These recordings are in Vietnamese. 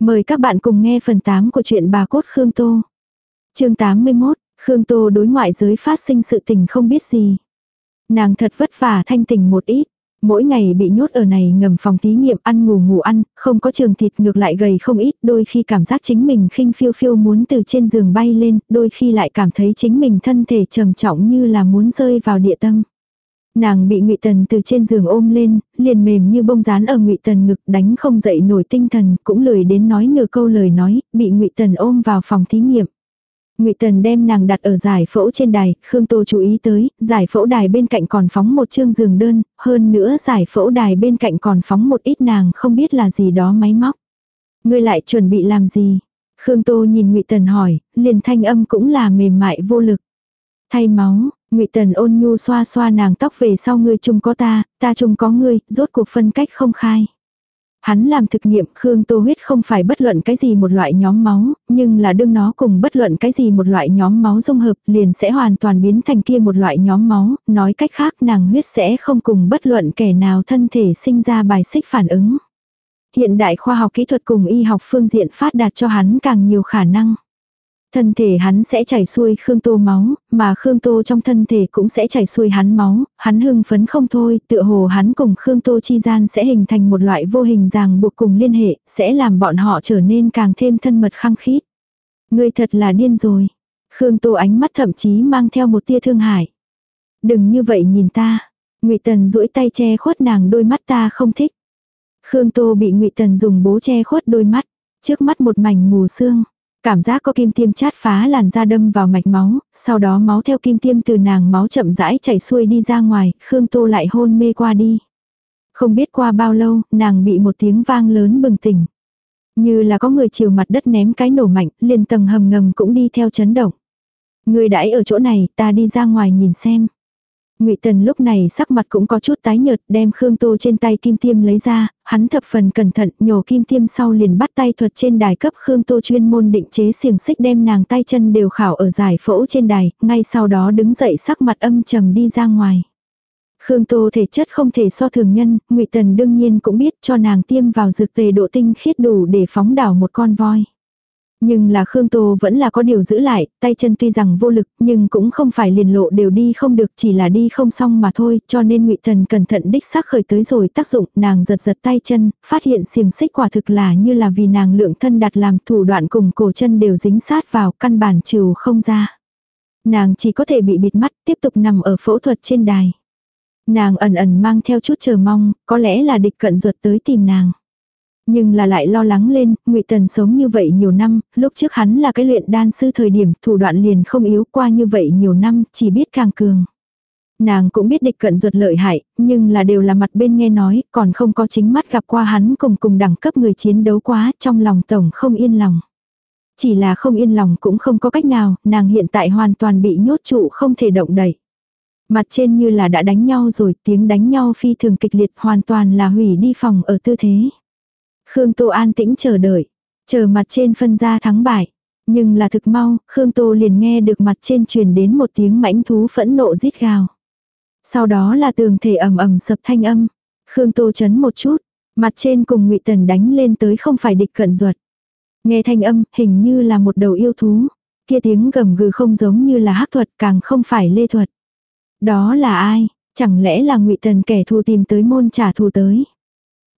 Mời các bạn cùng nghe phần 8 của truyện bà cốt Khương Tô. chương 81, Khương Tô đối ngoại giới phát sinh sự tình không biết gì. Nàng thật vất vả thanh tình một ít. Mỗi ngày bị nhốt ở này ngầm phòng thí nghiệm ăn ngủ ngủ ăn, không có trường thịt ngược lại gầy không ít, đôi khi cảm giác chính mình khinh phiêu phiêu muốn từ trên giường bay lên, đôi khi lại cảm thấy chính mình thân thể trầm trọng như là muốn rơi vào địa tâm. Nàng bị Ngụy Tần từ trên giường ôm lên, liền mềm như bông dán ở Ngụy Tần ngực, đánh không dậy nổi tinh thần, cũng lười đến nói nửa câu lời nói, bị Ngụy Tần ôm vào phòng thí nghiệm. Ngụy Tần đem nàng đặt ở giải phẫu trên đài, Khương Tô chú ý tới, giải phẫu đài bên cạnh còn phóng một chương giường đơn, hơn nữa giải phẫu đài bên cạnh còn phóng một ít nàng không biết là gì đó máy móc. Ngươi lại chuẩn bị làm gì? Khương Tô nhìn Ngụy Tần hỏi, liền thanh âm cũng là mềm mại vô lực. Thay máu, Ngụy Tần ôn nhu xoa xoa nàng tóc về sau ngươi chung có ta, ta chung có ngươi, rốt cuộc phân cách không khai. Hắn làm thực nghiệm Khương Tô huyết không phải bất luận cái gì một loại nhóm máu, nhưng là đương nó cùng bất luận cái gì một loại nhóm máu dung hợp liền sẽ hoàn toàn biến thành kia một loại nhóm máu, nói cách khác nàng huyết sẽ không cùng bất luận kẻ nào thân thể sinh ra bài xích phản ứng. Hiện đại khoa học kỹ thuật cùng y học phương diện phát đạt cho hắn càng nhiều khả năng. Thân thể hắn sẽ chảy xuôi Khương Tô máu, mà Khương Tô trong thân thể cũng sẽ chảy xuôi hắn máu, hắn hưng phấn không thôi, tựa hồ hắn cùng Khương Tô chi gian sẽ hình thành một loại vô hình ràng buộc cùng liên hệ, sẽ làm bọn họ trở nên càng thêm thân mật khăng khít. Ngươi thật là điên rồi. Khương Tô ánh mắt thậm chí mang theo một tia thương hại. Đừng như vậy nhìn ta. Ngụy Tần duỗi tay che khuất nàng đôi mắt ta không thích. Khương Tô bị Ngụy Tần dùng bố che khuất đôi mắt, trước mắt một mảnh mù sương. Cảm giác có kim tiêm chát phá làn da đâm vào mạch máu, sau đó máu theo kim tiêm từ nàng máu chậm rãi chảy xuôi đi ra ngoài, Khương Tô lại hôn mê qua đi. Không biết qua bao lâu, nàng bị một tiếng vang lớn bừng tỉnh. Như là có người chiều mặt đất ném cái nổ mạnh, liền tầng hầm ngầm cũng đi theo chấn động. Người đãi ở chỗ này, ta đi ra ngoài nhìn xem. Ngụy Tần lúc này sắc mặt cũng có chút tái nhợt, đem Khương Tô trên tay kim tiêm lấy ra, hắn thập phần cẩn thận, nhổ kim tiêm sau liền bắt tay thuật trên đài cấp Khương Tô chuyên môn định chế xiềng xích đem nàng tay chân đều khảo ở giải phẫu trên đài, ngay sau đó đứng dậy sắc mặt âm trầm đi ra ngoài. Khương Tô thể chất không thể so thường nhân, Ngụy Tần đương nhiên cũng biết cho nàng tiêm vào dược tề độ tinh khiết đủ để phóng đảo một con voi. Nhưng là Khương Tô vẫn là có điều giữ lại, tay chân tuy rằng vô lực nhưng cũng không phải liền lộ đều đi không được chỉ là đi không xong mà thôi, cho nên ngụy Thần cẩn thận đích xác khởi tới rồi tác dụng, nàng giật giật tay chân, phát hiện xiềng xích quả thực là như là vì nàng lượng thân đặt làm thủ đoạn cùng cổ chân đều dính sát vào căn bản trừ không ra. Nàng chỉ có thể bị bịt mắt tiếp tục nằm ở phẫu thuật trên đài. Nàng ẩn ẩn mang theo chút chờ mong, có lẽ là địch cận ruột tới tìm nàng. Nhưng là lại lo lắng lên, ngụy Tần sống như vậy nhiều năm, lúc trước hắn là cái luyện đan sư thời điểm thủ đoạn liền không yếu qua như vậy nhiều năm, chỉ biết càng cường. Nàng cũng biết địch cận ruột lợi hại, nhưng là đều là mặt bên nghe nói, còn không có chính mắt gặp qua hắn cùng cùng đẳng cấp người chiến đấu quá, trong lòng tổng không yên lòng. Chỉ là không yên lòng cũng không có cách nào, nàng hiện tại hoàn toàn bị nhốt trụ không thể động đậy. Mặt trên như là đã đánh nhau rồi, tiếng đánh nhau phi thường kịch liệt hoàn toàn là hủy đi phòng ở tư thế. Khương Tô an tĩnh chờ đợi, chờ mặt trên phân ra thắng bại. Nhưng là thực mau, Khương Tô liền nghe được mặt trên truyền đến một tiếng mãnh thú phẫn nộ rít gào. Sau đó là tường thể ầm ầm sập thanh âm. Khương Tô chấn một chút, mặt trên cùng ngụy Tần đánh lên tới không phải địch cận ruột. Nghe thanh âm, hình như là một đầu yêu thú. Kia tiếng gầm gừ không giống như là hắc thuật, càng không phải lê thuật. Đó là ai? Chẳng lẽ là ngụy Tần kẻ thù tìm tới môn trả thù tới?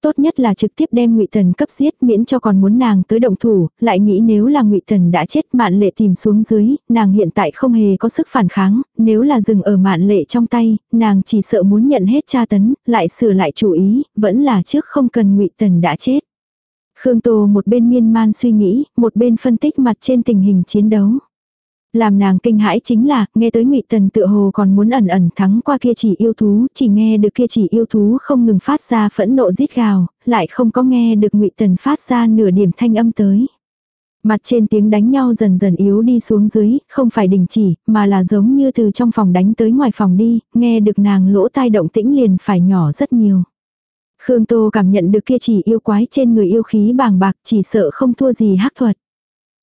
Tốt nhất là trực tiếp đem ngụy Tần cấp giết miễn cho còn muốn nàng tới động thủ, lại nghĩ nếu là ngụy Tần đã chết mạn lệ tìm xuống dưới, nàng hiện tại không hề có sức phản kháng, nếu là dừng ở mạn lệ trong tay, nàng chỉ sợ muốn nhận hết tra tấn, lại sửa lại chủ ý, vẫn là trước không cần ngụy Tần đã chết. Khương Tô một bên miên man suy nghĩ, một bên phân tích mặt trên tình hình chiến đấu. Làm nàng kinh hãi chính là, nghe tới ngụy Tần tựa hồ còn muốn ẩn ẩn thắng qua kia chỉ yêu thú, chỉ nghe được kia chỉ yêu thú không ngừng phát ra phẫn nộ rít gào, lại không có nghe được ngụy Tần phát ra nửa điểm thanh âm tới. Mặt trên tiếng đánh nhau dần dần yếu đi xuống dưới, không phải đình chỉ, mà là giống như từ trong phòng đánh tới ngoài phòng đi, nghe được nàng lỗ tai động tĩnh liền phải nhỏ rất nhiều. Khương Tô cảm nhận được kia chỉ yêu quái trên người yêu khí bàng bạc chỉ sợ không thua gì hắc thuật.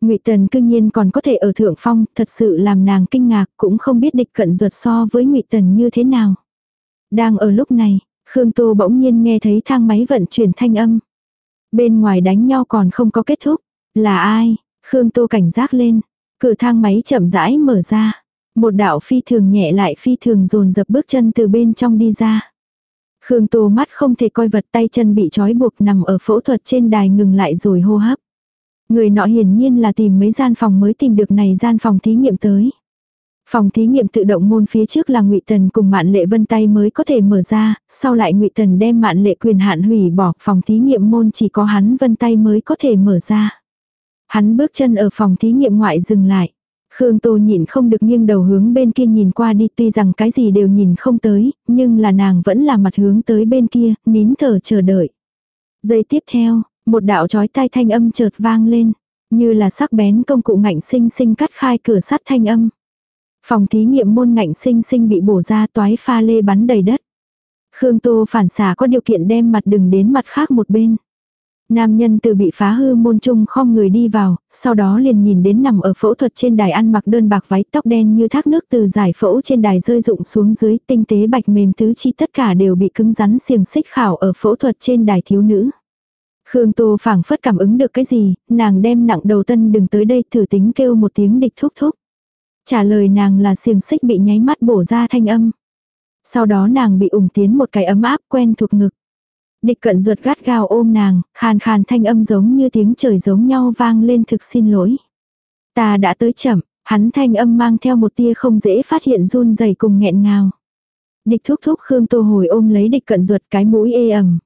Ngụy Tần cư nhiên còn có thể ở thượng phong, thật sự làm nàng kinh ngạc, cũng không biết địch cận ruột so với Ngụy Tần như thế nào. Đang ở lúc này, Khương Tô bỗng nhiên nghe thấy thang máy vận chuyển thanh âm. Bên ngoài đánh nhau còn không có kết thúc. Là ai? Khương Tô cảnh giác lên. Cửa thang máy chậm rãi mở ra. Một đạo phi thường nhẹ lại phi thường dồn dập bước chân từ bên trong đi ra. Khương Tô mắt không thể coi vật tay chân bị trói buộc nằm ở phẫu thuật trên đài ngừng lại rồi hô hấp. Người nọ hiển nhiên là tìm mấy gian phòng mới tìm được này gian phòng thí nghiệm tới. Phòng thí nghiệm tự động môn phía trước là Ngụy Tần cùng Mạn Lệ Vân tay mới có thể mở ra, sau lại Ngụy Tần đem Mạn Lệ quyền hạn hủy bỏ, phòng thí nghiệm môn chỉ có hắn Vân tay mới có thể mở ra. Hắn bước chân ở phòng thí nghiệm ngoại dừng lại. Khương Tô nhìn không được nghiêng đầu hướng bên kia nhìn qua đi tuy rằng cái gì đều nhìn không tới, nhưng là nàng vẫn là mặt hướng tới bên kia, nín thở chờ đợi. Giây tiếp theo, một đạo chói tai thanh âm chợt vang lên, như là sắc bén công cụ ngạnh sinh sinh cắt khai cửa sắt thanh âm. Phòng thí nghiệm môn ngạnh sinh sinh bị bổ ra toái pha lê bắn đầy đất. Khương Tô phản xả có điều kiện đem mặt đừng đến mặt khác một bên. Nam nhân từ bị phá hư môn trung khom người đi vào, sau đó liền nhìn đến nằm ở phẫu thuật trên đài ăn mặc đơn bạc váy tóc đen như thác nước từ giải phẫu trên đài rơi rụng xuống dưới tinh tế bạch mềm tứ chi tất cả đều bị cứng rắn xiềng xích khảo ở phẫu thuật trên đài thiếu nữ. Khương Tô phảng phất cảm ứng được cái gì, nàng đem nặng đầu tân đừng tới đây thử tính kêu một tiếng địch thúc thúc. Trả lời nàng là xiềng xích bị nháy mắt bổ ra thanh âm. Sau đó nàng bị ủng tiến một cái ấm áp quen thuộc ngực. Địch cận ruột gắt gao ôm nàng, khàn khàn thanh âm giống như tiếng trời giống nhau vang lên thực xin lỗi. Ta đã tới chậm, hắn thanh âm mang theo một tia không dễ phát hiện run rẩy cùng nghẹn ngào. Địch thúc thúc Khương Tô hồi ôm lấy địch cận ruột cái mũi ê ẩm.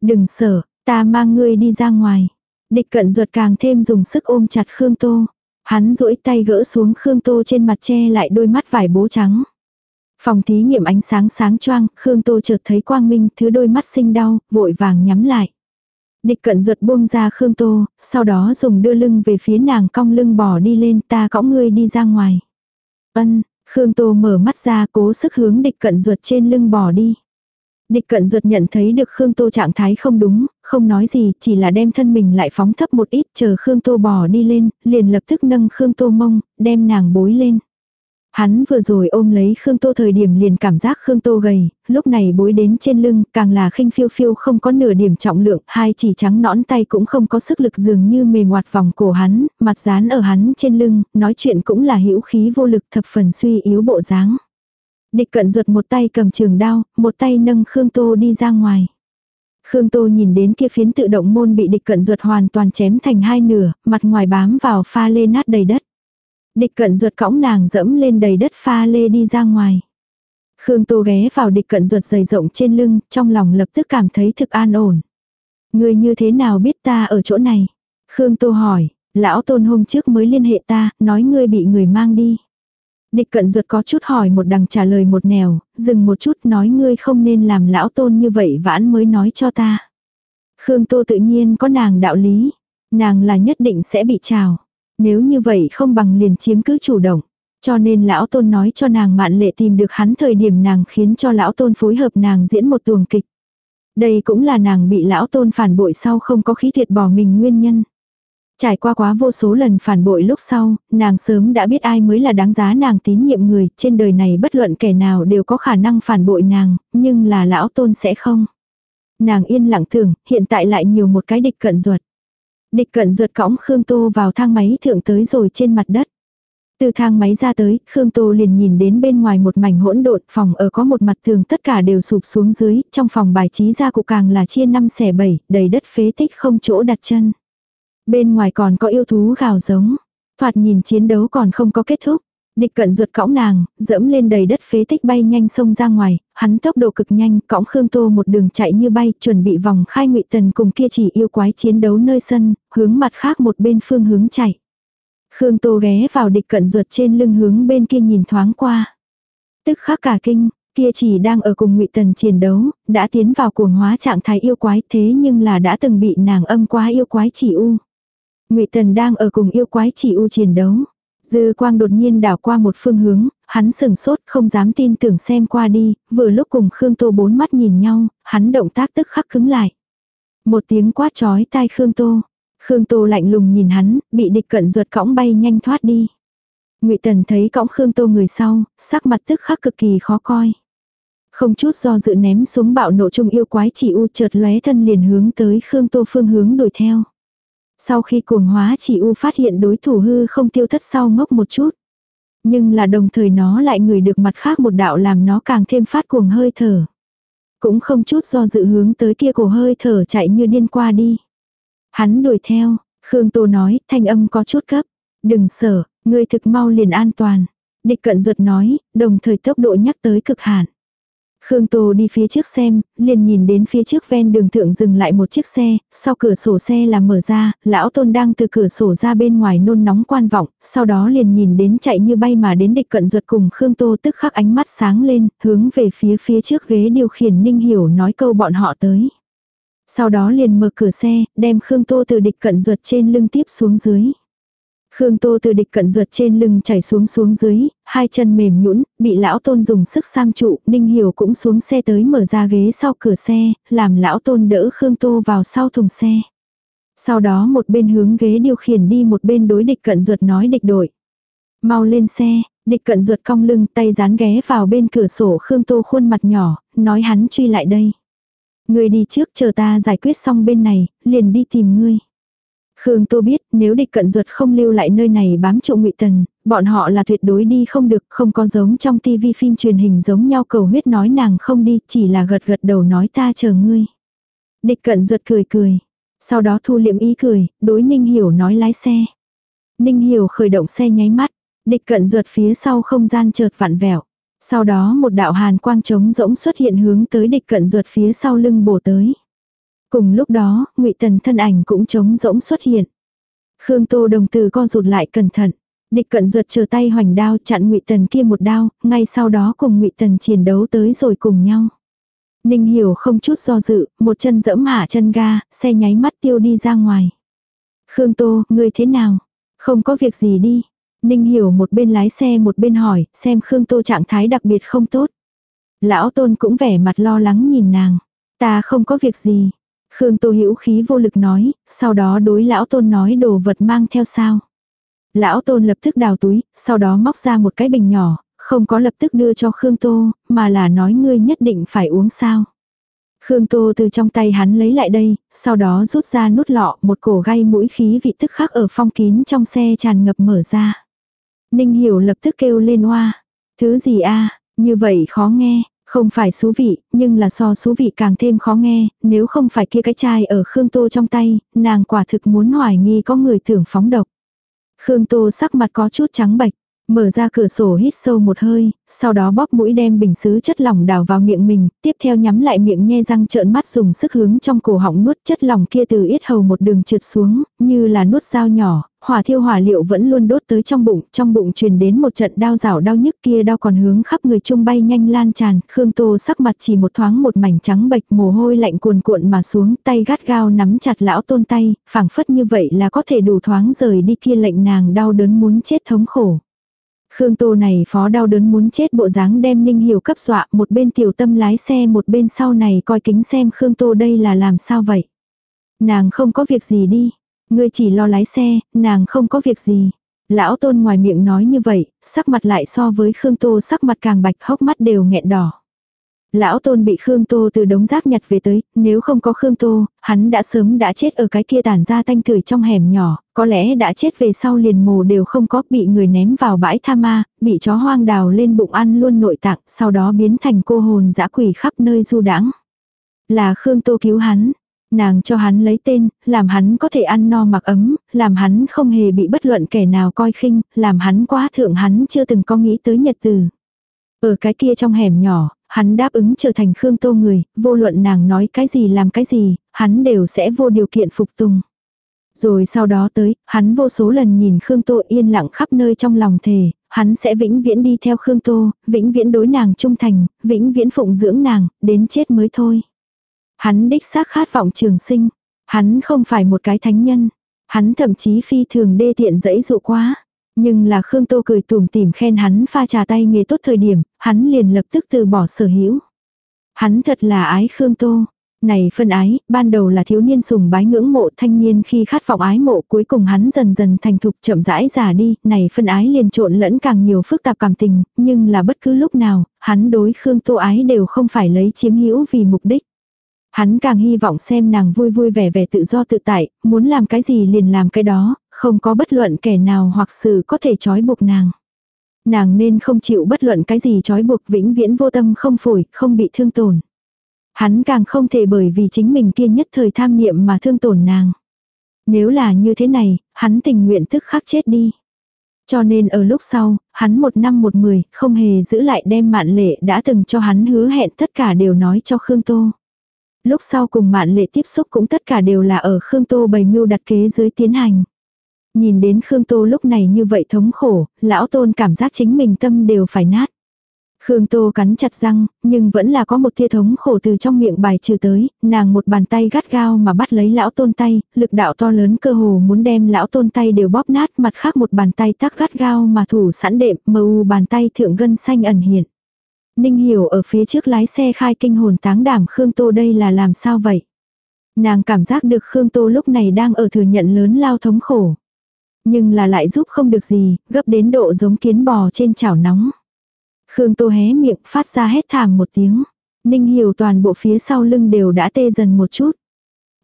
Đừng sợ, ta mang ngươi đi ra ngoài. Địch cận ruột càng thêm dùng sức ôm chặt Khương Tô. Hắn duỗi tay gỡ xuống Khương Tô trên mặt che lại đôi mắt vải bố trắng. Phòng thí nghiệm ánh sáng sáng choang, Khương Tô chợt thấy quang minh, thứ đôi mắt sinh đau, vội vàng nhắm lại. Địch cận ruột buông ra Khương Tô, sau đó dùng đưa lưng về phía nàng cong lưng bỏ đi lên ta cõng ngươi đi ra ngoài. Ân, Khương Tô mở mắt ra cố sức hướng địch cận ruột trên lưng bỏ đi. Địch cận ruột nhận thấy được Khương Tô trạng thái không đúng, không nói gì, chỉ là đem thân mình lại phóng thấp một ít chờ Khương Tô bỏ đi lên, liền lập tức nâng Khương Tô mông, đem nàng bối lên. Hắn vừa rồi ôm lấy Khương Tô thời điểm liền cảm giác Khương Tô gầy, lúc này bối đến trên lưng, càng là khinh phiêu phiêu không có nửa điểm trọng lượng, hai chỉ trắng nõn tay cũng không có sức lực dường như mềm ngoặt vòng cổ hắn, mặt dán ở hắn trên lưng, nói chuyện cũng là hữu khí vô lực thập phần suy yếu bộ dáng. Địch cận ruột một tay cầm trường đao, một tay nâng Khương Tô đi ra ngoài. Khương Tô nhìn đến kia phiến tự động môn bị địch cận ruột hoàn toàn chém thành hai nửa, mặt ngoài bám vào pha lê nát đầy đất. Địch cận ruột cõng nàng dẫm lên đầy đất pha lê đi ra ngoài. Khương Tô ghé vào địch cận ruột dày rộng trên lưng, trong lòng lập tức cảm thấy thực an ổn. Người như thế nào biết ta ở chỗ này? Khương Tô hỏi, lão tôn hôm trước mới liên hệ ta, nói ngươi bị người mang đi. Địch cận ruột có chút hỏi một đằng trả lời một nẻo, dừng một chút nói ngươi không nên làm lão tôn như vậy vãn mới nói cho ta. Khương Tô tự nhiên có nàng đạo lý, nàng là nhất định sẽ bị trào. Nếu như vậy không bằng liền chiếm cứ chủ động. Cho nên lão tôn nói cho nàng mạn lệ tìm được hắn thời điểm nàng khiến cho lão tôn phối hợp nàng diễn một tuồng kịch. Đây cũng là nàng bị lão tôn phản bội sau không có khí thiệt bỏ mình nguyên nhân. Trải qua quá vô số lần phản bội lúc sau, nàng sớm đã biết ai mới là đáng giá nàng tín nhiệm người, trên đời này bất luận kẻ nào đều có khả năng phản bội nàng, nhưng là lão tôn sẽ không. Nàng yên lặng tưởng, hiện tại lại nhiều một cái địch cận ruột. Địch cận ruột cõng Khương Tô vào thang máy thượng tới rồi trên mặt đất. Từ thang máy ra tới, Khương Tô liền nhìn đến bên ngoài một mảnh hỗn độn, phòng ở có một mặt tường tất cả đều sụp xuống dưới, trong phòng bài trí ra cụ càng là chia năm xẻ bảy, đầy đất phế tích không chỗ đặt chân. Bên ngoài còn có yêu thú gào giống, thoạt nhìn chiến đấu còn không có kết thúc. Địch cận ruột cõng nàng, dẫm lên đầy đất phế tích bay nhanh sông ra ngoài, hắn tốc độ cực nhanh, cõng Khương Tô một đường chạy như bay, chuẩn bị vòng khai ngụy tần cùng kia chỉ yêu quái chiến đấu nơi sân, hướng mặt khác một bên phương hướng chạy. Khương Tô ghé vào địch cận ruột trên lưng hướng bên kia nhìn thoáng qua. Tức khắc cả kinh, kia chỉ đang ở cùng ngụy tần chiến đấu, đã tiến vào cuồng hóa trạng thái yêu quái thế nhưng là đã từng bị nàng âm quá yêu quái chỉ u ngụy tần đang ở cùng yêu quái chỉ u chiến đấu. Dư quang đột nhiên đảo qua một phương hướng, hắn sừng sốt không dám tin tưởng xem qua đi, vừa lúc cùng Khương Tô bốn mắt nhìn nhau, hắn động tác tức khắc cứng lại. Một tiếng quát chói tai Khương Tô. Khương Tô lạnh lùng nhìn hắn, bị địch cận ruột cõng bay nhanh thoát đi. Ngụy Tần thấy cõng Khương Tô người sau, sắc mặt tức khắc cực kỳ khó coi. Không chút do dự ném xuống bạo nộ trung yêu quái chỉ u chợt lóe thân liền hướng tới Khương Tô phương hướng đuổi theo. Sau khi cuồng hóa chỉ u phát hiện đối thủ hư không tiêu thất sau ngốc một chút. Nhưng là đồng thời nó lại ngửi được mặt khác một đạo làm nó càng thêm phát cuồng hơi thở. Cũng không chút do dự hướng tới kia cổ hơi thở chạy như điên qua đi. Hắn đuổi theo, Khương Tô nói, thanh âm có chút cấp. Đừng sợ, ngươi thực mau liền an toàn. Địch cận ruột nói, đồng thời tốc độ nhắc tới cực hạn. Khương Tô đi phía trước xem, liền nhìn đến phía trước ven đường thượng dừng lại một chiếc xe, sau cửa sổ xe là mở ra, lão tôn đang từ cửa sổ ra bên ngoài nôn nóng quan vọng, sau đó liền nhìn đến chạy như bay mà đến địch cận ruột cùng Khương Tô tức khắc ánh mắt sáng lên, hướng về phía phía trước ghế điều khiển Ninh Hiểu nói câu bọn họ tới. Sau đó liền mở cửa xe, đem Khương Tô từ địch cận ruột trên lưng tiếp xuống dưới. Khương Tô từ địch cận ruột trên lưng chảy xuống xuống dưới, hai chân mềm nhũn, bị lão tôn dùng sức sam trụ, Ninh Hiểu cũng xuống xe tới mở ra ghế sau cửa xe, làm lão tôn đỡ Khương Tô vào sau thùng xe. Sau đó một bên hướng ghế điều khiển đi một bên đối địch cận ruột nói địch đội. Mau lên xe, địch cận ruột cong lưng tay dán ghé vào bên cửa sổ Khương Tô khuôn mặt nhỏ, nói hắn truy lại đây. Ngươi đi trước chờ ta giải quyết xong bên này, liền đi tìm ngươi. Khương Tô biết nếu địch cận ruột không lưu lại nơi này bám trụ ngụy Tần, bọn họ là tuyệt đối đi không được, không có giống trong tivi phim truyền hình giống nhau cầu huyết nói nàng không đi, chỉ là gật gật đầu nói ta chờ ngươi. Địch cận ruột cười cười, sau đó thu liệm ý cười, đối Ninh Hiểu nói lái xe. Ninh Hiểu khởi động xe nháy mắt, địch cận ruột phía sau không gian chợt vặn vẹo. Sau đó một đạo hàn quang trống rỗng xuất hiện hướng tới địch cận ruột phía sau lưng bổ tới. Cùng lúc đó, ngụy Tần thân ảnh cũng trống rỗng xuất hiện. Khương Tô đồng từ co rụt lại cẩn thận. Địch cận ruột chờ tay hoành đao chặn ngụy Tần kia một đao, ngay sau đó cùng ngụy Tần chiến đấu tới rồi cùng nhau. Ninh hiểu không chút do dự, một chân dẫm hạ chân ga, xe nháy mắt tiêu đi ra ngoài. Khương Tô, ngươi thế nào? Không có việc gì đi. Ninh hiểu một bên lái xe một bên hỏi, xem Khương Tô trạng thái đặc biệt không tốt. Lão Tôn cũng vẻ mặt lo lắng nhìn nàng. Ta không có việc gì. Khương Tô hữu khí vô lực nói, sau đó đối lão tôn nói đồ vật mang theo sao. Lão tôn lập tức đào túi, sau đó móc ra một cái bình nhỏ, không có lập tức đưa cho Khương Tô, mà là nói ngươi nhất định phải uống sao. Khương Tô từ trong tay hắn lấy lại đây, sau đó rút ra nút lọ một cổ gai mũi khí vị tức khắc ở phong kín trong xe tràn ngập mở ra. Ninh Hiểu lập tức kêu lên hoa. Thứ gì a như vậy khó nghe, không phải xú vị, nhưng là so xú vị càng thêm khó nghe, nếu không phải kia cái chai ở Khương Tô trong tay, nàng quả thực muốn hoài nghi có người tưởng phóng độc. Khương Tô sắc mặt có chút trắng bạch mở ra cửa sổ hít sâu một hơi, sau đó bóp mũi đem bình sứ chất lỏng đào vào miệng mình, tiếp theo nhắm lại miệng nhe răng trợn mắt dùng sức hướng trong cổ họng nuốt chất lỏng kia từ yết hầu một đường trượt xuống, như là nuốt dao nhỏ, hỏa thiêu hỏa liệu vẫn luôn đốt tới trong bụng, trong bụng truyền đến một trận đau rảo đau nhức kia đau còn hướng khắp người trung bay nhanh lan tràn, Khương Tô sắc mặt chỉ một thoáng một mảnh trắng bệch mồ hôi lạnh cuồn cuộn mà xuống, tay gắt gao nắm chặt lão tôn tay, phảng phất như vậy là có thể đủ thoáng rời đi kia lệnh nàng đau đớn muốn chết thống khổ. Khương Tô này phó đau đớn muốn chết bộ dáng đem Ninh Hiểu cấp dọa, một bên tiểu tâm lái xe một bên sau này coi kính xem Khương Tô đây là làm sao vậy. Nàng không có việc gì đi, ngươi chỉ lo lái xe, nàng không có việc gì. Lão tôn ngoài miệng nói như vậy, sắc mặt lại so với Khương Tô sắc mặt càng bạch hốc mắt đều nghẹn đỏ. Lão tôn bị Khương Tô từ đống rác nhặt về tới, nếu không có Khương Tô, hắn đã sớm đã chết ở cái kia tản ra tanh tưởi trong hẻm nhỏ, có lẽ đã chết về sau liền mồ đều không có bị người ném vào bãi tha ma, bị chó hoang đào lên bụng ăn luôn nội tạng, sau đó biến thành cô hồn dã quỷ khắp nơi du đãng Là Khương Tô cứu hắn, nàng cho hắn lấy tên, làm hắn có thể ăn no mặc ấm, làm hắn không hề bị bất luận kẻ nào coi khinh, làm hắn quá thượng hắn chưa từng có nghĩ tới nhật từ. Ở cái kia trong hẻm nhỏ, hắn đáp ứng trở thành Khương Tô người, vô luận nàng nói cái gì làm cái gì, hắn đều sẽ vô điều kiện phục tùng. Rồi sau đó tới, hắn vô số lần nhìn Khương Tô yên lặng khắp nơi trong lòng thề, hắn sẽ vĩnh viễn đi theo Khương Tô, vĩnh viễn đối nàng trung thành, vĩnh viễn phụng dưỡng nàng, đến chết mới thôi. Hắn đích xác khát vọng trường sinh, hắn không phải một cái thánh nhân, hắn thậm chí phi thường đê tiện dẫy dụ quá. Nhưng là Khương Tô cười tủm tỉm khen hắn pha trà tay nghề tốt thời điểm, hắn liền lập tức từ bỏ sở hữu. Hắn thật là ái Khương Tô. Này phân ái, ban đầu là thiếu niên sùng bái ngưỡng mộ thanh niên khi khát vọng ái mộ cuối cùng hắn dần dần thành thục chậm rãi già đi, này phân ái liền trộn lẫn càng nhiều phức tạp cảm tình, nhưng là bất cứ lúc nào, hắn đối Khương Tô Ái đều không phải lấy chiếm hữu vì mục đích. Hắn càng hy vọng xem nàng vui vui vẻ vẻ tự do tự tại, muốn làm cái gì liền làm cái đó, không có bất luận kẻ nào hoặc sự có thể trói buộc nàng. Nàng nên không chịu bất luận cái gì trói buộc vĩnh viễn vô tâm không phổi, không bị thương tổn. Hắn càng không thể bởi vì chính mình kiên nhất thời tham niệm mà thương tổn nàng. Nếu là như thế này, hắn tình nguyện tức khắc chết đi. Cho nên ở lúc sau, hắn một năm một mười, không hề giữ lại đem mạn lệ đã từng cho hắn hứa hẹn tất cả đều nói cho Khương Tô. Lúc sau cùng mạn lệ tiếp xúc cũng tất cả đều là ở Khương Tô bày mưu đặt kế dưới tiến hành. Nhìn đến Khương Tô lúc này như vậy thống khổ, lão tôn cảm giác chính mình tâm đều phải nát. Khương Tô cắn chặt răng, nhưng vẫn là có một tia thống khổ từ trong miệng bài trừ tới, nàng một bàn tay gắt gao mà bắt lấy lão tôn tay, lực đạo to lớn cơ hồ muốn đem lão tôn tay đều bóp nát, mặt khác một bàn tay tắc gắt gao mà thủ sẵn đệm, mờ u bàn tay thượng gân xanh ẩn hiện. Ninh hiểu ở phía trước lái xe khai kinh hồn táng đảm Khương Tô đây là làm sao vậy? Nàng cảm giác được Khương Tô lúc này đang ở thừa nhận lớn lao thống khổ. Nhưng là lại giúp không được gì, gấp đến độ giống kiến bò trên chảo nóng. Khương Tô hé miệng phát ra hết thảm một tiếng. Ninh hiểu toàn bộ phía sau lưng đều đã tê dần một chút.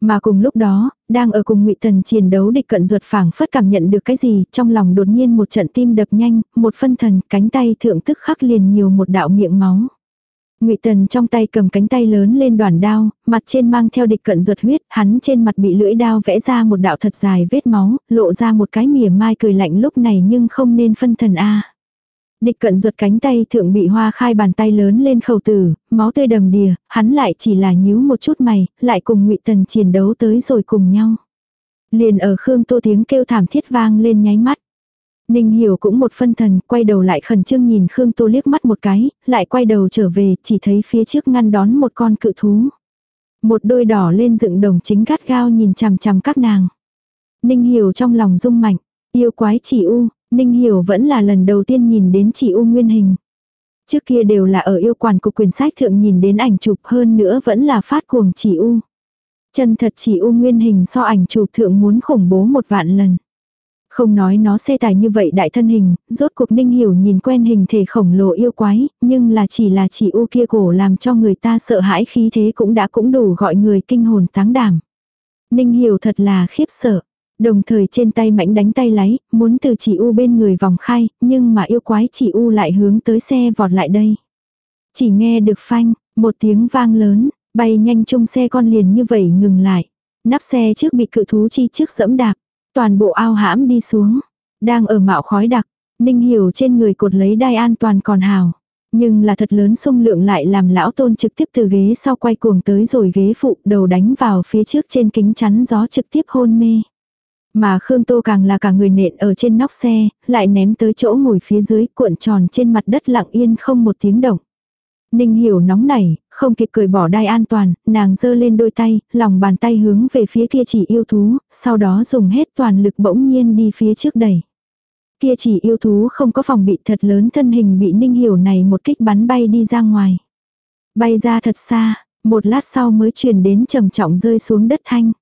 Mà cùng lúc đó, đang ở cùng ngụy Tần chiến đấu địch cận ruột phảng phất cảm nhận được cái gì, trong lòng đột nhiên một trận tim đập nhanh, một phân thần, cánh tay thượng tức khắc liền nhiều một đạo miệng máu. Ngụy Tần trong tay cầm cánh tay lớn lên đoàn đao, mặt trên mang theo địch cận ruột huyết, hắn trên mặt bị lưỡi đao vẽ ra một đạo thật dài vết máu, lộ ra một cái mỉa mai cười lạnh lúc này nhưng không nên phân thần a. Địch cận ruột cánh tay thượng bị hoa khai bàn tay lớn lên khẩu tử, máu tươi đầm đìa, hắn lại chỉ là nhíu một chút mày, lại cùng ngụy Tần chiến đấu tới rồi cùng nhau. Liền ở Khương Tô tiếng kêu thảm thiết vang lên nháy mắt. Ninh Hiểu cũng một phân thần, quay đầu lại khẩn trương nhìn Khương Tô liếc mắt một cái, lại quay đầu trở về, chỉ thấy phía trước ngăn đón một con cự thú. Một đôi đỏ lên dựng đồng chính gắt gao nhìn chằm chằm các nàng. Ninh Hiểu trong lòng rung mạnh, yêu quái chỉ u, Ninh Hiểu vẫn là lần đầu tiên nhìn đến chỉ u nguyên hình. Trước kia đều là ở yêu quản của quyền sách thượng nhìn đến ảnh chụp hơn nữa vẫn là phát cuồng chỉ u. Chân thật chỉ u nguyên hình so ảnh chụp thượng muốn khủng bố một vạn lần. Không nói nó xe tài như vậy đại thân hình, rốt cuộc ninh hiểu nhìn quen hình thể khổng lồ yêu quái, nhưng là chỉ là chỉ u kia cổ làm cho người ta sợ hãi khí thế cũng đã cũng đủ gọi người kinh hồn táng đảm. Ninh hiểu thật là khiếp sợ. Đồng thời trên tay mảnh đánh tay lấy, muốn từ chỉ u bên người vòng khai, nhưng mà yêu quái chỉ u lại hướng tới xe vọt lại đây. Chỉ nghe được phanh, một tiếng vang lớn, bay nhanh chung xe con liền như vậy ngừng lại. Nắp xe trước bị cự thú chi trước dẫm đạp. Toàn bộ ao hãm đi xuống. Đang ở mạo khói đặc. Ninh hiểu trên người cột lấy đai an toàn còn hào. Nhưng là thật lớn xung lượng lại làm lão tôn trực tiếp từ ghế sau quay cuồng tới rồi ghế phụ đầu đánh vào phía trước trên kính chắn gió trực tiếp hôn mê. Mà Khương Tô càng là cả người nện ở trên nóc xe, lại ném tới chỗ ngồi phía dưới cuộn tròn trên mặt đất lặng yên không một tiếng động. Ninh hiểu nóng nảy, không kịp cười bỏ đai an toàn, nàng giơ lên đôi tay, lòng bàn tay hướng về phía kia chỉ yêu thú, sau đó dùng hết toàn lực bỗng nhiên đi phía trước đẩy. Kia chỉ yêu thú không có phòng bị thật lớn thân hình bị ninh hiểu này một kích bắn bay đi ra ngoài. Bay ra thật xa, một lát sau mới truyền đến trầm trọng rơi xuống đất thanh.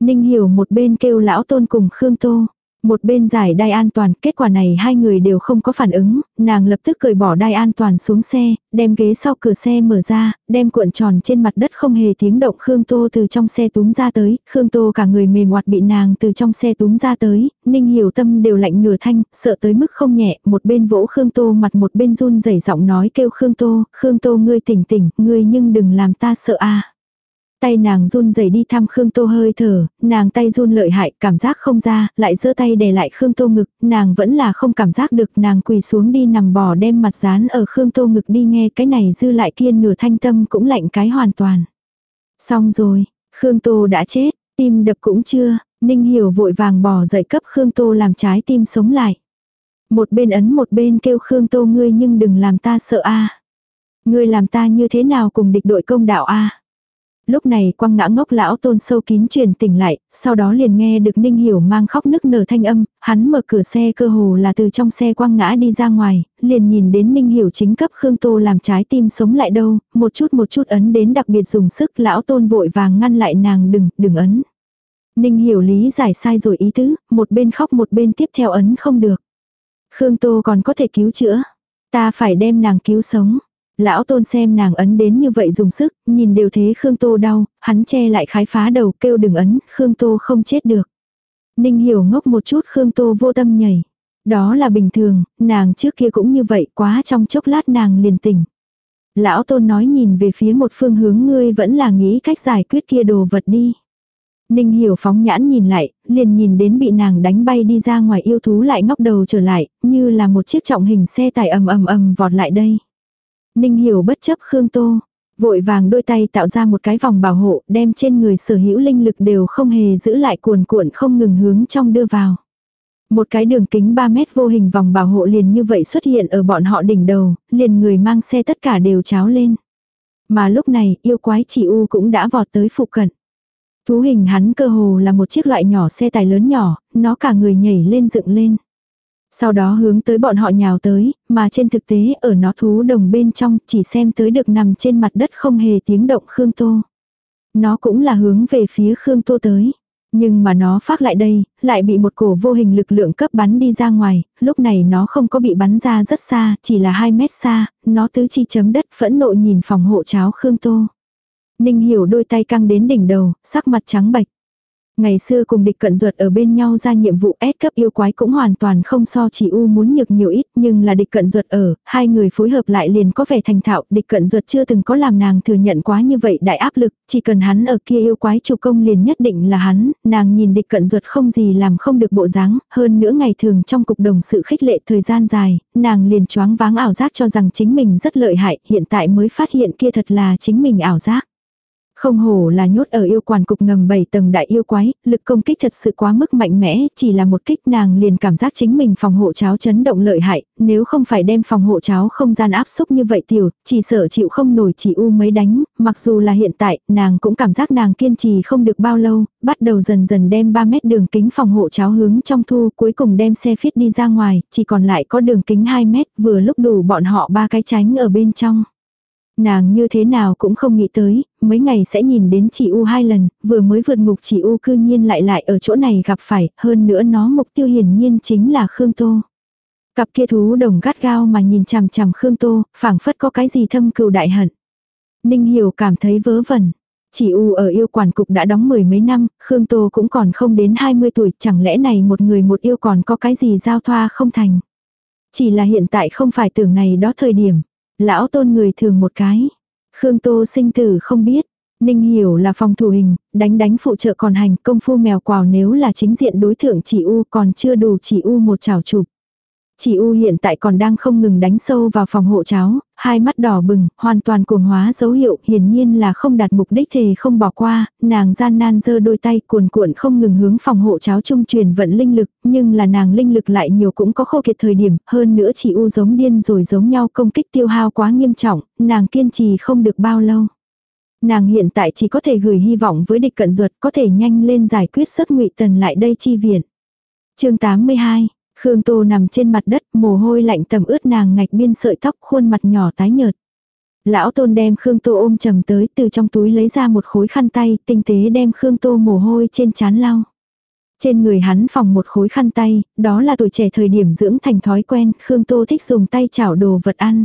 Ninh hiểu một bên kêu lão tôn cùng Khương Tô. Một bên giải đai an toàn, kết quả này hai người đều không có phản ứng, nàng lập tức cởi bỏ đai an toàn xuống xe, đem ghế sau cửa xe mở ra, đem cuộn tròn trên mặt đất không hề tiếng động Khương Tô từ trong xe túm ra tới, Khương Tô cả người mềm hoạt bị nàng từ trong xe túm ra tới, Ninh Hiểu Tâm đều lạnh nửa thanh, sợ tới mức không nhẹ, một bên vỗ Khương Tô mặt một bên run rẩy giọng nói kêu Khương Tô, Khương Tô ngươi tỉnh tỉnh, ngươi nhưng đừng làm ta sợ a. Tay nàng run rẩy đi thăm Khương Tô hơi thở, nàng tay run lợi hại, cảm giác không ra, lại giơ tay để lại Khương Tô ngực, nàng vẫn là không cảm giác được, nàng quỳ xuống đi nằm bò đem mặt dán ở Khương Tô ngực đi nghe cái này dư lại kia nửa thanh tâm cũng lạnh cái hoàn toàn. Xong rồi, Khương Tô đã chết, tim đập cũng chưa, Ninh Hiểu vội vàng bò dậy cấp Khương Tô làm trái tim sống lại. Một bên ấn một bên kêu Khương Tô ngươi nhưng đừng làm ta sợ a Ngươi làm ta như thế nào cùng địch đội công đạo a Lúc này quăng ngã ngốc lão tôn sâu kín truyền tỉnh lại, sau đó liền nghe được Ninh Hiểu mang khóc nức nở thanh âm, hắn mở cửa xe cơ hồ là từ trong xe quăng ngã đi ra ngoài, liền nhìn đến Ninh Hiểu chính cấp Khương Tô làm trái tim sống lại đâu, một chút một chút ấn đến đặc biệt dùng sức lão tôn vội vàng ngăn lại nàng đừng, đừng ấn. Ninh Hiểu lý giải sai rồi ý tứ, một bên khóc một bên tiếp theo ấn không được. Khương Tô còn có thể cứu chữa, ta phải đem nàng cứu sống. Lão tôn xem nàng ấn đến như vậy dùng sức, nhìn đều thế Khương Tô đau, hắn che lại khái phá đầu kêu đừng ấn, Khương Tô không chết được. Ninh hiểu ngốc một chút Khương Tô vô tâm nhảy. Đó là bình thường, nàng trước kia cũng như vậy quá trong chốc lát nàng liền tỉnh. Lão tôn nói nhìn về phía một phương hướng ngươi vẫn là nghĩ cách giải quyết kia đồ vật đi. Ninh hiểu phóng nhãn nhìn lại, liền nhìn đến bị nàng đánh bay đi ra ngoài yêu thú lại ngóc đầu trở lại, như là một chiếc trọng hình xe tải ầm ầm ầm vọt lại đây. Ninh hiểu bất chấp Khương Tô, vội vàng đôi tay tạo ra một cái vòng bảo hộ, đem trên người sở hữu linh lực đều không hề giữ lại cuồn cuộn không ngừng hướng trong đưa vào. Một cái đường kính 3 mét vô hình vòng bảo hộ liền như vậy xuất hiện ở bọn họ đỉnh đầu, liền người mang xe tất cả đều cháo lên. Mà lúc này, yêu quái chỉ u cũng đã vọt tới phụ cận. Thú hình hắn cơ hồ là một chiếc loại nhỏ xe tải lớn nhỏ, nó cả người nhảy lên dựng lên. Sau đó hướng tới bọn họ nhào tới, mà trên thực tế ở nó thú đồng bên trong chỉ xem tới được nằm trên mặt đất không hề tiếng động Khương Tô. Nó cũng là hướng về phía Khương Tô tới. Nhưng mà nó phát lại đây, lại bị một cổ vô hình lực lượng cấp bắn đi ra ngoài, lúc này nó không có bị bắn ra rất xa, chỉ là 2 mét xa, nó tứ chi chấm đất phẫn nộ nhìn phòng hộ cháo Khương Tô. Ninh hiểu đôi tay căng đến đỉnh đầu, sắc mặt trắng bạch. Ngày xưa cùng địch cận ruột ở bên nhau ra nhiệm vụ S cấp yêu quái cũng hoàn toàn không so chỉ u muốn nhược nhiều ít nhưng là địch cận ruột ở, hai người phối hợp lại liền có vẻ thành thạo, địch cận ruột chưa từng có làm nàng thừa nhận quá như vậy đại áp lực, chỉ cần hắn ở kia yêu quái chủ công liền nhất định là hắn, nàng nhìn địch cận ruột không gì làm không được bộ dáng, hơn nữa ngày thường trong cục đồng sự khích lệ thời gian dài, nàng liền choáng váng ảo giác cho rằng chính mình rất lợi hại, hiện tại mới phát hiện kia thật là chính mình ảo giác. Không hổ là nhốt ở yêu quản cục ngầm 7 tầng đại yêu quái, lực công kích thật sự quá mức mạnh mẽ, chỉ là một kích nàng liền cảm giác chính mình phòng hộ cháo chấn động lợi hại, nếu không phải đem phòng hộ cháo không gian áp xúc như vậy tiểu, chỉ sợ chịu không nổi chỉ u mấy đánh, mặc dù là hiện tại, nàng cũng cảm giác nàng kiên trì không được bao lâu, bắt đầu dần dần đem 3 mét đường kính phòng hộ cháo hướng trong thu, cuối cùng đem xe phiết đi ra ngoài, chỉ còn lại có đường kính 2 mét, vừa lúc đủ bọn họ ba cái tránh ở bên trong. Nàng như thế nào cũng không nghĩ tới, mấy ngày sẽ nhìn đến chị U hai lần, vừa mới vượt ngục chị U cư nhiên lại lại ở chỗ này gặp phải, hơn nữa nó mục tiêu hiển nhiên chính là Khương Tô. Cặp kia thú đồng gắt gao mà nhìn chằm chằm Khương Tô, phảng phất có cái gì thâm cừu đại hận. Ninh Hiểu cảm thấy vớ vẩn. Chỉ U ở yêu quản cục đã đóng mười mấy năm, Khương Tô cũng còn không đến 20 tuổi, chẳng lẽ này một người một yêu còn có cái gì giao thoa không thành. Chỉ là hiện tại không phải tưởng này đó thời điểm. Lão tôn người thường một cái. Khương Tô sinh tử không biết. Ninh hiểu là phòng thủ hình, đánh đánh phụ trợ còn hành công phu mèo quào nếu là chính diện đối thượng chỉ u còn chưa đủ chỉ u một chảo chụp. Chỉ U hiện tại còn đang không ngừng đánh sâu vào phòng hộ cháo, hai mắt đỏ bừng, hoàn toàn cuồng hóa dấu hiệu, hiển nhiên là không đạt mục đích thề không bỏ qua, nàng gian nan giơ đôi tay cuồn cuộn không ngừng hướng phòng hộ cháo trung truyền vận linh lực, nhưng là nàng linh lực lại nhiều cũng có khô kiệt thời điểm, hơn nữa chỉ U giống điên rồi giống nhau công kích tiêu hao quá nghiêm trọng, nàng kiên trì không được bao lâu. Nàng hiện tại chỉ có thể gửi hy vọng với địch cận ruột có thể nhanh lên giải quyết sức ngụy tần lại đây chi viện. chương 82 Khương Tô nằm trên mặt đất, mồ hôi lạnh tầm ướt nàng ngạch biên sợi tóc khuôn mặt nhỏ tái nhợt. Lão Tôn đem Khương Tô ôm trầm tới từ trong túi lấy ra một khối khăn tay, tinh tế đem Khương Tô mồ hôi trên chán lau. Trên người hắn phòng một khối khăn tay, đó là tuổi trẻ thời điểm dưỡng thành thói quen, Khương Tô thích dùng tay chảo đồ vật ăn.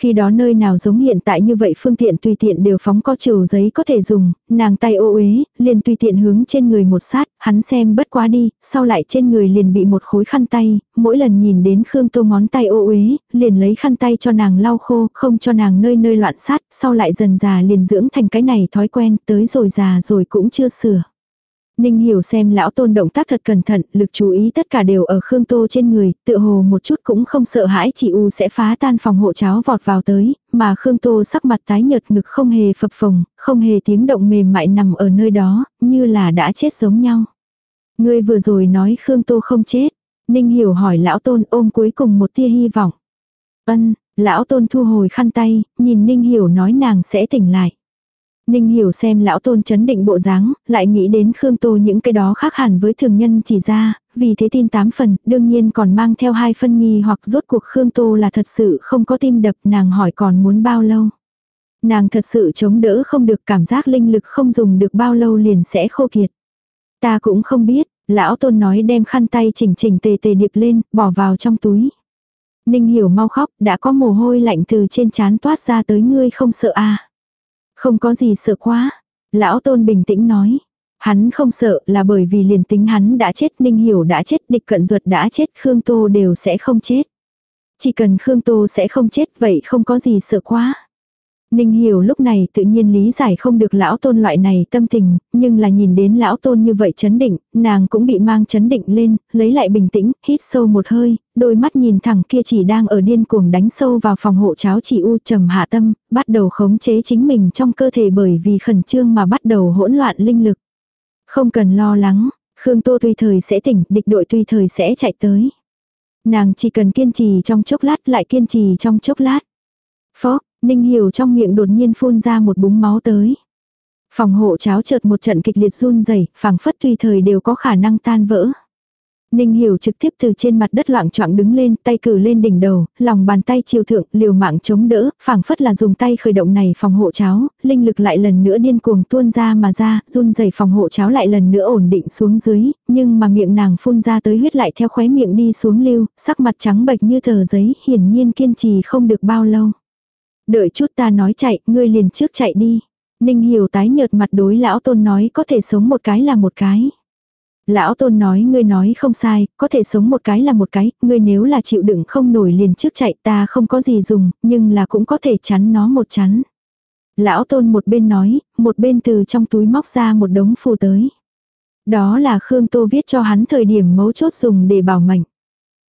Khi đó nơi nào giống hiện tại như vậy phương tiện tùy tiện đều phóng có chiều giấy có thể dùng, nàng tay ô uế, liền tùy tiện hướng trên người một sát, hắn xem bất quá đi, sau lại trên người liền bị một khối khăn tay, mỗi lần nhìn đến Khương Tô ngón tay ô uế, liền lấy khăn tay cho nàng lau khô, không cho nàng nơi nơi loạn sát, sau lại dần già liền dưỡng thành cái này thói quen, tới rồi già rồi cũng chưa sửa. Ninh hiểu xem lão tôn động tác thật cẩn thận, lực chú ý tất cả đều ở Khương Tô trên người, tự hồ một chút cũng không sợ hãi chị U sẽ phá tan phòng hộ cháo vọt vào tới, mà Khương Tô sắc mặt tái nhợt ngực không hề phập phồng, không hề tiếng động mềm mại nằm ở nơi đó, như là đã chết giống nhau. Ngươi vừa rồi nói Khương Tô không chết. Ninh hiểu hỏi lão tôn ôm cuối cùng một tia hy vọng. Ân, lão tôn thu hồi khăn tay, nhìn Ninh hiểu nói nàng sẽ tỉnh lại. Ninh hiểu xem lão tôn chấn định bộ dáng, lại nghĩ đến Khương Tô những cái đó khác hẳn với thường nhân chỉ ra, vì thế tin tám phần, đương nhiên còn mang theo hai phân nghi hoặc rốt cuộc Khương Tô là thật sự không có tim đập, nàng hỏi còn muốn bao lâu. Nàng thật sự chống đỡ không được cảm giác linh lực không dùng được bao lâu liền sẽ khô kiệt. Ta cũng không biết, lão tôn nói đem khăn tay chỉnh chỉnh tề tề điệp lên, bỏ vào trong túi. Ninh hiểu mau khóc, đã có mồ hôi lạnh từ trên trán toát ra tới ngươi không sợ à. Không có gì sợ quá. Lão tôn bình tĩnh nói. Hắn không sợ là bởi vì liền tính hắn đã chết, Ninh Hiểu đã chết, địch cận ruột đã chết, Khương Tô đều sẽ không chết. Chỉ cần Khương Tô sẽ không chết vậy không có gì sợ quá. Ninh hiểu lúc này tự nhiên lý giải không được lão tôn loại này tâm tình, nhưng là nhìn đến lão tôn như vậy chấn định, nàng cũng bị mang chấn định lên, lấy lại bình tĩnh, hít sâu một hơi, đôi mắt nhìn thẳng kia chỉ đang ở điên cuồng đánh sâu vào phòng hộ cháo chỉ u trầm hạ tâm, bắt đầu khống chế chính mình trong cơ thể bởi vì khẩn trương mà bắt đầu hỗn loạn linh lực. Không cần lo lắng, Khương Tô tùy thời sẽ tỉnh, địch đội tùy thời sẽ chạy tới. Nàng chỉ cần kiên trì trong chốc lát lại kiên trì trong chốc lát. Phó, Ninh Hiểu trong miệng đột nhiên phun ra một búng máu tới. Phòng hộ cháo chợt một trận kịch liệt run rẩy, phảng phất tùy thời đều có khả năng tan vỡ. Ninh Hiểu trực tiếp từ trên mặt đất loạn choạng đứng lên, tay cử lên đỉnh đầu, lòng bàn tay chiều thượng, liều mạng chống đỡ, phảng phất là dùng tay khởi động này phòng hộ cháo, linh lực lại lần nữa điên cuồng tuôn ra mà ra, run rẩy phòng hộ cháo lại lần nữa ổn định xuống dưới, nhưng mà miệng nàng phun ra tới huyết lại theo khóe miệng đi xuống lưu, sắc mặt trắng bệch như tờ giấy, hiển nhiên kiên trì không được bao lâu. Đợi chút ta nói chạy, ngươi liền trước chạy đi. Ninh hiểu tái nhợt mặt đối lão tôn nói có thể sống một cái là một cái. Lão tôn nói ngươi nói không sai, có thể sống một cái là một cái, ngươi nếu là chịu đựng không nổi liền trước chạy ta không có gì dùng, nhưng là cũng có thể chắn nó một chắn. Lão tôn một bên nói, một bên từ trong túi móc ra một đống phù tới. Đó là Khương Tô viết cho hắn thời điểm mấu chốt dùng để bảo mệnh.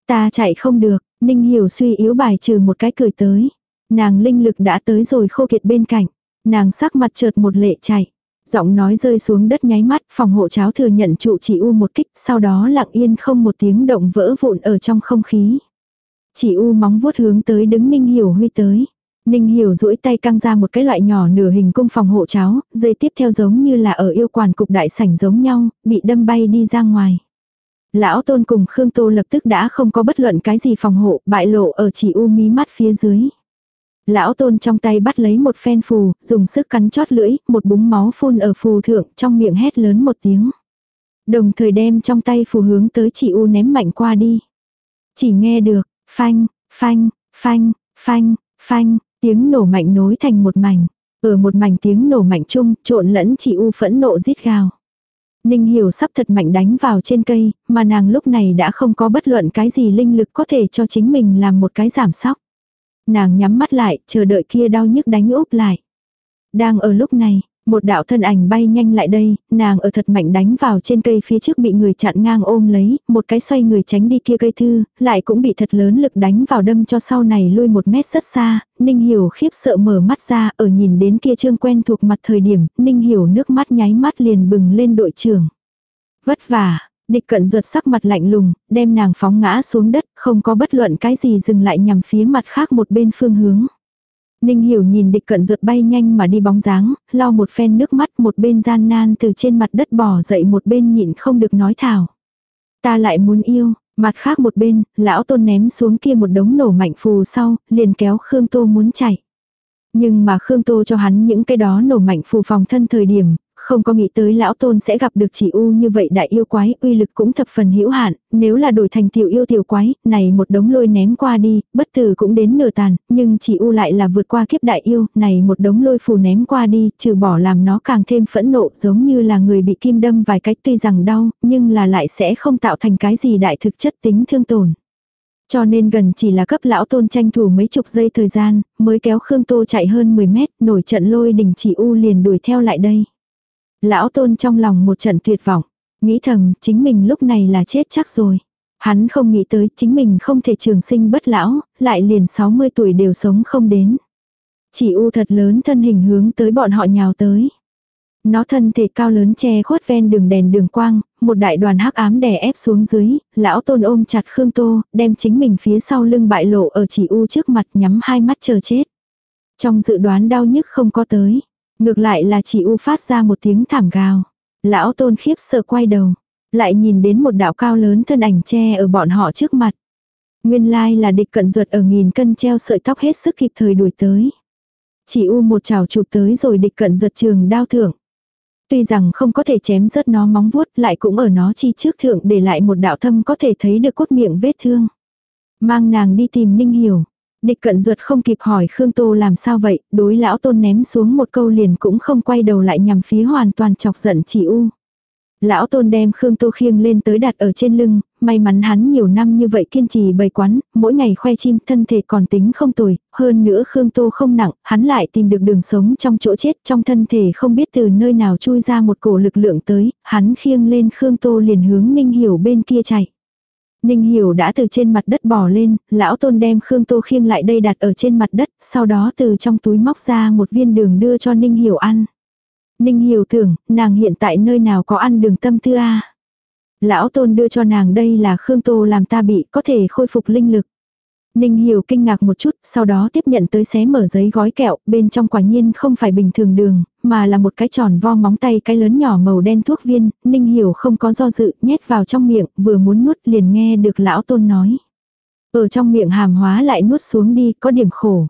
Ta chạy không được, Ninh Hiểu suy yếu bài trừ một cái cười tới. Nàng linh lực đã tới rồi khô kiệt bên cạnh. Nàng sắc mặt chợt một lệ chảy Giọng nói rơi xuống đất nháy mắt, phòng hộ cháo thừa nhận trụ chỉ u một kích, sau đó lặng yên không một tiếng động vỡ vụn ở trong không khí. Chỉ u móng vuốt hướng tới đứng Ninh Hiểu Huy tới. Ninh Hiểu duỗi tay căng ra một cái loại nhỏ nửa hình cung phòng hộ cháo, dây tiếp theo giống như là ở yêu quản cục đại sảnh giống nhau, bị đâm bay đi ra ngoài. Lão Tôn cùng Khương Tô lập tức đã không có bất luận cái gì phòng hộ, bại lộ ở chỉ u mí mắt phía dưới. Lão tôn trong tay bắt lấy một phen phù, dùng sức cắn chót lưỡi, một búng máu phun ở phù thượng, trong miệng hét lớn một tiếng. Đồng thời đem trong tay phù hướng tới chị U ném mạnh qua đi. Chỉ nghe được, phanh, phanh, phanh, phanh, phanh, tiếng nổ mạnh nối thành một mảnh. Ở một mảnh tiếng nổ mạnh chung, trộn lẫn chị U phẫn nộ rít gào. Ninh hiểu sắp thật mạnh đánh vào trên cây, mà nàng lúc này đã không có bất luận cái gì linh lực có thể cho chính mình làm một cái giảm sóc. Nàng nhắm mắt lại, chờ đợi kia đau nhức đánh úp lại. Đang ở lúc này, một đạo thân ảnh bay nhanh lại đây, nàng ở thật mạnh đánh vào trên cây phía trước bị người chặn ngang ôm lấy, một cái xoay người tránh đi kia cây thư, lại cũng bị thật lớn lực đánh vào đâm cho sau này lui một mét rất xa, Ninh Hiểu khiếp sợ mở mắt ra ở nhìn đến kia trương quen thuộc mặt thời điểm, Ninh Hiểu nước mắt nháy mắt liền bừng lên đội trưởng. Vất vả, Địch cận ruột sắc mặt lạnh lùng, đem nàng phóng ngã xuống đất, không có bất luận cái gì dừng lại nhằm phía mặt khác một bên phương hướng. Ninh hiểu nhìn địch cận ruột bay nhanh mà đi bóng dáng, lau một phen nước mắt một bên gian nan từ trên mặt đất bò dậy một bên nhịn không được nói thảo. Ta lại muốn yêu, mặt khác một bên, lão tôn ném xuống kia một đống nổ mạnh phù sau, liền kéo Khương Tô muốn chạy. Nhưng mà Khương Tô cho hắn những cái đó nổ mạnh phù phòng thân thời điểm, không có nghĩ tới lão tôn sẽ gặp được chỉ u như vậy đại yêu quái, uy lực cũng thập phần hữu hạn, nếu là đổi thành tiểu yêu tiểu quái, này một đống lôi ném qua đi, bất tử cũng đến nửa tàn, nhưng chỉ u lại là vượt qua kiếp đại yêu, này một đống lôi phù ném qua đi, trừ bỏ làm nó càng thêm phẫn nộ giống như là người bị kim đâm vài cách tuy rằng đau, nhưng là lại sẽ không tạo thành cái gì đại thực chất tính thương tổn. Cho nên gần chỉ là cấp lão tôn tranh thủ mấy chục giây thời gian, mới kéo Khương Tô chạy hơn 10 mét, nổi trận lôi đỉnh chỉ u liền đuổi theo lại đây. Lão tôn trong lòng một trận tuyệt vọng, nghĩ thầm chính mình lúc này là chết chắc rồi. Hắn không nghĩ tới chính mình không thể trường sinh bất lão, lại liền 60 tuổi đều sống không đến. Chỉ u thật lớn thân hình hướng tới bọn họ nhào tới. Nó thân thể cao lớn che khuất ven đường đèn đường quang, một đại đoàn hắc ám đè ép xuống dưới, lão tôn ôm chặt Khương Tô, đem chính mình phía sau lưng bại lộ ở chỉ u trước mặt nhắm hai mắt chờ chết. Trong dự đoán đau nhức không có tới. Ngược lại là chị U phát ra một tiếng thảm gào. Lão tôn khiếp sợ quay đầu. Lại nhìn đến một đạo cao lớn thân ảnh che ở bọn họ trước mặt. Nguyên lai là địch cận ruột ở nghìn cân treo sợi tóc hết sức kịp thời đuổi tới. Chị U một chảo chụp tới rồi địch cận ruột trường đao thưởng. Tuy rằng không có thể chém rớt nó móng vuốt, lại cũng ở nó chi trước thượng để lại một đạo thâm có thể thấy được cốt miệng vết thương. Mang nàng đi tìm Ninh Hiểu. Địch cận ruột không kịp hỏi Khương Tô làm sao vậy, đối lão tôn ném xuống một câu liền cũng không quay đầu lại nhằm phía hoàn toàn chọc giận chị U. Lão tôn đem Khương Tô khiêng lên tới đặt ở trên lưng, may mắn hắn nhiều năm như vậy kiên trì bày quán, mỗi ngày khoe chim thân thể còn tính không tồi, hơn nữa Khương Tô không nặng, hắn lại tìm được đường sống trong chỗ chết trong thân thể không biết từ nơi nào chui ra một cổ lực lượng tới, hắn khiêng lên Khương Tô liền hướng Ninh Hiểu bên kia chạy. Ninh Hiểu đã từ trên mặt đất bò lên, lão tôn đem Khương Tô khiêng lại đây đặt ở trên mặt đất, sau đó từ trong túi móc ra một viên đường đưa cho Ninh Hiểu ăn. Ninh Hiểu tưởng, nàng hiện tại nơi nào có ăn đường tâm tư a Lão tôn đưa cho nàng đây là Khương Tô làm ta bị có thể khôi phục linh lực. Ninh Hiểu kinh ngạc một chút, sau đó tiếp nhận tới xé mở giấy gói kẹo, bên trong quả nhiên không phải bình thường đường, mà là một cái tròn vo móng tay cái lớn nhỏ màu đen thuốc viên, Ninh Hiểu không có do dự, nhét vào trong miệng, vừa muốn nuốt liền nghe được lão tôn nói. Ở trong miệng hàm hóa lại nuốt xuống đi, có điểm khổ.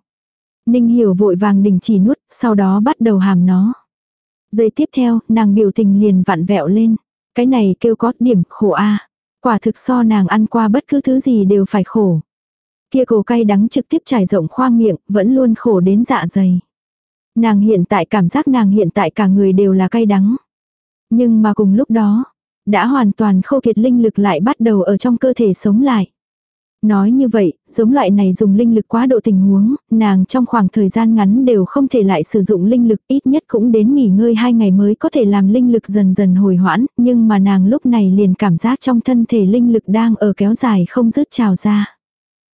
Ninh Hiểu vội vàng đình chỉ nuốt, sau đó bắt đầu hàm nó. Giây tiếp theo, nàng biểu tình liền vặn vẹo lên. Cái này kêu có điểm khổ a Quả thực so nàng ăn qua bất cứ thứ gì đều phải khổ. Kia cổ cay đắng trực tiếp trải rộng khoang miệng, vẫn luôn khổ đến dạ dày. Nàng hiện tại cảm giác nàng hiện tại cả người đều là cay đắng. Nhưng mà cùng lúc đó, đã hoàn toàn khô kiệt linh lực lại bắt đầu ở trong cơ thể sống lại. Nói như vậy, giống loại này dùng linh lực quá độ tình huống, nàng trong khoảng thời gian ngắn đều không thể lại sử dụng linh lực ít nhất cũng đến nghỉ ngơi hai ngày mới có thể làm linh lực dần dần hồi hoãn, nhưng mà nàng lúc này liền cảm giác trong thân thể linh lực đang ở kéo dài không dứt trào ra.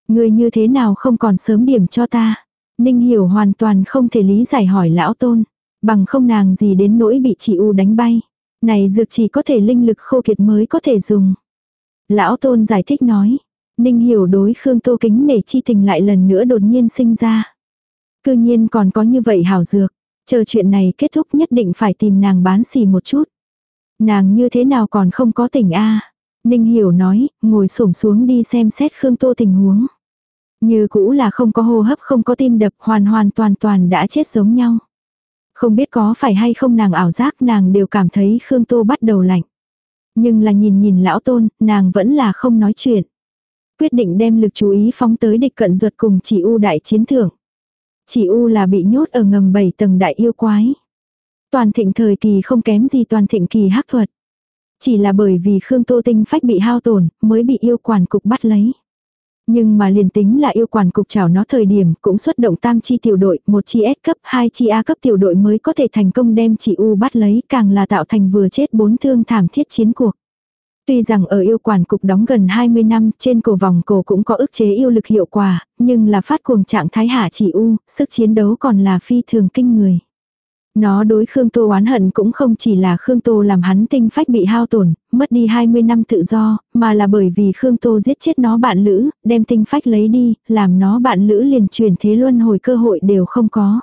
Người như thế nào không còn sớm điểm cho ta. Ninh hiểu hoàn toàn không thể lý giải hỏi lão tôn. Bằng không nàng gì đến nỗi bị chị U đánh bay. Này dược chỉ có thể linh lực khô kiệt mới có thể dùng. Lão tôn giải thích nói. Ninh hiểu đối Khương Tô kính nể chi tình lại lần nữa đột nhiên sinh ra. Cư nhiên còn có như vậy hảo dược. Chờ chuyện này kết thúc nhất định phải tìm nàng bán xì một chút. Nàng như thế nào còn không có tình a Ninh hiểu nói, ngồi xổm xuống đi xem xét Khương Tô tình huống. Như cũ là không có hô hấp không có tim đập hoàn hoàn toàn toàn đã chết giống nhau. Không biết có phải hay không nàng ảo giác nàng đều cảm thấy Khương Tô bắt đầu lạnh. Nhưng là nhìn nhìn lão tôn, nàng vẫn là không nói chuyện. Quyết định đem lực chú ý phóng tới địch cận ruột cùng chị U đại chiến thưởng. Chị U là bị nhốt ở ngầm 7 tầng đại yêu quái. Toàn thịnh thời kỳ không kém gì toàn thịnh kỳ hắc thuật. Chỉ là bởi vì Khương Tô Tinh phách bị hao tổn, mới bị yêu quản cục bắt lấy. Nhưng mà liền tính là yêu quản cục chào nó thời điểm cũng xuất động tam chi tiểu đội, một chi S cấp, hai chi A cấp tiểu đội mới có thể thành công đem chị U bắt lấy càng là tạo thành vừa chết bốn thương thảm thiết chiến cuộc. Tuy rằng ở yêu quản cục đóng gần 20 năm, trên cổ vòng cổ cũng có ức chế yêu lực hiệu quả, nhưng là phát cuồng trạng thái hạ chỉ U, sức chiến đấu còn là phi thường kinh người. Nó đối Khương Tô oán hận cũng không chỉ là Khương Tô làm hắn tinh phách bị hao tổn, mất đi 20 năm tự do, mà là bởi vì Khương Tô giết chết nó bạn lữ, đem tinh phách lấy đi, làm nó bạn lữ liền truyền thế luân hồi cơ hội đều không có.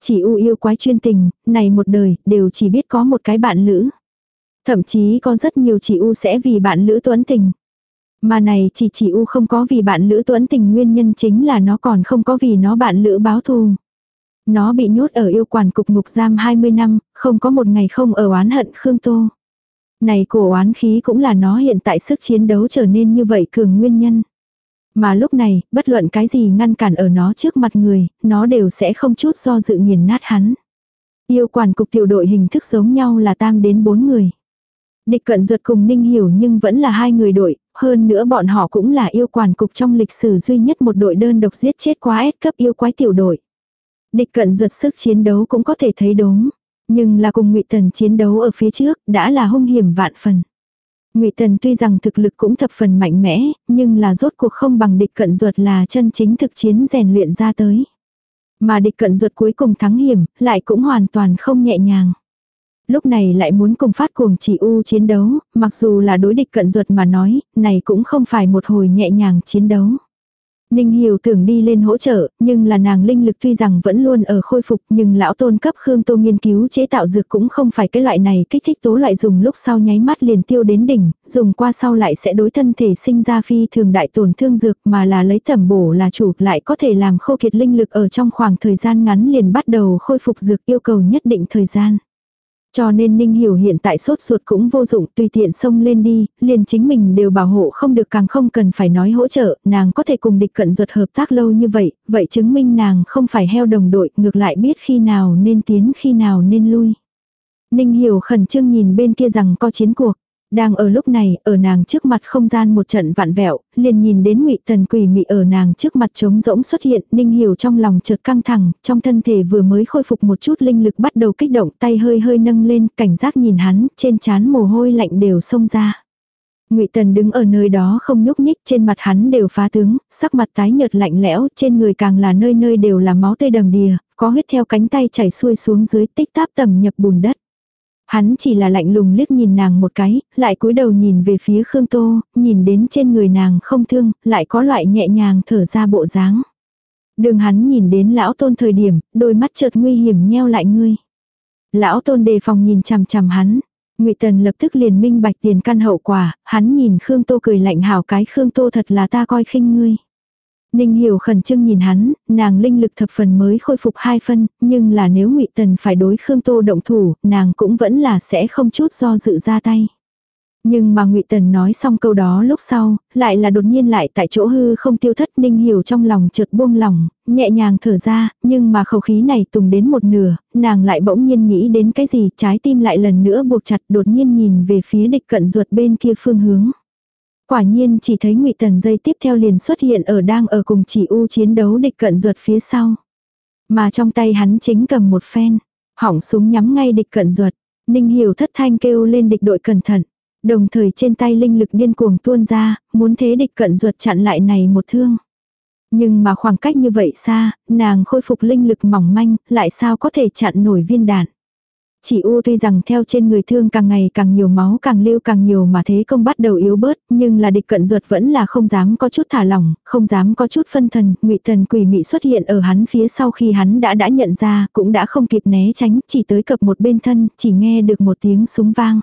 Chỉ u yêu quái chuyên tình, này một đời, đều chỉ biết có một cái bạn lữ. Thậm chí có rất nhiều chị u sẽ vì bạn lữ tuấn tình. Mà này chỉ chị u không có vì bạn lữ tuấn tình nguyên nhân chính là nó còn không có vì nó bạn lữ báo thù. Nó bị nhốt ở yêu quản cục ngục giam 20 năm, không có một ngày không ở oán hận Khương Tô. Này cổ oán khí cũng là nó hiện tại sức chiến đấu trở nên như vậy cường nguyên nhân. Mà lúc này, bất luận cái gì ngăn cản ở nó trước mặt người, nó đều sẽ không chút do dự nghiền nát hắn. Yêu quản cục tiểu đội hình thức giống nhau là tam đến bốn người. Địch cận ruột cùng Ninh Hiểu nhưng vẫn là hai người đội, hơn nữa bọn họ cũng là yêu quản cục trong lịch sử duy nhất một đội đơn độc giết chết quá S cấp yêu quái tiểu đội. Địch cận ruột sức chiến đấu cũng có thể thấy đốm nhưng là cùng ngụy Tần chiến đấu ở phía trước đã là hung hiểm vạn phần. Ngụy Tần tuy rằng thực lực cũng thập phần mạnh mẽ, nhưng là rốt cuộc không bằng địch cận ruột là chân chính thực chiến rèn luyện ra tới. Mà địch cận ruột cuối cùng thắng hiểm, lại cũng hoàn toàn không nhẹ nhàng lúc này lại muốn cùng phát cuồng chỉ u chiến đấu, mặc dù là đối địch cận ruột mà nói, này cũng không phải một hồi nhẹ nhàng chiến đấu. Ninh Hiểu tưởng đi lên hỗ trợ, nhưng là nàng linh lực tuy rằng vẫn luôn ở khôi phục nhưng lão tôn cấp Khương Tô nghiên cứu chế tạo dược cũng không phải cái loại này kích thích tố loại dùng lúc sau nháy mắt liền tiêu đến đỉnh, dùng qua sau lại sẽ đối thân thể sinh ra phi thường đại tổn thương dược mà là lấy thẩm bổ là chủ lại có thể làm khô kiệt linh lực ở trong khoảng thời gian ngắn liền bắt đầu khôi phục dược yêu cầu nhất định thời gian. Cho nên Ninh Hiểu hiện tại sốt ruột cũng vô dụng tùy tiện xông lên đi, liền chính mình đều bảo hộ không được càng không cần phải nói hỗ trợ, nàng có thể cùng địch cận ruột hợp tác lâu như vậy, vậy chứng minh nàng không phải heo đồng đội, ngược lại biết khi nào nên tiến khi nào nên lui. Ninh Hiểu khẩn trương nhìn bên kia rằng có chiến cuộc. Đang ở lúc này, ở nàng trước mặt không gian một trận vạn vẹo, liền nhìn đến ngụy tần quỷ mị ở nàng trước mặt trống rỗng xuất hiện, ninh hiểu trong lòng chợt căng thẳng, trong thân thể vừa mới khôi phục một chút linh lực bắt đầu kích động, tay hơi hơi nâng lên, cảnh giác nhìn hắn, trên trán mồ hôi lạnh đều xông ra. Ngụy Tần đứng ở nơi đó không nhúc nhích, trên mặt hắn đều phá tướng, sắc mặt tái nhợt lạnh lẽo, trên người càng là nơi nơi đều là máu tươi đầm đìa, có huyết theo cánh tay chảy xuôi xuống dưới tích táp tầm nhập bùn đất. Hắn chỉ là lạnh lùng liếc nhìn nàng một cái, lại cúi đầu nhìn về phía Khương Tô, nhìn đến trên người nàng không thương, lại có loại nhẹ nhàng thở ra bộ dáng. Đường hắn nhìn đến lão tôn thời điểm, đôi mắt chợt nguy hiểm nheo lại ngươi. Lão tôn đề phòng nhìn chằm chằm hắn. Ngụy Tần lập tức liền minh bạch tiền căn hậu quả, hắn nhìn Khương Tô cười lạnh hảo cái Khương Tô thật là ta coi khinh ngươi. Ninh hiểu khẩn trương nhìn hắn, nàng linh lực thập phần mới khôi phục hai phân, nhưng là nếu ngụy Tần phải đối Khương Tô động thủ, nàng cũng vẫn là sẽ không chút do dự ra tay. Nhưng mà ngụy Tần nói xong câu đó lúc sau, lại là đột nhiên lại tại chỗ hư không tiêu thất Ninh hiểu trong lòng chợt buông lòng, nhẹ nhàng thở ra, nhưng mà khẩu khí này tùng đến một nửa, nàng lại bỗng nhiên nghĩ đến cái gì, trái tim lại lần nữa buộc chặt đột nhiên nhìn về phía địch cận ruột bên kia phương hướng. Quả nhiên chỉ thấy ngụy Tần dây tiếp theo liền xuất hiện ở đang ở cùng chỉ u chiến đấu địch cận ruột phía sau. Mà trong tay hắn chính cầm một phen, hỏng súng nhắm ngay địch cận ruột. Ninh hiểu thất thanh kêu lên địch đội cẩn thận. Đồng thời trên tay linh lực điên cuồng tuôn ra, muốn thế địch cận ruột chặn lại này một thương. Nhưng mà khoảng cách như vậy xa, nàng khôi phục linh lực mỏng manh, lại sao có thể chặn nổi viên đạn. Chỉ U tuy rằng theo trên người thương càng ngày càng nhiều máu càng lưu càng nhiều mà thế công bắt đầu yếu bớt, nhưng là địch cận ruột vẫn là không dám có chút thả lỏng, không dám có chút phân thần, ngụy thần quỷ mị xuất hiện ở hắn phía sau khi hắn đã đã nhận ra, cũng đã không kịp né tránh, chỉ tới cập một bên thân, chỉ nghe được một tiếng súng vang.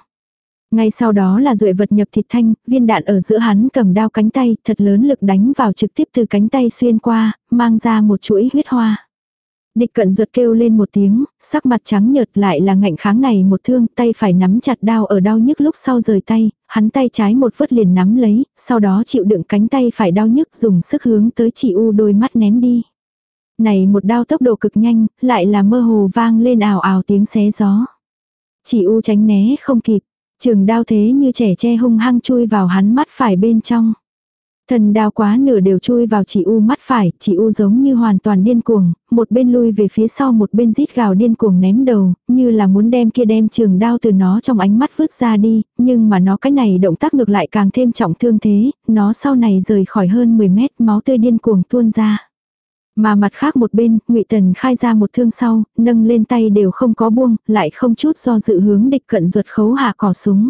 Ngay sau đó là duệ vật nhập thịt thanh, viên đạn ở giữa hắn cầm đao cánh tay, thật lớn lực đánh vào trực tiếp từ cánh tay xuyên qua, mang ra một chuỗi huyết hoa. Địch cận ruột kêu lên một tiếng, sắc mặt trắng nhợt lại là ngạnh kháng này một thương, tay phải nắm chặt đao ở đau nhức lúc sau rời tay, hắn tay trái một vứt liền nắm lấy, sau đó chịu đựng cánh tay phải đau nhức dùng sức hướng tới chỉ u đôi mắt ném đi. Này một đao tốc độ cực nhanh, lại là mơ hồ vang lên ào ào tiếng xé gió. Chỉ u tránh né không kịp, trường đao thế như trẻ che hung hăng chui vào hắn mắt phải bên trong. Thần đao quá nửa đều chui vào chỉ u mắt phải, chỉ u giống như hoàn toàn điên cuồng, một bên lui về phía sau một bên rít gào điên cuồng ném đầu, như là muốn đem kia đem trường đao từ nó trong ánh mắt vứt ra đi, nhưng mà nó cái này động tác ngược lại càng thêm trọng thương thế, nó sau này rời khỏi hơn 10 mét máu tươi điên cuồng tuôn ra. Mà mặt khác một bên, ngụy Tần khai ra một thương sau, nâng lên tay đều không có buông, lại không chút do dự hướng địch cận ruột khấu hạ cỏ súng.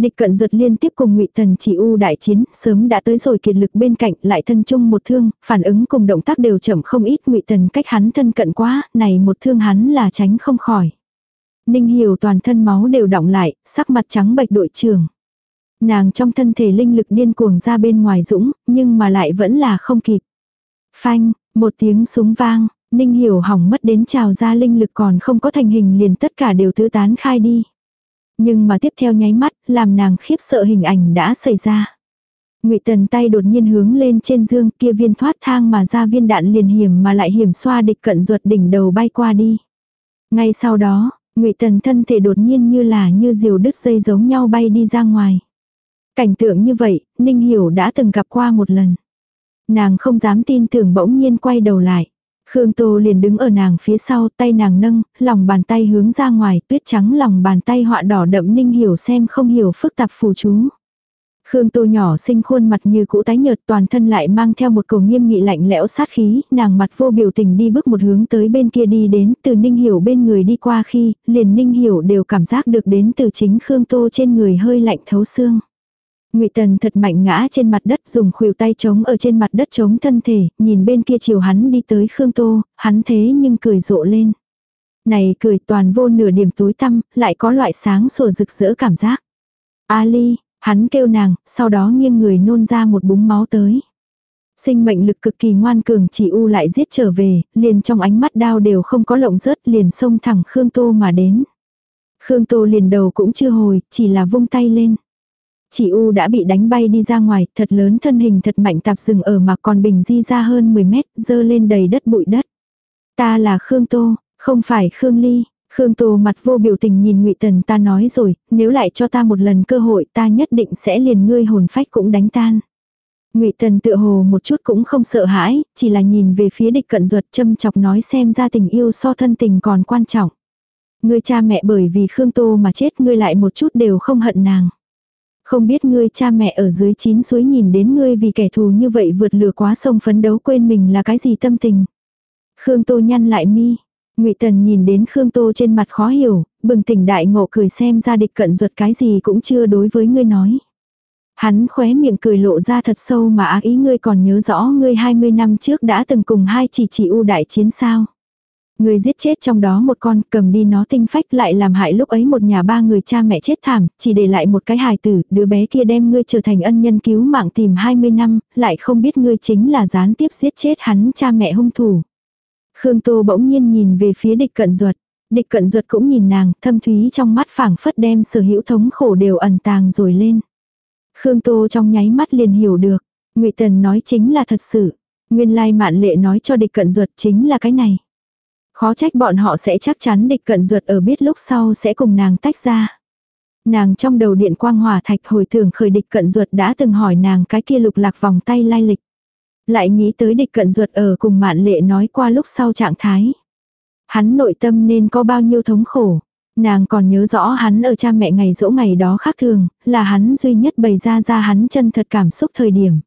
Địch cận ruột liên tiếp cùng ngụy thần chỉ u đại chiến, sớm đã tới rồi kiệt lực bên cạnh, lại thân chung một thương, phản ứng cùng động tác đều chậm không ít, ngụy thần cách hắn thân cận quá, này một thương hắn là tránh không khỏi. Ninh Hiểu toàn thân máu đều đọng lại, sắc mặt trắng bệch đội trưởng. Nàng trong thân thể linh lực điên cuồng ra bên ngoài dũng, nhưng mà lại vẫn là không kịp. Phanh, một tiếng súng vang, Ninh Hiểu hỏng mất đến trào ra linh lực còn không có thành hình liền tất cả đều tứ tán khai đi. Nhưng mà tiếp theo nháy mắt, làm nàng khiếp sợ hình ảnh đã xảy ra. Ngụy Tần tay đột nhiên hướng lên trên dương, kia viên thoát thang mà ra viên đạn liền hiểm mà lại hiểm xoa địch cận ruột đỉnh đầu bay qua đi. Ngay sau đó, Ngụy Tần thân thể đột nhiên như là như diều đứt dây giống nhau bay đi ra ngoài. Cảnh tượng như vậy, Ninh Hiểu đã từng gặp qua một lần. Nàng không dám tin tưởng bỗng nhiên quay đầu lại. Khương Tô liền đứng ở nàng phía sau, tay nàng nâng, lòng bàn tay hướng ra ngoài, tuyết trắng lòng bàn tay họa đỏ đậm ninh hiểu xem không hiểu phức tạp phù chú. Khương Tô nhỏ xinh khuôn mặt như cũ tái nhợt toàn thân lại mang theo một cầu nghiêm nghị lạnh lẽo sát khí, nàng mặt vô biểu tình đi bước một hướng tới bên kia đi đến, từ Ninh Hiểu bên người đi qua khi, liền Ninh Hiểu đều cảm giác được đến từ chính Khương Tô trên người hơi lạnh thấu xương. Ngụy Tần thật mạnh ngã trên mặt đất dùng khuỷu tay chống ở trên mặt đất chống thân thể, nhìn bên kia chiều hắn đi tới Khương Tô, hắn thế nhưng cười rộ lên. Này cười toàn vô nửa điểm tối tăm, lại có loại sáng sủa rực rỡ cảm giác. Ali, hắn kêu nàng, sau đó nghiêng người nôn ra một búng máu tới. Sinh mệnh lực cực kỳ ngoan cường chỉ u lại giết trở về, liền trong ánh mắt đao đều không có lộng rớt liền xông thẳng Khương Tô mà đến. Khương Tô liền đầu cũng chưa hồi, chỉ là vung tay lên. Chị U đã bị đánh bay đi ra ngoài, thật lớn thân hình thật mạnh tạp rừng ở mà còn bình di ra hơn 10 mét, dơ lên đầy đất bụi đất. Ta là Khương Tô, không phải Khương Ly. Khương Tô mặt vô biểu tình nhìn ngụy Tần ta nói rồi, nếu lại cho ta một lần cơ hội ta nhất định sẽ liền ngươi hồn phách cũng đánh tan. Ngụy Tần tựa hồ một chút cũng không sợ hãi, chỉ là nhìn về phía địch cận ruột châm chọc nói xem ra tình yêu so thân tình còn quan trọng. Ngươi cha mẹ bởi vì Khương Tô mà chết ngươi lại một chút đều không hận nàng. Không biết ngươi cha mẹ ở dưới chín suối nhìn đến ngươi vì kẻ thù như vậy vượt lửa quá sông phấn đấu quên mình là cái gì tâm tình. Khương Tô nhăn lại mi. ngụy Tần nhìn đến Khương Tô trên mặt khó hiểu, bừng tỉnh đại ngộ cười xem ra địch cận ruột cái gì cũng chưa đối với ngươi nói. Hắn khóe miệng cười lộ ra thật sâu mà ác ý ngươi còn nhớ rõ ngươi 20 năm trước đã từng cùng hai chỉ chỉ u đại chiến sao. Người giết chết trong đó một con cầm đi nó tinh phách lại làm hại lúc ấy một nhà ba người cha mẹ chết thảm, chỉ để lại một cái hài tử, đứa bé kia đem ngươi trở thành ân nhân cứu mạng tìm 20 năm, lại không biết ngươi chính là gián tiếp giết chết hắn cha mẹ hung thủ. Khương Tô bỗng nhiên nhìn về phía địch cận ruột. Địch cận ruột cũng nhìn nàng, thâm thúy trong mắt phảng phất đem sở hữu thống khổ đều ẩn tàng rồi lên. Khương Tô trong nháy mắt liền hiểu được. ngụy Tần nói chính là thật sự. Nguyên lai mạn lệ nói cho địch cận ruột chính là cái này. Khó trách bọn họ sẽ chắc chắn địch cận ruột ở biết lúc sau sẽ cùng nàng tách ra. Nàng trong đầu điện quang hỏa thạch hồi tưởng khởi địch cận ruột đã từng hỏi nàng cái kia lục lạc vòng tay lai lịch. Lại nghĩ tới địch cận ruột ở cùng mạn lệ nói qua lúc sau trạng thái. Hắn nội tâm nên có bao nhiêu thống khổ. Nàng còn nhớ rõ hắn ở cha mẹ ngày dỗ ngày đó khác thường, là hắn duy nhất bày ra ra hắn chân thật cảm xúc thời điểm.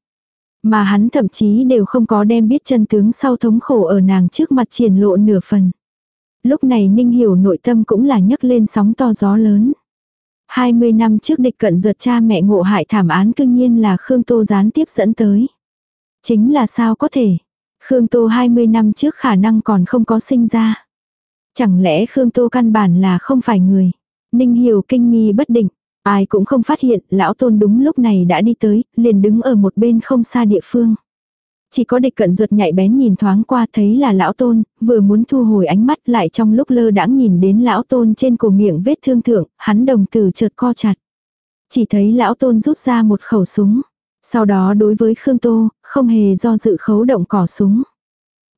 Mà hắn thậm chí đều không có đem biết chân tướng sau thống khổ ở nàng trước mặt triển lộ nửa phần. Lúc này Ninh Hiểu nội tâm cũng là nhấc lên sóng to gió lớn. 20 năm trước địch cận ruột cha mẹ ngộ hại thảm án cương nhiên là Khương Tô gián tiếp dẫn tới. Chính là sao có thể. Khương Tô 20 năm trước khả năng còn không có sinh ra. Chẳng lẽ Khương Tô căn bản là không phải người. Ninh Hiểu kinh nghi bất định. Ai cũng không phát hiện, lão tôn đúng lúc này đã đi tới, liền đứng ở một bên không xa địa phương. Chỉ có địch cận ruột nhạy bén nhìn thoáng qua thấy là lão tôn, vừa muốn thu hồi ánh mắt lại trong lúc lơ đãng nhìn đến lão tôn trên cổ miệng vết thương thượng, hắn đồng tử chợt co chặt. Chỉ thấy lão tôn rút ra một khẩu súng. Sau đó đối với Khương Tô, không hề do dự khấu động cỏ súng.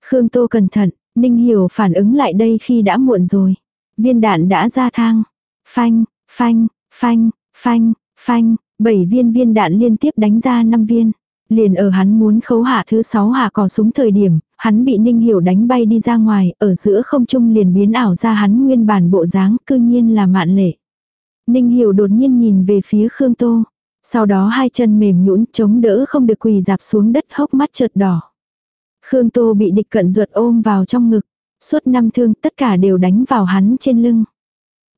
Khương Tô cẩn thận, Ninh Hiểu phản ứng lại đây khi đã muộn rồi. Viên đạn đã ra thang. Phanh, phanh, phanh, phanh, phanh, bảy viên viên đạn liên tiếp đánh ra năm viên. Liền ở hắn muốn khấu hạ thứ sáu hạ cò súng thời điểm, hắn bị Ninh Hiểu đánh bay đi ra ngoài, ở giữa không trung liền biến ảo ra hắn nguyên bản bộ dáng, cư nhiên là mạn lệ. Ninh Hiểu đột nhiên nhìn về phía Khương Tô. Sau đó hai chân mềm nhũn chống đỡ không được quỳ dạp xuống đất hốc mắt chợt đỏ. Khương Tô bị địch cận ruột ôm vào trong ngực. Suốt năm thương tất cả đều đánh vào hắn trên lưng.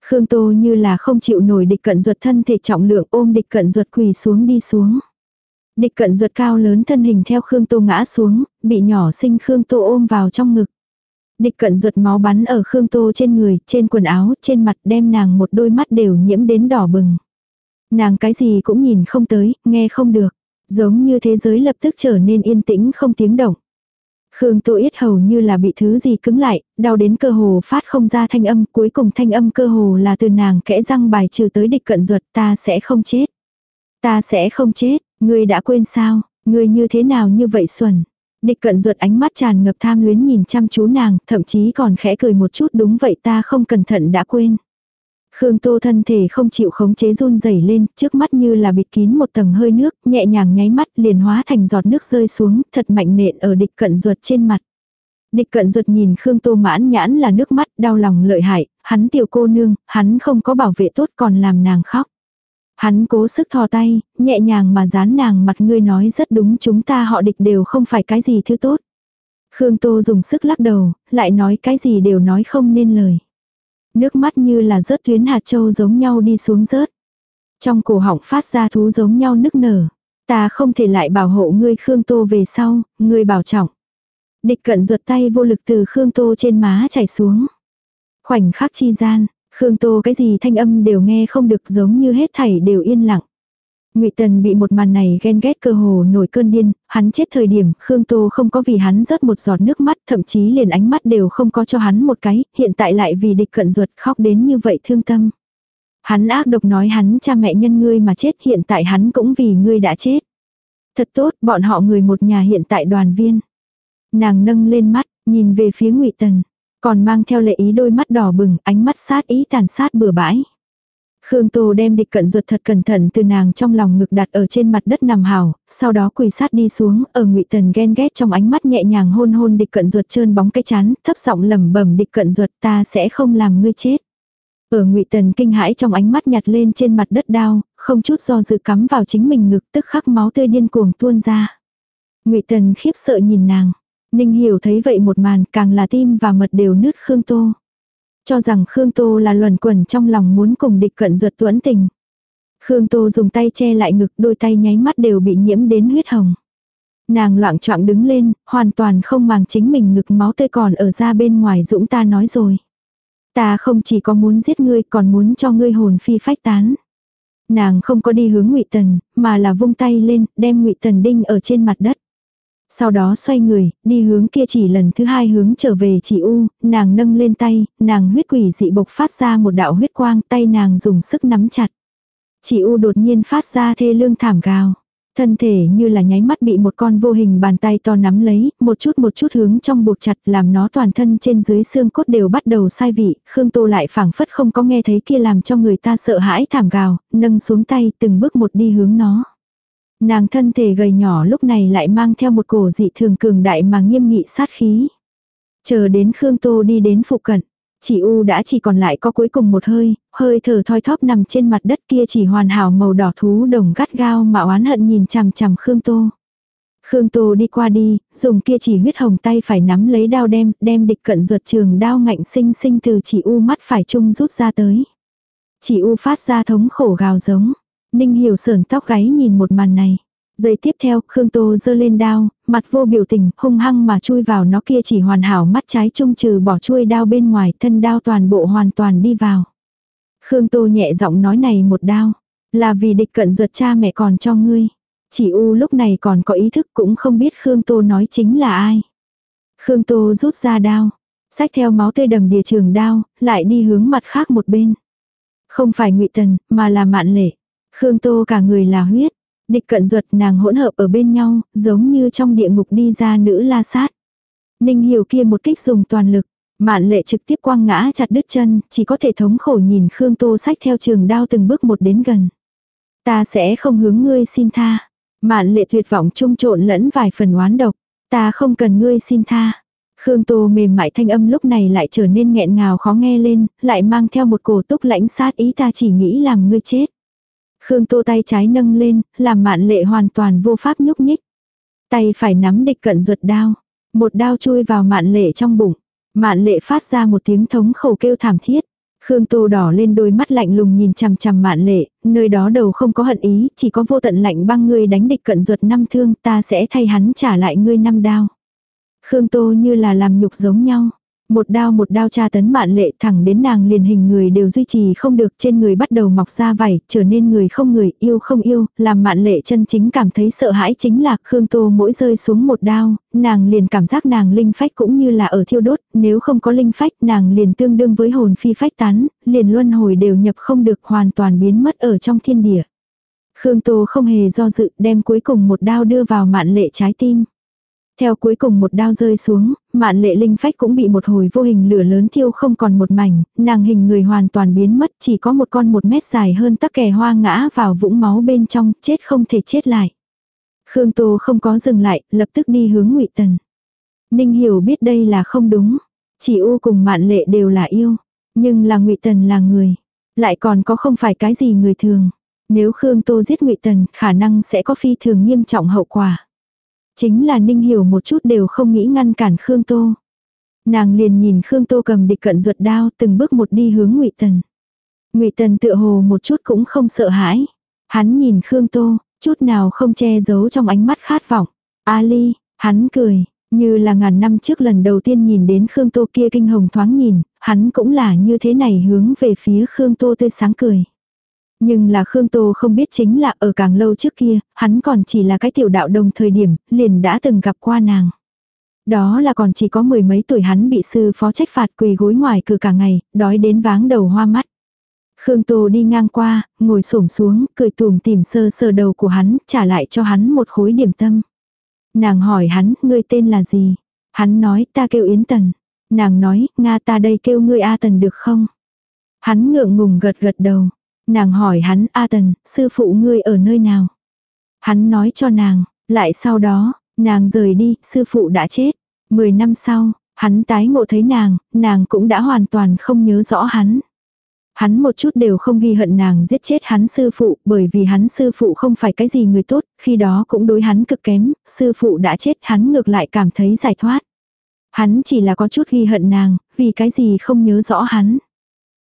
Khương Tô như là không chịu nổi địch cận ruột thân thể trọng lượng ôm địch cận ruột quỳ xuống đi xuống. Địch cận ruột cao lớn thân hình theo Khương Tô ngã xuống, bị nhỏ sinh Khương Tô ôm vào trong ngực. Địch cận ruột máu bắn ở Khương Tô trên người, trên quần áo, trên mặt đem nàng một đôi mắt đều nhiễm đến đỏ bừng. Nàng cái gì cũng nhìn không tới, nghe không được. Giống như thế giới lập tức trở nên yên tĩnh không tiếng động. Khương Tô Yết hầu như là bị thứ gì cứng lại, đau đến cơ hồ phát không ra thanh âm, cuối cùng thanh âm cơ hồ là từ nàng kẽ răng bài trừ tới địch cận ruột ta sẽ không chết. Ta sẽ không chết, ngươi đã quên sao, ngươi như thế nào như vậy xuẩn. Địch cận ruột ánh mắt tràn ngập tham luyến nhìn chăm chú nàng, thậm chí còn khẽ cười một chút đúng vậy ta không cẩn thận đã quên. Khương Tô thân thể không chịu khống chế run rẩy lên, trước mắt như là bịt kín một tầng hơi nước, nhẹ nhàng nháy mắt liền hóa thành giọt nước rơi xuống, thật mạnh nện ở địch cận ruột trên mặt. Địch cận ruột nhìn Khương Tô mãn nhãn là nước mắt, đau lòng lợi hại, hắn tiểu cô nương, hắn không có bảo vệ tốt còn làm nàng khóc. Hắn cố sức thò tay, nhẹ nhàng mà dán nàng mặt ngươi nói rất đúng chúng ta họ địch đều không phải cái gì thứ tốt. Khương Tô dùng sức lắc đầu, lại nói cái gì đều nói không nên lời. Nước mắt như là rớt tuyến hạt châu giống nhau đi xuống rớt. Trong cổ họng phát ra thú giống nhau nức nở. Ta không thể lại bảo hộ ngươi Khương Tô về sau, ngươi bảo trọng. Địch cận ruột tay vô lực từ Khương Tô trên má chảy xuống. Khoảnh khắc chi gian, Khương Tô cái gì thanh âm đều nghe không được giống như hết thảy đều yên lặng. Ngụy Tần bị một màn này ghen ghét cơ hồ nổi cơn điên, hắn chết thời điểm, Khương Tô không có vì hắn rớt một giọt nước mắt, thậm chí liền ánh mắt đều không có cho hắn một cái, hiện tại lại vì địch cận ruột khóc đến như vậy thương tâm. Hắn ác độc nói hắn cha mẹ nhân ngươi mà chết, hiện tại hắn cũng vì ngươi đã chết. Thật tốt, bọn họ người một nhà hiện tại đoàn viên. Nàng nâng lên mắt, nhìn về phía Ngụy Tần, còn mang theo lệ ý đôi mắt đỏ bừng, ánh mắt sát ý tàn sát bừa bãi. Khương Tô đem địch cận ruột thật cẩn thận từ nàng trong lòng ngực đặt ở trên mặt đất nằm hào, sau đó quỳ sát đi xuống, ở ngụy tần ghen ghét trong ánh mắt nhẹ nhàng hôn hôn địch cận ruột trơn bóng cái chán, thấp giọng lẩm bẩm địch cận ruột ta sẽ không làm ngươi chết. Ở ngụy tần kinh hãi trong ánh mắt nhặt lên trên mặt đất đau không chút do dự cắm vào chính mình ngực tức khắc máu tươi điên cuồng tuôn ra. ngụy tần khiếp sợ nhìn nàng. Ninh hiểu thấy vậy một màn càng là tim và mật đều nứt Khương Tô. Cho rằng Khương Tô là luẩn quẩn trong lòng muốn cùng địch cận ruột tuẫn tình. Khương Tô dùng tay che lại ngực đôi tay nháy mắt đều bị nhiễm đến huyết hồng. Nàng loạn trọng đứng lên, hoàn toàn không màng chính mình ngực máu tươi còn ở ra bên ngoài dũng ta nói rồi. Ta không chỉ có muốn giết ngươi còn muốn cho ngươi hồn phi phách tán. Nàng không có đi hướng ngụy Tần, mà là vung tay lên, đem ngụy Tần đinh ở trên mặt đất. Sau đó xoay người, đi hướng kia chỉ lần thứ hai hướng trở về chỉ U, nàng nâng lên tay, nàng huyết quỷ dị bộc phát ra một đạo huyết quang, tay nàng dùng sức nắm chặt. Chỉ U đột nhiên phát ra thê lương thảm gào. Thân thể như là nháy mắt bị một con vô hình bàn tay to nắm lấy, một chút một chút hướng trong buộc chặt làm nó toàn thân trên dưới xương cốt đều bắt đầu sai vị, Khương Tô lại phảng phất không có nghe thấy kia làm cho người ta sợ hãi thảm gào, nâng xuống tay từng bước một đi hướng nó. Nàng thân thể gầy nhỏ lúc này lại mang theo một cổ dị thường cường đại mà nghiêm nghị sát khí. Chờ đến Khương Tô đi đến phụ cận, chỉ U đã chỉ còn lại có cuối cùng một hơi, hơi thở thoi thóp nằm trên mặt đất kia chỉ hoàn hảo màu đỏ thú đồng gắt gao mà oán hận nhìn chằm chằm Khương Tô. Khương Tô đi qua đi, dùng kia chỉ huyết hồng tay phải nắm lấy đao đem, đem địch cận ruột trường đao ngạnh sinh sinh từ chỉ U mắt phải chung rút ra tới. Chỉ U phát ra thống khổ gào giống. Ninh hiểu sờn tóc gáy nhìn một màn này. Giây tiếp theo, Khương Tô giơ lên đao, mặt vô biểu tình, hung hăng mà chui vào nó kia chỉ hoàn hảo mắt trái trung trừ bỏ chui đao bên ngoài, thân đao toàn bộ hoàn toàn đi vào. Khương Tô nhẹ giọng nói này một đao, là vì địch cận ruột cha mẹ còn cho ngươi. Chỉ U lúc này còn có ý thức cũng không biết Khương Tô nói chính là ai. Khương Tô rút ra đao, sách theo máu tươi đầm đìa trường đao, lại đi hướng mặt khác một bên. Không phải ngụy Tần, mà là mạn lệ. Khương Tô cả người là huyết. Địch cận ruột nàng hỗn hợp ở bên nhau, giống như trong địa ngục đi ra nữ la sát. Ninh hiểu kia một kích dùng toàn lực. Mạn lệ trực tiếp quăng ngã chặt đứt chân, chỉ có thể thống khổ nhìn Khương Tô sách theo trường đao từng bước một đến gần. Ta sẽ không hướng ngươi xin tha. Mạn lệ tuyệt vọng trung trộn lẫn vài phần oán độc. Ta không cần ngươi xin tha. Khương Tô mềm mại thanh âm lúc này lại trở nên nghẹn ngào khó nghe lên, lại mang theo một cổ túc lãnh sát ý ta chỉ nghĩ làm ngươi chết. Khương Tô tay trái nâng lên, làm mạn lệ hoàn toàn vô pháp nhúc nhích. Tay phải nắm địch cận ruột đao. Một đao chui vào mạn lệ trong bụng. Mạn lệ phát ra một tiếng thống khổ kêu thảm thiết. Khương Tô đỏ lên đôi mắt lạnh lùng nhìn chằm chằm mạn lệ, nơi đó đầu không có hận ý, chỉ có vô tận lạnh băng ngươi đánh địch cận ruột năm thương, ta sẽ thay hắn trả lại ngươi năm đao. Khương Tô như là làm nhục giống nhau. Một đao một đao tra tấn mạn lệ thẳng đến nàng liền hình người đều duy trì không được trên người bắt đầu mọc ra vảy, trở nên người không người, yêu không yêu, làm mạn lệ chân chính cảm thấy sợ hãi chính là Khương Tô mỗi rơi xuống một đao, nàng liền cảm giác nàng linh phách cũng như là ở thiêu đốt, nếu không có linh phách nàng liền tương đương với hồn phi phách tán, liền luân hồi đều nhập không được hoàn toàn biến mất ở trong thiên địa. Khương Tô không hề do dự đem cuối cùng một đao đưa vào mạn lệ trái tim. Theo cuối cùng một đao rơi xuống, mạn lệ linh phách cũng bị một hồi vô hình lửa lớn thiêu không còn một mảnh, nàng hình người hoàn toàn biến mất chỉ có một con một mét dài hơn tắc kè hoa ngã vào vũng máu bên trong, chết không thể chết lại. Khương Tô không có dừng lại, lập tức đi hướng ngụy Tần. Ninh hiểu biết đây là không đúng. Chỉ U cùng mạn lệ đều là yêu. Nhưng là ngụy Tần là người. Lại còn có không phải cái gì người thường. Nếu Khương Tô giết ngụy Tần khả năng sẽ có phi thường nghiêm trọng hậu quả. Chính là Ninh Hiểu một chút đều không nghĩ ngăn cản Khương Tô. Nàng liền nhìn Khương Tô cầm địch cận ruột đao từng bước một đi hướng ngụy Tần. Ngụy Tần tựa hồ một chút cũng không sợ hãi. Hắn nhìn Khương Tô, chút nào không che giấu trong ánh mắt khát vọng. Ali, hắn cười, như là ngàn năm trước lần đầu tiên nhìn đến Khương Tô kia kinh hồng thoáng nhìn, hắn cũng là như thế này hướng về phía Khương Tô tươi sáng cười. Nhưng là Khương Tô không biết chính là ở càng lâu trước kia, hắn còn chỉ là cái tiểu đạo đồng thời điểm, liền đã từng gặp qua nàng. Đó là còn chỉ có mười mấy tuổi hắn bị sư phó trách phạt quỳ gối ngoài cửa cả ngày, đói đến váng đầu hoa mắt. Khương Tô đi ngang qua, ngồi xổm xuống, cười tùm tìm sơ sơ đầu của hắn, trả lại cho hắn một khối điểm tâm. Nàng hỏi hắn, ngươi tên là gì? Hắn nói, ta kêu Yến Tần. Nàng nói, Nga ta đây kêu ngươi A Tần được không? Hắn ngượng ngùng gật gật đầu. Nàng hỏi hắn, A Tần, sư phụ ngươi ở nơi nào? Hắn nói cho nàng, lại sau đó, nàng rời đi, sư phụ đã chết. Mười năm sau, hắn tái ngộ thấy nàng, nàng cũng đã hoàn toàn không nhớ rõ hắn. Hắn một chút đều không ghi hận nàng giết chết hắn sư phụ, bởi vì hắn sư phụ không phải cái gì người tốt, khi đó cũng đối hắn cực kém, sư phụ đã chết hắn ngược lại cảm thấy giải thoát. Hắn chỉ là có chút ghi hận nàng, vì cái gì không nhớ rõ hắn.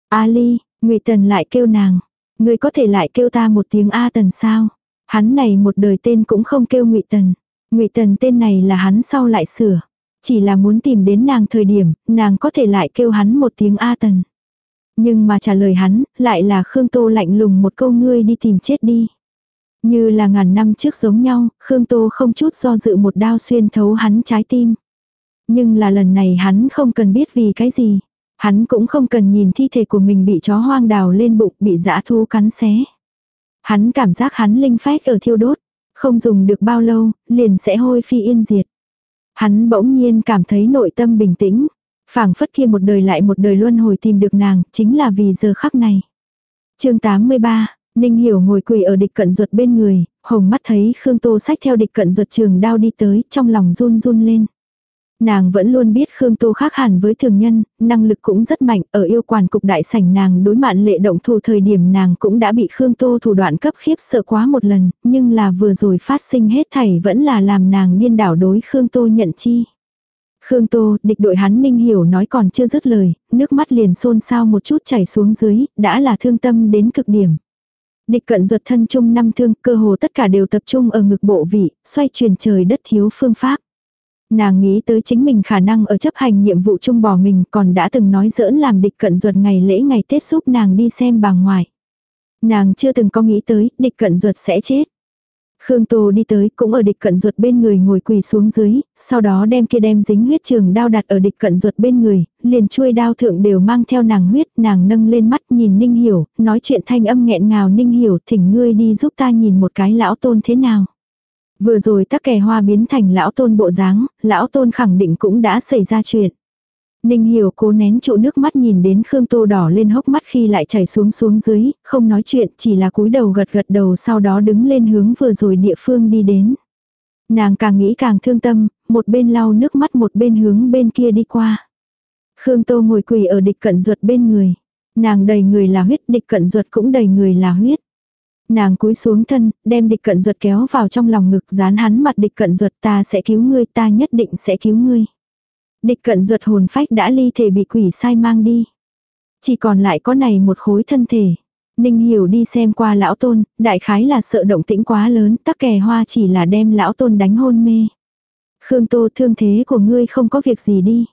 Ali, Ngụy Tần lại kêu nàng, người có thể lại kêu ta một tiếng A Tần sao? Hắn này một đời tên cũng không kêu Ngụy Tần. Ngụy Tần tên này là hắn sau lại sửa. Chỉ là muốn tìm đến nàng thời điểm, nàng có thể lại kêu hắn một tiếng A Tần. Nhưng mà trả lời hắn, lại là Khương Tô lạnh lùng một câu ngươi đi tìm chết đi. Như là ngàn năm trước giống nhau, Khương Tô không chút do dự một đao xuyên thấu hắn trái tim. Nhưng là lần này hắn không cần biết vì cái gì. Hắn cũng không cần nhìn thi thể của mình bị chó hoang đào lên bụng, bị dã thú cắn xé. Hắn cảm giác hắn linh phách ở thiêu đốt. Không dùng được bao lâu, liền sẽ hôi phi yên diệt. Hắn bỗng nhiên cảm thấy nội tâm bình tĩnh phảng phất kia một đời lại một đời luân hồi tìm được nàng, chính là vì giờ khắc này. chương 83, Ninh Hiểu ngồi quỳ ở địch cận ruột bên người, hồng mắt thấy Khương Tô sách theo địch cận ruột trường đao đi tới, trong lòng run run lên. Nàng vẫn luôn biết Khương Tô khác hẳn với thường nhân, năng lực cũng rất mạnh, ở yêu quản cục đại sảnh nàng đối mạn lệ động thủ thời điểm nàng cũng đã bị Khương Tô thủ đoạn cấp khiếp sợ quá một lần, nhưng là vừa rồi phát sinh hết thảy vẫn là làm nàng điên đảo đối Khương Tô nhận chi. Khương Tô, địch đội hắn ninh hiểu nói còn chưa dứt lời, nước mắt liền xôn xao một chút chảy xuống dưới, đã là thương tâm đến cực điểm. Địch cận ruột thân chung năm thương, cơ hồ tất cả đều tập trung ở ngực bộ vị, xoay chuyển trời đất thiếu phương pháp. Nàng nghĩ tới chính mình khả năng ở chấp hành nhiệm vụ chung bỏ mình còn đã từng nói giỡn làm địch cận ruột ngày lễ ngày Tết giúp nàng đi xem bà ngoại. Nàng chưa từng có nghĩ tới địch cận ruột sẽ chết. Khương Tô đi tới cũng ở địch cận ruột bên người ngồi quỳ xuống dưới, sau đó đem kia đem dính huyết trường đao đặt ở địch cận ruột bên người, liền chuôi đao thượng đều mang theo nàng huyết, nàng nâng lên mắt nhìn Ninh Hiểu, nói chuyện thanh âm nghẹn ngào Ninh Hiểu thỉnh ngươi đi giúp ta nhìn một cái lão tôn thế nào. Vừa rồi tắc kè hoa biến thành lão tôn bộ dáng, lão tôn khẳng định cũng đã xảy ra chuyện. Ninh hiểu cố nén trụ nước mắt nhìn đến Khương Tô đỏ lên hốc mắt khi lại chảy xuống xuống dưới, không nói chuyện chỉ là cúi đầu gật gật đầu sau đó đứng lên hướng vừa rồi địa phương đi đến. Nàng càng nghĩ càng thương tâm, một bên lau nước mắt một bên hướng bên kia đi qua. Khương Tô ngồi quỳ ở địch cận ruột bên người. Nàng đầy người là huyết, địch cận ruột cũng đầy người là huyết. Nàng cúi xuống thân, đem địch cận ruột kéo vào trong lòng ngực dán hắn mặt địch cận ruột ta sẽ cứu ngươi ta nhất định sẽ cứu ngươi. Địch cận ruột hồn phách đã ly thể bị quỷ sai mang đi. Chỉ còn lại có này một khối thân thể. Ninh hiểu đi xem qua lão tôn, đại khái là sợ động tĩnh quá lớn, tắc kè hoa chỉ là đem lão tôn đánh hôn mê. Khương Tô thương thế của ngươi không có việc gì đi.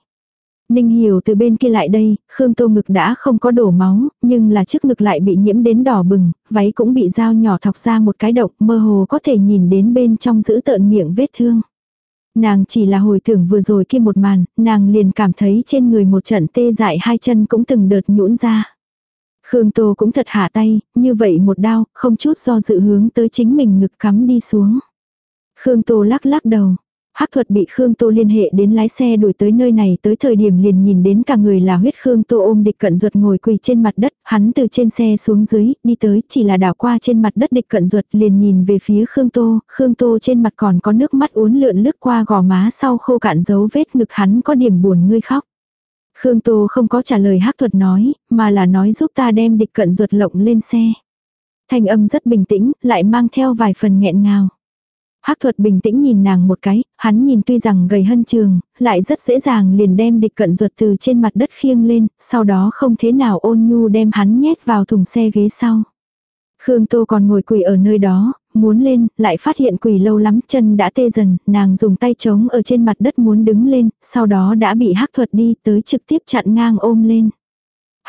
Ninh hiểu từ bên kia lại đây, Khương Tô ngực đã không có đổ máu, nhưng là trước ngực lại bị nhiễm đến đỏ bừng, váy cũng bị dao nhỏ thọc ra một cái độc mơ hồ có thể nhìn đến bên trong giữ tợn miệng vết thương. Nàng chỉ là hồi tưởng vừa rồi kia một màn, nàng liền cảm thấy trên người một trận tê dại hai chân cũng từng đợt nhũn ra. Khương Tô cũng thật hạ tay, như vậy một đao, không chút do dự hướng tới chính mình ngực cắm đi xuống. Khương Tô lắc lắc đầu, Hắc thuật bị Khương Tô liên hệ đến lái xe đuổi tới nơi này tới thời điểm liền nhìn đến cả người là huyết Khương Tô ôm địch cận ruột ngồi quỳ trên mặt đất, hắn từ trên xe xuống dưới, đi tới, chỉ là đảo qua trên mặt đất địch cận ruột liền nhìn về phía Khương Tô, Khương Tô trên mặt còn có nước mắt uốn lượn lướt qua gò má sau khô cạn dấu vết ngực hắn có điểm buồn ngươi khóc. Khương Tô không có trả lời hắc thuật nói, mà là nói giúp ta đem địch cận ruột lộng lên xe. Thanh âm rất bình tĩnh, lại mang theo vài phần nghẹn ngào. Hắc thuật bình tĩnh nhìn nàng một cái, hắn nhìn tuy rằng gầy hân trường, lại rất dễ dàng liền đem địch cận ruột từ trên mặt đất khiêng lên, sau đó không thế nào ôn nhu đem hắn nhét vào thùng xe ghế sau. Khương Tô còn ngồi quỳ ở nơi đó, muốn lên, lại phát hiện quỳ lâu lắm, chân đã tê dần, nàng dùng tay chống ở trên mặt đất muốn đứng lên, sau đó đã bị hắc thuật đi tới trực tiếp chặn ngang ôm lên.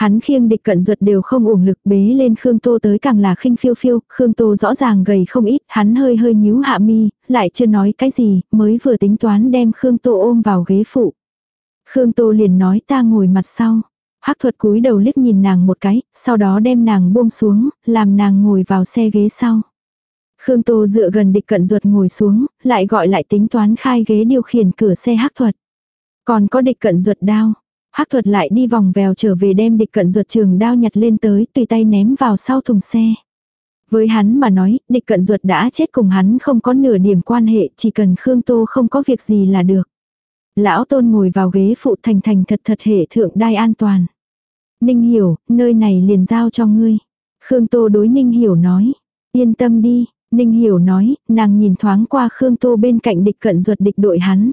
Hắn khiêng địch cận ruột đều không uổng lực bế lên Khương Tô tới càng là khinh phiêu phiêu, Khương Tô rõ ràng gầy không ít, hắn hơi hơi nhíu hạ mi, lại chưa nói cái gì, mới vừa tính toán đem Khương Tô ôm vào ghế phụ. Khương Tô liền nói ta ngồi mặt sau. Hắc thuật cúi đầu liếc nhìn nàng một cái, sau đó đem nàng buông xuống, làm nàng ngồi vào xe ghế sau. Khương Tô dựa gần địch cận ruột ngồi xuống, lại gọi lại tính toán khai ghế điều khiển cửa xe hắc thuật. Còn có địch cận ruột đao. Hắc thuật lại đi vòng vèo trở về đem địch cận ruột trường đao nhặt lên tới tùy tay ném vào sau thùng xe. Với hắn mà nói, địch cận ruột đã chết cùng hắn không có nửa điểm quan hệ, chỉ cần Khương Tô không có việc gì là được. Lão tôn ngồi vào ghế phụ thành thành thật thật hệ thượng đai an toàn. Ninh hiểu, nơi này liền giao cho ngươi. Khương Tô đối Ninh hiểu nói. Yên tâm đi, Ninh hiểu nói, nàng nhìn thoáng qua Khương Tô bên cạnh địch cận ruột địch đội hắn.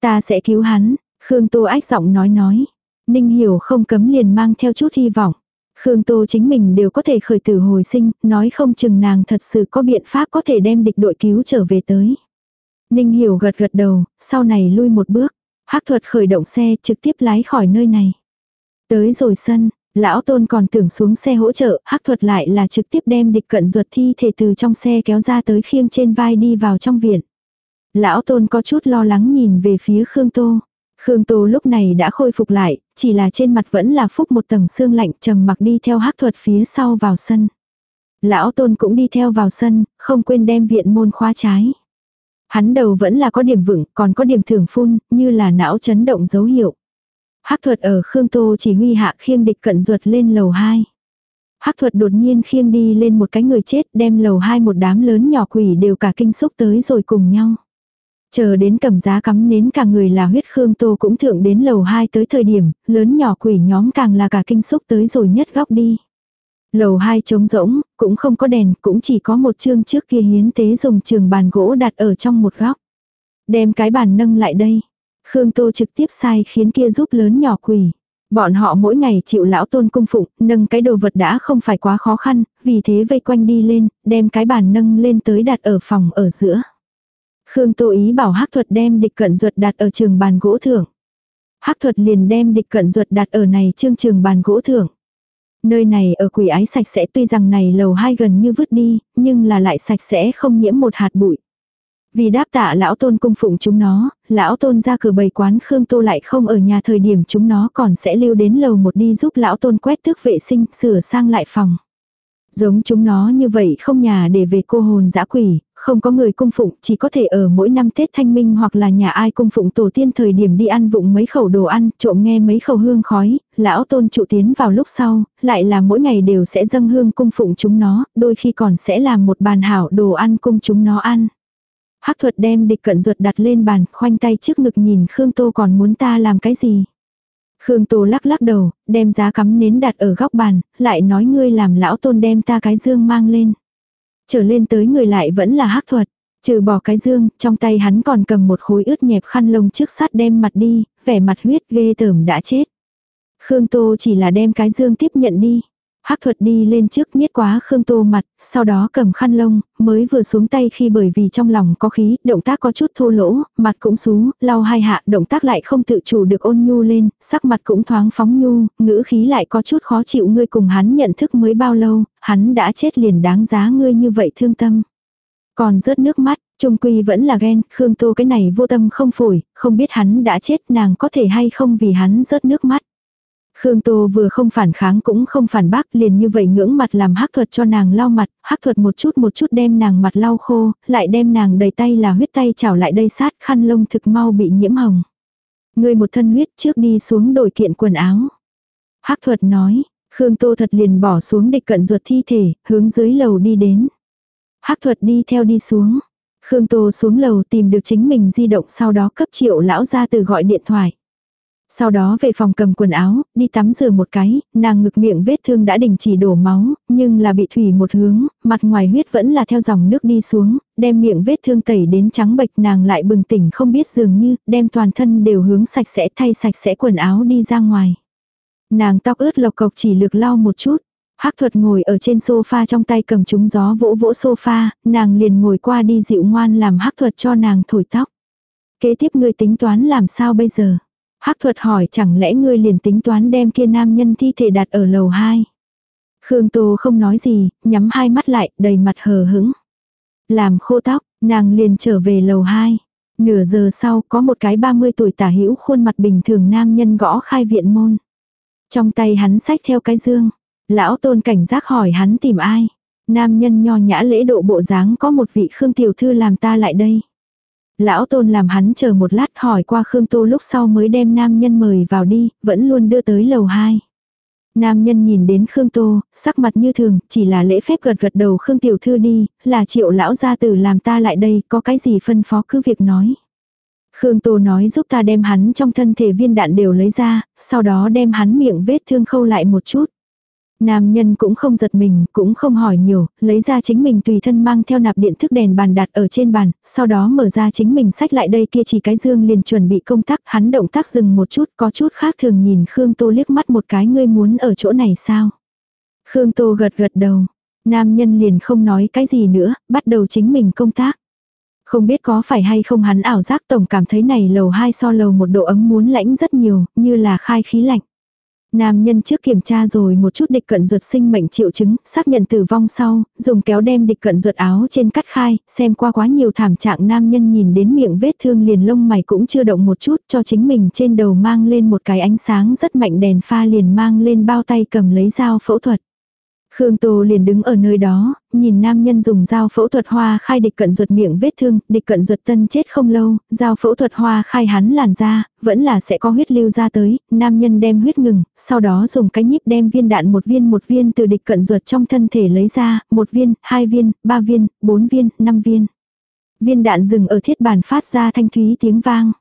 Ta sẽ cứu hắn, Khương Tô ách giọng nói nói. Ninh hiểu không cấm liền mang theo chút hy vọng. Khương Tô chính mình đều có thể khởi tử hồi sinh, nói không chừng nàng thật sự có biện pháp có thể đem địch đội cứu trở về tới. Ninh hiểu gật gật đầu, sau này lui một bước. hắc thuật khởi động xe trực tiếp lái khỏi nơi này. Tới rồi sân, lão tôn còn tưởng xuống xe hỗ trợ, hắc thuật lại là trực tiếp đem địch cận ruột thi thể từ trong xe kéo ra tới khiêng trên vai đi vào trong viện. Lão tôn có chút lo lắng nhìn về phía Khương Tô. Khương Tô lúc này đã khôi phục lại, chỉ là trên mặt vẫn là phúc một tầng xương lạnh trầm mặc đi theo hắc thuật phía sau vào sân. Lão tôn cũng đi theo vào sân, không quên đem viện môn khóa trái. Hắn đầu vẫn là có điểm vững, còn có điểm thường phun, như là não chấn động dấu hiệu. Hắc thuật ở Khương Tô chỉ huy hạ khiêng địch cận ruột lên lầu 2. Hắc thuật đột nhiên khiêng đi lên một cái người chết đem lầu 2 một đám lớn nhỏ quỷ đều cả kinh xúc tới rồi cùng nhau. Chờ đến cầm giá cắm nến cả người là huyết Khương Tô cũng thượng đến lầu 2 tới thời điểm, lớn nhỏ quỷ nhóm càng là cả kinh xúc tới rồi nhất góc đi. Lầu 2 trống rỗng, cũng không có đèn, cũng chỉ có một chương trước kia hiến tế dùng trường bàn gỗ đặt ở trong một góc. Đem cái bàn nâng lại đây. Khương Tô trực tiếp sai khiến kia giúp lớn nhỏ quỷ. Bọn họ mỗi ngày chịu lão tôn cung phụng, nâng cái đồ vật đã không phải quá khó khăn, vì thế vây quanh đi lên, đem cái bàn nâng lên tới đặt ở phòng ở giữa. Khương Tô ý bảo hắc thuật đem địch cận ruột đặt ở trường bàn gỗ thưởng. hắc thuật liền đem địch cận ruột đặt ở này trương trường bàn gỗ thưởng. Nơi này ở quỷ ái sạch sẽ tuy rằng này lầu hai gần như vứt đi, nhưng là lại sạch sẽ không nhiễm một hạt bụi. Vì đáp tạ lão tôn cung phụng chúng nó, lão tôn ra cửa bày quán Khương Tô lại không ở nhà thời điểm chúng nó còn sẽ lưu đến lầu một đi giúp lão tôn quét tước vệ sinh, sửa sang lại phòng. Giống chúng nó như vậy không nhà để về cô hồn dã quỷ, không có người cung phụng, chỉ có thể ở mỗi năm Tết Thanh Minh hoặc là nhà ai cung phụng tổ tiên thời điểm đi ăn vụng mấy khẩu đồ ăn, trộm nghe mấy khẩu hương khói, lão tôn trụ tiến vào lúc sau, lại là mỗi ngày đều sẽ dâng hương cung phụng chúng nó, đôi khi còn sẽ làm một bàn hảo đồ ăn cung chúng nó ăn. Hắc thuật đem địch cận ruột đặt lên bàn, khoanh tay trước ngực nhìn Khương Tô còn muốn ta làm cái gì. Khương Tô lắc lắc đầu, đem giá cắm nến đặt ở góc bàn, lại nói ngươi làm lão tôn đem ta cái dương mang lên. Trở lên tới người lại vẫn là hắc thuật. Trừ bỏ cái dương, trong tay hắn còn cầm một khối ướt nhẹp khăn lông trước sắt đem mặt đi, vẻ mặt huyết ghê tởm đã chết. Khương Tô chỉ là đem cái dương tiếp nhận đi. Hắc thuật đi lên trước nhiết quá Khương Tô mặt, sau đó cầm khăn lông, mới vừa xuống tay khi bởi vì trong lòng có khí, động tác có chút thô lỗ, mặt cũng xú, lau hai hạ, động tác lại không tự chủ được ôn nhu lên, sắc mặt cũng thoáng phóng nhu, ngữ khí lại có chút khó chịu ngươi cùng hắn nhận thức mới bao lâu, hắn đã chết liền đáng giá ngươi như vậy thương tâm. Còn rớt nước mắt, trung quy vẫn là ghen, Khương Tô cái này vô tâm không phổi, không biết hắn đã chết nàng có thể hay không vì hắn rớt nước mắt. Khương Tô vừa không phản kháng cũng không phản bác liền như vậy ngưỡng mặt làm hắc thuật cho nàng lau mặt, hắc thuật một chút một chút đem nàng mặt lau khô, lại đem nàng đầy tay là huyết tay chảo lại đây sát khăn lông thực mau bị nhiễm hồng. Người một thân huyết trước đi xuống đổi kiện quần áo. hắc thuật nói, Khương Tô thật liền bỏ xuống địch cận ruột thi thể, hướng dưới lầu đi đến. hắc thuật đi theo đi xuống. Khương Tô xuống lầu tìm được chính mình di động sau đó cấp triệu lão ra từ gọi điện thoại. Sau đó về phòng cầm quần áo, đi tắm rửa một cái, nàng ngực miệng vết thương đã đình chỉ đổ máu, nhưng là bị thủy một hướng, mặt ngoài huyết vẫn là theo dòng nước đi xuống, đem miệng vết thương tẩy đến trắng bệch nàng lại bừng tỉnh không biết dường như, đem toàn thân đều hướng sạch sẽ thay sạch sẽ quần áo đi ra ngoài. Nàng tóc ướt lộc cộc chỉ lược lau một chút. Hắc thuật ngồi ở trên sofa trong tay cầm trúng gió vỗ vỗ sofa, nàng liền ngồi qua đi dịu ngoan làm hắc thuật cho nàng thổi tóc. Kế tiếp ngươi tính toán làm sao bây giờ? Hắc thuật hỏi chẳng lẽ ngươi liền tính toán đem kia nam nhân thi thể đặt ở lầu 2. Khương Tô không nói gì, nhắm hai mắt lại, đầy mặt hờ hững. Làm khô tóc, nàng liền trở về lầu 2. Nửa giờ sau có một cái 30 tuổi tả hữu khuôn mặt bình thường nam nhân gõ khai viện môn. Trong tay hắn sách theo cái dương. Lão tôn cảnh giác hỏi hắn tìm ai. Nam nhân nho nhã lễ độ bộ dáng có một vị Khương tiểu thư làm ta lại đây. Lão tôn làm hắn chờ một lát hỏi qua Khương Tô lúc sau mới đem nam nhân mời vào đi, vẫn luôn đưa tới lầu 2. Nam nhân nhìn đến Khương Tô, sắc mặt như thường, chỉ là lễ phép gật gật đầu Khương Tiểu Thư đi, là triệu lão gia tử làm ta lại đây, có cái gì phân phó cứ việc nói. Khương Tô nói giúp ta đem hắn trong thân thể viên đạn đều lấy ra, sau đó đem hắn miệng vết thương khâu lại một chút. Nam nhân cũng không giật mình, cũng không hỏi nhiều, lấy ra chính mình tùy thân mang theo nạp điện thức đèn bàn đặt ở trên bàn, sau đó mở ra chính mình sách lại đây kia chỉ cái dương liền chuẩn bị công tác, hắn động tác dừng một chút, có chút khác thường nhìn Khương Tô liếc mắt một cái ngươi muốn ở chỗ này sao. Khương Tô gật gật đầu, nam nhân liền không nói cái gì nữa, bắt đầu chính mình công tác. Không biết có phải hay không hắn ảo giác tổng cảm thấy này lầu 2 so lầu một độ ấm muốn lãnh rất nhiều, như là khai khí lạnh. Nam nhân trước kiểm tra rồi một chút địch cận ruột sinh mệnh triệu chứng, xác nhận tử vong sau, dùng kéo đem địch cận ruột áo trên cắt khai, xem qua quá nhiều thảm trạng nam nhân nhìn đến miệng vết thương liền lông mày cũng chưa động một chút cho chính mình trên đầu mang lên một cái ánh sáng rất mạnh đèn pha liền mang lên bao tay cầm lấy dao phẫu thuật. Khương Tô liền đứng ở nơi đó, nhìn nam nhân dùng dao phẫu thuật hoa khai địch cận ruột miệng vết thương, địch cận ruột tân chết không lâu, dao phẫu thuật hoa khai hắn làn da, vẫn là sẽ có huyết lưu ra tới, nam nhân đem huyết ngừng, sau đó dùng cái nhíp đem viên đạn một viên một viên từ địch cận ruột trong thân thể lấy ra, một viên, hai viên, ba viên, bốn viên, năm viên. Viên đạn dừng ở thiết bàn phát ra thanh thúy tiếng vang.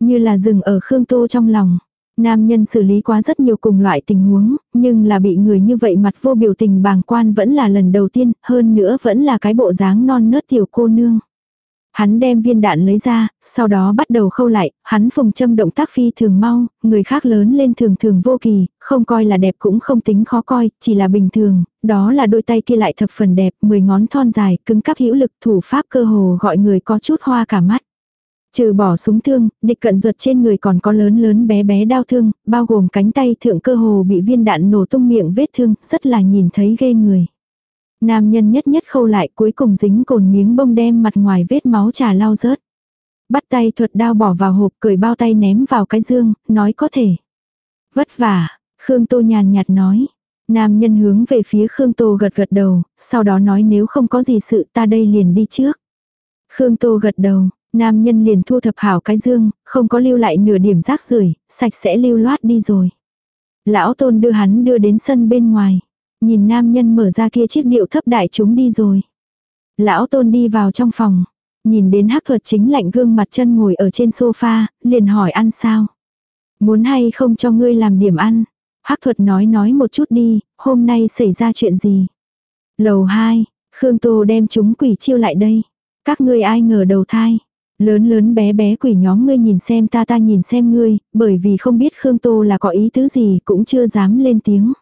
Như là dừng ở Khương Tô trong lòng. Nam nhân xử lý quá rất nhiều cùng loại tình huống, nhưng là bị người như vậy mặt vô biểu tình bàng quan vẫn là lần đầu tiên, hơn nữa vẫn là cái bộ dáng non nớt tiểu cô nương. Hắn đem viên đạn lấy ra, sau đó bắt đầu khâu lại, hắn phùng châm động tác phi thường mau, người khác lớn lên thường thường vô kỳ, không coi là đẹp cũng không tính khó coi, chỉ là bình thường, đó là đôi tay kia lại thập phần đẹp, mười ngón thon dài, cứng cắp hữu lực, thủ pháp cơ hồ gọi người có chút hoa cả mắt. Trừ bỏ súng thương, địch cận ruột trên người còn có lớn lớn bé bé đau thương, bao gồm cánh tay thượng cơ hồ bị viên đạn nổ tung miệng vết thương, rất là nhìn thấy ghê người. Nam nhân nhất nhất khâu lại cuối cùng dính cồn miếng bông đem mặt ngoài vết máu trà lau rớt. Bắt tay thuật đao bỏ vào hộp cởi bao tay ném vào cái dương, nói có thể. Vất vả, Khương Tô nhàn nhạt nói. Nam nhân hướng về phía Khương Tô gật gật đầu, sau đó nói nếu không có gì sự ta đây liền đi trước. Khương Tô gật đầu, Nam nhân liền thu thập hảo cái dương, không có lưu lại nửa điểm rác rưởi sạch sẽ lưu loát đi rồi. Lão tôn đưa hắn đưa đến sân bên ngoài. Nhìn nam nhân mở ra kia chiếc điệu thấp đại chúng đi rồi. Lão tôn đi vào trong phòng. Nhìn đến hắc thuật chính lạnh gương mặt chân ngồi ở trên sofa, liền hỏi ăn sao. Muốn hay không cho ngươi làm điểm ăn. hắc thuật nói nói một chút đi, hôm nay xảy ra chuyện gì. Lầu 2, Khương Tô đem chúng quỷ chiêu lại đây. Các ngươi ai ngờ đầu thai. Lớn lớn bé bé quỷ nhóm ngươi nhìn xem ta ta nhìn xem ngươi, bởi vì không biết Khương Tô là có ý tứ gì cũng chưa dám lên tiếng.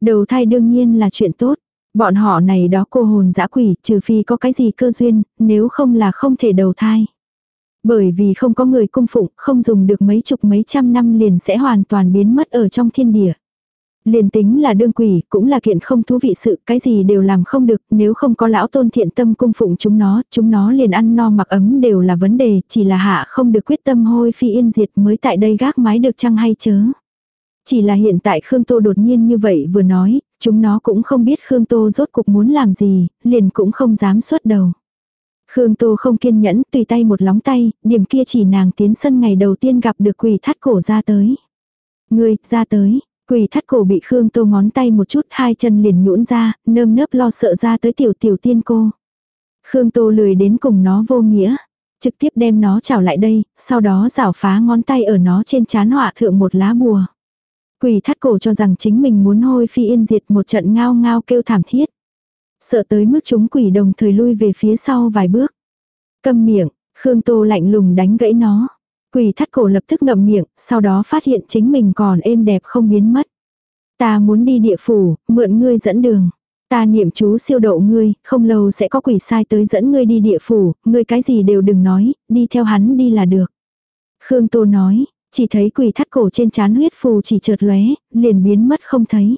Đầu thai đương nhiên là chuyện tốt. Bọn họ này đó cô hồn dã quỷ trừ phi có cái gì cơ duyên, nếu không là không thể đầu thai. Bởi vì không có người cung phụng, không dùng được mấy chục mấy trăm năm liền sẽ hoàn toàn biến mất ở trong thiên địa. Liền tính là đương quỷ, cũng là kiện không thú vị sự, cái gì đều làm không được, nếu không có lão tôn thiện tâm cung phụng chúng nó, chúng nó liền ăn no mặc ấm đều là vấn đề, chỉ là hạ không được quyết tâm hôi phi yên diệt mới tại đây gác mái được chăng hay chớ. Chỉ là hiện tại Khương Tô đột nhiên như vậy vừa nói, chúng nó cũng không biết Khương Tô rốt cục muốn làm gì, liền cũng không dám xuất đầu. Khương Tô không kiên nhẫn, tùy tay một lóng tay, điểm kia chỉ nàng tiến sân ngày đầu tiên gặp được quỷ thắt cổ ra tới. Người, ra tới, Quỳ thắt cổ bị Khương Tô ngón tay một chút hai chân liền nhũn ra, nơm nớp lo sợ ra tới tiểu tiểu tiên cô. Khương Tô lười đến cùng nó vô nghĩa. Trực tiếp đem nó chảo lại đây, sau đó rảo phá ngón tay ở nó trên chán họa thượng một lá bùa. Quỷ thắt cổ cho rằng chính mình muốn hôi phi yên diệt một trận ngao ngao kêu thảm thiết. Sợ tới mức chúng quỷ đồng thời lui về phía sau vài bước. Câm miệng, Khương Tô lạnh lùng đánh gãy nó. Quỷ thắt cổ lập tức ngậm miệng, sau đó phát hiện chính mình còn êm đẹp không biến mất. Ta muốn đi địa phủ, mượn ngươi dẫn đường. Ta niệm chú siêu độ ngươi, không lâu sẽ có quỷ sai tới dẫn ngươi đi địa phủ, ngươi cái gì đều đừng nói, đi theo hắn đi là được. Khương Tô nói, chỉ thấy quỷ thắt cổ trên chán huyết phù chỉ chợt lóe, liền biến mất không thấy.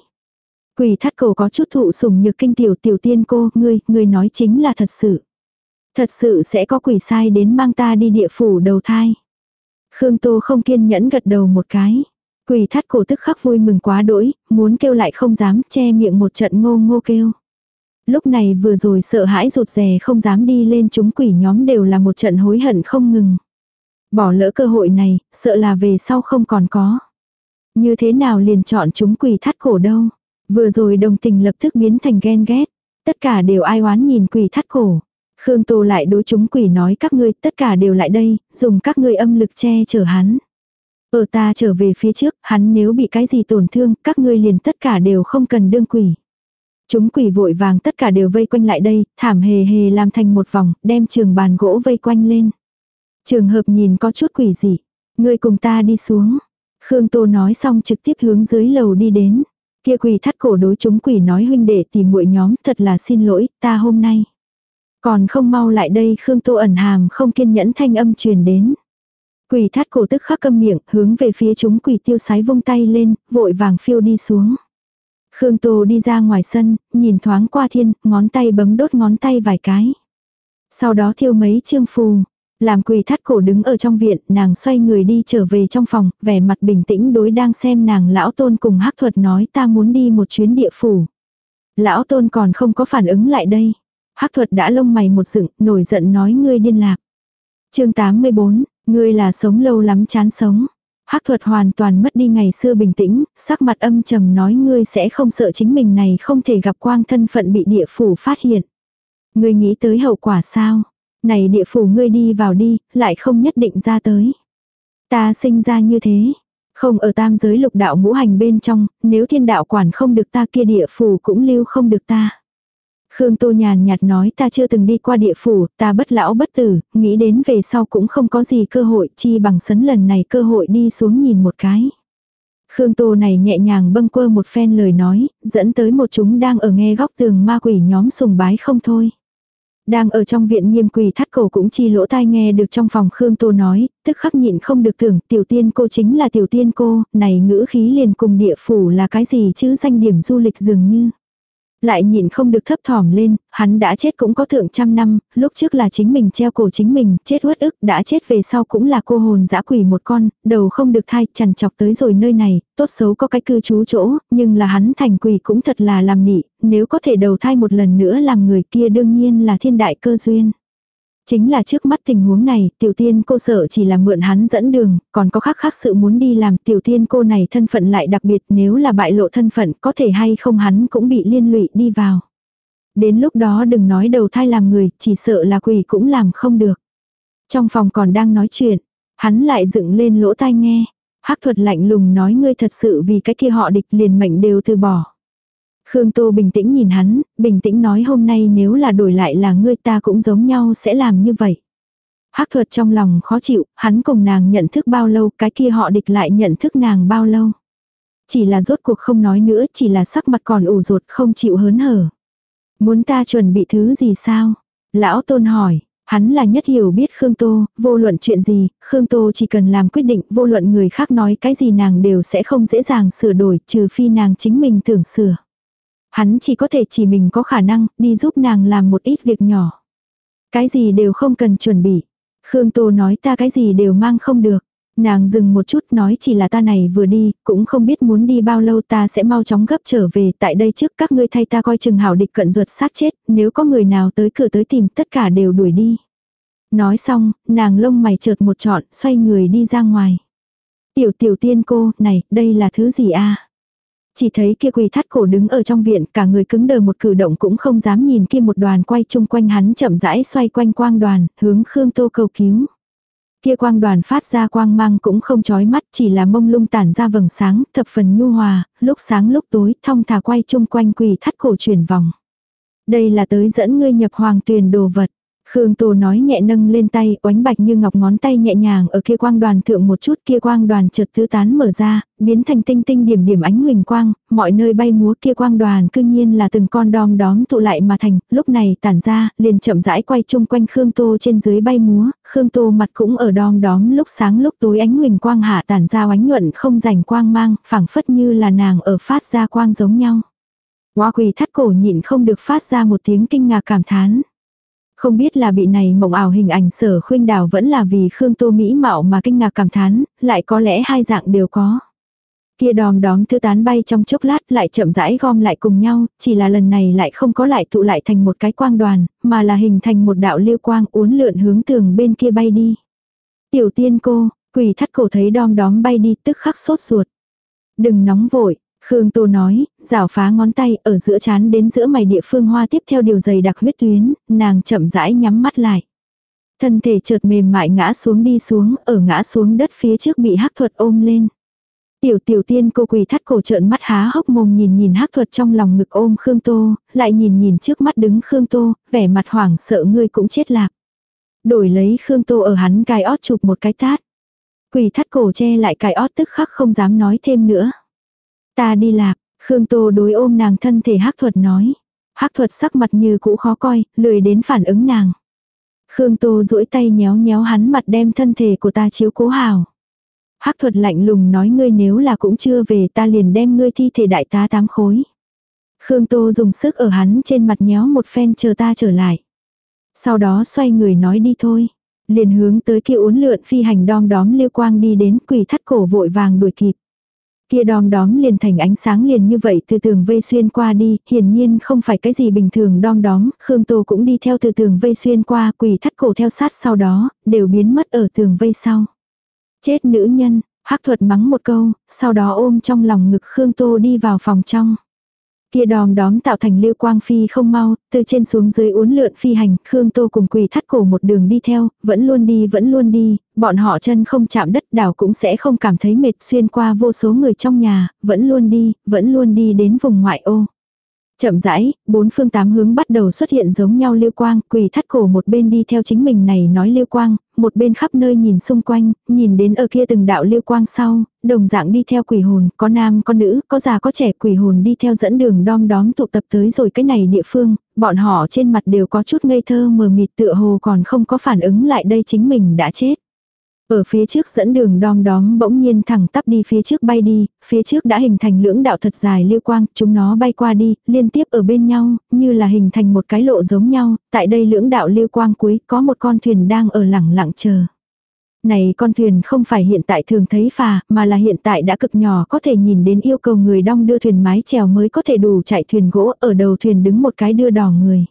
Quỷ thắt cổ có chút thụ sủng nhược kinh tiểu tiểu tiên cô, ngươi, ngươi nói chính là thật sự. Thật sự sẽ có quỷ sai đến mang ta đi địa phủ đầu thai. Khương Tô không kiên nhẫn gật đầu một cái. Quỷ thắt cổ tức khắc vui mừng quá đỗi, muốn kêu lại không dám che miệng một trận ngô ngô kêu. Lúc này vừa rồi sợ hãi rụt rè không dám đi lên chúng quỷ nhóm đều là một trận hối hận không ngừng. Bỏ lỡ cơ hội này, sợ là về sau không còn có. Như thế nào liền chọn chúng quỷ thắt cổ đâu. Vừa rồi đồng tình lập tức biến thành ghen ghét. Tất cả đều ai oán nhìn quỷ thắt cổ. Khương Tô lại đối chúng quỷ nói các ngươi tất cả đều lại đây, dùng các ngươi âm lực che chở hắn. Ở ta trở về phía trước, hắn nếu bị cái gì tổn thương, các ngươi liền tất cả đều không cần đương quỷ. Chúng quỷ vội vàng tất cả đều vây quanh lại đây, thảm hề hề làm thành một vòng, đem trường bàn gỗ vây quanh lên. Trường hợp nhìn có chút quỷ dị. Ngươi cùng ta đi xuống. Khương Tô nói xong trực tiếp hướng dưới lầu đi đến. Kia quỷ thắt cổ đối chúng quỷ nói huynh đệ tìm muội nhóm thật là xin lỗi, ta hôm nay. Còn không mau lại đây Khương Tô ẩn hàm không kiên nhẫn thanh âm truyền đến. Quỷ thắt cổ tức khắc câm miệng, hướng về phía chúng quỷ tiêu sái vung tay lên, vội vàng phiêu đi xuống. Khương Tô đi ra ngoài sân, nhìn thoáng qua thiên, ngón tay bấm đốt ngón tay vài cái. Sau đó thiêu mấy chương phù. Làm quỷ thắt cổ đứng ở trong viện, nàng xoay người đi trở về trong phòng, vẻ mặt bình tĩnh đối đang xem nàng lão tôn cùng hắc thuật nói ta muốn đi một chuyến địa phủ. Lão tôn còn không có phản ứng lại đây hắc thuật đã lông mày một dựng, nổi giận nói ngươi điên lạc. chương 84, Ngươi là sống lâu lắm chán sống. Hắc thuật hoàn toàn mất đi ngày xưa bình tĩnh, sắc mặt âm trầm nói ngươi sẽ không sợ chính mình này không thể gặp quang thân phận bị địa phủ phát hiện. Ngươi nghĩ tới hậu quả sao? Này địa phủ ngươi đi vào đi, lại không nhất định ra tới. Ta sinh ra như thế. Không ở tam giới lục đạo ngũ hành bên trong, nếu thiên đạo quản không được ta kia địa phủ cũng lưu không được ta. Khương Tô nhàn nhạt nói ta chưa từng đi qua địa phủ, ta bất lão bất tử, nghĩ đến về sau cũng không có gì cơ hội chi bằng sấn lần này cơ hội đi xuống nhìn một cái. Khương Tô này nhẹ nhàng bâng quơ một phen lời nói, dẫn tới một chúng đang ở nghe góc tường ma quỷ nhóm sùng bái không thôi. Đang ở trong viện nghiêm quỳ thắt cổ cũng chi lỗ tai nghe được trong phòng Khương Tô nói, tức khắc nhịn không được tưởng tiểu tiên cô chính là tiểu tiên cô, này ngữ khí liền cùng địa phủ là cái gì chứ danh điểm du lịch dường như lại nhìn không được thấp thỏm lên, hắn đã chết cũng có thượng trăm năm, lúc trước là chính mình treo cổ chính mình, chết uất ức, đã chết về sau cũng là cô hồn dã quỷ một con, đầu không được thai, chằn chọc tới rồi nơi này, tốt xấu có cái cư trú chỗ, nhưng là hắn thành quỷ cũng thật là làm nị, nếu có thể đầu thai một lần nữa làm người kia đương nhiên là thiên đại cơ duyên. Chính là trước mắt tình huống này, tiểu tiên cô sợ chỉ là mượn hắn dẫn đường, còn có khác khác sự muốn đi làm tiểu tiên cô này thân phận lại đặc biệt nếu là bại lộ thân phận có thể hay không hắn cũng bị liên lụy đi vào. Đến lúc đó đừng nói đầu thai làm người, chỉ sợ là quỷ cũng làm không được. Trong phòng còn đang nói chuyện, hắn lại dựng lên lỗ tai nghe. hắc thuật lạnh lùng nói ngươi thật sự vì cái kia họ địch liền mệnh đều từ bỏ. Khương Tô bình tĩnh nhìn hắn, bình tĩnh nói hôm nay nếu là đổi lại là ngươi ta cũng giống nhau sẽ làm như vậy. Hắc thuật trong lòng khó chịu, hắn cùng nàng nhận thức bao lâu, cái kia họ địch lại nhận thức nàng bao lâu. Chỉ là rốt cuộc không nói nữa, chỉ là sắc mặt còn ủ rột không chịu hớn hở. Muốn ta chuẩn bị thứ gì sao? Lão tôn hỏi, hắn là nhất hiểu biết Khương Tô, vô luận chuyện gì, Khương Tô chỉ cần làm quyết định, vô luận người khác nói cái gì nàng đều sẽ không dễ dàng sửa đổi, trừ phi nàng chính mình tưởng sửa. Hắn chỉ có thể chỉ mình có khả năng đi giúp nàng làm một ít việc nhỏ. Cái gì đều không cần chuẩn bị. Khương Tô nói ta cái gì đều mang không được. Nàng dừng một chút nói chỉ là ta này vừa đi, cũng không biết muốn đi bao lâu ta sẽ mau chóng gấp trở về tại đây trước các ngươi thay ta coi chừng hảo địch cận ruột xác chết, nếu có người nào tới cửa tới tìm tất cả đều đuổi đi. Nói xong, nàng lông mày chợt một trọn, xoay người đi ra ngoài. Tiểu tiểu tiên cô, này, đây là thứ gì a chỉ thấy kia quỳ thắt cổ đứng ở trong viện, cả người cứng đờ một cử động cũng không dám nhìn kia một đoàn quay chung quanh hắn chậm rãi xoay quanh quang đoàn, hướng Khương Tô cầu cứu. Kia quang đoàn phát ra quang mang cũng không chói mắt, chỉ là mông lung tản ra vầng sáng, thập phần nhu hòa, lúc sáng lúc tối, thong thả quay chung quanh quỳ thắt cổ chuyển vòng. Đây là tới dẫn ngươi nhập hoàng tuyền đồ vật. Khương Tô nói nhẹ nâng lên tay, oánh bạch như ngọc ngón tay nhẹ nhàng ở kia quang đoàn thượng một chút kia quang đoàn chợt tứ tán mở ra, biến thành tinh tinh điểm điểm ánh huỳnh quang, mọi nơi bay múa kia quang đoàn cư nhiên là từng con đom đóm tụ lại mà thành, lúc này tản ra, liền chậm rãi quay chung quanh Khương Tô trên dưới bay múa, Khương Tô mặt cũng ở đom đóm lúc sáng lúc tối ánh huỳnh quang hạ tản ra oánh nhuận không rảnh quang mang, phảng phất như là nàng ở phát ra quang giống nhau. Hoa quỳ thắt cổ nhịn không được phát ra một tiếng kinh ngạc cảm thán. Không biết là bị này mộng ảo hình ảnh sở khuynh đảo vẫn là vì Khương Tô Mỹ mạo mà kinh ngạc cảm thán, lại có lẽ hai dạng đều có. Kia đòm đóm thư tán bay trong chốc lát lại chậm rãi gom lại cùng nhau, chỉ là lần này lại không có lại tụ lại thành một cái quang đoàn, mà là hình thành một đạo lưu quang uốn lượn hướng tường bên kia bay đi. Tiểu tiên cô, quỷ thắt cổ thấy đom đóm bay đi tức khắc sốt ruột. Đừng nóng vội, Khương Tô nói, rảo phá ngón tay ở giữa chán đến giữa mày địa phương hoa tiếp theo điều dày đặc huyết tuyến, nàng chậm rãi nhắm mắt lại. Thân thể chợt mềm mại ngã xuống đi xuống, ở ngã xuống đất phía trước bị hắc thuật ôm lên. Tiểu tiểu tiên cô quỳ thắt cổ trợn mắt há hốc mồm nhìn nhìn hắc thuật trong lòng ngực ôm Khương Tô, lại nhìn nhìn trước mắt đứng Khương Tô, vẻ mặt hoảng sợ ngươi cũng chết lạc. Đổi lấy Khương Tô ở hắn cài ót chụp một cái tát. Quỳ thắt cổ che lại cài ót tức khắc không dám nói thêm nữa. Ta đi lạc, Khương Tô đối ôm nàng thân thể hắc thuật nói. hắc thuật sắc mặt như cũ khó coi, lười đến phản ứng nàng. Khương Tô duỗi tay nhéo nhéo hắn mặt đem thân thể của ta chiếu cố hào. hắc thuật lạnh lùng nói ngươi nếu là cũng chưa về ta liền đem ngươi thi thể đại tá tám khối. Khương Tô dùng sức ở hắn trên mặt nhéo một phen chờ ta trở lại. Sau đó xoay người nói đi thôi. Liền hướng tới kia uốn lượn phi hành đom đóm liêu quang đi đến quỷ thắt cổ vội vàng đuổi kịp. Kia đom đóm liền thành ánh sáng liền như vậy từ tường vây xuyên qua đi, hiển nhiên không phải cái gì bình thường đom đóm, Khương Tô cũng đi theo từ tường vây xuyên qua, quỳ thắt cổ theo sát sau đó, đều biến mất ở tường vây sau. Chết nữ nhân, hắc thuật mắng một câu, sau đó ôm trong lòng ngực Khương Tô đi vào phòng trong. Kia đòm đóm tạo thành lưu quang phi không mau, từ trên xuống dưới uốn lượn phi hành, Khương Tô cùng quỳ thắt cổ một đường đi theo, vẫn luôn đi vẫn luôn đi, bọn họ chân không chạm đất đảo cũng sẽ không cảm thấy mệt xuyên qua vô số người trong nhà, vẫn luôn đi, vẫn luôn đi đến vùng ngoại ô. Chậm rãi, bốn phương tám hướng bắt đầu xuất hiện giống nhau lưu quang, quỳ thắt cổ một bên đi theo chính mình này nói lưu quang, một bên khắp nơi nhìn xung quanh, nhìn đến ở kia từng đạo lưu quang sau, đồng dạng đi theo quỷ hồn, có nam có nữ, có già có trẻ quỷ hồn đi theo dẫn đường đom đóm tụ tập tới rồi cái này địa phương, bọn họ trên mặt đều có chút ngây thơ mờ mịt tựa hồ còn không có phản ứng lại đây chính mình đã chết. Ở phía trước dẫn đường đom đóm bỗng nhiên thẳng tắp đi phía trước bay đi, phía trước đã hình thành lưỡng đạo thật dài lưu quang, chúng nó bay qua đi, liên tiếp ở bên nhau, như là hình thành một cái lộ giống nhau, tại đây lưỡng đạo lưu quang cuối có một con thuyền đang ở lẳng lặng chờ. Này con thuyền không phải hiện tại thường thấy phà, mà là hiện tại đã cực nhỏ có thể nhìn đến yêu cầu người đong đưa thuyền mái chèo mới có thể đủ chạy thuyền gỗ, ở đầu thuyền đứng một cái đưa đỏ người.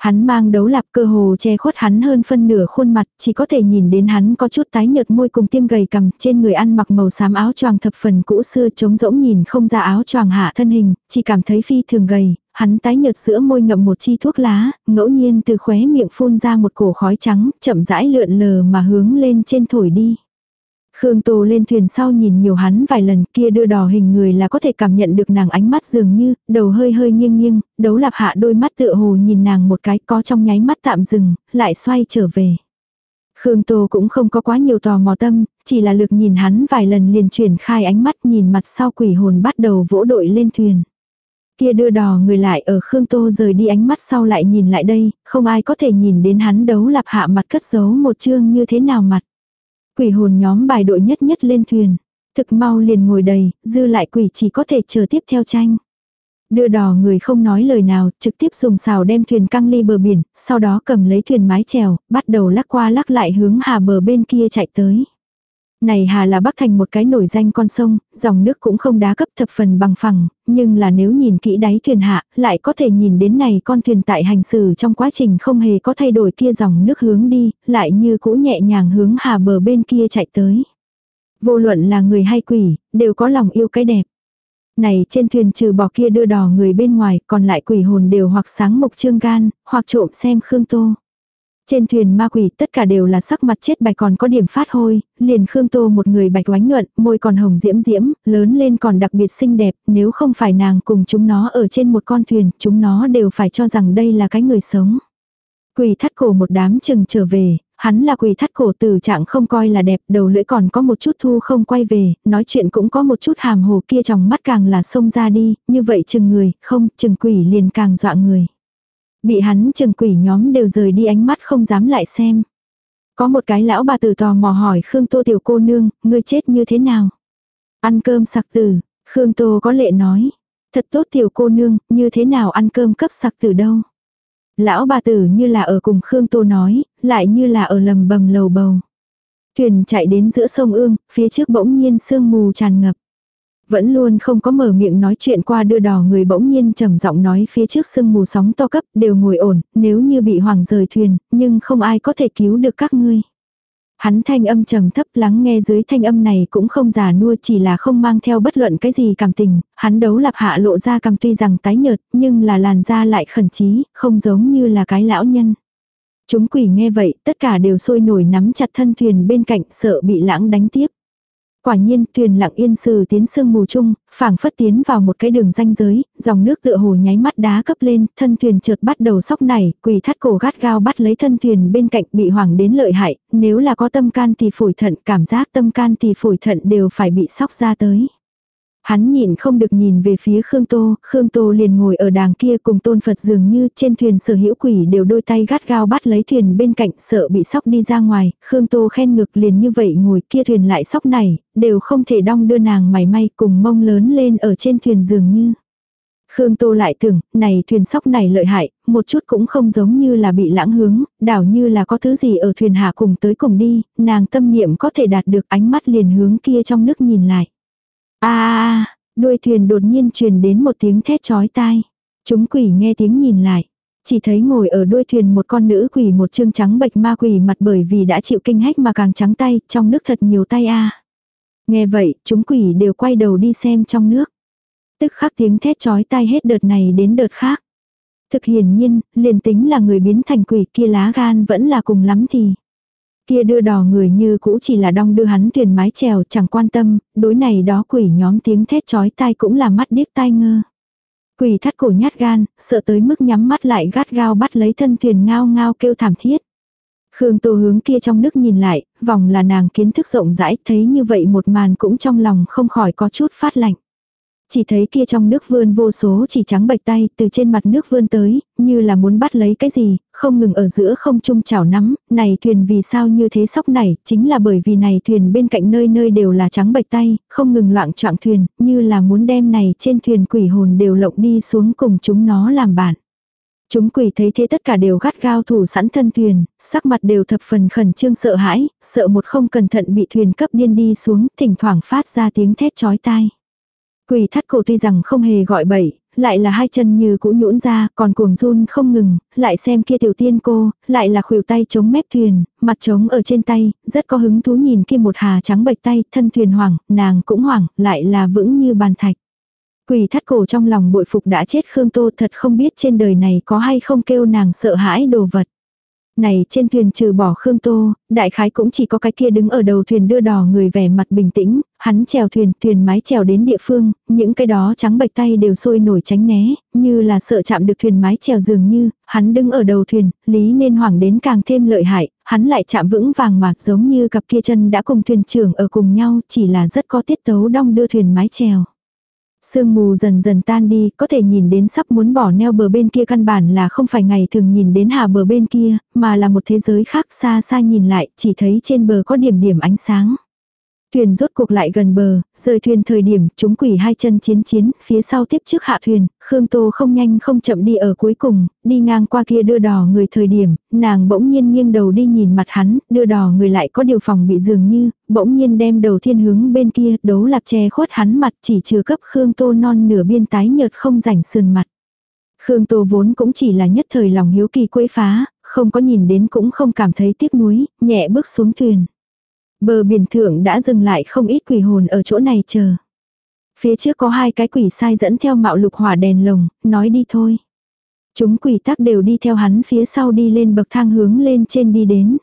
Hắn mang đấu lạp cơ hồ che khuất hắn hơn phân nửa khuôn mặt, chỉ có thể nhìn đến hắn có chút tái nhợt môi cùng tiêm gầy cầm, trên người ăn mặc màu xám áo choàng thập phần cũ xưa trống rỗng nhìn không ra áo choàng hạ thân hình, chỉ cảm thấy phi thường gầy, hắn tái nhợt giữa môi ngậm một chi thuốc lá, ngẫu nhiên từ khóe miệng phun ra một cổ khói trắng, chậm rãi lượn lờ mà hướng lên trên thổi đi. Khương Tô lên thuyền sau nhìn nhiều hắn vài lần kia đưa đò hình người là có thể cảm nhận được nàng ánh mắt dường như, đầu hơi hơi nghiêng nghiêng, đấu lạp hạ đôi mắt tựa hồ nhìn nàng một cái có trong nháy mắt tạm dừng, lại xoay trở về. Khương Tô cũng không có quá nhiều tò mò tâm, chỉ là lực nhìn hắn vài lần liền chuyển khai ánh mắt nhìn mặt sau quỷ hồn bắt đầu vỗ đội lên thuyền. Kia đưa đò người lại ở Khương Tô rời đi ánh mắt sau lại nhìn lại đây, không ai có thể nhìn đến hắn đấu lạp hạ mặt cất giấu một chương như thế nào mặt. Quỷ hồn nhóm bài đội nhất nhất lên thuyền. Thực mau liền ngồi đầy, dư lại quỷ chỉ có thể chờ tiếp theo tranh. Đưa đò người không nói lời nào, trực tiếp dùng xào đem thuyền căng ly bờ biển, sau đó cầm lấy thuyền mái chèo, bắt đầu lắc qua lắc lại hướng hà bờ bên kia chạy tới. Này Hà là Bắc Thành một cái nổi danh con sông, dòng nước cũng không đá cấp thập phần bằng phẳng, nhưng là nếu nhìn kỹ đáy thuyền hạ, lại có thể nhìn đến này con thuyền tại hành xử trong quá trình không hề có thay đổi kia dòng nước hướng đi, lại như cũ nhẹ nhàng hướng Hà bờ bên kia chạy tới. Vô luận là người hay quỷ, đều có lòng yêu cái đẹp. Này trên thuyền trừ bỏ kia đưa đò người bên ngoài, còn lại quỷ hồn đều hoặc sáng mục trương gan, hoặc trộm xem Khương Tô. Trên thuyền ma quỷ tất cả đều là sắc mặt chết bạch còn có điểm phát hôi, liền Khương Tô một người bạch oánh nhuận, môi còn hồng diễm diễm, lớn lên còn đặc biệt xinh đẹp, nếu không phải nàng cùng chúng nó ở trên một con thuyền, chúng nó đều phải cho rằng đây là cái người sống. Quỷ thắt cổ một đám chừng trở về, hắn là quỷ thắt cổ từ trạng không coi là đẹp, đầu lưỡi còn có một chút thu không quay về, nói chuyện cũng có một chút hàm hồ kia trong mắt càng là xông ra đi, như vậy chừng người, không, chừng quỷ liền càng dọa người. Bị hắn chừng quỷ nhóm đều rời đi ánh mắt không dám lại xem. Có một cái lão bà tử tò mò hỏi Khương Tô tiểu cô nương, ngươi chết như thế nào? Ăn cơm sặc tử, Khương Tô có lệ nói. Thật tốt tiểu cô nương, như thế nào ăn cơm cấp sặc tử đâu? Lão bà tử như là ở cùng Khương Tô nói, lại như là ở lầm bầm lầu bầu. Thuyền chạy đến giữa sông ương, phía trước bỗng nhiên sương mù tràn ngập. Vẫn luôn không có mở miệng nói chuyện qua đưa đò người bỗng nhiên trầm giọng nói phía trước sương mù sóng to cấp đều ngồi ổn, nếu như bị hoàng rời thuyền, nhưng không ai có thể cứu được các ngươi. Hắn thanh âm trầm thấp lắng nghe dưới thanh âm này cũng không giả nua chỉ là không mang theo bất luận cái gì cảm tình, hắn đấu lập hạ lộ ra cầm tuy rằng tái nhợt nhưng là làn da lại khẩn trí, không giống như là cái lão nhân. Chúng quỷ nghe vậy tất cả đều sôi nổi nắm chặt thân thuyền bên cạnh sợ bị lãng đánh tiếp. Quả nhiên, thuyền lặng yên sừ tiến sương mù chung, phảng phất tiến vào một cái đường ranh giới, dòng nước tựa hồ nháy mắt đá cấp lên, thân thuyền chợt bắt đầu sóc nảy, quỳ thắt cổ gắt gao bắt lấy thân thuyền bên cạnh bị hoảng đến lợi hại, nếu là có tâm can thì phổi thận, cảm giác tâm can thì phổi thận đều phải bị sóc ra tới. Hắn nhìn không được nhìn về phía Khương Tô, Khương Tô liền ngồi ở đàng kia cùng tôn Phật dường như trên thuyền sở hữu quỷ đều đôi tay gắt gao bắt lấy thuyền bên cạnh sợ bị sóc đi ra ngoài, Khương Tô khen ngực liền như vậy ngồi kia thuyền lại sóc này, đều không thể đong đưa nàng mảy may cùng mông lớn lên ở trên thuyền dường như. Khương Tô lại tưởng, này thuyền sóc này lợi hại, một chút cũng không giống như là bị lãng hướng, đảo như là có thứ gì ở thuyền hạ cùng tới cùng đi, nàng tâm niệm có thể đạt được ánh mắt liền hướng kia trong nước nhìn lại a à, đuôi thuyền đột nhiên truyền đến một tiếng thét chói tai. Chúng quỷ nghe tiếng nhìn lại. Chỉ thấy ngồi ở đuôi thuyền một con nữ quỷ một chương trắng bệch ma quỷ mặt bởi vì đã chịu kinh hách mà càng trắng tay, trong nước thật nhiều tay a. Nghe vậy, chúng quỷ đều quay đầu đi xem trong nước. Tức khắc tiếng thét chói tai hết đợt này đến đợt khác. Thực hiển nhiên, liền tính là người biến thành quỷ kia lá gan vẫn là cùng lắm thì. Kia đưa đò người như cũ chỉ là đong đưa hắn thuyền mái chèo chẳng quan tâm, đối này đó quỷ nhóm tiếng thét chói tai cũng là mắt điếc tai ngơ. Quỷ thắt cổ nhát gan, sợ tới mức nhắm mắt lại gắt gao bắt lấy thân thuyền ngao ngao kêu thảm thiết. Khương Tô hướng kia trong nước nhìn lại, vòng là nàng kiến thức rộng rãi, thấy như vậy một màn cũng trong lòng không khỏi có chút phát lạnh. Chỉ thấy kia trong nước vươn vô số chỉ trắng bạch tay từ trên mặt nước vươn tới, như là muốn bắt lấy cái gì, không ngừng ở giữa không trung chảo nắm, này thuyền vì sao như thế sóc này, chính là bởi vì này thuyền bên cạnh nơi nơi đều là trắng bạch tay, không ngừng loạn trọng thuyền, như là muốn đem này trên thuyền quỷ hồn đều lộng đi xuống cùng chúng nó làm bạn. Chúng quỷ thấy thế tất cả đều gắt gao thủ sẵn thân thuyền, sắc mặt đều thập phần khẩn trương sợ hãi, sợ một không cẩn thận bị thuyền cấp điên đi xuống, thỉnh thoảng phát ra tiếng thét chói tai. Quỷ thắt cổ tuy rằng không hề gọi bậy, lại là hai chân như cũ nhũn ra, còn cuồng run không ngừng, lại xem kia tiểu tiên cô, lại là khuỷu tay chống mép thuyền, mặt trống ở trên tay, rất có hứng thú nhìn kia một hà trắng bạch tay, thân thuyền hoảng, nàng cũng hoảng, lại là vững như bàn thạch. Quỷ thắt cổ trong lòng bội phục đã chết Khương Tô thật không biết trên đời này có hay không kêu nàng sợ hãi đồ vật. Này trên thuyền trừ bỏ Khương Tô, đại khái cũng chỉ có cái kia đứng ở đầu thuyền đưa đò người vẻ mặt bình tĩnh, hắn chèo thuyền, thuyền mái chèo đến địa phương, những cái đó trắng bạch tay đều sôi nổi tránh né, như là sợ chạm được thuyền mái chèo dường như, hắn đứng ở đầu thuyền, lý nên hoảng đến càng thêm lợi hại, hắn lại chạm vững vàng mạc giống như cặp kia chân đã cùng thuyền trưởng ở cùng nhau, chỉ là rất có tiết tấu đong đưa thuyền mái chèo. Sương mù dần dần tan đi, có thể nhìn đến sắp muốn bỏ neo bờ bên kia căn bản là không phải ngày thường nhìn đến hà bờ bên kia, mà là một thế giới khác xa xa nhìn lại, chỉ thấy trên bờ có điểm điểm ánh sáng. Thuyền rốt cuộc lại gần bờ, rời thuyền thời điểm, chúng quỷ hai chân chiến chiến, phía sau tiếp trước hạ thuyền, Khương Tô không nhanh không chậm đi ở cuối cùng, đi ngang qua kia đưa đò người thời điểm, nàng bỗng nhiên nghiêng đầu đi nhìn mặt hắn, đưa đò người lại có điều phòng bị dường như, bỗng nhiên đem đầu thiên hướng bên kia, đấu lạp che khuất hắn mặt chỉ trừ cấp Khương Tô non nửa biên tái nhợt không rảnh sườn mặt. Khương Tô vốn cũng chỉ là nhất thời lòng hiếu kỳ quấy phá, không có nhìn đến cũng không cảm thấy tiếc nuối, nhẹ bước xuống thuyền. Bờ biển thượng đã dừng lại không ít quỷ hồn ở chỗ này chờ. Phía trước có hai cái quỷ sai dẫn theo mạo lục hỏa đèn lồng, nói đi thôi. Chúng quỷ tắc đều đi theo hắn phía sau đi lên bậc thang hướng lên trên đi đến.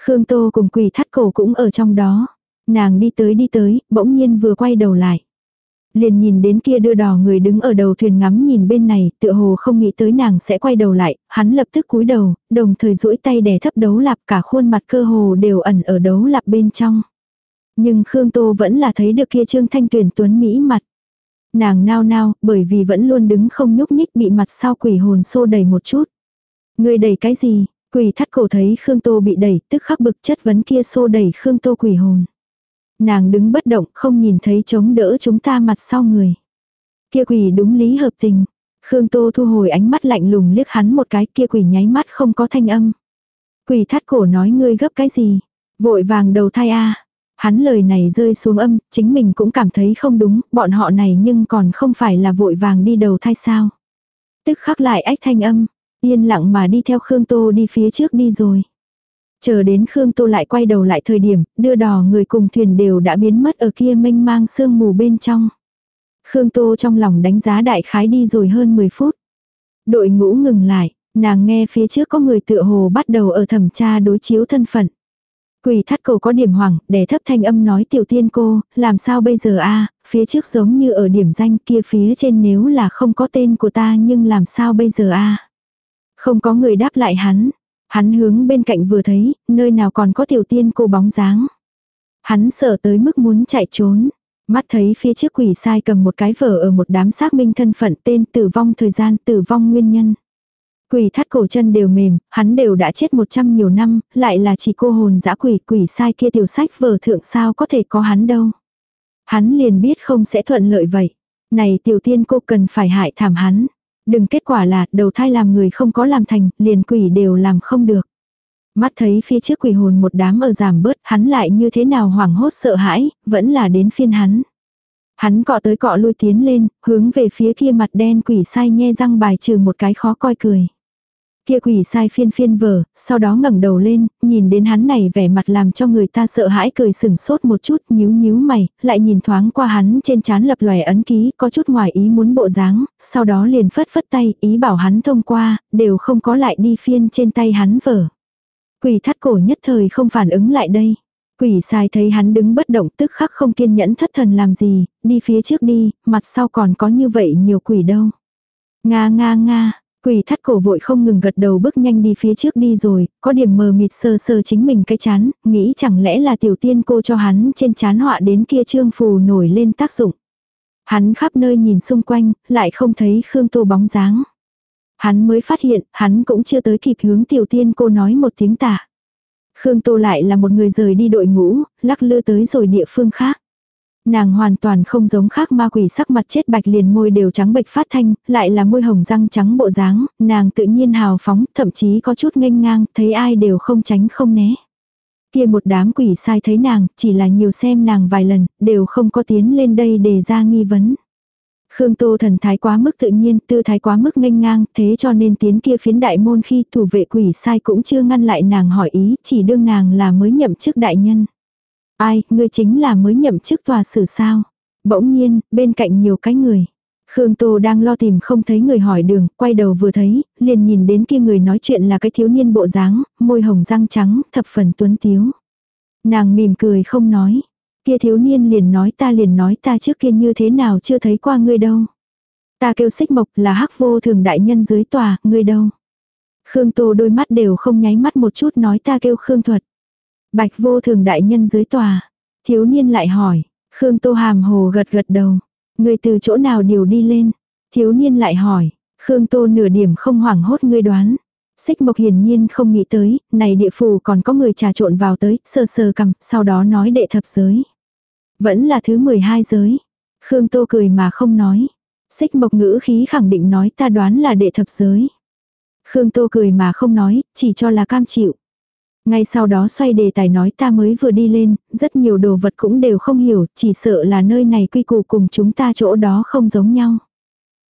Khương Tô cùng quỷ thắt cổ cũng ở trong đó. Nàng đi tới đi tới, bỗng nhiên vừa quay đầu lại. Liền nhìn đến kia đưa đò người đứng ở đầu thuyền ngắm nhìn bên này, tựa hồ không nghĩ tới nàng sẽ quay đầu lại, hắn lập tức cúi đầu, đồng thời duỗi tay đè thấp đấu lạp cả khuôn mặt cơ hồ đều ẩn ở đấu lạp bên trong. Nhưng Khương Tô vẫn là thấy được kia Trương Thanh Tuyển tuấn Mỹ mặt. Nàng nao nao, bởi vì vẫn luôn đứng không nhúc nhích bị mặt sau quỷ hồn xô đẩy một chút. Người đẩy cái gì? Quỷ thắt cổ thấy Khương Tô bị đẩy, tức khắc bực chất vấn kia xô đẩy Khương Tô quỷ hồn. Nàng đứng bất động, không nhìn thấy chống đỡ chúng ta mặt sau người. Kia quỷ đúng lý hợp tình. Khương Tô thu hồi ánh mắt lạnh lùng liếc hắn một cái kia quỷ nháy mắt không có thanh âm. Quỷ thắt cổ nói ngươi gấp cái gì? Vội vàng đầu thai a Hắn lời này rơi xuống âm, chính mình cũng cảm thấy không đúng, bọn họ này nhưng còn không phải là vội vàng đi đầu thai sao. Tức khắc lại ách thanh âm, yên lặng mà đi theo Khương Tô đi phía trước đi rồi. Chờ đến Khương Tô lại quay đầu lại thời điểm, đưa đò người cùng thuyền đều đã biến mất ở kia mênh mang sương mù bên trong. Khương Tô trong lòng đánh giá đại khái đi rồi hơn 10 phút. Đội ngũ ngừng lại, nàng nghe phía trước có người tựa hồ bắt đầu ở thẩm tra đối chiếu thân phận. Quỷ thắt cầu có điểm hoảng, để thấp thanh âm nói tiểu tiên cô, làm sao bây giờ a phía trước giống như ở điểm danh kia phía trên nếu là không có tên của ta nhưng làm sao bây giờ a Không có người đáp lại hắn. Hắn hướng bên cạnh vừa thấy, nơi nào còn có tiểu tiên cô bóng dáng. Hắn sợ tới mức muốn chạy trốn. Mắt thấy phía trước quỷ sai cầm một cái vở ở một đám xác minh thân phận tên tử vong thời gian tử vong nguyên nhân. Quỷ thắt cổ chân đều mềm, hắn đều đã chết một trăm nhiều năm, lại là chỉ cô hồn dã quỷ quỷ sai kia tiểu sách vở thượng sao có thể có hắn đâu. Hắn liền biết không sẽ thuận lợi vậy. Này tiểu tiên cô cần phải hại thảm hắn. Đừng kết quả là đầu thai làm người không có làm thành, liền quỷ đều làm không được. Mắt thấy phía trước quỷ hồn một đám ở giảm bớt, hắn lại như thế nào hoảng hốt sợ hãi, vẫn là đến phiên hắn. Hắn cọ tới cọ lui tiến lên, hướng về phía kia mặt đen quỷ sai nhe răng bài trừ một cái khó coi cười. Kia quỷ sai phiên phiên vờ, sau đó ngẩng đầu lên, nhìn đến hắn này vẻ mặt làm cho người ta sợ hãi cười sừng sốt một chút, nhíu nhíu mày, lại nhìn thoáng qua hắn trên trán lập lòe ấn ký, có chút ngoài ý muốn bộ dáng, sau đó liền phất phất tay, ý bảo hắn thông qua, đều không có lại đi phiên trên tay hắn vở. Quỷ thắt cổ nhất thời không phản ứng lại đây. Quỷ sai thấy hắn đứng bất động tức khắc không kiên nhẫn thất thần làm gì, đi phía trước đi, mặt sau còn có như vậy nhiều quỷ đâu. Nga nga nga, Quỷ thắt cổ vội không ngừng gật đầu bước nhanh đi phía trước đi rồi, có điểm mờ mịt sơ sơ chính mình cái chán, nghĩ chẳng lẽ là tiểu tiên cô cho hắn trên chán họa đến kia trương phù nổi lên tác dụng. Hắn khắp nơi nhìn xung quanh, lại không thấy Khương Tô bóng dáng. Hắn mới phát hiện, hắn cũng chưa tới kịp hướng tiểu tiên cô nói một tiếng tả. Khương Tô lại là một người rời đi đội ngũ, lắc lư tới rồi địa phương khác. Nàng hoàn toàn không giống khác ma quỷ sắc mặt chết bạch liền môi đều trắng bệch phát thanh, lại là môi hồng răng trắng bộ dáng, nàng tự nhiên hào phóng, thậm chí có chút nghênh ngang, thấy ai đều không tránh không né. Kia một đám quỷ sai thấy nàng, chỉ là nhiều xem nàng vài lần, đều không có tiến lên đây để ra nghi vấn. Khương Tô thần thái quá mức tự nhiên, tư thái quá mức nghênh ngang, thế cho nên tiến kia phiến đại môn khi thủ vệ quỷ sai cũng chưa ngăn lại nàng hỏi ý, chỉ đương nàng là mới nhậm chức đại nhân. Ai, ngươi chính là mới nhậm chức tòa xử sao? Bỗng nhiên, bên cạnh nhiều cái người. Khương Tô đang lo tìm không thấy người hỏi đường, quay đầu vừa thấy, liền nhìn đến kia người nói chuyện là cái thiếu niên bộ dáng, môi hồng răng trắng, thập phần tuấn tiếu. Nàng mỉm cười không nói. Kia thiếu niên liền nói ta liền nói ta trước kia như thế nào chưa thấy qua ngươi đâu. Ta kêu xích mộc là hắc vô thường đại nhân dưới tòa, ngươi đâu. Khương Tô đôi mắt đều không nháy mắt một chút nói ta kêu Khương Thuật. Bạch vô thường đại nhân dưới tòa. Thiếu niên lại hỏi. Khương Tô hàm hồ gật gật đầu. Người từ chỗ nào điều đi lên. Thiếu niên lại hỏi. Khương Tô nửa điểm không hoảng hốt ngươi đoán. Xích Mộc hiển nhiên không nghĩ tới, này địa phủ còn có người trà trộn vào tới, sờ sờ cầm, sau đó nói đệ thập giới. Vẫn là thứ 12 giới. Khương Tô cười mà không nói. Xích Mộc ngữ khí khẳng định nói ta đoán là đệ thập giới. Khương Tô cười mà không nói, chỉ cho là cam chịu. Ngay sau đó xoay đề tài nói ta mới vừa đi lên, rất nhiều đồ vật cũng đều không hiểu, chỉ sợ là nơi này quy củ cùng chúng ta chỗ đó không giống nhau.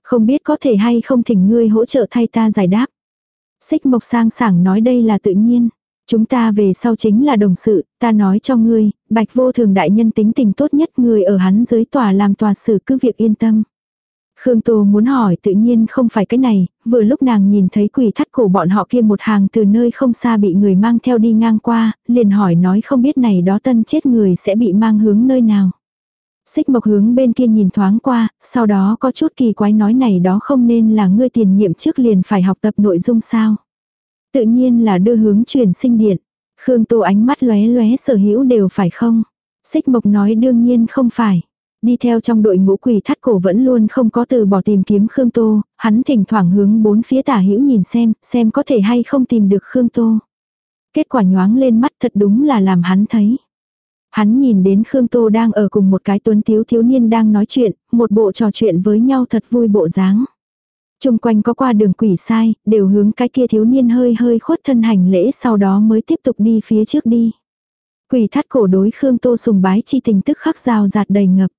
Không biết có thể hay không thỉnh ngươi hỗ trợ thay ta giải đáp. Xích mộc sang sảng nói đây là tự nhiên. Chúng ta về sau chính là đồng sự, ta nói cho ngươi, bạch vô thường đại nhân tính tình tốt nhất người ở hắn dưới tòa làm tòa xử cứ việc yên tâm. Khương Tô muốn hỏi tự nhiên không phải cái này, vừa lúc nàng nhìn thấy quỷ thắt cổ bọn họ kia một hàng từ nơi không xa bị người mang theo đi ngang qua, liền hỏi nói không biết này đó tân chết người sẽ bị mang hướng nơi nào. Xích mộc hướng bên kia nhìn thoáng qua, sau đó có chút kỳ quái nói này đó không nên là ngươi tiền nhiệm trước liền phải học tập nội dung sao. Tự nhiên là đưa hướng truyền sinh điện. Khương Tô ánh mắt lóe lóe sở hữu đều phải không? Xích mộc nói đương nhiên không phải. Đi theo trong đội ngũ quỷ thắt cổ vẫn luôn không có từ bỏ tìm kiếm Khương Tô, hắn thỉnh thoảng hướng bốn phía tả hữu nhìn xem, xem có thể hay không tìm được Khương Tô. Kết quả nhoáng lên mắt thật đúng là làm hắn thấy. Hắn nhìn đến Khương Tô đang ở cùng một cái tuấn thiếu thiếu niên đang nói chuyện, một bộ trò chuyện với nhau thật vui bộ dáng. Trung quanh có qua đường quỷ sai, đều hướng cái kia thiếu niên hơi hơi khuất thân hành lễ sau đó mới tiếp tục đi phía trước đi. Quỷ thắt cổ đối Khương Tô sùng bái chi tình tức khắc rào rạt đầy ngập.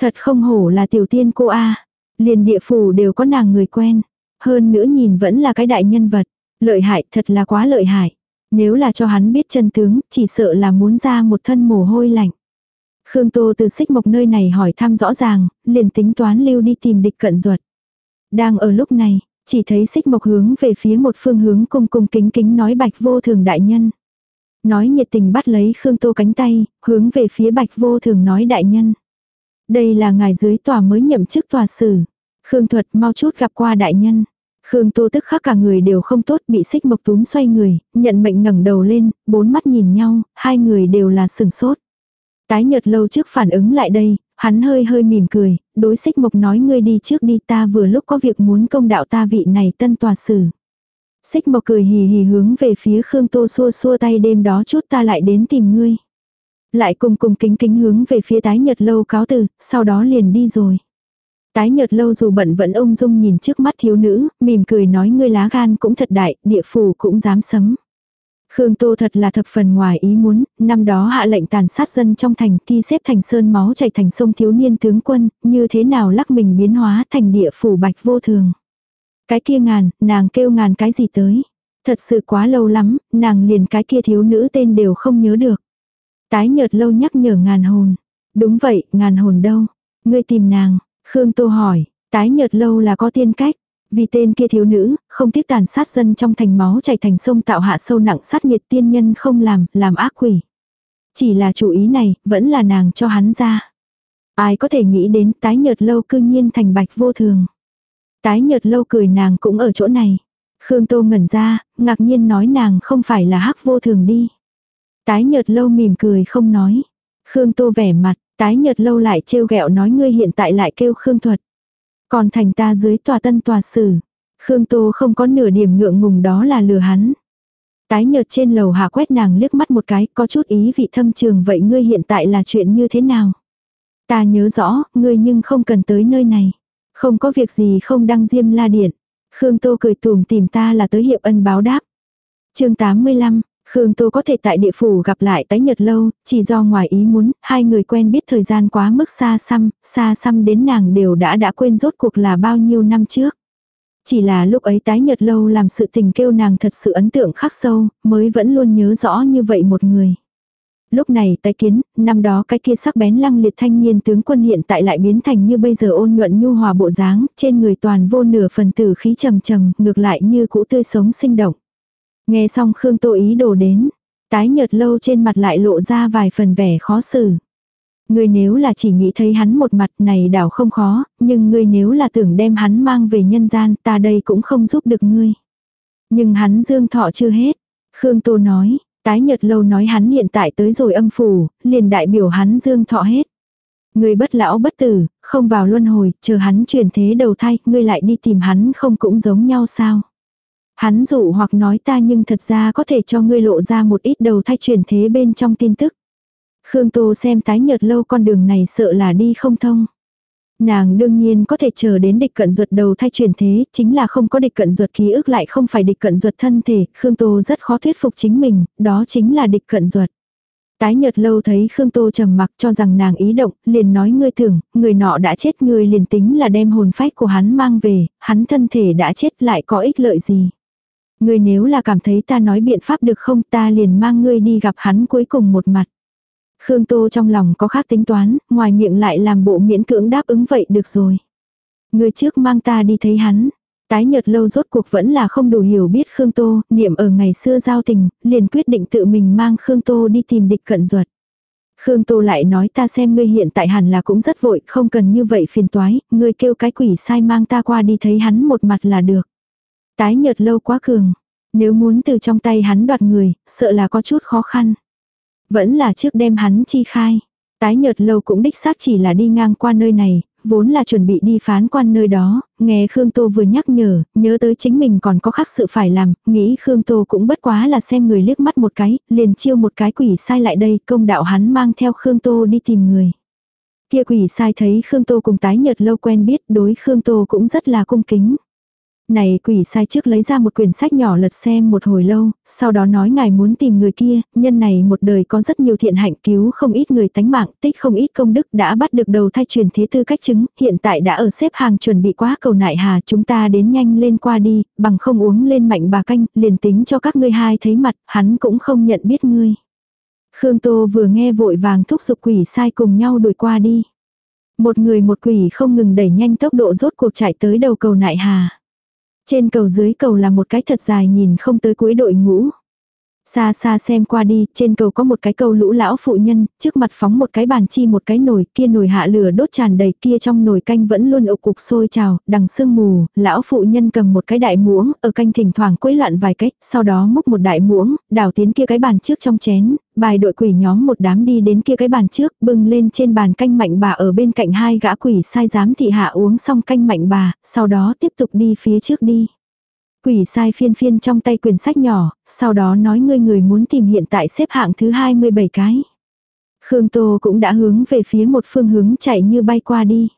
Thật không hổ là tiểu tiên cô A. Liền địa phủ đều có nàng người quen. Hơn nữa nhìn vẫn là cái đại nhân vật. Lợi hại thật là quá lợi hại. Nếu là cho hắn biết chân tướng, chỉ sợ là muốn ra một thân mồ hôi lạnh. Khương Tô từ xích mộc nơi này hỏi thăm rõ ràng, liền tính toán lưu đi tìm địch cận ruột. Đang ở lúc này, chỉ thấy xích mộc hướng về phía một phương hướng cung cung kính kính nói bạch vô thường đại nhân. Nói nhiệt tình bắt lấy Khương Tô cánh tay, hướng về phía bạch vô thường nói đại nhân. Đây là ngài dưới tòa mới nhậm chức tòa sử. Khương thuật mau chút gặp qua đại nhân. Khương Tô tức khắc cả người đều không tốt bị xích mộc túm xoay người, nhận mệnh ngẩng đầu lên, bốn mắt nhìn nhau, hai người đều là sừng sốt. Tái nhật lâu trước phản ứng lại đây, hắn hơi hơi mỉm cười, đối xích mộc nói ngươi đi trước đi ta vừa lúc có việc muốn công đạo ta vị này tân tòa sử. Xích mộc cười hì hì hướng về phía Khương Tô xua xua tay đêm đó chút ta lại đến tìm ngươi. Lại cùng cùng kính kính hướng về phía tái nhật lâu cáo từ, sau đó liền đi rồi. Tái nhật lâu dù bận vẫn ung dung nhìn trước mắt thiếu nữ, mỉm cười nói ngươi lá gan cũng thật đại, địa phủ cũng dám sấm. Khương Tô thật là thập phần ngoài ý muốn, năm đó hạ lệnh tàn sát dân trong thành thi xếp thành sơn máu chảy thành sông thiếu niên tướng quân, như thế nào lắc mình biến hóa thành địa phủ bạch vô thường. Cái kia ngàn, nàng kêu ngàn cái gì tới. Thật sự quá lâu lắm, nàng liền cái kia thiếu nữ tên đều không nhớ được. Tái nhợt lâu nhắc nhở ngàn hồn. Đúng vậy, ngàn hồn đâu? Ngươi tìm nàng. Khương Tô hỏi, tái nhợt lâu là có tiên cách. Vì tên kia thiếu nữ, không tiếc tàn sát dân trong thành máu chảy thành sông tạo hạ sâu nặng sát nhiệt tiên nhân không làm, làm ác quỷ. Chỉ là chủ ý này, vẫn là nàng cho hắn ra. Ai có thể nghĩ đến tái nhợt lâu cư nhiên thành bạch vô thường. Tái nhợt lâu cười nàng cũng ở chỗ này. Khương Tô ngẩn ra, ngạc nhiên nói nàng không phải là hắc vô thường đi. Tái nhợt lâu mỉm cười không nói. Khương Tô vẻ mặt, tái nhợt lâu lại trêu ghẹo nói ngươi hiện tại lại kêu Khương Thuật. Còn thành ta dưới tòa tân tòa xử. Khương Tô không có nửa điểm ngượng ngùng đó là lừa hắn. Tái nhợt trên lầu hạ quét nàng liếc mắt một cái, có chút ý vị thâm trường vậy ngươi hiện tại là chuyện như thế nào? Ta nhớ rõ, ngươi nhưng không cần tới nơi này. Không có việc gì không đăng diêm la điện. Khương Tô cười tùm tìm ta là tới hiệp ân báo đáp. chương 85, Khương Tô có thể tại địa phủ gặp lại tái nhật lâu, chỉ do ngoài ý muốn, hai người quen biết thời gian quá mức xa xăm, xa xăm đến nàng đều đã đã quên rốt cuộc là bao nhiêu năm trước. Chỉ là lúc ấy tái nhật lâu làm sự tình kêu nàng thật sự ấn tượng khắc sâu, mới vẫn luôn nhớ rõ như vậy một người. Lúc này tái kiến, năm đó cái kia sắc bén lăng liệt thanh niên tướng quân hiện tại lại biến thành như bây giờ ôn nhuận nhu hòa bộ dáng, trên người toàn vô nửa phần tử khí trầm trầm, ngược lại như cũ tươi sống sinh động. Nghe xong Khương Tô ý đồ đến, tái nhợt lâu trên mặt lại lộ ra vài phần vẻ khó xử. Ngươi nếu là chỉ nghĩ thấy hắn một mặt này đảo không khó, nhưng ngươi nếu là tưởng đem hắn mang về nhân gian ta đây cũng không giúp được ngươi. Nhưng hắn dương thọ chưa hết. Khương Tô nói, tái nhợt lâu nói hắn hiện tại tới rồi âm phủ, liền đại biểu hắn dương thọ hết. Ngươi bất lão bất tử, không vào luân hồi, chờ hắn chuyển thế đầu thai, ngươi lại đi tìm hắn không cũng giống nhau sao. Hắn dụ hoặc nói ta nhưng thật ra có thể cho ngươi lộ ra một ít đầu thay chuyển thế bên trong tin tức. Khương Tô xem tái nhợt lâu con đường này sợ là đi không thông. Nàng đương nhiên có thể chờ đến địch cận ruột đầu thay chuyển thế, chính là không có địch cận ruột ký ức lại không phải địch cận ruột thân thể, Khương Tô rất khó thuyết phục chính mình, đó chính là địch cận ruột. Tái nhợt lâu thấy Khương Tô trầm mặc cho rằng nàng ý động, liền nói ngươi tưởng, người nọ đã chết ngươi liền tính là đem hồn phách của hắn mang về, hắn thân thể đã chết lại có ích lợi gì. Ngươi nếu là cảm thấy ta nói biện pháp được không ta liền mang ngươi đi gặp hắn cuối cùng một mặt. Khương Tô trong lòng có khác tính toán, ngoài miệng lại làm bộ miễn cưỡng đáp ứng vậy được rồi. Ngươi trước mang ta đi thấy hắn. Tái nhật lâu rốt cuộc vẫn là không đủ hiểu biết Khương Tô, niệm ở ngày xưa giao tình, liền quyết định tự mình mang Khương Tô đi tìm địch cận ruột. Khương Tô lại nói ta xem ngươi hiện tại hẳn là cũng rất vội, không cần như vậy phiền toái, ngươi kêu cái quỷ sai mang ta qua đi thấy hắn một mặt là được. Tái nhợt lâu quá cường, nếu muốn từ trong tay hắn đoạt người, sợ là có chút khó khăn. Vẫn là trước đem hắn chi khai. Tái nhợt lâu cũng đích xác chỉ là đi ngang qua nơi này, vốn là chuẩn bị đi phán quan nơi đó, nghe Khương Tô vừa nhắc nhở, nhớ tới chính mình còn có khác sự phải làm, nghĩ Khương Tô cũng bất quá là xem người liếc mắt một cái, liền chiêu một cái quỷ sai lại đây, công đạo hắn mang theo Khương Tô đi tìm người. Kia quỷ sai thấy Khương Tô cùng tái nhợt lâu quen biết đối Khương Tô cũng rất là cung kính. Này quỷ sai trước lấy ra một quyển sách nhỏ lật xem một hồi lâu, sau đó nói ngài muốn tìm người kia, nhân này một đời có rất nhiều thiện hạnh cứu không ít người tánh mạng, tích không ít công đức đã bắt được đầu thai truyền thế tư cách chứng, hiện tại đã ở xếp hàng chuẩn bị quá cầu nại hà chúng ta đến nhanh lên qua đi, bằng không uống lên mạnh bà canh, liền tính cho các ngươi hai thấy mặt, hắn cũng không nhận biết ngươi. Khương Tô vừa nghe vội vàng thúc giục quỷ sai cùng nhau đuổi qua đi. Một người một quỷ không ngừng đẩy nhanh tốc độ rốt cuộc chạy tới đầu cầu nại hà. Trên cầu dưới cầu là một cái thật dài nhìn không tới cuối đội ngũ. Xa xa xem qua đi, trên cầu có một cái cầu lũ lão phụ nhân, trước mặt phóng một cái bàn chi một cái nồi, kia nồi hạ lửa đốt tràn đầy, kia trong nồi canh vẫn luôn ục cục sôi trào, đằng sương mù, lão phụ nhân cầm một cái đại muỗng, ở canh thỉnh thoảng quấy loạn vài cách, sau đó múc một đại muỗng, đảo tiến kia cái bàn trước trong chén, bài đội quỷ nhóm một đám đi đến kia cái bàn trước, bưng lên trên bàn canh mạnh bà ở bên cạnh hai gã quỷ sai giám thị hạ uống xong canh mạnh bà, sau đó tiếp tục đi phía trước đi. Quỷ sai phiên phiên trong tay quyển sách nhỏ, sau đó nói ngươi người muốn tìm hiện tại xếp hạng thứ 27 cái. Khương Tô cũng đã hướng về phía một phương hướng chạy như bay qua đi.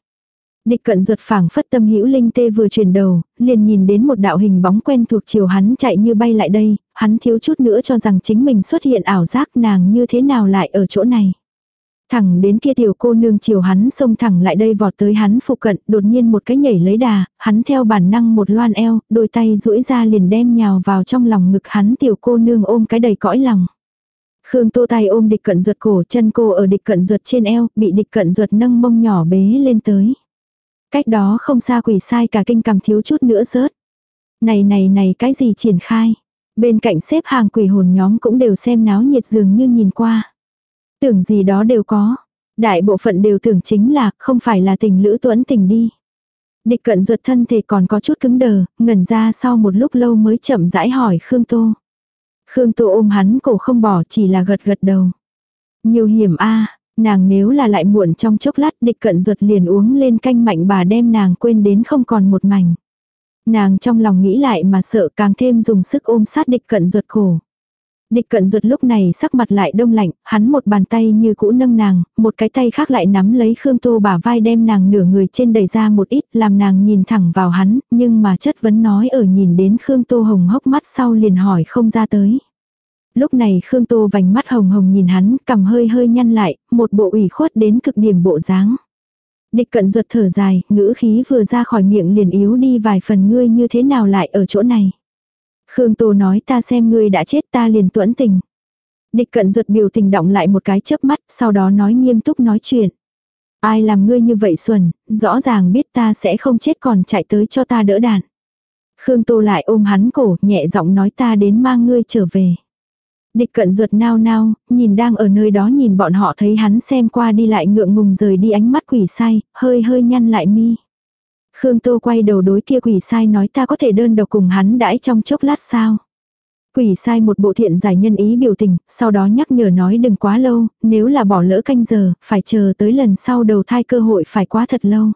Địch cận ruột phảng phất tâm hữu linh tê vừa chuyển đầu, liền nhìn đến một đạo hình bóng quen thuộc chiều hắn chạy như bay lại đây, hắn thiếu chút nữa cho rằng chính mình xuất hiện ảo giác nàng như thế nào lại ở chỗ này. Thẳng đến kia tiểu cô nương chiều hắn xông thẳng lại đây vọt tới hắn phụ cận, đột nhiên một cái nhảy lấy đà, hắn theo bản năng một loan eo, đôi tay duỗi ra liền đem nhào vào trong lòng ngực hắn tiểu cô nương ôm cái đầy cõi lòng. Khương Tô tay ôm địch cận ruột cổ chân cô ở địch cận ruột trên eo, bị địch cận ruột nâng mông nhỏ bế lên tới. Cách đó không xa quỷ sai cả kinh cầm thiếu chút nữa rớt. Này này này cái gì triển khai. Bên cạnh xếp hàng quỷ hồn nhóm cũng đều xem náo nhiệt dường như nhìn qua. Tưởng gì đó đều có. Đại bộ phận đều tưởng chính là không phải là tình lữ tuẫn tình đi. Địch cận ruột thân thể còn có chút cứng đờ, ngẩn ra sau một lúc lâu mới chậm rãi hỏi Khương Tô. Khương Tô ôm hắn cổ không bỏ chỉ là gật gật đầu. Nhiều hiểm a nàng nếu là lại muộn trong chốc lát địch cận ruột liền uống lên canh mạnh bà đem nàng quên đến không còn một mảnh. Nàng trong lòng nghĩ lại mà sợ càng thêm dùng sức ôm sát địch cận ruột cổ. Địch cận ruột lúc này sắc mặt lại đông lạnh, hắn một bàn tay như cũ nâng nàng, một cái tay khác lại nắm lấy Khương Tô bả vai đem nàng nửa người trên đẩy ra một ít làm nàng nhìn thẳng vào hắn, nhưng mà chất vấn nói ở nhìn đến Khương Tô hồng hốc mắt sau liền hỏi không ra tới. Lúc này Khương Tô vành mắt hồng hồng nhìn hắn, cầm hơi hơi nhăn lại, một bộ ủy khuất đến cực điểm bộ dáng. Địch cận ruột thở dài, ngữ khí vừa ra khỏi miệng liền yếu đi vài phần ngươi như thế nào lại ở chỗ này. Khương Tô nói ta xem ngươi đã chết ta liền tuẫn tình. Địch cận ruột biểu tình động lại một cái chớp mắt, sau đó nói nghiêm túc nói chuyện. Ai làm ngươi như vậy xuẩn, rõ ràng biết ta sẽ không chết còn chạy tới cho ta đỡ đạn. Khương Tô lại ôm hắn cổ, nhẹ giọng nói ta đến mang ngươi trở về. Địch cận ruột nao nao, nhìn đang ở nơi đó nhìn bọn họ thấy hắn xem qua đi lại ngượng ngùng rời đi ánh mắt quỷ say hơi hơi nhăn lại mi. Khương Tô quay đầu đối kia quỷ sai nói ta có thể đơn độc cùng hắn đãi trong chốc lát sao. Quỷ sai một bộ thiện giải nhân ý biểu tình, sau đó nhắc nhở nói đừng quá lâu, nếu là bỏ lỡ canh giờ, phải chờ tới lần sau đầu thai cơ hội phải quá thật lâu.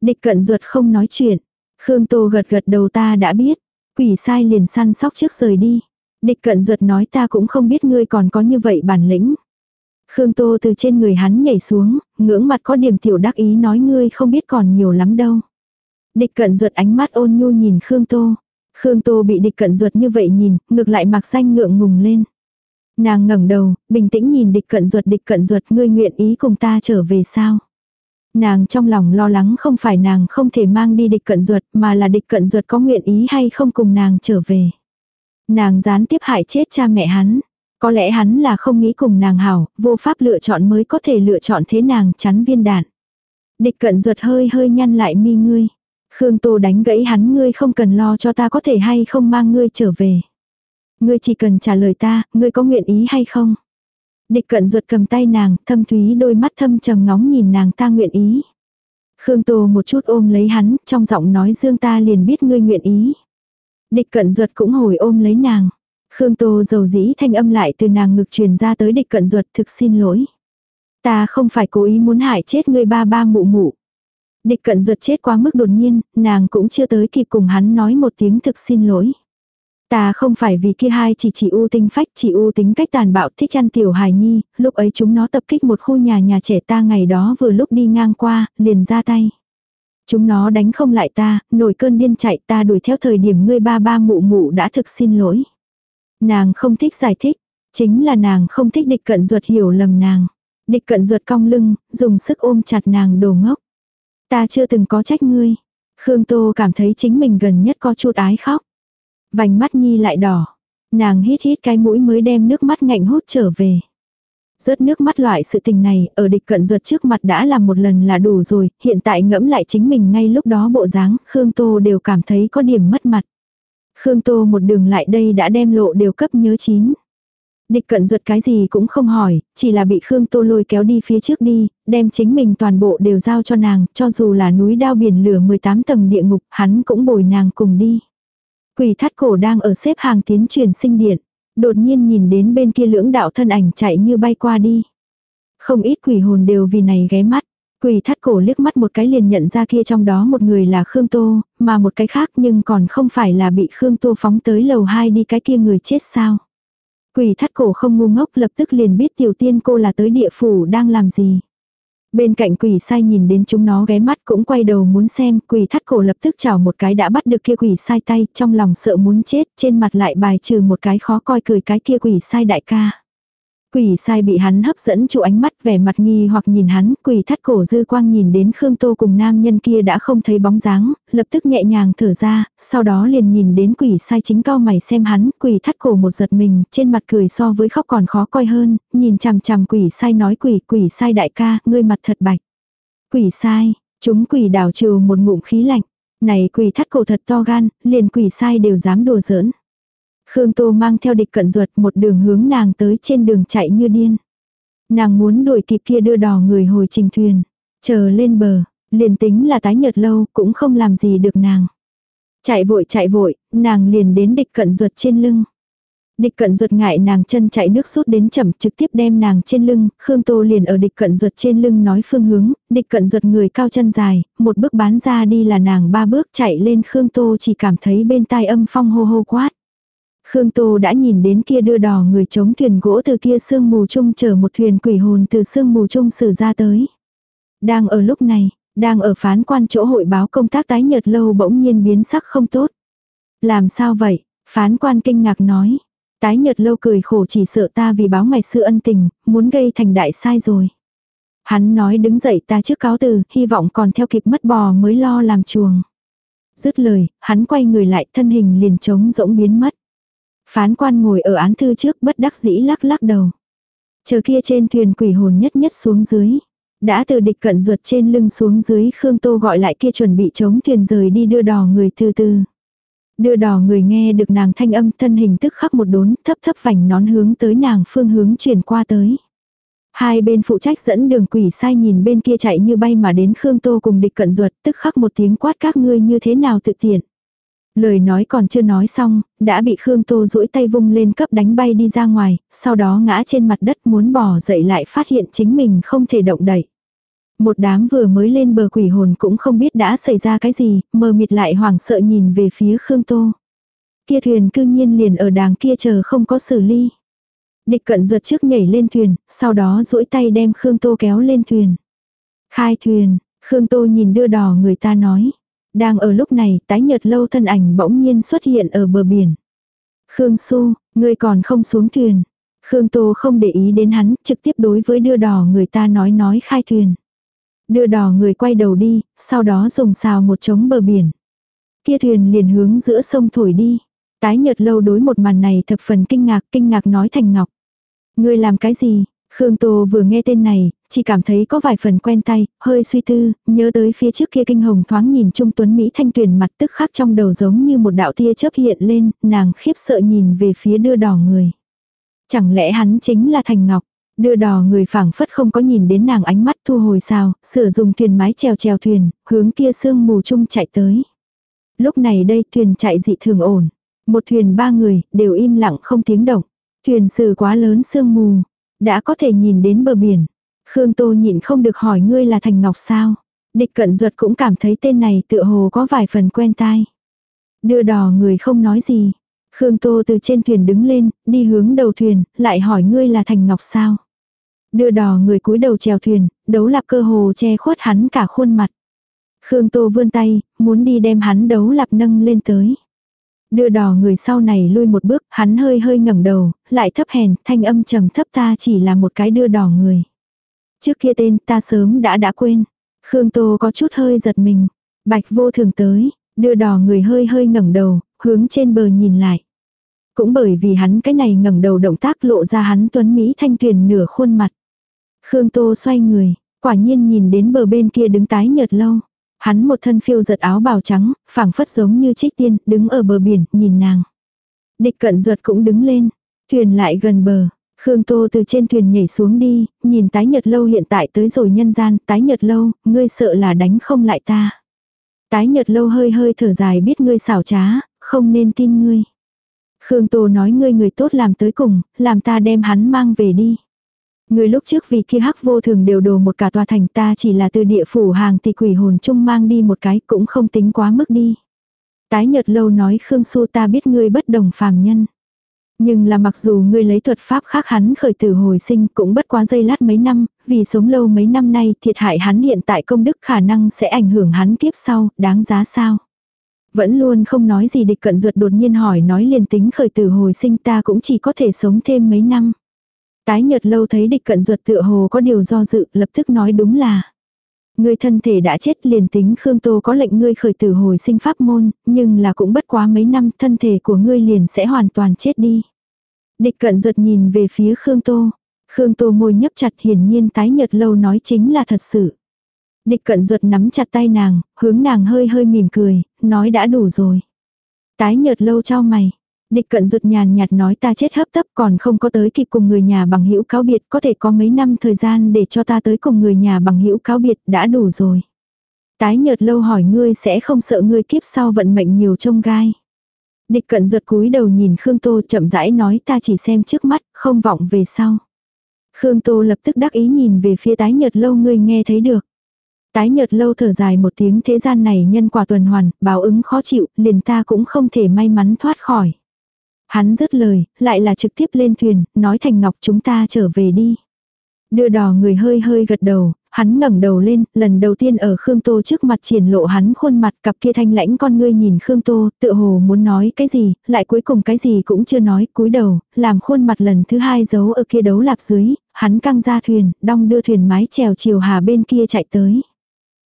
Địch cận ruột không nói chuyện. Khương Tô gật gật đầu ta đã biết. Quỷ sai liền săn sóc trước rời đi. Địch cận ruột nói ta cũng không biết ngươi còn có như vậy bản lĩnh. Khương Tô từ trên người hắn nhảy xuống, ngưỡng mặt có điểm tiểu đắc ý nói ngươi không biết còn nhiều lắm đâu. Địch cận ruột ánh mắt ôn nhu nhìn Khương Tô. Khương Tô bị địch cận ruột như vậy nhìn, ngược lại mặc xanh ngượng ngùng lên. Nàng ngẩng đầu, bình tĩnh nhìn địch cận ruột địch cận ruột ngươi nguyện ý cùng ta trở về sao. Nàng trong lòng lo lắng không phải nàng không thể mang đi địch cận ruột mà là địch cận ruột có nguyện ý hay không cùng nàng trở về. Nàng gián tiếp hại chết cha mẹ hắn. Có lẽ hắn là không nghĩ cùng nàng hảo, vô pháp lựa chọn mới có thể lựa chọn thế nàng chắn viên đạn. Địch cận ruột hơi hơi nhăn lại mi ngươi. Khương Tô đánh gãy hắn ngươi không cần lo cho ta có thể hay không mang ngươi trở về. Ngươi chỉ cần trả lời ta, ngươi có nguyện ý hay không? Địch cận ruột cầm tay nàng, thâm thúy đôi mắt thâm trầm ngóng nhìn nàng ta nguyện ý. Khương Tô một chút ôm lấy hắn, trong giọng nói dương ta liền biết ngươi nguyện ý. Địch cận ruột cũng hồi ôm lấy nàng. Khương Tô dầu dĩ thanh âm lại từ nàng ngực truyền ra tới địch cận ruột thực xin lỗi. Ta không phải cố ý muốn hại chết ngươi ba ba mụ mụ. Địch cận ruột chết quá mức đột nhiên, nàng cũng chưa tới kịp cùng hắn nói một tiếng thực xin lỗi. Ta không phải vì kia hai chỉ chỉ u tinh phách chỉ u tính cách tàn bạo thích ăn tiểu hài nhi, lúc ấy chúng nó tập kích một khu nhà nhà trẻ ta ngày đó vừa lúc đi ngang qua, liền ra tay. Chúng nó đánh không lại ta, nổi cơn điên chạy ta đuổi theo thời điểm ngươi ba ba mụ mụ đã thực xin lỗi. Nàng không thích giải thích, chính là nàng không thích địch cận ruột hiểu lầm nàng. Địch cận ruột cong lưng, dùng sức ôm chặt nàng đồ ngốc. Ta chưa từng có trách ngươi. Khương Tô cảm thấy chính mình gần nhất có chút ái khóc. Vành mắt nhi lại đỏ. Nàng hít hít cái mũi mới đem nước mắt ngạnh hút trở về. Rớt nước mắt loại sự tình này, ở địch cận ruột trước mặt đã làm một lần là đủ rồi, hiện tại ngẫm lại chính mình ngay lúc đó bộ dáng, Khương Tô đều cảm thấy có điểm mất mặt. Khương Tô một đường lại đây đã đem lộ đều cấp nhớ chín. Địch cận ruột cái gì cũng không hỏi, chỉ là bị Khương Tô lôi kéo đi phía trước đi, đem chính mình toàn bộ đều giao cho nàng, cho dù là núi đao biển lửa 18 tầng địa ngục, hắn cũng bồi nàng cùng đi. Quỷ thắt cổ đang ở xếp hàng tiến truyền sinh điện, đột nhiên nhìn đến bên kia lưỡng đạo thân ảnh chạy như bay qua đi. Không ít quỷ hồn đều vì này ghé mắt. Quỷ thắt cổ liếc mắt một cái liền nhận ra kia trong đó một người là Khương Tô, mà một cái khác nhưng còn không phải là bị Khương Tô phóng tới lầu 2 đi cái kia người chết sao. Quỷ thắt cổ không ngu ngốc lập tức liền biết tiểu tiên cô là tới địa phủ đang làm gì. Bên cạnh quỷ sai nhìn đến chúng nó ghé mắt cũng quay đầu muốn xem, quỷ thắt cổ lập tức chảo một cái đã bắt được kia quỷ sai tay, trong lòng sợ muốn chết, trên mặt lại bài trừ một cái khó coi cười cái kia quỷ sai đại ca. Quỷ sai bị hắn hấp dẫn chủ ánh mắt vẻ mặt nghi hoặc nhìn hắn, quỷ thắt cổ dư quang nhìn đến Khương Tô cùng nam nhân kia đã không thấy bóng dáng, lập tức nhẹ nhàng thở ra, sau đó liền nhìn đến quỷ sai chính cao mày xem hắn, quỷ thắt cổ một giật mình, trên mặt cười so với khóc còn khó coi hơn, nhìn chằm chằm quỷ sai nói quỷ, quỷ sai đại ca, ngươi mặt thật bạch. Quỷ sai, chúng quỷ đảo trừ một ngụm khí lạnh, này quỷ thắt cổ thật to gan, liền quỷ sai đều dám đùa giỡn. Khương Tô mang theo địch cận ruột một đường hướng nàng tới trên đường chạy như điên. Nàng muốn đuổi kịp kia đưa đò người hồi trình thuyền. Chờ lên bờ, liền tính là tái nhợt lâu cũng không làm gì được nàng. Chạy vội chạy vội, nàng liền đến địch cận ruột trên lưng. Địch cận ruột ngại nàng chân chạy nước rút đến chậm trực tiếp đem nàng trên lưng, Khương Tô liền ở địch cận ruột trên lưng nói phương hướng, địch cận ruột người cao chân dài, một bước bán ra đi là nàng ba bước chạy lên Khương Tô chỉ cảm thấy bên tai âm phong hô hô quát. Khương Tô đã nhìn đến kia đưa đò người chống thuyền gỗ từ kia sương mù chung chở một thuyền quỷ hồn từ sương mù chung xử ra tới. Đang ở lúc này, đang ở phán quan chỗ hội báo công tác tái nhật lâu bỗng nhiên biến sắc không tốt. Làm sao vậy? Phán quan kinh ngạc nói. Tái nhật lâu cười khổ chỉ sợ ta vì báo ngày xưa ân tình, muốn gây thành đại sai rồi. Hắn nói đứng dậy ta trước cáo từ, hy vọng còn theo kịp mất bò mới lo làm chuồng. Dứt lời, hắn quay người lại thân hình liền trống rỗng biến mất. Phán quan ngồi ở án thư trước bất đắc dĩ lắc lắc đầu. Chờ kia trên thuyền quỷ hồn nhất nhất xuống dưới. Đã từ địch cận ruột trên lưng xuống dưới, Khương Tô gọi lại kia chuẩn bị chống thuyền rời đi đưa đò người từ từ. Đưa đò người nghe được nàng thanh âm, thân hình tức khắc một đốn, thấp thấp vành nón hướng tới nàng phương hướng chuyển qua tới. Hai bên phụ trách dẫn đường quỷ sai nhìn bên kia chạy như bay mà đến Khương Tô cùng địch cận ruột, tức khắc một tiếng quát, các ngươi như thế nào tự tiện. Lời nói còn chưa nói xong, đã bị Khương Tô duỗi tay vung lên cấp đánh bay đi ra ngoài, sau đó ngã trên mặt đất muốn bỏ dậy lại phát hiện chính mình không thể động đậy. Một đám vừa mới lên bờ quỷ hồn cũng không biết đã xảy ra cái gì, mờ mịt lại hoảng sợ nhìn về phía Khương Tô. Kia thuyền cư nhiên liền ở đàng kia chờ không có xử ly. Địch cận giật trước nhảy lên thuyền, sau đó duỗi tay đem Khương Tô kéo lên thuyền. Khai thuyền, Khương Tô nhìn đưa đò người ta nói. Đang ở lúc này, tái nhợt lâu thân ảnh bỗng nhiên xuất hiện ở bờ biển. Khương Su, ngươi còn không xuống thuyền. Khương Tô không để ý đến hắn, trực tiếp đối với đưa đò người ta nói nói khai thuyền. Đưa đò người quay đầu đi, sau đó dùng xào một trống bờ biển. Kia thuyền liền hướng giữa sông thổi đi. Tái nhợt lâu đối một màn này thập phần kinh ngạc, kinh ngạc nói Thành Ngọc. Ngươi làm cái gì? Khương Tô vừa nghe tên này, chỉ cảm thấy có vài phần quen tay, hơi suy tư, nhớ tới phía trước kia kinh hồng thoáng nhìn Trung Tuấn Mỹ thanh tuyển mặt tức khắc trong đầu giống như một đạo tia chớp hiện lên, nàng khiếp sợ nhìn về phía đưa đỏ người. Chẳng lẽ hắn chính là Thành Ngọc? Đưa đò người phảng phất không có nhìn đến nàng ánh mắt thu hồi sao, sửa dùng thuyền mái chèo chèo thuyền, hướng kia sương mù chung chạy tới. Lúc này đây thuyền chạy dị thường ổn. Một thuyền ba người, đều im lặng không tiếng động. Thuyền sử quá lớn sương mù, đã có thể nhìn đến bờ biển. Khương Tô nhịn không được hỏi ngươi là Thành Ngọc sao. Địch cận ruột cũng cảm thấy tên này tựa hồ có vài phần quen tai. Đưa đò người không nói gì. Khương Tô từ trên thuyền đứng lên, đi hướng đầu thuyền, lại hỏi ngươi là Thành Ngọc sao. Đưa đò người cúi đầu chèo thuyền, đấu lạp cơ hồ che khuất hắn cả khuôn mặt. Khương Tô vươn tay, muốn đi đem hắn đấu lạp nâng lên tới. Đưa đò người sau này lui một bước, hắn hơi hơi ngẩng đầu, lại thấp hèn, thanh âm trầm thấp ta chỉ là một cái đưa đò người. Trước kia tên ta sớm đã đã quên. Khương Tô có chút hơi giật mình. Bạch vô thường tới, đưa đò người hơi hơi ngẩng đầu, hướng trên bờ nhìn lại. Cũng bởi vì hắn cái này ngẩng đầu động tác lộ ra hắn tuấn Mỹ thanh tuyền nửa khuôn mặt. Khương Tô xoay người, quả nhiên nhìn đến bờ bên kia đứng tái nhợt lâu. Hắn một thân phiêu giật áo bào trắng, phảng phất giống như trích tiên, đứng ở bờ biển, nhìn nàng. Địch cận ruột cũng đứng lên, thuyền lại gần bờ. Khương Tô từ trên thuyền nhảy xuống đi, nhìn tái nhật lâu hiện tại tới rồi nhân gian, tái nhật lâu, ngươi sợ là đánh không lại ta. Tái nhật lâu hơi hơi thở dài biết ngươi xảo trá, không nên tin ngươi. Khương Tô nói ngươi người tốt làm tới cùng, làm ta đem hắn mang về đi. Người lúc trước vì kia hắc vô thường đều đồ một cả tòa thành ta chỉ là từ địa phủ hàng thì quỷ hồn chung mang đi một cái cũng không tính quá mức đi. Tái nhật lâu nói Khương Su ta biết ngươi bất đồng phàm nhân. Nhưng là mặc dù ngươi lấy thuật pháp khác hắn khởi tử hồi sinh cũng bất quá dây lát mấy năm, vì sống lâu mấy năm nay thiệt hại hắn hiện tại công đức khả năng sẽ ảnh hưởng hắn kiếp sau, đáng giá sao? Vẫn luôn không nói gì địch cận ruột đột nhiên hỏi nói liền tính khởi tử hồi sinh ta cũng chỉ có thể sống thêm mấy năm. Tái nhật lâu thấy địch cận ruột tựa hồ có điều do dự, lập tức nói đúng là. Ngươi thân thể đã chết liền tính Khương Tô có lệnh ngươi khởi tử hồi sinh pháp môn, nhưng là cũng bất quá mấy năm thân thể của ngươi liền sẽ hoàn toàn chết đi. Địch cận ruột nhìn về phía Khương Tô. Khương Tô môi nhấp chặt hiển nhiên tái nhật lâu nói chính là thật sự. Địch cận ruột nắm chặt tay nàng, hướng nàng hơi hơi mỉm cười, nói đã đủ rồi. Tái nhợt lâu cho mày, Địch cận rụt nhàn nhạt nói ta chết hấp tấp còn không có tới kịp cùng người nhà bằng hữu cáo biệt có thể có mấy năm thời gian để cho ta tới cùng người nhà bằng hữu cáo biệt đã đủ rồi. Tái nhợt lâu hỏi ngươi sẽ không sợ ngươi kiếp sau vận mệnh nhiều trông gai. Địch cận ruột cúi đầu nhìn Khương Tô chậm rãi nói ta chỉ xem trước mắt, không vọng về sau. Khương Tô lập tức đắc ý nhìn về phía tái nhợt lâu ngươi nghe thấy được. Tái nhợt lâu thở dài một tiếng thế gian này nhân quả tuần hoàn, báo ứng khó chịu, liền ta cũng không thể may mắn thoát khỏi. Hắn dứt lời, lại là trực tiếp lên thuyền, nói Thành Ngọc chúng ta trở về đi. Đưa đò người hơi hơi gật đầu, hắn ngẩng đầu lên, lần đầu tiên ở Khương Tô trước mặt triển lộ hắn khuôn mặt cặp kia thanh lãnh con ngươi nhìn Khương Tô, tựa hồ muốn nói cái gì, lại cuối cùng cái gì cũng chưa nói, cúi đầu, làm khuôn mặt lần thứ hai giấu ở kia đấu lạp dưới, hắn căng ra thuyền, đong đưa thuyền mái chèo chiều hà bên kia chạy tới.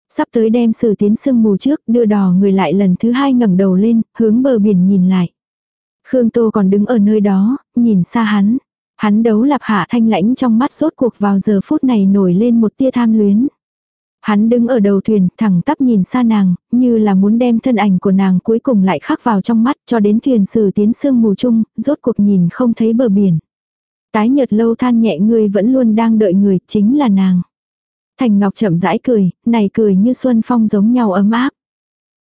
Sắp tới đem sử tiến sương mù trước, đưa đò người lại lần thứ hai ngẩng đầu lên, hướng bờ biển nhìn lại. Khương Tô còn đứng ở nơi đó, nhìn xa hắn. Hắn đấu lạp hạ thanh lãnh trong mắt rốt cuộc vào giờ phút này nổi lên một tia tham luyến. Hắn đứng ở đầu thuyền, thẳng tắp nhìn xa nàng, như là muốn đem thân ảnh của nàng cuối cùng lại khắc vào trong mắt cho đến thuyền sử tiến sương mù chung, rốt cuộc nhìn không thấy bờ biển. Tái nhật lâu than nhẹ người vẫn luôn đang đợi người, chính là nàng. Thành Ngọc chậm rãi cười, này cười như xuân phong giống nhau ấm áp.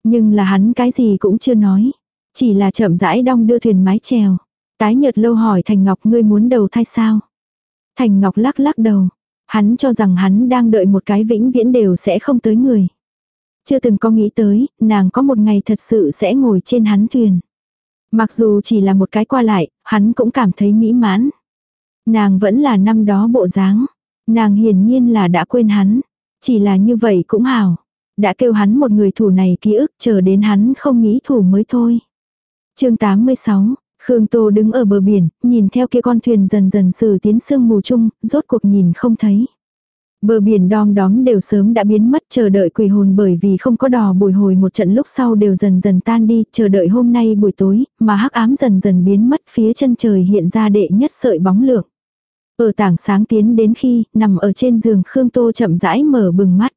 Nhưng là hắn cái gì cũng chưa nói. Chỉ là chậm rãi đong đưa thuyền mái chèo. Tái nhợt lâu hỏi Thành Ngọc ngươi muốn đầu thai sao? Thành Ngọc lắc lắc đầu. Hắn cho rằng hắn đang đợi một cái vĩnh viễn đều sẽ không tới người. Chưa từng có nghĩ tới, nàng có một ngày thật sự sẽ ngồi trên hắn thuyền. Mặc dù chỉ là một cái qua lại, hắn cũng cảm thấy mỹ mãn. Nàng vẫn là năm đó bộ dáng. Nàng hiển nhiên là đã quên hắn. Chỉ là như vậy cũng hảo. Đã kêu hắn một người thủ này ký ức chờ đến hắn không nghĩ thủ mới thôi chương 86, Khương Tô đứng ở bờ biển, nhìn theo kia con thuyền dần dần xử tiến sương mù chung, rốt cuộc nhìn không thấy. Bờ biển đom đóm đều sớm đã biến mất chờ đợi quỷ hồn bởi vì không có đò bồi hồi một trận lúc sau đều dần dần tan đi, chờ đợi hôm nay buổi tối, mà hắc ám dần dần biến mất phía chân trời hiện ra đệ nhất sợi bóng lượng. Ở tảng sáng tiến đến khi, nằm ở trên giường Khương Tô chậm rãi mở bừng mắt.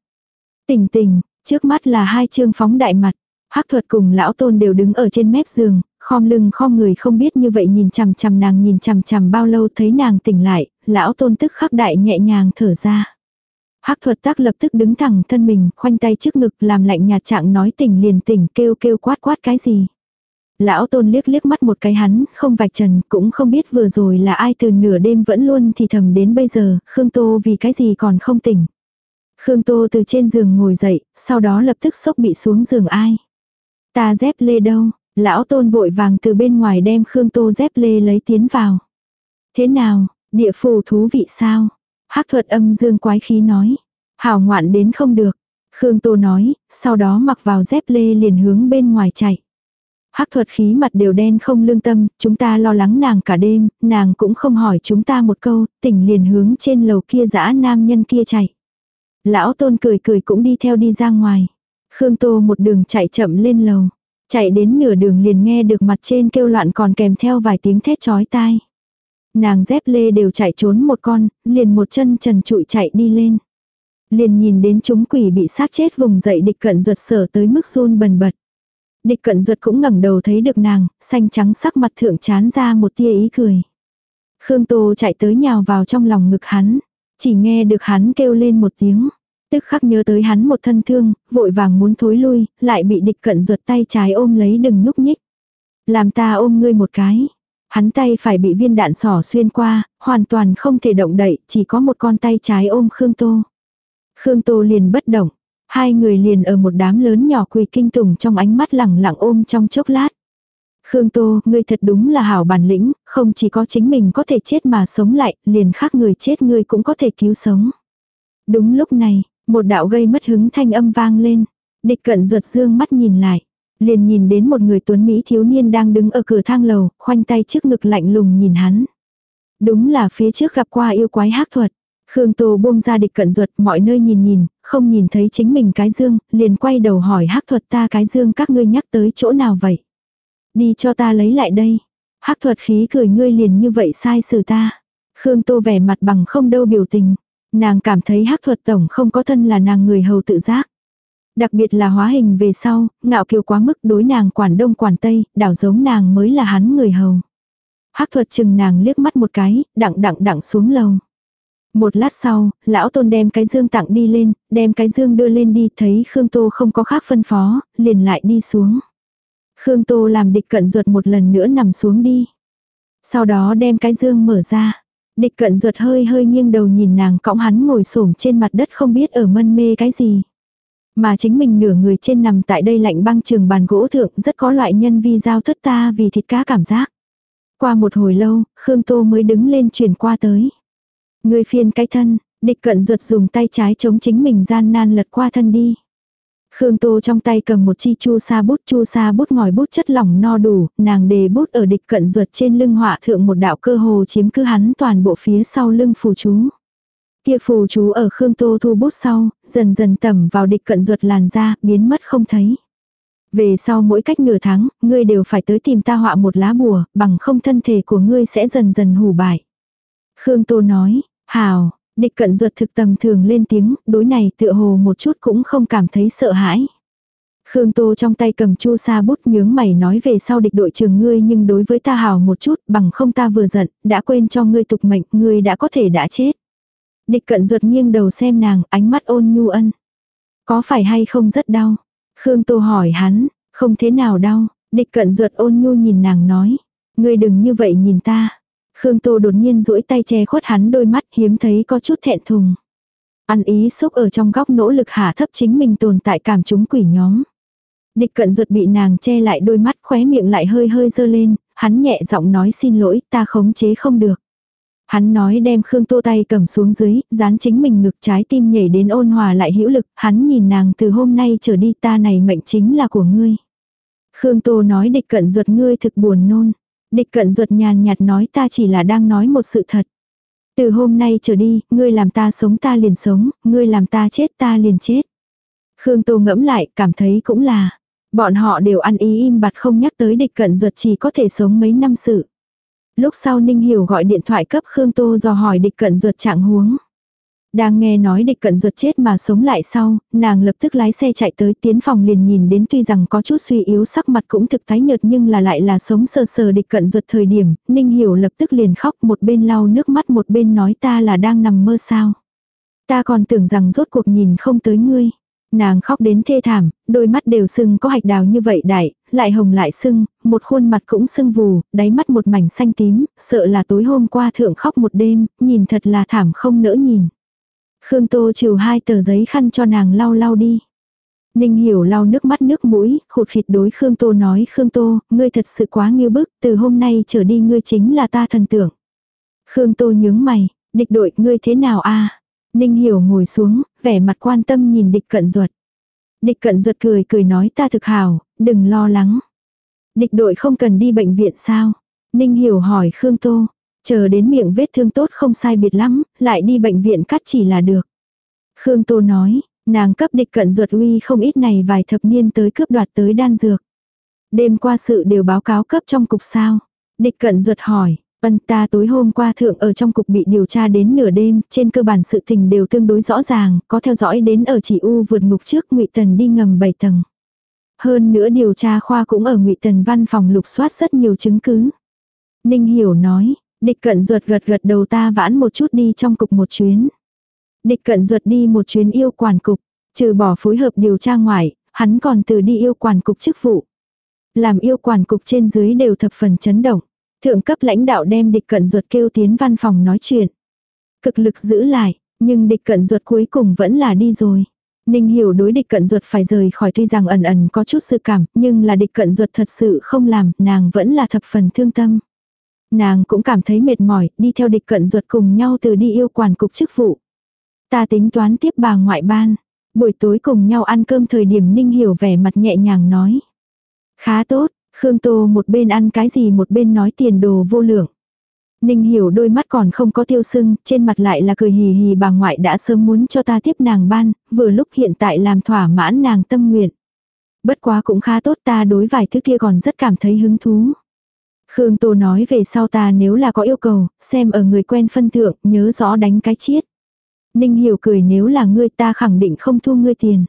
Tình tình, trước mắt là hai chương phóng đại mặt. Hắc thuật cùng lão tôn đều đứng ở trên mép giường, khom lưng khom người không biết như vậy nhìn chằm chằm nàng nhìn chằm chằm bao lâu thấy nàng tỉnh lại, lão tôn tức khắc đại nhẹ nhàng thở ra. Hắc thuật tác lập tức đứng thẳng thân mình, khoanh tay trước ngực làm lạnh nhạt trạng nói tỉnh liền tỉnh kêu kêu quát quát cái gì. Lão tôn liếc liếc mắt một cái hắn, không vạch trần, cũng không biết vừa rồi là ai từ nửa đêm vẫn luôn thì thầm đến bây giờ, Khương Tô vì cái gì còn không tỉnh. Khương Tô từ trên giường ngồi dậy, sau đó lập tức sốc bị xuống giường ai. Ta dép lê đâu, lão tôn vội vàng từ bên ngoài đem Khương Tô dép lê lấy tiến vào. Thế nào, địa phù thú vị sao? hắc thuật âm dương quái khí nói. Hảo ngoạn đến không được. Khương Tô nói, sau đó mặc vào dép lê liền hướng bên ngoài chạy. Hắc thuật khí mặt đều đen không lương tâm, chúng ta lo lắng nàng cả đêm, nàng cũng không hỏi chúng ta một câu, tỉnh liền hướng trên lầu kia dã nam nhân kia chạy. Lão tôn cười cười cũng đi theo đi ra ngoài. Khương Tô một đường chạy chậm lên lầu. Chạy đến nửa đường liền nghe được mặt trên kêu loạn còn kèm theo vài tiếng thét chói tai. Nàng dép lê đều chạy trốn một con, liền một chân trần trụi chạy đi lên. Liền nhìn đến chúng quỷ bị xác chết vùng dậy địch cận ruột sở tới mức run bần bật. Địch cận ruột cũng ngẩng đầu thấy được nàng, xanh trắng sắc mặt thượng chán ra một tia ý cười. Khương Tô chạy tới nhào vào trong lòng ngực hắn, chỉ nghe được hắn kêu lên một tiếng. Tức khắc nhớ tới hắn một thân thương, vội vàng muốn thối lui, lại bị địch cận ruột tay trái ôm lấy đừng nhúc nhích. Làm ta ôm ngươi một cái. Hắn tay phải bị viên đạn sỏ xuyên qua, hoàn toàn không thể động đậy, chỉ có một con tay trái ôm Khương Tô. Khương Tô liền bất động, hai người liền ở một đám lớn nhỏ quỳ kinh tủng trong ánh mắt lẳng lặng ôm trong chốc lát. Khương Tô, ngươi thật đúng là hảo bản lĩnh, không chỉ có chính mình có thể chết mà sống lại, liền khác người chết ngươi cũng có thể cứu sống. Đúng lúc này, một đạo gây mất hứng thanh âm vang lên. Địch cận ruột dương mắt nhìn lại. Liền nhìn đến một người tuấn Mỹ thiếu niên đang đứng ở cửa thang lầu, khoanh tay trước ngực lạnh lùng nhìn hắn. Đúng là phía trước gặp qua yêu quái hắc thuật. Khương Tô buông ra địch cận ruột mọi nơi nhìn nhìn, không nhìn thấy chính mình cái dương, liền quay đầu hỏi hắc thuật ta cái dương các ngươi nhắc tới chỗ nào vậy. Đi cho ta lấy lại đây. hắc thuật khí cười ngươi liền như vậy sai xử ta. Khương Tô vẻ mặt bằng không đâu biểu tình. Nàng cảm thấy hắc thuật tổng không có thân là nàng người hầu tự giác. Đặc biệt là hóa hình về sau, ngạo kiều quá mức đối nàng quản đông quản tây, đảo giống nàng mới là hắn người hầu. hắc thuật chừng nàng liếc mắt một cái, đặng đặng đặng xuống lầu. Một lát sau, lão tôn đem cái dương tặng đi lên, đem cái dương đưa lên đi thấy Khương Tô không có khác phân phó, liền lại đi xuống. Khương Tô làm địch cận ruột một lần nữa nằm xuống đi. Sau đó đem cái dương mở ra. Địch cận ruột hơi hơi nghiêng đầu nhìn nàng cõng hắn ngồi xổm trên mặt đất không biết ở mân mê cái gì. Mà chính mình nửa người trên nằm tại đây lạnh băng trường bàn gỗ thượng rất có loại nhân vi giao thất ta vì thịt cá cảm giác. Qua một hồi lâu, Khương Tô mới đứng lên chuyển qua tới. Người phiền cái thân, địch cận ruột dùng tay trái chống chính mình gian nan lật qua thân đi. Khương Tô trong tay cầm một chi chu sa bút chu sa bút ngòi bút chất lỏng no đủ, nàng đề bút ở địch cận ruột trên lưng họa thượng một đạo cơ hồ chiếm cứ hắn toàn bộ phía sau lưng phù chú. Kia phù chú ở Khương Tô thu bút sau, dần dần tẩm vào địch cận ruột làn da, biến mất không thấy. Về sau mỗi cách nửa tháng, ngươi đều phải tới tìm ta họa một lá bùa, bằng không thân thể của ngươi sẽ dần dần hủ bại. Khương Tô nói, hào, địch cận ruột thực tầm thường lên tiếng, đối này tựa hồ một chút cũng không cảm thấy sợ hãi. Khương Tô trong tay cầm chu sa bút nhướng mày nói về sau địch đội trường ngươi nhưng đối với ta hào một chút bằng không ta vừa giận, đã quên cho ngươi tục mệnh, ngươi đã có thể đã chết. Địch cận ruột nghiêng đầu xem nàng, ánh mắt ôn nhu ân. Có phải hay không rất đau? Khương Tô hỏi hắn, không thế nào đau. Địch cận ruột ôn nhu nhìn nàng nói. Ngươi đừng như vậy nhìn ta. Khương Tô đột nhiên duỗi tay che khuất hắn đôi mắt hiếm thấy có chút thẹn thùng. Ăn ý xúc ở trong góc nỗ lực hạ thấp chính mình tồn tại cảm chúng quỷ nhóm. Địch cận ruột bị nàng che lại đôi mắt khóe miệng lại hơi hơi dơ lên, hắn nhẹ giọng nói xin lỗi ta khống chế không được. Hắn nói đem Khương Tô tay cầm xuống dưới, dán chính mình ngực trái tim nhảy đến ôn hòa lại hữu lực, hắn nhìn nàng từ hôm nay trở đi ta này mệnh chính là của ngươi. Khương Tô nói địch cận ruột ngươi thực buồn nôn. Địch cận ruột nhàn nhạt nói ta chỉ là đang nói một sự thật. Từ hôm nay trở đi, ngươi làm ta sống ta liền sống, ngươi làm ta chết ta liền chết. Khương Tô ngẫm lại, cảm thấy cũng là. Bọn họ đều ăn ý im bặt không nhắc tới địch cận ruột chỉ có thể sống mấy năm sự. Lúc sau Ninh Hiểu gọi điện thoại cấp Khương Tô dò hỏi địch cận ruột trạng huống. Đang nghe nói địch cận ruột chết mà sống lại sau, nàng lập tức lái xe chạy tới tiến phòng liền nhìn đến tuy rằng có chút suy yếu sắc mặt cũng thực tái nhợt nhưng là lại là sống sờ sờ địch cận ruột thời điểm, Ninh Hiểu lập tức liền khóc một bên lau nước mắt một bên nói ta là đang nằm mơ sao. Ta còn tưởng rằng rốt cuộc nhìn không tới ngươi. Nàng khóc đến thê thảm, đôi mắt đều sưng có hạch đào như vậy đại, lại hồng lại sưng, một khuôn mặt cũng sưng vù, đáy mắt một mảnh xanh tím, sợ là tối hôm qua thượng khóc một đêm, nhìn thật là thảm không nỡ nhìn. Khương Tô trừ hai tờ giấy khăn cho nàng lau lau đi. Ninh hiểu lau nước mắt nước mũi, khụt khịt đối Khương Tô nói Khương Tô, ngươi thật sự quá nghiêu bức, từ hôm nay trở đi ngươi chính là ta thần tưởng. Khương Tô nhướng mày, địch đội ngươi thế nào a Ninh hiểu ngồi xuống, vẻ mặt quan tâm nhìn địch cận ruột. Địch cận ruột cười cười nói ta thực hào, đừng lo lắng. Địch đội không cần đi bệnh viện sao? Ninh hiểu hỏi Khương Tô, chờ đến miệng vết thương tốt không sai biệt lắm, lại đi bệnh viện cắt chỉ là được. Khương Tô nói, nàng cấp địch cận ruột uy không ít này vài thập niên tới cướp đoạt tới đan dược. Đêm qua sự đều báo cáo cấp trong cục sao. Địch cận ruột hỏi, Ân ta tối hôm qua thượng ở trong cục bị điều tra đến nửa đêm, trên cơ bản sự tình đều tương đối rõ ràng, có theo dõi đến ở chỉ u vượt ngục trước ngụy Tần đi ngầm 7 tầng. Hơn nữa điều tra khoa cũng ở ngụy Tần văn phòng lục soát rất nhiều chứng cứ. Ninh Hiểu nói, địch cận ruột gật gật đầu ta vãn một chút đi trong cục một chuyến. Địch cận ruột đi một chuyến yêu quản cục, trừ bỏ phối hợp điều tra ngoại, hắn còn từ đi yêu quản cục chức vụ. Làm yêu quản cục trên dưới đều thập phần chấn động. Thượng cấp lãnh đạo đem địch cận ruột kêu tiến văn phòng nói chuyện. Cực lực giữ lại, nhưng địch cận ruột cuối cùng vẫn là đi rồi. Ninh hiểu đối địch cận ruột phải rời khỏi tuy rằng ẩn ẩn có chút sự cảm, nhưng là địch cận ruột thật sự không làm, nàng vẫn là thập phần thương tâm. Nàng cũng cảm thấy mệt mỏi, đi theo địch cận ruột cùng nhau từ đi yêu quản cục chức vụ. Ta tính toán tiếp bà ngoại ban. Buổi tối cùng nhau ăn cơm thời điểm Ninh hiểu vẻ mặt nhẹ nhàng nói. Khá tốt, Khương Tô một bên ăn cái gì một bên nói tiền đồ vô lượng. Ninh hiểu đôi mắt còn không có tiêu sưng, trên mặt lại là cười hì hì bà ngoại đã sớm muốn cho ta tiếp nàng ban, vừa lúc hiện tại làm thỏa mãn nàng tâm nguyện. Bất quá cũng khá tốt ta đối vài thứ kia còn rất cảm thấy hứng thú. Khương Tô nói về sau ta nếu là có yêu cầu, xem ở người quen phân thượng, nhớ rõ đánh cái chiết. Ninh hiểu cười nếu là ngươi ta khẳng định không thu ngươi tiền.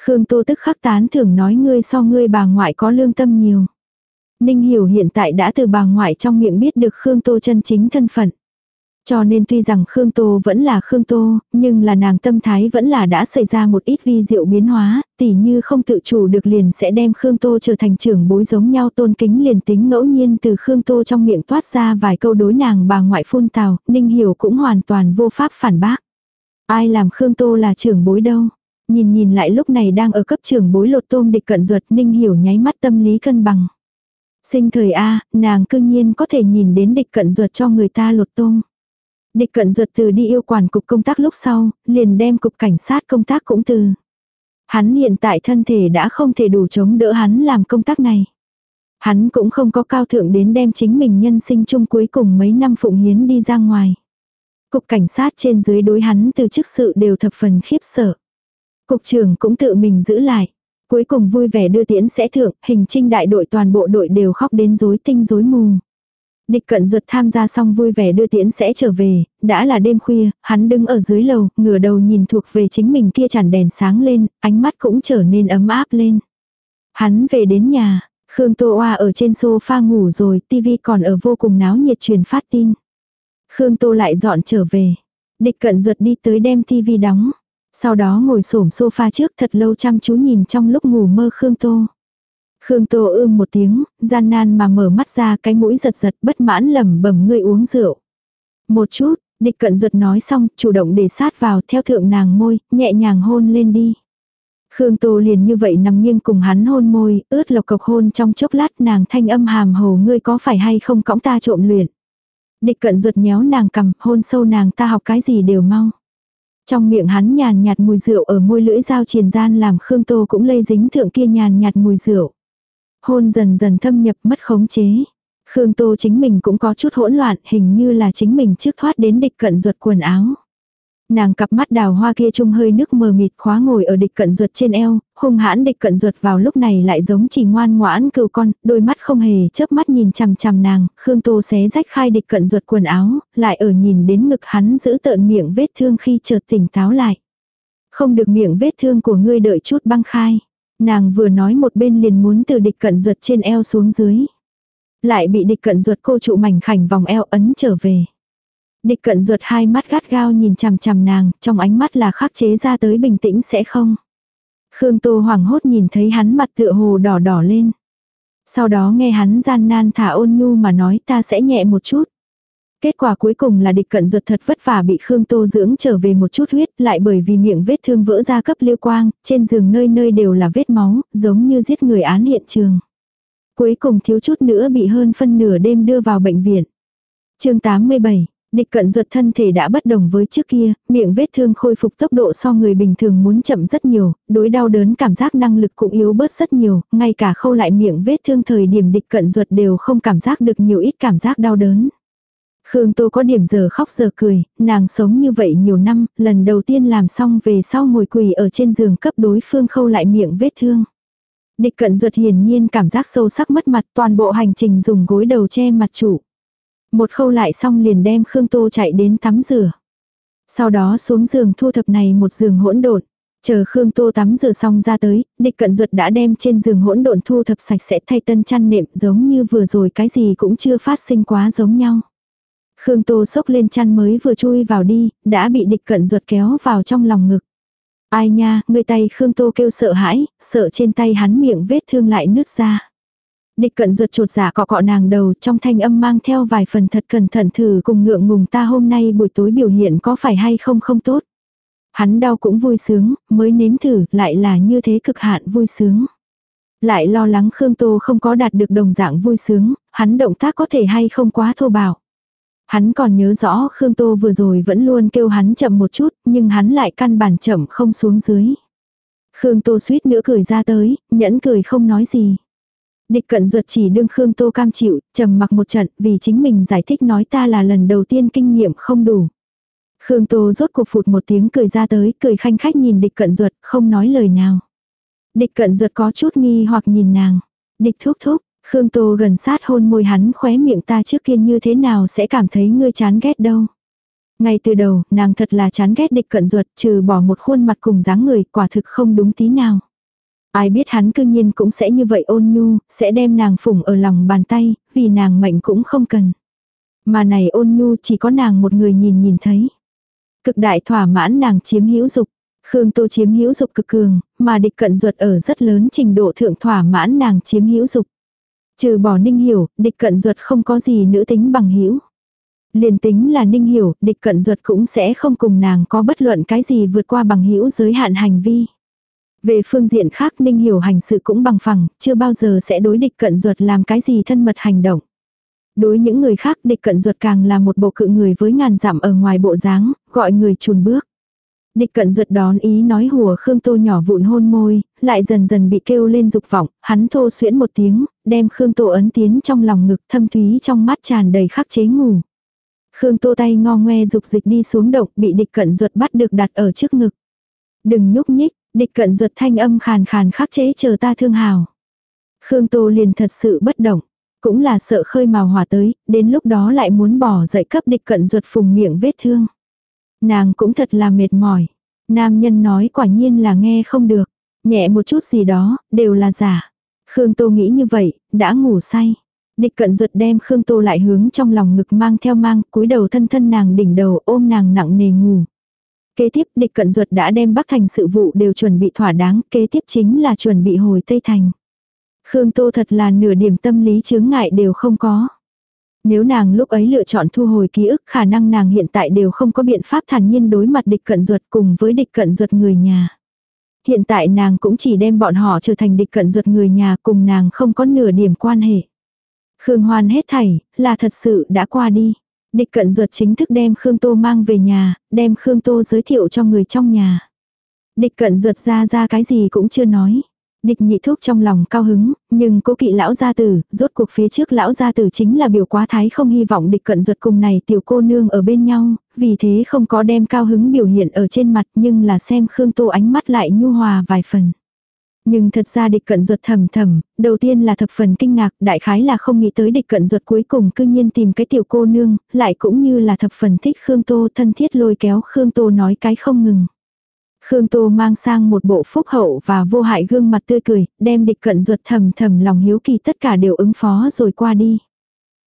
Khương Tô tức khắc tán thưởng nói ngươi so ngươi bà ngoại có lương tâm nhiều. Ninh Hiểu hiện tại đã từ bà ngoại trong miệng biết được Khương Tô chân chính thân phận. Cho nên tuy rằng Khương Tô vẫn là Khương Tô, nhưng là nàng tâm thái vẫn là đã xảy ra một ít vi diệu biến hóa, tỉ như không tự chủ được liền sẽ đem Khương Tô trở thành trưởng bối giống nhau tôn kính liền tính ngẫu nhiên từ Khương Tô trong miệng toát ra vài câu đối nàng bà ngoại phun tào, Ninh Hiểu cũng hoàn toàn vô pháp phản bác. Ai làm Khương Tô là trưởng bối đâu. Nhìn nhìn lại lúc này đang ở cấp trưởng bối lột tôm địch cận ruột ninh hiểu nháy mắt tâm lý cân bằng. Sinh thời A, nàng cương nhiên có thể nhìn đến địch cận ruột cho người ta lột tôm. Địch cận ruột từ đi yêu quản cục công tác lúc sau, liền đem cục cảnh sát công tác cũng từ. Hắn hiện tại thân thể đã không thể đủ chống đỡ hắn làm công tác này. Hắn cũng không có cao thượng đến đem chính mình nhân sinh chung cuối cùng mấy năm phụng hiến đi ra ngoài. Cục cảnh sát trên dưới đối hắn từ chức sự đều thập phần khiếp sợ. Cục trưởng cũng tự mình giữ lại. Cuối cùng vui vẻ đưa tiễn sẽ thượng, hình trinh đại đội toàn bộ đội đều khóc đến rối tinh rối mù. Địch cận ruột tham gia xong vui vẻ đưa tiễn sẽ trở về, đã là đêm khuya, hắn đứng ở dưới lầu, ngửa đầu nhìn thuộc về chính mình kia chản đèn sáng lên, ánh mắt cũng trở nên ấm áp lên. Hắn về đến nhà, Khương Tô Oa ở trên sofa ngủ rồi, tivi còn ở vô cùng náo nhiệt truyền phát tin. Khương Tô lại dọn trở về. Địch cận ruột đi tới đem tivi đóng. Sau đó ngồi xổm sofa trước thật lâu chăm chú nhìn trong lúc ngủ mơ Khương Tô. Khương Tô ưm một tiếng, gian nan mà mở mắt ra cái mũi giật giật bất mãn lẩm bẩm ngươi uống rượu. Một chút, địch cận ruột nói xong, chủ động để sát vào theo thượng nàng môi, nhẹ nhàng hôn lên đi. Khương Tô liền như vậy nằm nghiêng cùng hắn hôn môi, ướt lộc cộc hôn trong chốc lát nàng thanh âm hàm hồ ngươi có phải hay không cõng ta trộm luyện. Địch cận ruột nhéo nàng cầm, hôn sâu nàng ta học cái gì đều mau. Trong miệng hắn nhàn nhạt mùi rượu ở môi lưỡi dao triền gian làm Khương Tô cũng lây dính thượng kia nhàn nhạt mùi rượu. Hôn dần dần thâm nhập mất khống chế. Khương Tô chính mình cũng có chút hỗn loạn, hình như là chính mình trước thoát đến địch cận ruột quần áo. Nàng cặp mắt đào hoa kia trung hơi nước mờ mịt khóa ngồi ở địch cận ruột trên eo, hung hãn địch cận ruột vào lúc này lại giống chỉ ngoan ngoãn cừu con, đôi mắt không hề chớp mắt nhìn chằm chằm nàng, Khương Tô xé rách khai địch cận ruột quần áo, lại ở nhìn đến ngực hắn giữ tợn miệng vết thương khi chợt tỉnh táo lại. Không được miệng vết thương của ngươi đợi chút băng khai. Nàng vừa nói một bên liền muốn từ địch cận ruột trên eo xuống dưới. Lại bị địch cận ruột cô trụ mảnh khảnh vòng eo ấn trở về. Địch cận ruột hai mắt gắt gao nhìn chằm chằm nàng, trong ánh mắt là khắc chế ra tới bình tĩnh sẽ không. Khương Tô hoảng hốt nhìn thấy hắn mặt tựa hồ đỏ đỏ lên. Sau đó nghe hắn gian nan thả ôn nhu mà nói ta sẽ nhẹ một chút. Kết quả cuối cùng là địch cận ruột thật vất vả bị Khương Tô dưỡng trở về một chút huyết lại bởi vì miệng vết thương vỡ ra cấp liêu quang, trên giường nơi nơi đều là vết máu, giống như giết người án hiện trường. Cuối cùng thiếu chút nữa bị hơn phân nửa đêm đưa vào bệnh viện. chương 87, Địch cận ruột thân thể đã bất đồng với trước kia, miệng vết thương khôi phục tốc độ so người bình thường muốn chậm rất nhiều, đối đau đớn cảm giác năng lực cũng yếu bớt rất nhiều, ngay cả khâu lại miệng vết thương thời điểm địch cận ruột đều không cảm giác được nhiều ít cảm giác đau đớn. Khương Tô có điểm giờ khóc giờ cười, nàng sống như vậy nhiều năm, lần đầu tiên làm xong về sau ngồi quỳ ở trên giường cấp đối phương khâu lại miệng vết thương. Địch cận ruột hiển nhiên cảm giác sâu sắc mất mặt toàn bộ hành trình dùng gối đầu che mặt chủ. Một khâu lại xong liền đem Khương Tô chạy đến tắm rửa. Sau đó xuống giường thu thập này một giường hỗn độn. Chờ Khương Tô tắm rửa xong ra tới, địch cận ruột đã đem trên giường hỗn độn thu thập sạch sẽ thay tân chăn nệm giống như vừa rồi cái gì cũng chưa phát sinh quá giống nhau. Khương Tô sốc lên chăn mới vừa chui vào đi, đã bị địch cận ruột kéo vào trong lòng ngực. Ai nha, người tay Khương Tô kêu sợ hãi, sợ trên tay hắn miệng vết thương lại nứt ra. Địch cận ruột trột giả cọ cọ nàng đầu trong thanh âm mang theo vài phần thật cẩn thận thử cùng ngượng ngùng ta hôm nay buổi tối biểu hiện có phải hay không không tốt. Hắn đau cũng vui sướng, mới nếm thử lại là như thế cực hạn vui sướng. Lại lo lắng Khương Tô không có đạt được đồng dạng vui sướng, hắn động tác có thể hay không quá thô bạo. Hắn còn nhớ rõ Khương Tô vừa rồi vẫn luôn kêu hắn chậm một chút, nhưng hắn lại căn bản chậm không xuống dưới. Khương Tô suýt nữa cười ra tới, nhẫn cười không nói gì. Địch cận ruột chỉ đương Khương Tô cam chịu, trầm mặc một trận vì chính mình giải thích nói ta là lần đầu tiên kinh nghiệm không đủ. Khương Tô rốt cuộc phụt một tiếng cười ra tới, cười khanh khách nhìn địch cận ruột, không nói lời nào. Địch cận ruột có chút nghi hoặc nhìn nàng. Địch thúc thúc, Khương Tô gần sát hôn môi hắn khóe miệng ta trước kia như thế nào sẽ cảm thấy ngươi chán ghét đâu. Ngay từ đầu, nàng thật là chán ghét địch cận ruột trừ bỏ một khuôn mặt cùng dáng người quả thực không đúng tí nào. Ai biết hắn cương nhiên cũng sẽ như vậy ôn nhu, sẽ đem nàng phủng ở lòng bàn tay, vì nàng mệnh cũng không cần. Mà này ôn nhu chỉ có nàng một người nhìn nhìn thấy. Cực đại thỏa mãn nàng chiếm hữu dục. Khương Tô chiếm hữu dục cực cường, mà địch cận ruột ở rất lớn trình độ thượng thỏa mãn nàng chiếm hữu dục. Trừ bỏ ninh hiểu, địch cận ruột không có gì nữ tính bằng hữu Liền tính là ninh hiểu, địch cận ruột cũng sẽ không cùng nàng có bất luận cái gì vượt qua bằng hữu giới hạn hành vi. Về phương diện khác Ninh Hiểu hành sự cũng bằng phẳng, chưa bao giờ sẽ đối địch cận ruột làm cái gì thân mật hành động. Đối những người khác địch cận ruột càng là một bộ cự người với ngàn dặm ở ngoài bộ dáng, gọi người chùn bước. Địch cận ruột đón ý nói hùa Khương Tô nhỏ vụn hôn môi, lại dần dần bị kêu lên dục vọng, hắn thô xuyễn một tiếng, đem Khương Tô ấn tiến trong lòng ngực thâm thúy trong mắt tràn đầy khắc chế ngủ. Khương Tô tay ngo ngoe dục dịch đi xuống động bị địch cận ruột bắt được đặt ở trước ngực. Đừng nhúc nhích, Địch cận ruột thanh âm khàn khàn khắc chế chờ ta thương hào. Khương Tô liền thật sự bất động. Cũng là sợ khơi màu hỏa tới, đến lúc đó lại muốn bỏ dậy cấp địch cận ruột phùng miệng vết thương. Nàng cũng thật là mệt mỏi. Nam nhân nói quả nhiên là nghe không được. Nhẹ một chút gì đó, đều là giả. Khương Tô nghĩ như vậy, đã ngủ say. Địch cận ruột đem Khương Tô lại hướng trong lòng ngực mang theo mang, cúi đầu thân thân nàng đỉnh đầu ôm nàng nặng nề ngủ. Kế tiếp địch cận ruột đã đem Bắc Thành sự vụ đều chuẩn bị thỏa đáng, kế tiếp chính là chuẩn bị hồi Tây Thành. Khương Tô thật là nửa điểm tâm lý chướng ngại đều không có. Nếu nàng lúc ấy lựa chọn thu hồi ký ức khả năng nàng hiện tại đều không có biện pháp thản nhiên đối mặt địch cận ruột cùng với địch cận ruột người nhà. Hiện tại nàng cũng chỉ đem bọn họ trở thành địch cận ruột người nhà cùng nàng không có nửa điểm quan hệ. Khương Hoan hết thảy, là thật sự đã qua đi. Địch cận ruột chính thức đem Khương Tô mang về nhà, đem Khương Tô giới thiệu cho người trong nhà. Địch cận ruột ra ra cái gì cũng chưa nói. Địch nhị thúc trong lòng cao hứng, nhưng cố kỵ lão gia tử, rốt cuộc phía trước lão gia tử chính là biểu quá thái không hy vọng địch cận ruột cùng này tiểu cô nương ở bên nhau, vì thế không có đem cao hứng biểu hiện ở trên mặt nhưng là xem Khương Tô ánh mắt lại nhu hòa vài phần. Nhưng thật ra địch cận ruột thầm thầm, đầu tiên là thập phần kinh ngạc, đại khái là không nghĩ tới địch cận ruột cuối cùng cư nhiên tìm cái tiểu cô nương, lại cũng như là thập phần thích Khương Tô thân thiết lôi kéo Khương Tô nói cái không ngừng. Khương Tô mang sang một bộ phúc hậu và vô hại gương mặt tươi cười, đem địch cận ruột thầm thầm lòng hiếu kỳ tất cả đều ứng phó rồi qua đi.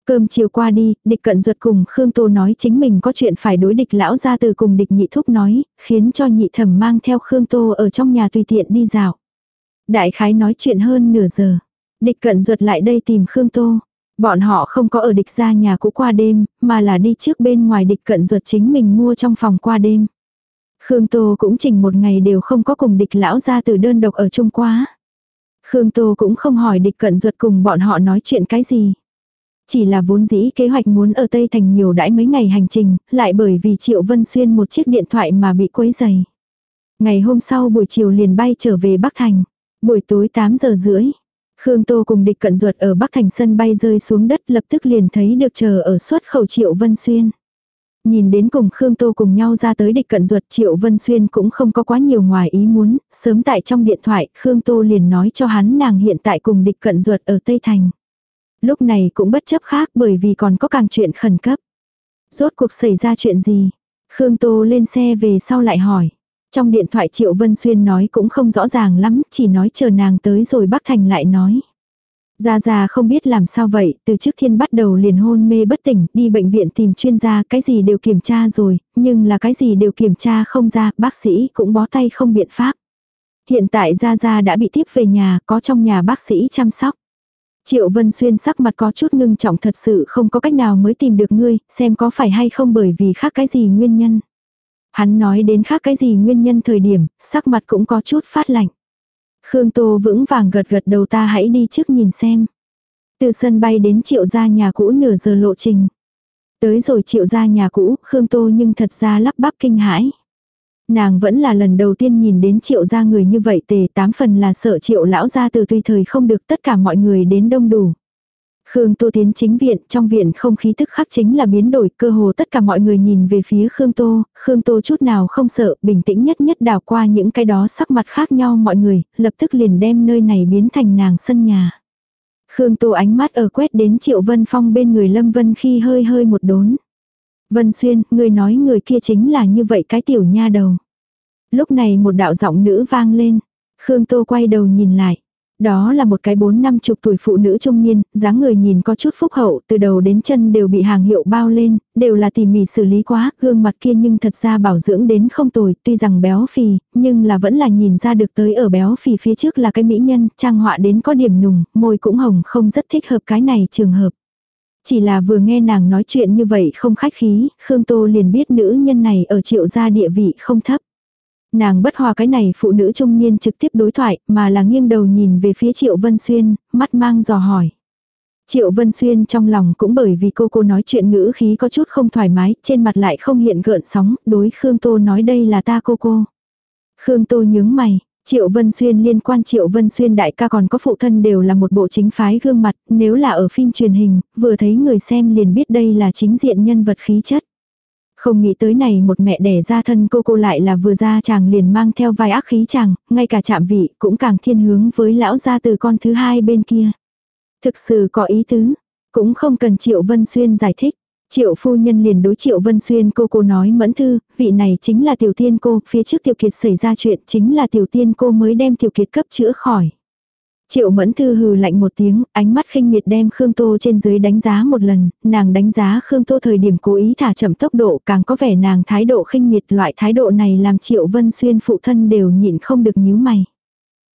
Cơm chiều qua đi, địch cận ruột cùng Khương Tô nói chính mình có chuyện phải đối địch lão ra từ cùng địch nhị thúc nói, khiến cho nhị thẩm mang theo Khương Tô ở trong nhà tùy tiện đi dạo. Đại khái nói chuyện hơn nửa giờ. Địch cận ruột lại đây tìm Khương Tô. Bọn họ không có ở địch ra nhà cũ qua đêm, mà là đi trước bên ngoài địch cận ruột chính mình mua trong phòng qua đêm. Khương Tô cũng chỉnh một ngày đều không có cùng địch lão ra từ đơn độc ở chung quá. Khương Tô cũng không hỏi địch cận ruột cùng bọn họ nói chuyện cái gì. Chỉ là vốn dĩ kế hoạch muốn ở Tây Thành nhiều đãi mấy ngày hành trình, lại bởi vì Triệu Vân Xuyên một chiếc điện thoại mà bị quấy dày. Ngày hôm sau buổi chiều liền bay trở về Bắc Thành. Buổi tối 8 giờ rưỡi, Khương Tô cùng địch cận ruột ở Bắc Thành sân bay rơi xuống đất lập tức liền thấy được chờ ở xuất khẩu Triệu Vân Xuyên. Nhìn đến cùng Khương Tô cùng nhau ra tới địch cận ruột Triệu Vân Xuyên cũng không có quá nhiều ngoài ý muốn, sớm tại trong điện thoại Khương Tô liền nói cho hắn nàng hiện tại cùng địch cận ruột ở Tây Thành. Lúc này cũng bất chấp khác bởi vì còn có càng chuyện khẩn cấp. Rốt cuộc xảy ra chuyện gì? Khương Tô lên xe về sau lại hỏi. Trong điện thoại Triệu Vân Xuyên nói cũng không rõ ràng lắm, chỉ nói chờ nàng tới rồi Bắc Thành lại nói. Gia Gia không biết làm sao vậy, từ trước thiên bắt đầu liền hôn mê bất tỉnh, đi bệnh viện tìm chuyên gia, cái gì đều kiểm tra rồi, nhưng là cái gì đều kiểm tra không ra, bác sĩ cũng bó tay không biện pháp. Hiện tại Gia Gia đã bị tiếp về nhà, có trong nhà bác sĩ chăm sóc. Triệu Vân Xuyên sắc mặt có chút ngưng trọng thật sự không có cách nào mới tìm được ngươi, xem có phải hay không bởi vì khác cái gì nguyên nhân. Hắn nói đến khác cái gì nguyên nhân thời điểm, sắc mặt cũng có chút phát lạnh. Khương Tô vững vàng gật gật đầu ta hãy đi trước nhìn xem. Từ sân bay đến triệu gia nhà cũ nửa giờ lộ trình. Tới rồi triệu gia nhà cũ, Khương Tô nhưng thật ra lắp bắp kinh hãi. Nàng vẫn là lần đầu tiên nhìn đến triệu gia người như vậy tề tám phần là sợ triệu lão gia từ tùy thời không được tất cả mọi người đến đông đủ. Khương Tô tiến chính viện, trong viện không khí tức khắc chính là biến đổi, cơ hồ tất cả mọi người nhìn về phía Khương Tô, Khương Tô chút nào không sợ, bình tĩnh nhất nhất đào qua những cái đó sắc mặt khác nhau mọi người, lập tức liền đem nơi này biến thành nàng sân nhà. Khương Tô ánh mắt ở quét đến Triệu Vân Phong bên người Lâm Vân khi hơi hơi một đốn. Vân Xuyên, người nói người kia chính là như vậy cái tiểu nha đầu. Lúc này một đạo giọng nữ vang lên. Khương Tô quay đầu nhìn lại. Đó là một cái bốn năm chục tuổi phụ nữ trung niên, dáng người nhìn có chút phúc hậu, từ đầu đến chân đều bị hàng hiệu bao lên, đều là tỉ mỉ xử lý quá, gương mặt kia nhưng thật ra bảo dưỡng đến không tồi, tuy rằng béo phì, nhưng là vẫn là nhìn ra được tới ở béo phì phía trước là cái mỹ nhân, trang họa đến có điểm nùng, môi cũng hồng không rất thích hợp cái này trường hợp. Chỉ là vừa nghe nàng nói chuyện như vậy không khách khí, Khương Tô liền biết nữ nhân này ở triệu gia địa vị không thấp. Nàng bất hòa cái này phụ nữ trung niên trực tiếp đối thoại, mà là nghiêng đầu nhìn về phía Triệu Vân Xuyên, mắt mang dò hỏi. Triệu Vân Xuyên trong lòng cũng bởi vì cô cô nói chuyện ngữ khí có chút không thoải mái, trên mặt lại không hiện gợn sóng, đối Khương Tô nói đây là ta cô cô. Khương Tô nhướng mày, Triệu Vân Xuyên liên quan Triệu Vân Xuyên đại ca còn có phụ thân đều là một bộ chính phái gương mặt, nếu là ở phim truyền hình, vừa thấy người xem liền biết đây là chính diện nhân vật khí chất. Không nghĩ tới này một mẹ đẻ ra thân cô cô lại là vừa ra chàng liền mang theo vai ác khí chàng, ngay cả chạm vị cũng càng thiên hướng với lão gia từ con thứ hai bên kia. Thực sự có ý tứ, cũng không cần Triệu Vân Xuyên giải thích. Triệu phu nhân liền đối Triệu Vân Xuyên cô cô nói mẫn thư, vị này chính là tiểu tiên cô, phía trước tiểu kiệt xảy ra chuyện chính là tiểu tiên cô mới đem tiểu kiệt cấp chữa khỏi. Triệu mẫn thư hừ lạnh một tiếng, ánh mắt khinh miệt đem Khương Tô trên dưới đánh giá một lần, nàng đánh giá Khương Tô thời điểm cố ý thả chậm tốc độ càng có vẻ nàng thái độ khinh miệt loại thái độ này làm Triệu Vân Xuyên phụ thân đều nhịn không được nhíu mày.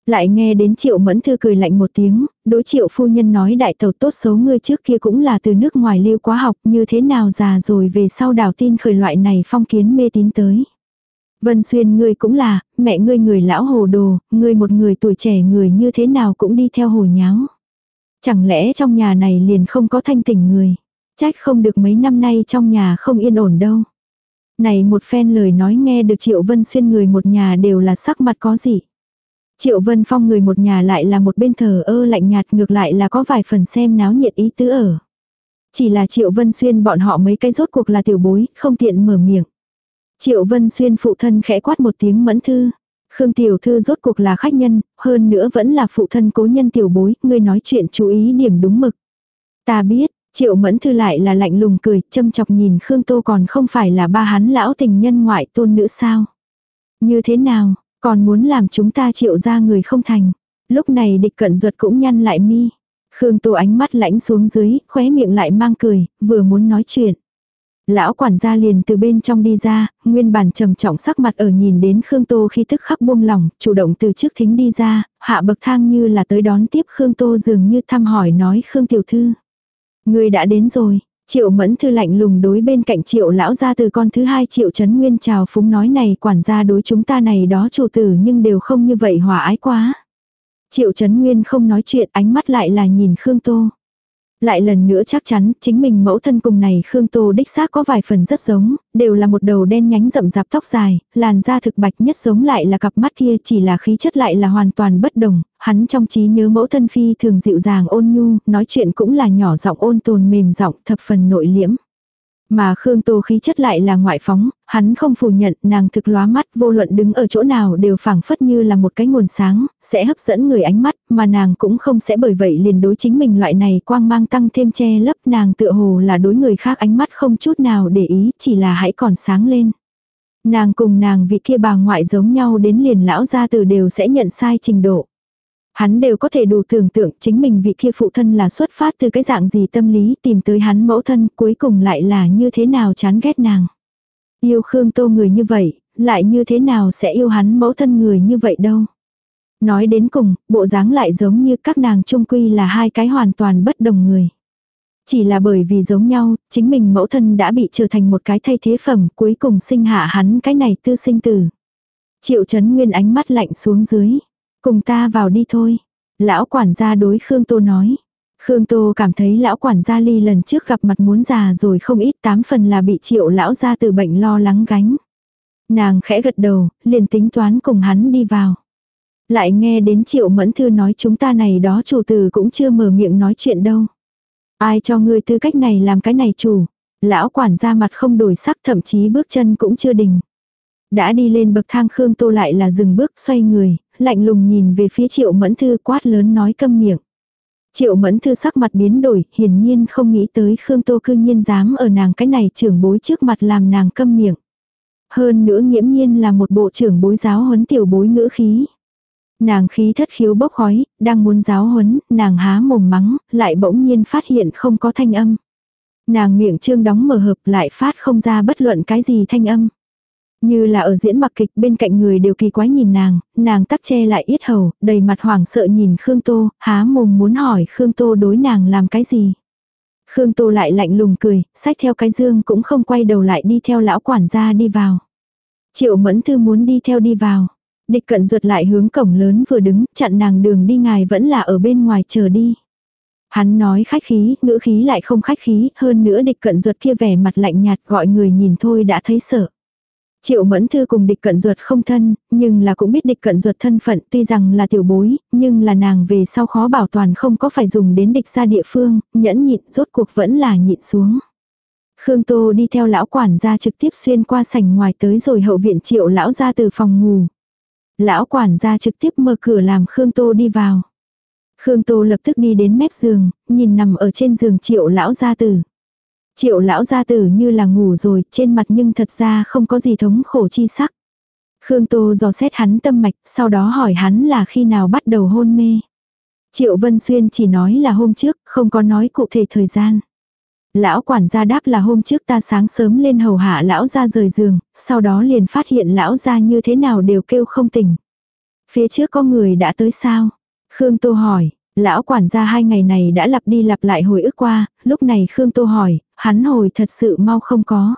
Lại nghe đến Triệu Mẫn Thư cười lạnh một tiếng, đối Triệu phu nhân nói đại tàu tốt xấu ngươi trước kia cũng là từ nước ngoài lưu quá học như thế nào già rồi về sau đào tin khởi loại này phong kiến mê tín tới. Vân Xuyên ngươi cũng là, mẹ ngươi người lão hồ đồ, ngươi một người tuổi trẻ người như thế nào cũng đi theo hồ nháo. Chẳng lẽ trong nhà này liền không có thanh tỉnh người. Trách không được mấy năm nay trong nhà không yên ổn đâu. Này một phen lời nói nghe được Triệu Vân Xuyên người một nhà đều là sắc mặt có gì. Triệu Vân Phong người một nhà lại là một bên thờ ơ lạnh nhạt ngược lại là có vài phần xem náo nhiệt ý tứ ở. Chỉ là Triệu Vân Xuyên bọn họ mấy cái rốt cuộc là tiểu bối, không tiện mở miệng. Triệu Vân Xuyên phụ thân khẽ quát một tiếng mẫn thư. Khương Tiểu Thư rốt cuộc là khách nhân, hơn nữa vẫn là phụ thân cố nhân tiểu bối, ngươi nói chuyện chú ý điểm đúng mực. Ta biết, Triệu Mẫn Thư lại là lạnh lùng cười, châm chọc nhìn Khương Tô còn không phải là ba hắn lão tình nhân ngoại tôn nữ sao. Như thế nào, còn muốn làm chúng ta triệu ra người không thành. Lúc này địch cận ruột cũng nhăn lại mi. Khương Tô ánh mắt lãnh xuống dưới, khóe miệng lại mang cười, vừa muốn nói chuyện. Lão quản gia liền từ bên trong đi ra, nguyên bản trầm trọng sắc mặt ở nhìn đến Khương Tô khi tức khắc buông lỏng, chủ động từ trước thính đi ra, hạ bậc thang như là tới đón tiếp Khương Tô dường như thăm hỏi nói Khương Tiểu Thư. Người đã đến rồi, Triệu mẫn thư lạnh lùng đối bên cạnh triệu lão gia từ con thứ hai triệu chấn nguyên chào phúng nói này quản gia đối chúng ta này đó chủ tử nhưng đều không như vậy hòa ái quá. Triệu chấn nguyên không nói chuyện ánh mắt lại là nhìn Khương Tô. Lại lần nữa chắc chắn, chính mình mẫu thân cùng này Khương Tô đích xác có vài phần rất giống, đều là một đầu đen nhánh rậm rạp tóc dài, làn da thực bạch nhất giống lại là cặp mắt kia chỉ là khí chất lại là hoàn toàn bất đồng, hắn trong trí nhớ mẫu thân phi thường dịu dàng ôn nhu, nói chuyện cũng là nhỏ giọng ôn tồn mềm giọng thập phần nội liễm. Mà Khương Tô khí chất lại là ngoại phóng, hắn không phủ nhận nàng thực lóa mắt vô luận đứng ở chỗ nào đều phảng phất như là một cái nguồn sáng, sẽ hấp dẫn người ánh mắt, mà nàng cũng không sẽ bởi vậy liền đối chính mình loại này quang mang tăng thêm che lấp nàng tựa hồ là đối người khác ánh mắt không chút nào để ý, chỉ là hãy còn sáng lên. Nàng cùng nàng vị kia bà ngoại giống nhau đến liền lão gia từ đều sẽ nhận sai trình độ. Hắn đều có thể đủ tưởng tượng chính mình vị kia phụ thân là xuất phát từ cái dạng gì tâm lý tìm tới hắn mẫu thân cuối cùng lại là như thế nào chán ghét nàng. Yêu Khương Tô người như vậy, lại như thế nào sẽ yêu hắn mẫu thân người như vậy đâu. Nói đến cùng, bộ dáng lại giống như các nàng trung quy là hai cái hoàn toàn bất đồng người. Chỉ là bởi vì giống nhau, chính mình mẫu thân đã bị trở thành một cái thay thế phẩm cuối cùng sinh hạ hắn cái này tư sinh tử. Triệu chấn nguyên ánh mắt lạnh xuống dưới. Cùng ta vào đi thôi. Lão quản gia đối Khương Tô nói. Khương Tô cảm thấy lão quản gia ly lần trước gặp mặt muốn già rồi không ít tám phần là bị triệu lão gia từ bệnh lo lắng gánh. Nàng khẽ gật đầu, liền tính toán cùng hắn đi vào. Lại nghe đến triệu mẫn thư nói chúng ta này đó chủ tử cũng chưa mở miệng nói chuyện đâu. Ai cho ngươi tư cách này làm cái này chủ. Lão quản gia mặt không đổi sắc thậm chí bước chân cũng chưa đình. Đã đi lên bậc thang Khương Tô lại là dừng bước xoay người, lạnh lùng nhìn về phía triệu mẫn thư quát lớn nói câm miệng. Triệu mẫn thư sắc mặt biến đổi, hiển nhiên không nghĩ tới Khương Tô cư nhiên dám ở nàng cái này trưởng bối trước mặt làm nàng câm miệng. Hơn nữa nghiễm nhiên là một bộ trưởng bối giáo huấn tiểu bối ngữ khí. Nàng khí thất khiếu bốc khói, đang muốn giáo huấn, nàng há mồm mắng, lại bỗng nhiên phát hiện không có thanh âm. Nàng miệng trương đóng mở hợp lại phát không ra bất luận cái gì thanh âm. Như là ở diễn mặc kịch bên cạnh người đều kỳ quái nhìn nàng, nàng tắc che lại yết hầu, đầy mặt hoảng sợ nhìn Khương Tô, há mồm muốn hỏi Khương Tô đối nàng làm cái gì. Khương Tô lại lạnh lùng cười, sách theo cái dương cũng không quay đầu lại đi theo lão quản gia đi vào. Triệu mẫn thư muốn đi theo đi vào. Địch cận ruột lại hướng cổng lớn vừa đứng, chặn nàng đường đi ngài vẫn là ở bên ngoài chờ đi. Hắn nói khách khí, ngữ khí lại không khách khí, hơn nữa địch cận ruột kia vẻ mặt lạnh nhạt gọi người nhìn thôi đã thấy sợ. Triệu mẫn thư cùng địch cận ruột không thân, nhưng là cũng biết địch cận ruột thân phận tuy rằng là tiểu bối, nhưng là nàng về sau khó bảo toàn không có phải dùng đến địch ra địa phương, nhẫn nhịn rốt cuộc vẫn là nhịn xuống. Khương Tô đi theo lão quản gia trực tiếp xuyên qua sảnh ngoài tới rồi hậu viện triệu lão ra từ phòng ngủ. Lão quản gia trực tiếp mở cửa làm Khương Tô đi vào. Khương Tô lập tức đi đến mép giường, nhìn nằm ở trên giường triệu lão gia tử. Triệu lão gia tử như là ngủ rồi, trên mặt nhưng thật ra không có gì thống khổ chi sắc. Khương Tô dò xét hắn tâm mạch, sau đó hỏi hắn là khi nào bắt đầu hôn mê. Triệu Vân Xuyên chỉ nói là hôm trước, không có nói cụ thể thời gian. Lão quản gia đáp là hôm trước ta sáng sớm lên hầu hạ lão ra rời giường, sau đó liền phát hiện lão ra như thế nào đều kêu không tỉnh. Phía trước có người đã tới sao? Khương Tô hỏi, lão quản gia hai ngày này đã lặp đi lặp lại hồi ức qua, lúc này Khương Tô hỏi, hắn hồi thật sự mau không có.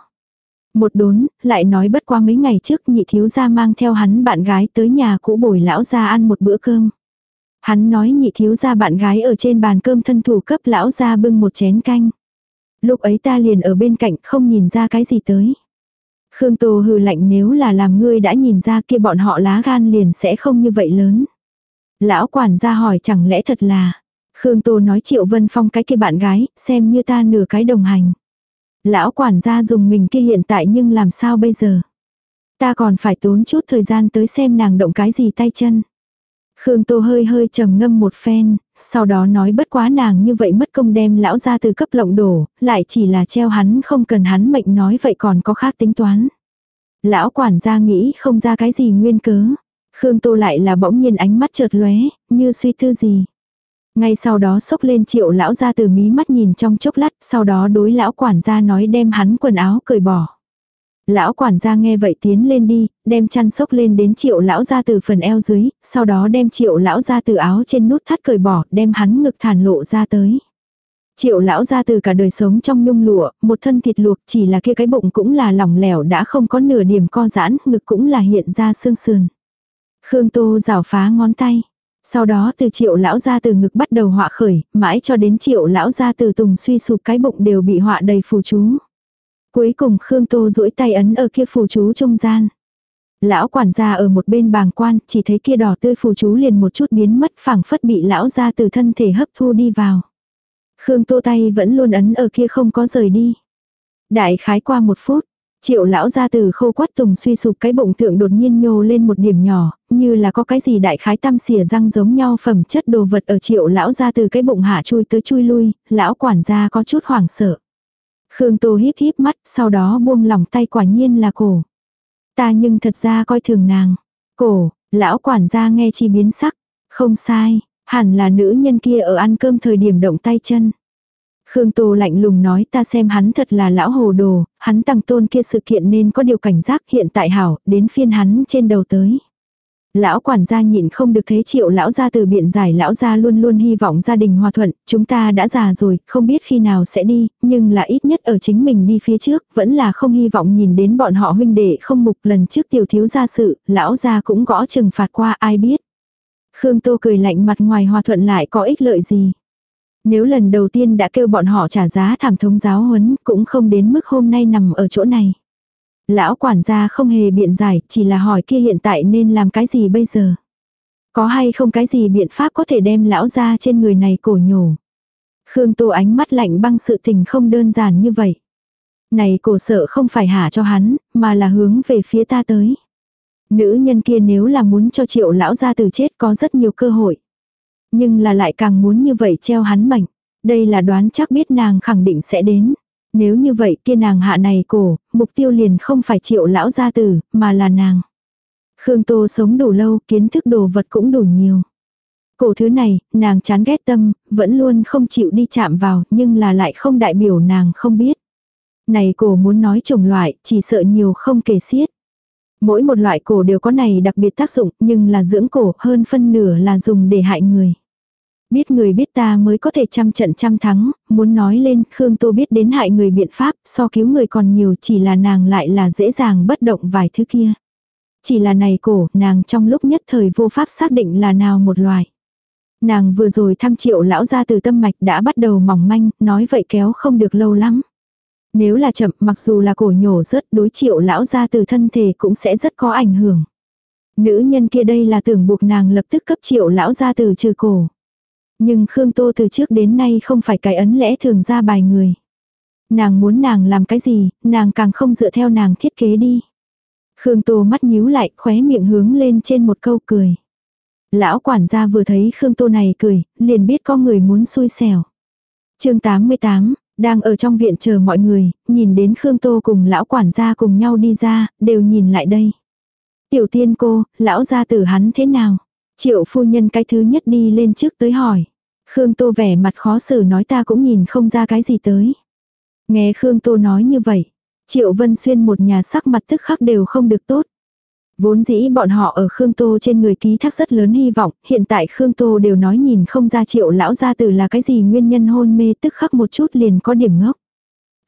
Một đốn, lại nói bất qua mấy ngày trước nhị thiếu gia mang theo hắn bạn gái tới nhà cũ bồi lão gia ăn một bữa cơm. Hắn nói nhị thiếu gia bạn gái ở trên bàn cơm thân thủ cấp lão gia bưng một chén canh. Lúc ấy ta liền ở bên cạnh không nhìn ra cái gì tới. Khương Tô hừ lạnh nếu là làm ngươi đã nhìn ra kia bọn họ lá gan liền sẽ không như vậy lớn. Lão quản gia hỏi chẳng lẽ thật là. Khương Tô nói Triệu Vân Phong cái kia bạn gái, xem như ta nửa cái đồng hành. Lão quản gia dùng mình kia hiện tại nhưng làm sao bây giờ? Ta còn phải tốn chút thời gian tới xem nàng động cái gì tay chân. Khương Tô hơi hơi trầm ngâm một phen, sau đó nói bất quá nàng như vậy mất công đem lão ra từ cấp lộng đổ, lại chỉ là treo hắn không cần hắn mệnh nói vậy còn có khác tính toán. Lão quản gia nghĩ không ra cái gì nguyên cớ. Khương Tô lại là bỗng nhiên ánh mắt chợt lóe, như suy tư gì. Ngay sau đó sốc lên triệu lão ra từ mí mắt nhìn trong chốc lát, sau đó đối lão quản gia nói đem hắn quần áo cởi bỏ. Lão quản gia nghe vậy tiến lên đi, đem chăn sốc lên đến triệu lão ra từ phần eo dưới, sau đó đem triệu lão ra từ áo trên nút thắt cởi bỏ, đem hắn ngực thản lộ ra tới. Triệu lão ra từ cả đời sống trong nhung lụa, một thân thịt luộc chỉ là kia cái bụng cũng là lỏng lẻo đã không có nửa điểm co giãn, ngực cũng là hiện ra xương sườn. Khương Tô rào phá ngón tay. Sau đó từ triệu lão ra từ ngực bắt đầu họa khởi, mãi cho đến triệu lão ra từ tùng suy sụp cái bụng đều bị họa đầy phù chú. Cuối cùng Khương Tô duỗi tay ấn ở kia phù chú trung gian. Lão quản gia ở một bên bàng quan, chỉ thấy kia đỏ tươi phù chú liền một chút biến mất phẳng phất bị lão ra từ thân thể hấp thu đi vào. Khương Tô tay vẫn luôn ấn ở kia không có rời đi. Đại khái qua một phút, Triệu lão gia từ khô quát tùng suy sụp cái bụng thượng đột nhiên nhô lên một điểm nhỏ, như là có cái gì đại khái tam xỉa răng giống nhau phẩm chất đồ vật ở triệu lão gia từ cái bụng hạ chui tới chui lui, lão quản gia có chút hoảng sợ. Khương Tô híp híp mắt, sau đó buông lỏng tay quả nhiên là cổ. Ta nhưng thật ra coi thường nàng. Cổ, lão quản gia nghe chi biến sắc. Không sai, hẳn là nữ nhân kia ở ăn cơm thời điểm động tay chân. Khương Tô lạnh lùng nói ta xem hắn thật là lão hồ đồ, hắn tăng tôn kia sự kiện nên có điều cảnh giác hiện tại hảo, đến phiên hắn trên đầu tới. Lão quản gia nhịn không được thế triệu lão gia từ biện giải lão gia luôn luôn hy vọng gia đình hòa thuận, chúng ta đã già rồi, không biết khi nào sẽ đi, nhưng là ít nhất ở chính mình đi phía trước, vẫn là không hy vọng nhìn đến bọn họ huynh đệ không mục lần trước tiểu thiếu gia sự, lão gia cũng gõ trừng phạt qua ai biết. Khương Tô cười lạnh mặt ngoài hòa thuận lại có ích lợi gì. Nếu lần đầu tiên đã kêu bọn họ trả giá thảm thống giáo huấn, cũng không đến mức hôm nay nằm ở chỗ này. Lão quản gia không hề biện giải, chỉ là hỏi kia hiện tại nên làm cái gì bây giờ. Có hay không cái gì biện pháp có thể đem lão ra trên người này cổ nhổ. Khương Tô ánh mắt lạnh băng sự tình không đơn giản như vậy. Này cổ sợ không phải hạ cho hắn, mà là hướng về phía ta tới. Nữ nhân kia nếu là muốn cho triệu lão ra từ chết có rất nhiều cơ hội. Nhưng là lại càng muốn như vậy treo hắn mạnh. Đây là đoán chắc biết nàng khẳng định sẽ đến. Nếu như vậy kia nàng hạ này cổ, mục tiêu liền không phải triệu lão gia tử, mà là nàng. Khương Tô sống đủ lâu, kiến thức đồ vật cũng đủ nhiều. Cổ thứ này, nàng chán ghét tâm, vẫn luôn không chịu đi chạm vào, nhưng là lại không đại biểu nàng không biết. Này cổ muốn nói chủng loại, chỉ sợ nhiều không kể xiết. Mỗi một loại cổ đều có này đặc biệt tác dụng, nhưng là dưỡng cổ hơn phân nửa là dùng để hại người. Biết người biết ta mới có thể trăm trận trăm thắng, muốn nói lên Khương Tô biết đến hại người biện pháp, so cứu người còn nhiều chỉ là nàng lại là dễ dàng bất động vài thứ kia. Chỉ là này cổ, nàng trong lúc nhất thời vô pháp xác định là nào một loài. Nàng vừa rồi thăm triệu lão ra từ tâm mạch đã bắt đầu mỏng manh, nói vậy kéo không được lâu lắm. Nếu là chậm mặc dù là cổ nhổ rớt đối triệu lão ra từ thân thể cũng sẽ rất có ảnh hưởng. Nữ nhân kia đây là tưởng buộc nàng lập tức cấp triệu lão ra từ trừ cổ. Nhưng Khương Tô từ trước đến nay không phải cái ấn lẽ thường ra bài người. Nàng muốn nàng làm cái gì, nàng càng không dựa theo nàng thiết kế đi. Khương Tô mắt nhíu lại, khóe miệng hướng lên trên một câu cười. Lão quản gia vừa thấy Khương Tô này cười, liền biết có người muốn xui xẻo. chương 88, đang ở trong viện chờ mọi người, nhìn đến Khương Tô cùng lão quản gia cùng nhau đi ra, đều nhìn lại đây. Tiểu tiên cô, lão gia tử hắn thế nào? Triệu phu nhân cái thứ nhất đi lên trước tới hỏi. Khương Tô vẻ mặt khó xử nói ta cũng nhìn không ra cái gì tới. Nghe Khương Tô nói như vậy. Triệu Vân Xuyên một nhà sắc mặt tức khắc đều không được tốt. Vốn dĩ bọn họ ở Khương Tô trên người ký thác rất lớn hy vọng, hiện tại Khương Tô đều nói nhìn không ra triệu lão gia tử là cái gì nguyên nhân hôn mê tức khắc một chút liền có điểm ngốc.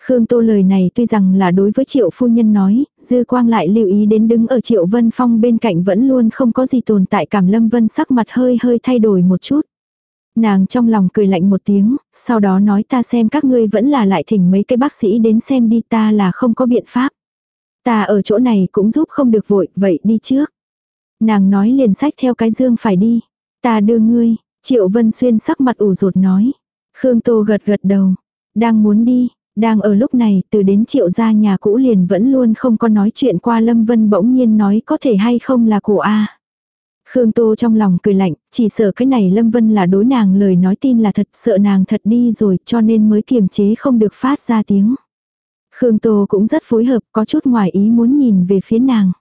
Khương Tô lời này tuy rằng là đối với triệu phu nhân nói, dư quang lại lưu ý đến đứng ở triệu vân phong bên cạnh vẫn luôn không có gì tồn tại cảm lâm vân sắc mặt hơi hơi thay đổi một chút. Nàng trong lòng cười lạnh một tiếng, sau đó nói ta xem các ngươi vẫn là lại thỉnh mấy cái bác sĩ đến xem đi ta là không có biện pháp. Ta ở chỗ này cũng giúp không được vội, vậy đi trước. Nàng nói liền sách theo cái dương phải đi. Ta đưa ngươi, Triệu Vân Xuyên sắc mặt ủ rột nói. Khương Tô gật gật đầu. Đang muốn đi, đang ở lúc này từ đến Triệu ra nhà cũ liền vẫn luôn không có nói chuyện qua Lâm Vân bỗng nhiên nói có thể hay không là cổ A. Khương Tô trong lòng cười lạnh, chỉ sợ cái này Lâm Vân là đối nàng lời nói tin là thật, sợ nàng thật đi rồi cho nên mới kiềm chế không được phát ra tiếng. Khương Tô cũng rất phối hợp, có chút ngoài ý muốn nhìn về phía nàng.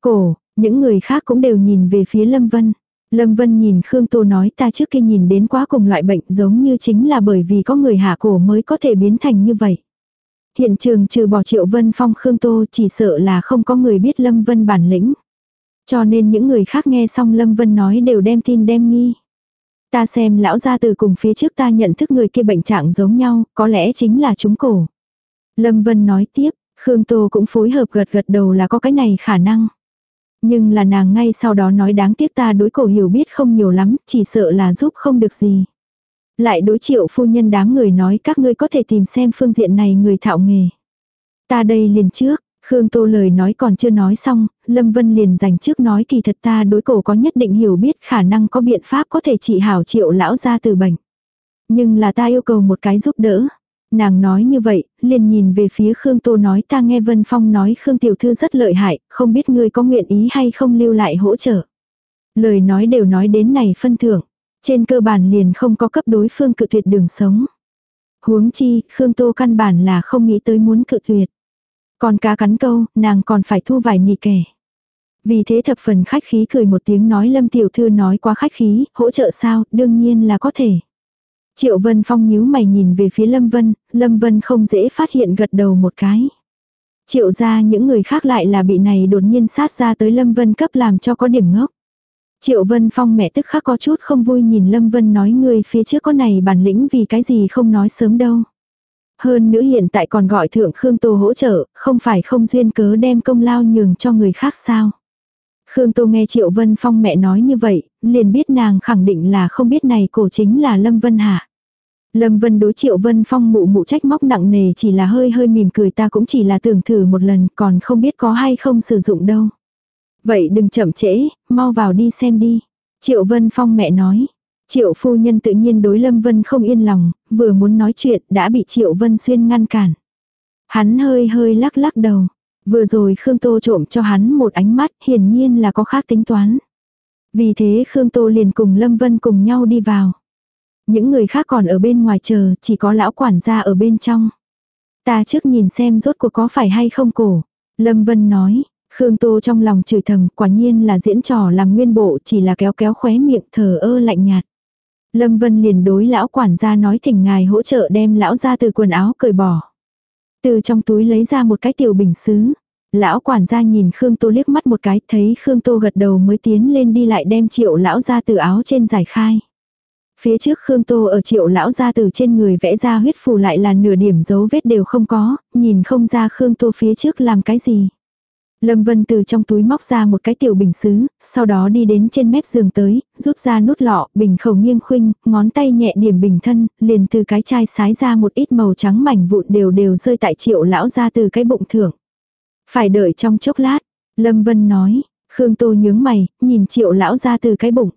Cổ, những người khác cũng đều nhìn về phía Lâm Vân. Lâm Vân nhìn Khương Tô nói ta trước khi nhìn đến quá cùng loại bệnh giống như chính là bởi vì có người hạ cổ mới có thể biến thành như vậy. Hiện trường trừ bỏ Triệu Vân Phong Khương Tô chỉ sợ là không có người biết Lâm Vân bản lĩnh. Cho nên những người khác nghe xong Lâm Vân nói đều đem tin đem nghi. Ta xem lão gia từ cùng phía trước ta nhận thức người kia bệnh trạng giống nhau, có lẽ chính là chúng cổ. Lâm Vân nói tiếp, Khương Tô cũng phối hợp gật gật đầu là có cái này khả năng. Nhưng là nàng ngay sau đó nói đáng tiếc ta đối cổ hiểu biết không nhiều lắm, chỉ sợ là giúp không được gì. Lại đối triệu phu nhân đám người nói các ngươi có thể tìm xem phương diện này người thạo nghề. Ta đây liền trước, Khương Tô lời nói còn chưa nói xong, Lâm Vân liền dành trước nói kỳ thật ta đối cổ có nhất định hiểu biết khả năng có biện pháp có thể trị hảo triệu lão ra từ bệnh. Nhưng là ta yêu cầu một cái giúp đỡ. Nàng nói như vậy, liền nhìn về phía Khương Tô nói ta nghe Vân Phong nói Khương Tiểu Thư rất lợi hại, không biết ngươi có nguyện ý hay không lưu lại hỗ trợ. Lời nói đều nói đến này phân thưởng. Trên cơ bản liền không có cấp đối phương cự tuyệt đường sống. Huống chi, Khương Tô căn bản là không nghĩ tới muốn cự tuyệt. Còn cá cắn câu, nàng còn phải thu vài nì kẻ. Vì thế thập phần khách khí cười một tiếng nói Lâm Tiểu Thư nói quá khách khí, hỗ trợ sao, đương nhiên là có thể. Triệu Vân Phong nhíu mày nhìn về phía Lâm Vân, Lâm Vân không dễ phát hiện gật đầu một cái. Triệu ra những người khác lại là bị này đột nhiên sát ra tới Lâm Vân cấp làm cho có điểm ngốc. Triệu Vân Phong mẹ tức khắc có chút không vui nhìn Lâm Vân nói người phía trước có này bản lĩnh vì cái gì không nói sớm đâu. Hơn nữa hiện tại còn gọi thượng Khương Tô hỗ trợ, không phải không duyên cớ đem công lao nhường cho người khác sao. Khương Tô nghe Triệu Vân Phong mẹ nói như vậy, liền biết nàng khẳng định là không biết này cổ chính là Lâm Vân Hạ. Lâm Vân đối Triệu Vân Phong mụ mụ trách móc nặng nề chỉ là hơi hơi mỉm cười ta cũng chỉ là tưởng thử một lần còn không biết có hay không sử dụng đâu. Vậy đừng chậm trễ, mau vào đi xem đi. Triệu Vân Phong mẹ nói. Triệu phu nhân tự nhiên đối Lâm Vân không yên lòng, vừa muốn nói chuyện đã bị Triệu Vân Xuyên ngăn cản. Hắn hơi hơi lắc lắc đầu. Vừa rồi Khương Tô trộm cho hắn một ánh mắt hiển nhiên là có khác tính toán. Vì thế Khương Tô liền cùng Lâm Vân cùng nhau đi vào. Những người khác còn ở bên ngoài chờ, chỉ có lão quản gia ở bên trong. Ta trước nhìn xem rốt cuộc có phải hay không cổ. Lâm Vân nói, Khương Tô trong lòng chửi thầm, quả nhiên là diễn trò làm nguyên bộ, chỉ là kéo kéo khóe miệng thờ ơ lạnh nhạt. Lâm Vân liền đối lão quản gia nói thỉnh ngài hỗ trợ đem lão ra từ quần áo cởi bỏ. Từ trong túi lấy ra một cái tiểu bình xứ. Lão quản gia nhìn Khương Tô liếc mắt một cái, thấy Khương Tô gật đầu mới tiến lên đi lại đem triệu lão ra từ áo trên giải khai. Phía trước Khương Tô ở triệu lão ra từ trên người vẽ ra huyết phù lại là nửa điểm dấu vết đều không có, nhìn không ra Khương Tô phía trước làm cái gì. Lâm Vân từ trong túi móc ra một cái tiểu bình xứ, sau đó đi đến trên mép giường tới, rút ra nút lọ, bình khẩu nghiêng khuynh, ngón tay nhẹ điểm bình thân, liền từ cái chai sái ra một ít màu trắng mảnh vụn đều đều rơi tại triệu lão ra từ cái bụng thưởng. Phải đợi trong chốc lát, Lâm Vân nói, Khương Tô nhướng mày, nhìn triệu lão ra từ cái bụng.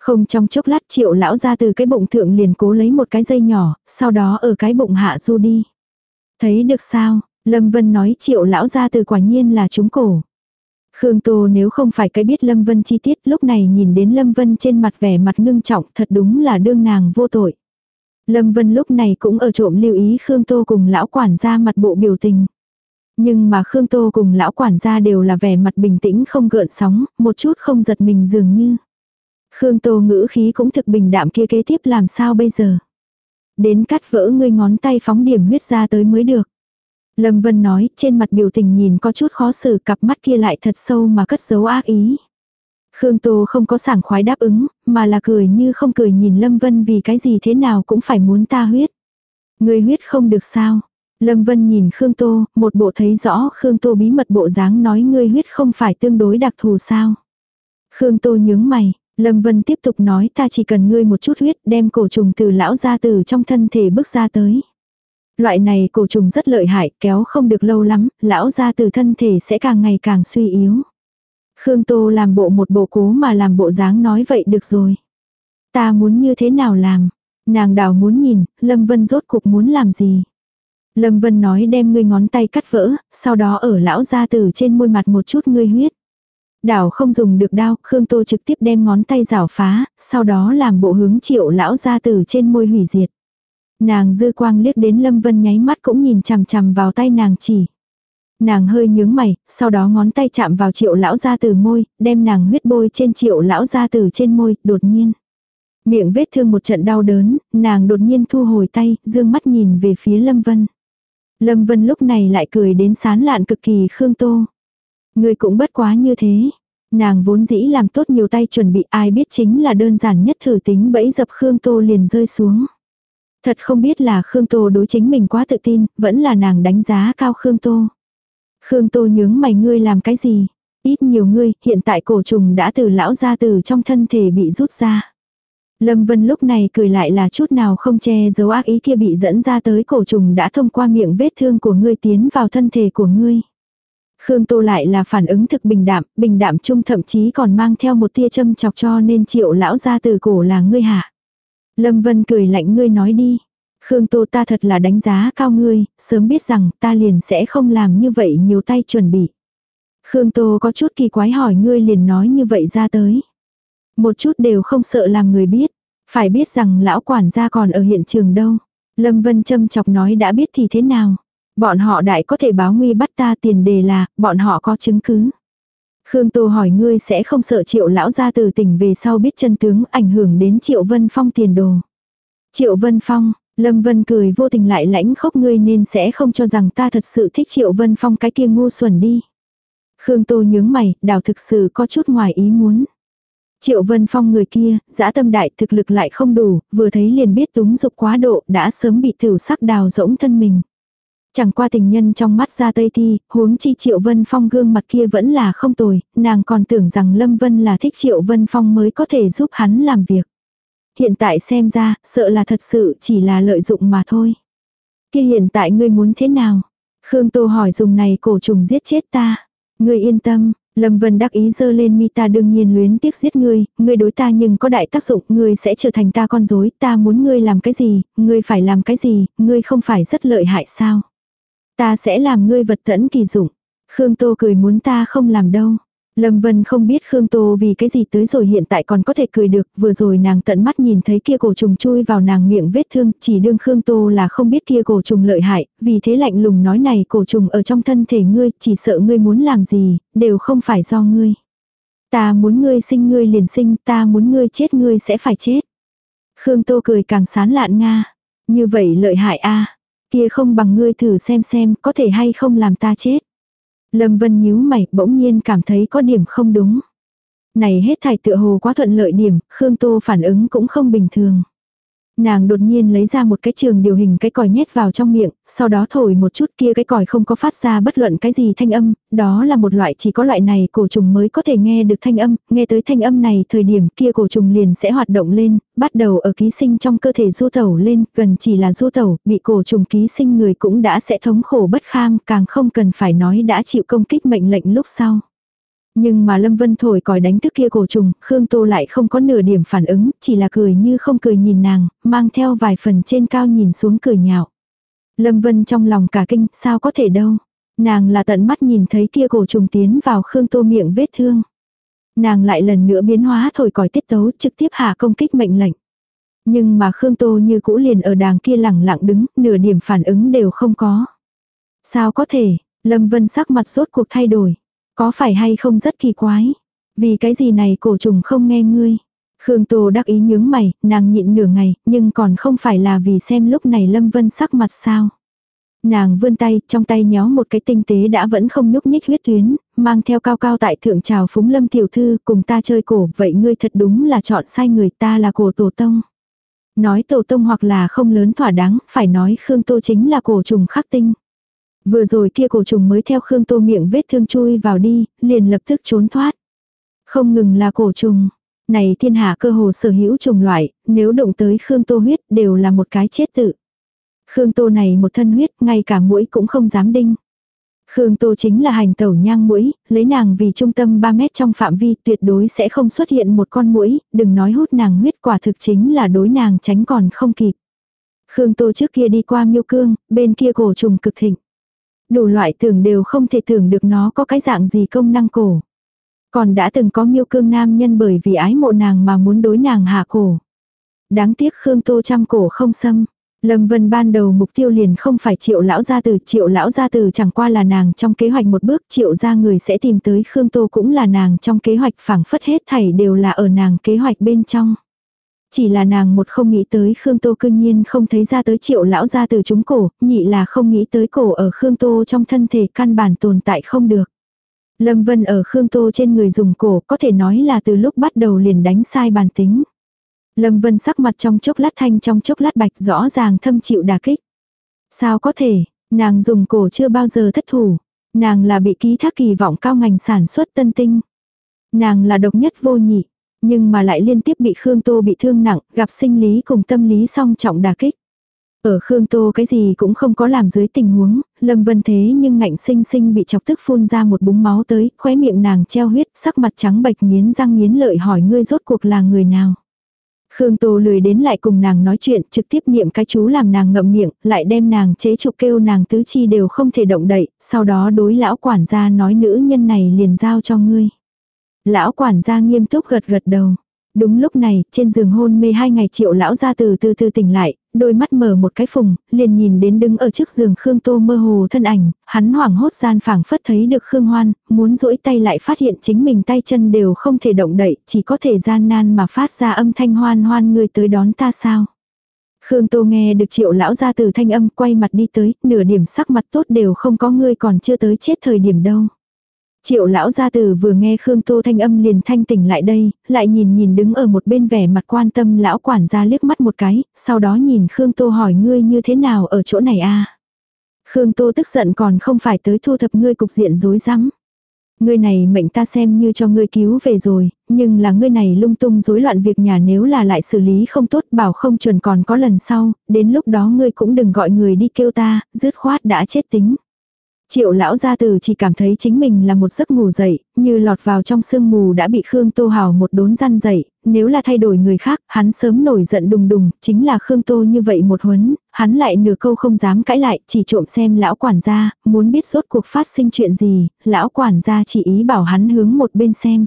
Không trong chốc lát triệu lão ra từ cái bụng thượng liền cố lấy một cái dây nhỏ, sau đó ở cái bụng hạ du đi. Thấy được sao, Lâm Vân nói triệu lão ra từ quả nhiên là chúng cổ. Khương Tô nếu không phải cái biết Lâm Vân chi tiết lúc này nhìn đến Lâm Vân trên mặt vẻ mặt ngưng trọng thật đúng là đương nàng vô tội. Lâm Vân lúc này cũng ở trộm lưu ý Khương Tô cùng lão quản gia mặt bộ biểu tình. Nhưng mà Khương Tô cùng lão quản gia đều là vẻ mặt bình tĩnh không gợn sóng, một chút không giật mình dường như. Khương Tô ngữ khí cũng thực bình đạm kia kế tiếp làm sao bây giờ. Đến cắt vỡ ngươi ngón tay phóng điểm huyết ra tới mới được. Lâm Vân nói, trên mặt biểu tình nhìn có chút khó xử, cặp mắt kia lại thật sâu mà cất giấu ác ý. Khương Tô không có sảng khoái đáp ứng, mà là cười như không cười nhìn Lâm Vân vì cái gì thế nào cũng phải muốn ta huyết. Người huyết không được sao. Lâm Vân nhìn Khương Tô, một bộ thấy rõ Khương Tô bí mật bộ dáng nói ngươi huyết không phải tương đối đặc thù sao. Khương Tô nhướng mày, Lâm Vân tiếp tục nói ta chỉ cần ngươi một chút huyết đem cổ trùng từ lão ra từ trong thân thể bước ra tới. Loại này cổ trùng rất lợi hại, kéo không được lâu lắm, lão ra từ thân thể sẽ càng ngày càng suy yếu. Khương Tô làm bộ một bộ cố mà làm bộ dáng nói vậy được rồi. Ta muốn như thế nào làm? Nàng đào muốn nhìn, Lâm Vân rốt cuộc muốn làm gì? Lâm Vân nói đem ngươi ngón tay cắt vỡ, sau đó ở lão gia tử trên môi mặt một chút ngươi huyết. Đảo không dùng được đao, Khương Tô trực tiếp đem ngón tay rảo phá, sau đó làm bộ hướng triệu lão gia tử trên môi hủy diệt. Nàng dư quang liếc đến Lâm Vân nháy mắt cũng nhìn chằm chằm vào tay nàng chỉ. Nàng hơi nhướng mày, sau đó ngón tay chạm vào triệu lão gia tử môi, đem nàng huyết bôi trên triệu lão gia tử trên môi, đột nhiên. Miệng vết thương một trận đau đớn, nàng đột nhiên thu hồi tay, dương mắt nhìn về phía Lâm Vân. Lâm Vân lúc này lại cười đến sán lạn cực kỳ Khương Tô. Người cũng bất quá như thế. Nàng vốn dĩ làm tốt nhiều tay chuẩn bị ai biết chính là đơn giản nhất thử tính bẫy dập Khương Tô liền rơi xuống. Thật không biết là Khương Tô đối chính mình quá tự tin, vẫn là nàng đánh giá cao Khương Tô. Khương Tô nhướng mày ngươi làm cái gì? Ít nhiều ngươi, hiện tại cổ trùng đã từ lão ra từ trong thân thể bị rút ra. Lâm Vân lúc này cười lại là chút nào không che giấu ác ý kia bị dẫn ra tới cổ trùng đã thông qua miệng vết thương của ngươi tiến vào thân thể của ngươi. Khương Tô lại là phản ứng thực bình đạm, bình đạm chung thậm chí còn mang theo một tia châm chọc cho nên triệu lão ra từ cổ là ngươi hạ. Lâm Vân cười lạnh ngươi nói đi. Khương Tô ta thật là đánh giá cao ngươi, sớm biết rằng ta liền sẽ không làm như vậy nhiều tay chuẩn bị. Khương Tô có chút kỳ quái hỏi ngươi liền nói như vậy ra tới. Một chút đều không sợ làm người biết. Phải biết rằng lão quản gia còn ở hiện trường đâu. Lâm Vân châm chọc nói đã biết thì thế nào. Bọn họ đại có thể báo nguy bắt ta tiền đề là, bọn họ có chứng cứ. Khương Tô hỏi ngươi sẽ không sợ triệu lão ra từ tỉnh về sau biết chân tướng ảnh hưởng đến triệu Vân Phong tiền đồ. Triệu Vân Phong, Lâm Vân cười vô tình lại lãnh khóc ngươi nên sẽ không cho rằng ta thật sự thích triệu Vân Phong cái kia ngu xuẩn đi. Khương Tô nhướng mày, đào thực sự có chút ngoài ý muốn. Triệu Vân Phong người kia, dã tâm đại thực lực lại không đủ, vừa thấy liền biết túng dục quá độ, đã sớm bị thử sắc đào rỗng thân mình. Chẳng qua tình nhân trong mắt ra tây thi, huống chi Triệu Vân Phong gương mặt kia vẫn là không tồi, nàng còn tưởng rằng Lâm Vân là thích Triệu Vân Phong mới có thể giúp hắn làm việc. Hiện tại xem ra, sợ là thật sự chỉ là lợi dụng mà thôi. Kia hiện tại ngươi muốn thế nào? Khương Tô hỏi dùng này cổ trùng giết chết ta. Ngươi yên tâm, Lâm Vân đắc ý dơ lên mi ta đương nhiên luyến tiếc giết ngươi, ngươi đối ta nhưng có đại tác dụng, ngươi sẽ trở thành ta con rối, ta muốn ngươi làm cái gì, ngươi phải làm cái gì, ngươi không phải rất lợi hại sao? Ta sẽ làm ngươi vật tẫn kỳ dụng. Khương Tô cười muốn ta không làm đâu. Lâm Vân không biết Khương Tô vì cái gì tới rồi hiện tại còn có thể cười được, vừa rồi nàng tận mắt nhìn thấy kia cổ trùng chui vào nàng miệng vết thương, chỉ đương Khương Tô là không biết kia cổ trùng lợi hại, vì thế lạnh lùng nói này cổ trùng ở trong thân thể ngươi, chỉ sợ ngươi muốn làm gì, đều không phải do ngươi. Ta muốn ngươi sinh ngươi liền sinh, ta muốn ngươi chết ngươi sẽ phải chết. Khương Tô cười càng sán lạn nga. Như vậy lợi hại a Kia không bằng ngươi thử xem xem có thể hay không làm ta chết. Lâm Vân nhíu mày bỗng nhiên cảm thấy có điểm không đúng. Này hết thảy tựa hồ quá thuận lợi điểm, Khương Tô phản ứng cũng không bình thường. Nàng đột nhiên lấy ra một cái trường điều hình cái còi nhét vào trong miệng, sau đó thổi một chút kia cái còi không có phát ra bất luận cái gì thanh âm, đó là một loại chỉ có loại này cổ trùng mới có thể nghe được thanh âm, nghe tới thanh âm này thời điểm kia cổ trùng liền sẽ hoạt động lên, bắt đầu ở ký sinh trong cơ thể du tẩu lên, gần chỉ là du tẩu, bị cổ trùng ký sinh người cũng đã sẽ thống khổ bất kham, càng không cần phải nói đã chịu công kích mệnh lệnh lúc sau. Nhưng mà Lâm Vân thổi còi đánh thức kia cổ trùng, Khương Tô lại không có nửa điểm phản ứng, chỉ là cười như không cười nhìn nàng, mang theo vài phần trên cao nhìn xuống cười nhạo. Lâm Vân trong lòng cả kinh, sao có thể đâu. Nàng là tận mắt nhìn thấy kia cổ trùng tiến vào Khương Tô miệng vết thương. Nàng lại lần nữa biến hóa thổi còi tiết tấu trực tiếp hạ công kích mệnh lệnh. Nhưng mà Khương Tô như cũ liền ở đàng kia lẳng lặng đứng, nửa điểm phản ứng đều không có. Sao có thể, Lâm Vân sắc mặt rốt cuộc thay đổi. Có phải hay không rất kỳ quái? Vì cái gì này cổ trùng không nghe ngươi? Khương Tô đắc ý nhướng mày, nàng nhịn nửa ngày, nhưng còn không phải là vì xem lúc này Lâm Vân sắc mặt sao. Nàng vươn tay, trong tay nhó một cái tinh tế đã vẫn không nhúc nhích huyết tuyến, mang theo cao cao tại thượng trào phúng Lâm Tiểu Thư cùng ta chơi cổ, vậy ngươi thật đúng là chọn sai người ta là cổ tổ tông. Nói tổ tông hoặc là không lớn thỏa đáng, phải nói Khương Tô chính là cổ trùng khắc tinh. Vừa rồi kia cổ trùng mới theo Khương Tô miệng vết thương chui vào đi, liền lập tức trốn thoát. Không ngừng là cổ trùng. Này thiên hạ cơ hồ sở hữu trùng loại, nếu động tới Khương Tô huyết đều là một cái chết tự. Khương Tô này một thân huyết, ngay cả mũi cũng không dám đinh. Khương Tô chính là hành tẩu nhang mũi, lấy nàng vì trung tâm 3 mét trong phạm vi tuyệt đối sẽ không xuất hiện một con mũi, đừng nói hút nàng huyết quả thực chính là đối nàng tránh còn không kịp. Khương Tô trước kia đi qua miêu cương, bên kia cổ trùng cực thịnh. Đủ loại tưởng đều không thể tưởng được nó có cái dạng gì công năng cổ. Còn đã từng có miêu cương nam nhân bởi vì ái mộ nàng mà muốn đối nàng hạ cổ. Đáng tiếc Khương Tô chăm cổ không xâm. Lâm Vân ban đầu mục tiêu liền không phải triệu lão gia tử, triệu lão gia tử chẳng qua là nàng trong kế hoạch một bước, triệu gia người sẽ tìm tới Khương Tô cũng là nàng trong kế hoạch phảng phất hết thảy đều là ở nàng kế hoạch bên trong. Chỉ là nàng một không nghĩ tới Khương Tô cương nhiên không thấy ra tới triệu lão gia từ chúng cổ, nhị là không nghĩ tới cổ ở Khương Tô trong thân thể căn bản tồn tại không được. Lâm Vân ở Khương Tô trên người dùng cổ có thể nói là từ lúc bắt đầu liền đánh sai bản tính. Lâm Vân sắc mặt trong chốc lát thanh trong chốc lát bạch rõ ràng thâm chịu đả kích. Sao có thể, nàng dùng cổ chưa bao giờ thất thủ. Nàng là bị ký thác kỳ vọng cao ngành sản xuất tân tinh. Nàng là độc nhất vô nhị, nhưng mà lại liên tiếp bị Khương Tô bị thương nặng, gặp sinh lý cùng tâm lý song trọng đả kích. Ở Khương Tô cái gì cũng không có làm dưới tình huống, Lâm Vân thế nhưng ngạnh sinh sinh bị chọc tức phun ra một búng máu tới, khóe miệng nàng treo huyết, sắc mặt trắng bệch nghiến răng nghiến lợi hỏi ngươi rốt cuộc là người nào. Khương Tô lười đến lại cùng nàng nói chuyện, trực tiếp niệm cái chú làm nàng ngậm miệng, lại đem nàng chế trục kêu nàng tứ chi đều không thể động đậy, sau đó đối lão quản gia nói nữ nhân này liền giao cho ngươi. Lão quản gia nghiêm túc gật gật đầu. Đúng lúc này, trên giường hôn mê hai ngày triệu lão ra từ từ từ tỉnh lại, đôi mắt mở một cái phùng, liền nhìn đến đứng ở trước giường Khương Tô mơ hồ thân ảnh, hắn hoảng hốt gian phảng phất thấy được Khương Hoan, muốn duỗi tay lại phát hiện chính mình tay chân đều không thể động đậy, chỉ có thể gian nan mà phát ra âm thanh hoan hoan người tới đón ta sao. Khương Tô nghe được triệu lão ra từ thanh âm quay mặt đi tới, nửa điểm sắc mặt tốt đều không có ngươi còn chưa tới chết thời điểm đâu. Triệu lão gia tử vừa nghe Khương Tô thanh âm liền thanh tỉnh lại đây, lại nhìn nhìn đứng ở một bên vẻ mặt quan tâm lão quản gia liếc mắt một cái, sau đó nhìn Khương Tô hỏi ngươi như thế nào ở chỗ này a Khương Tô tức giận còn không phải tới thu thập ngươi cục diện rối rắm. Ngươi này mệnh ta xem như cho ngươi cứu về rồi, nhưng là ngươi này lung tung rối loạn việc nhà nếu là lại xử lý không tốt bảo không chuẩn còn có lần sau, đến lúc đó ngươi cũng đừng gọi người đi kêu ta, dứt khoát đã chết tính. Triệu lão gia tử chỉ cảm thấy chính mình là một giấc ngủ dậy, như lọt vào trong sương mù đã bị Khương Tô Hào một đốn răn dậy, nếu là thay đổi người khác, hắn sớm nổi giận đùng đùng, chính là Khương Tô như vậy một huấn, hắn lại nửa câu không dám cãi lại, chỉ trộm xem lão quản gia, muốn biết rốt cuộc phát sinh chuyện gì, lão quản gia chỉ ý bảo hắn hướng một bên xem.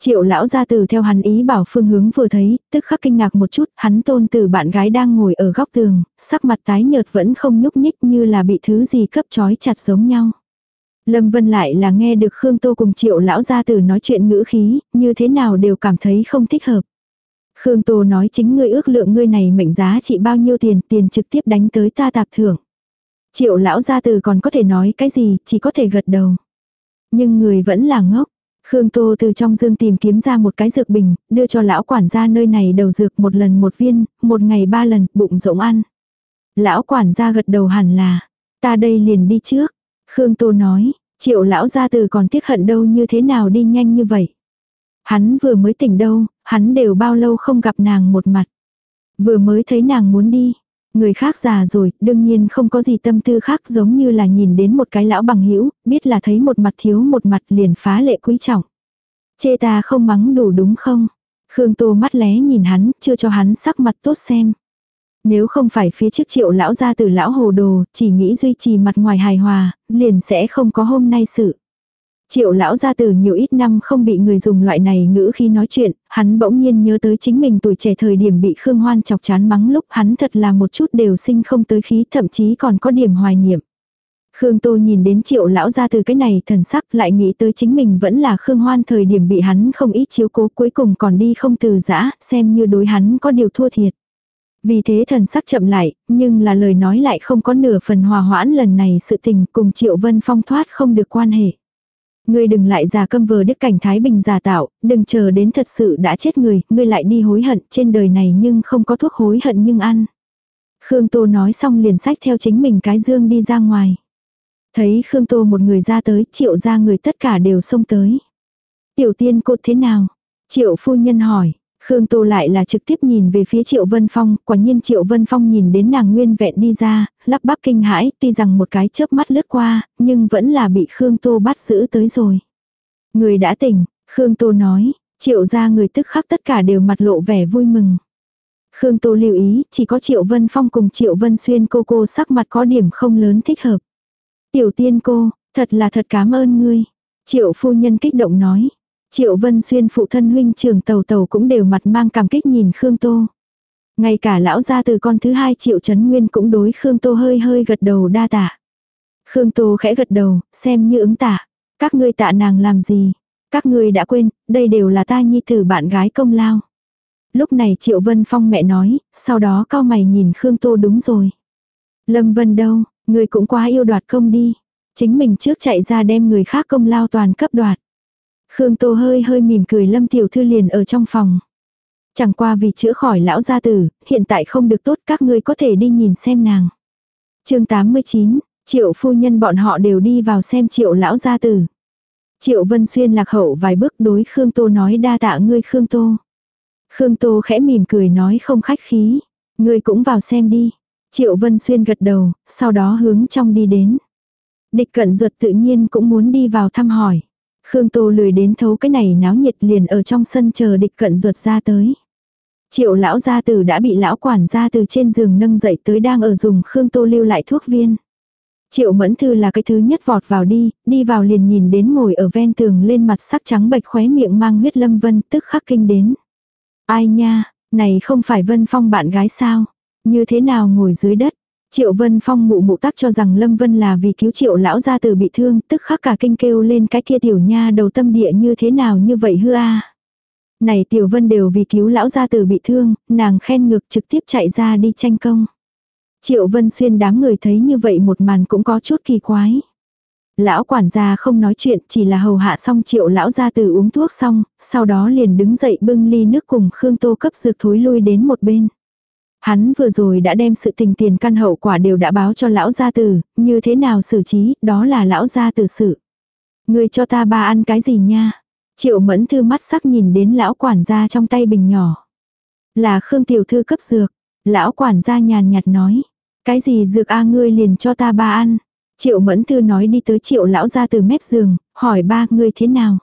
Triệu lão gia tử theo hắn ý bảo phương hướng vừa thấy, tức khắc kinh ngạc một chút, hắn tôn từ bạn gái đang ngồi ở góc tường, sắc mặt tái nhợt vẫn không nhúc nhích như là bị thứ gì cấp trói chặt giống nhau. Lâm Vân lại là nghe được Khương Tô cùng triệu lão gia tử nói chuyện ngữ khí, như thế nào đều cảm thấy không thích hợp. Khương Tô nói chính ngươi ước lượng ngươi này mệnh giá trị bao nhiêu tiền, tiền trực tiếp đánh tới ta tạp thưởng. Triệu lão gia tử còn có thể nói cái gì, chỉ có thể gật đầu. Nhưng người vẫn là ngốc. Khương Tô từ trong dương tìm kiếm ra một cái dược bình, đưa cho lão quản gia nơi này đầu dược một lần một viên, một ngày ba lần, bụng rỗng ăn. Lão quản gia gật đầu hẳn là, ta đây liền đi trước. Khương Tô nói, triệu lão gia từ còn tiếc hận đâu như thế nào đi nhanh như vậy. Hắn vừa mới tỉnh đâu, hắn đều bao lâu không gặp nàng một mặt. Vừa mới thấy nàng muốn đi, Người khác già rồi, đương nhiên không có gì tâm tư khác giống như là nhìn đến một cái lão bằng hữu biết là thấy một mặt thiếu một mặt liền phá lệ quý trọng. Chê ta không mắng đủ đúng không? Khương Tô mắt lé nhìn hắn, chưa cho hắn sắc mặt tốt xem. Nếu không phải phía trước triệu lão ra từ lão hồ đồ, chỉ nghĩ duy trì mặt ngoài hài hòa, liền sẽ không có hôm nay sự. Triệu lão gia từ nhiều ít năm không bị người dùng loại này ngữ khi nói chuyện, hắn bỗng nhiên nhớ tới chính mình tuổi trẻ thời điểm bị Khương Hoan chọc chán mắng lúc hắn thật là một chút đều sinh không tới khí thậm chí còn có điểm hoài niệm. Khương Tô nhìn đến triệu lão gia từ cái này thần sắc lại nghĩ tới chính mình vẫn là Khương Hoan thời điểm bị hắn không ít chiếu cố cuối cùng còn đi không từ giã, xem như đối hắn có điều thua thiệt. Vì thế thần sắc chậm lại, nhưng là lời nói lại không có nửa phần hòa hoãn lần này sự tình cùng triệu vân phong thoát không được quan hệ. Ngươi đừng lại già câm vờ đức cảnh Thái Bình giả tạo, đừng chờ đến thật sự đã chết người, ngươi lại đi hối hận, trên đời này nhưng không có thuốc hối hận nhưng ăn. Khương Tô nói xong liền sách theo chính mình cái dương đi ra ngoài. Thấy Khương Tô một người ra tới, triệu ra người tất cả đều xông tới. Tiểu tiên cô thế nào? Triệu phu nhân hỏi, Khương Tô lại là trực tiếp nhìn về phía Triệu Vân Phong, quả nhiên Triệu Vân Phong nhìn đến nàng nguyên vẹn đi ra, lắp bắp kinh hãi, tuy rằng một cái chớp mắt lướt qua, nhưng vẫn là bị Khương Tô bắt giữ tới rồi. Người đã tỉnh, Khương Tô nói, Triệu ra người tức khắc tất cả đều mặt lộ vẻ vui mừng. Khương Tô lưu ý, chỉ có Triệu Vân Phong cùng Triệu Vân Xuyên cô cô sắc mặt có điểm không lớn thích hợp. Tiểu tiên cô, thật là thật cảm ơn ngươi. Triệu phu nhân kích động nói. Triệu Vân Xuyên phụ thân huynh trưởng tàu tàu cũng đều mặt mang cảm kích nhìn Khương Tô. Ngay cả lão gia từ con thứ hai Triệu Trấn Nguyên cũng đối Khương Tô hơi hơi gật đầu đa tạ. Khương Tô khẽ gật đầu, xem như ứng tạ. Các ngươi tạ nàng làm gì? Các ngươi đã quên, đây đều là ta nhi tử bạn gái công lao. Lúc này Triệu Vân Phong mẹ nói, sau đó cao mày nhìn Khương Tô đúng rồi. Lâm Vân đâu, người cũng quá yêu đoạt công đi. Chính mình trước chạy ra đem người khác công lao toàn cấp đoạt. Khương Tô hơi hơi mỉm cười Lâm Tiểu Thư liền ở trong phòng. Chẳng qua vì chữa khỏi lão gia tử, hiện tại không được tốt các ngươi có thể đi nhìn xem nàng. chương 89, triệu phu nhân bọn họ đều đi vào xem triệu lão gia tử. Triệu Vân Xuyên lạc hậu vài bước đối Khương Tô nói đa tạ ngươi Khương Tô. Khương Tô khẽ mỉm cười nói không khách khí. Ngươi cũng vào xem đi. Triệu Vân Xuyên gật đầu, sau đó hướng trong đi đến. Địch cận ruột tự nhiên cũng muốn đi vào thăm hỏi. Khương Tô lười đến thấu cái này náo nhiệt liền ở trong sân chờ địch cận ruột ra tới. Triệu lão gia tử đã bị lão quản gia từ trên giường nâng dậy tới đang ở dùng Khương Tô lưu lại thuốc viên. Triệu mẫn thư là cái thứ nhất vọt vào đi, đi vào liền nhìn đến ngồi ở ven tường lên mặt sắc trắng bệch khóe miệng mang huyết lâm vân tức khắc kinh đến. Ai nha, này không phải Vân Phong bạn gái sao? Như thế nào ngồi dưới đất? Triệu Vân Phong mụ mụ tắc cho rằng Lâm Vân là vì cứu triệu lão gia từ bị thương, tức khắc cả kinh kêu lên cái kia tiểu nha đầu tâm địa như thế nào như vậy hư a. Này tiểu vân đều vì cứu lão gia từ bị thương, nàng khen ngược trực tiếp chạy ra đi tranh công. Triệu Vân Xuyên đám người thấy như vậy một màn cũng có chút kỳ quái. Lão quản gia không nói chuyện chỉ là hầu hạ xong triệu lão gia từ uống thuốc xong, sau đó liền đứng dậy bưng ly nước cùng Khương Tô cấp dược thối lui đến một bên. Hắn vừa rồi đã đem sự tình tiền căn hậu quả đều đã báo cho lão gia tử, như thế nào xử trí, đó là lão gia tử sự. Người cho ta ba ăn cái gì nha? Triệu mẫn thư mắt sắc nhìn đến lão quản gia trong tay bình nhỏ. Là Khương tiểu thư cấp dược. Lão quản gia nhàn nhạt nói. Cái gì dược a ngươi liền cho ta ba ăn. Triệu mẫn thư nói đi tới triệu lão ra từ mép giường, hỏi ba ngươi thế nào.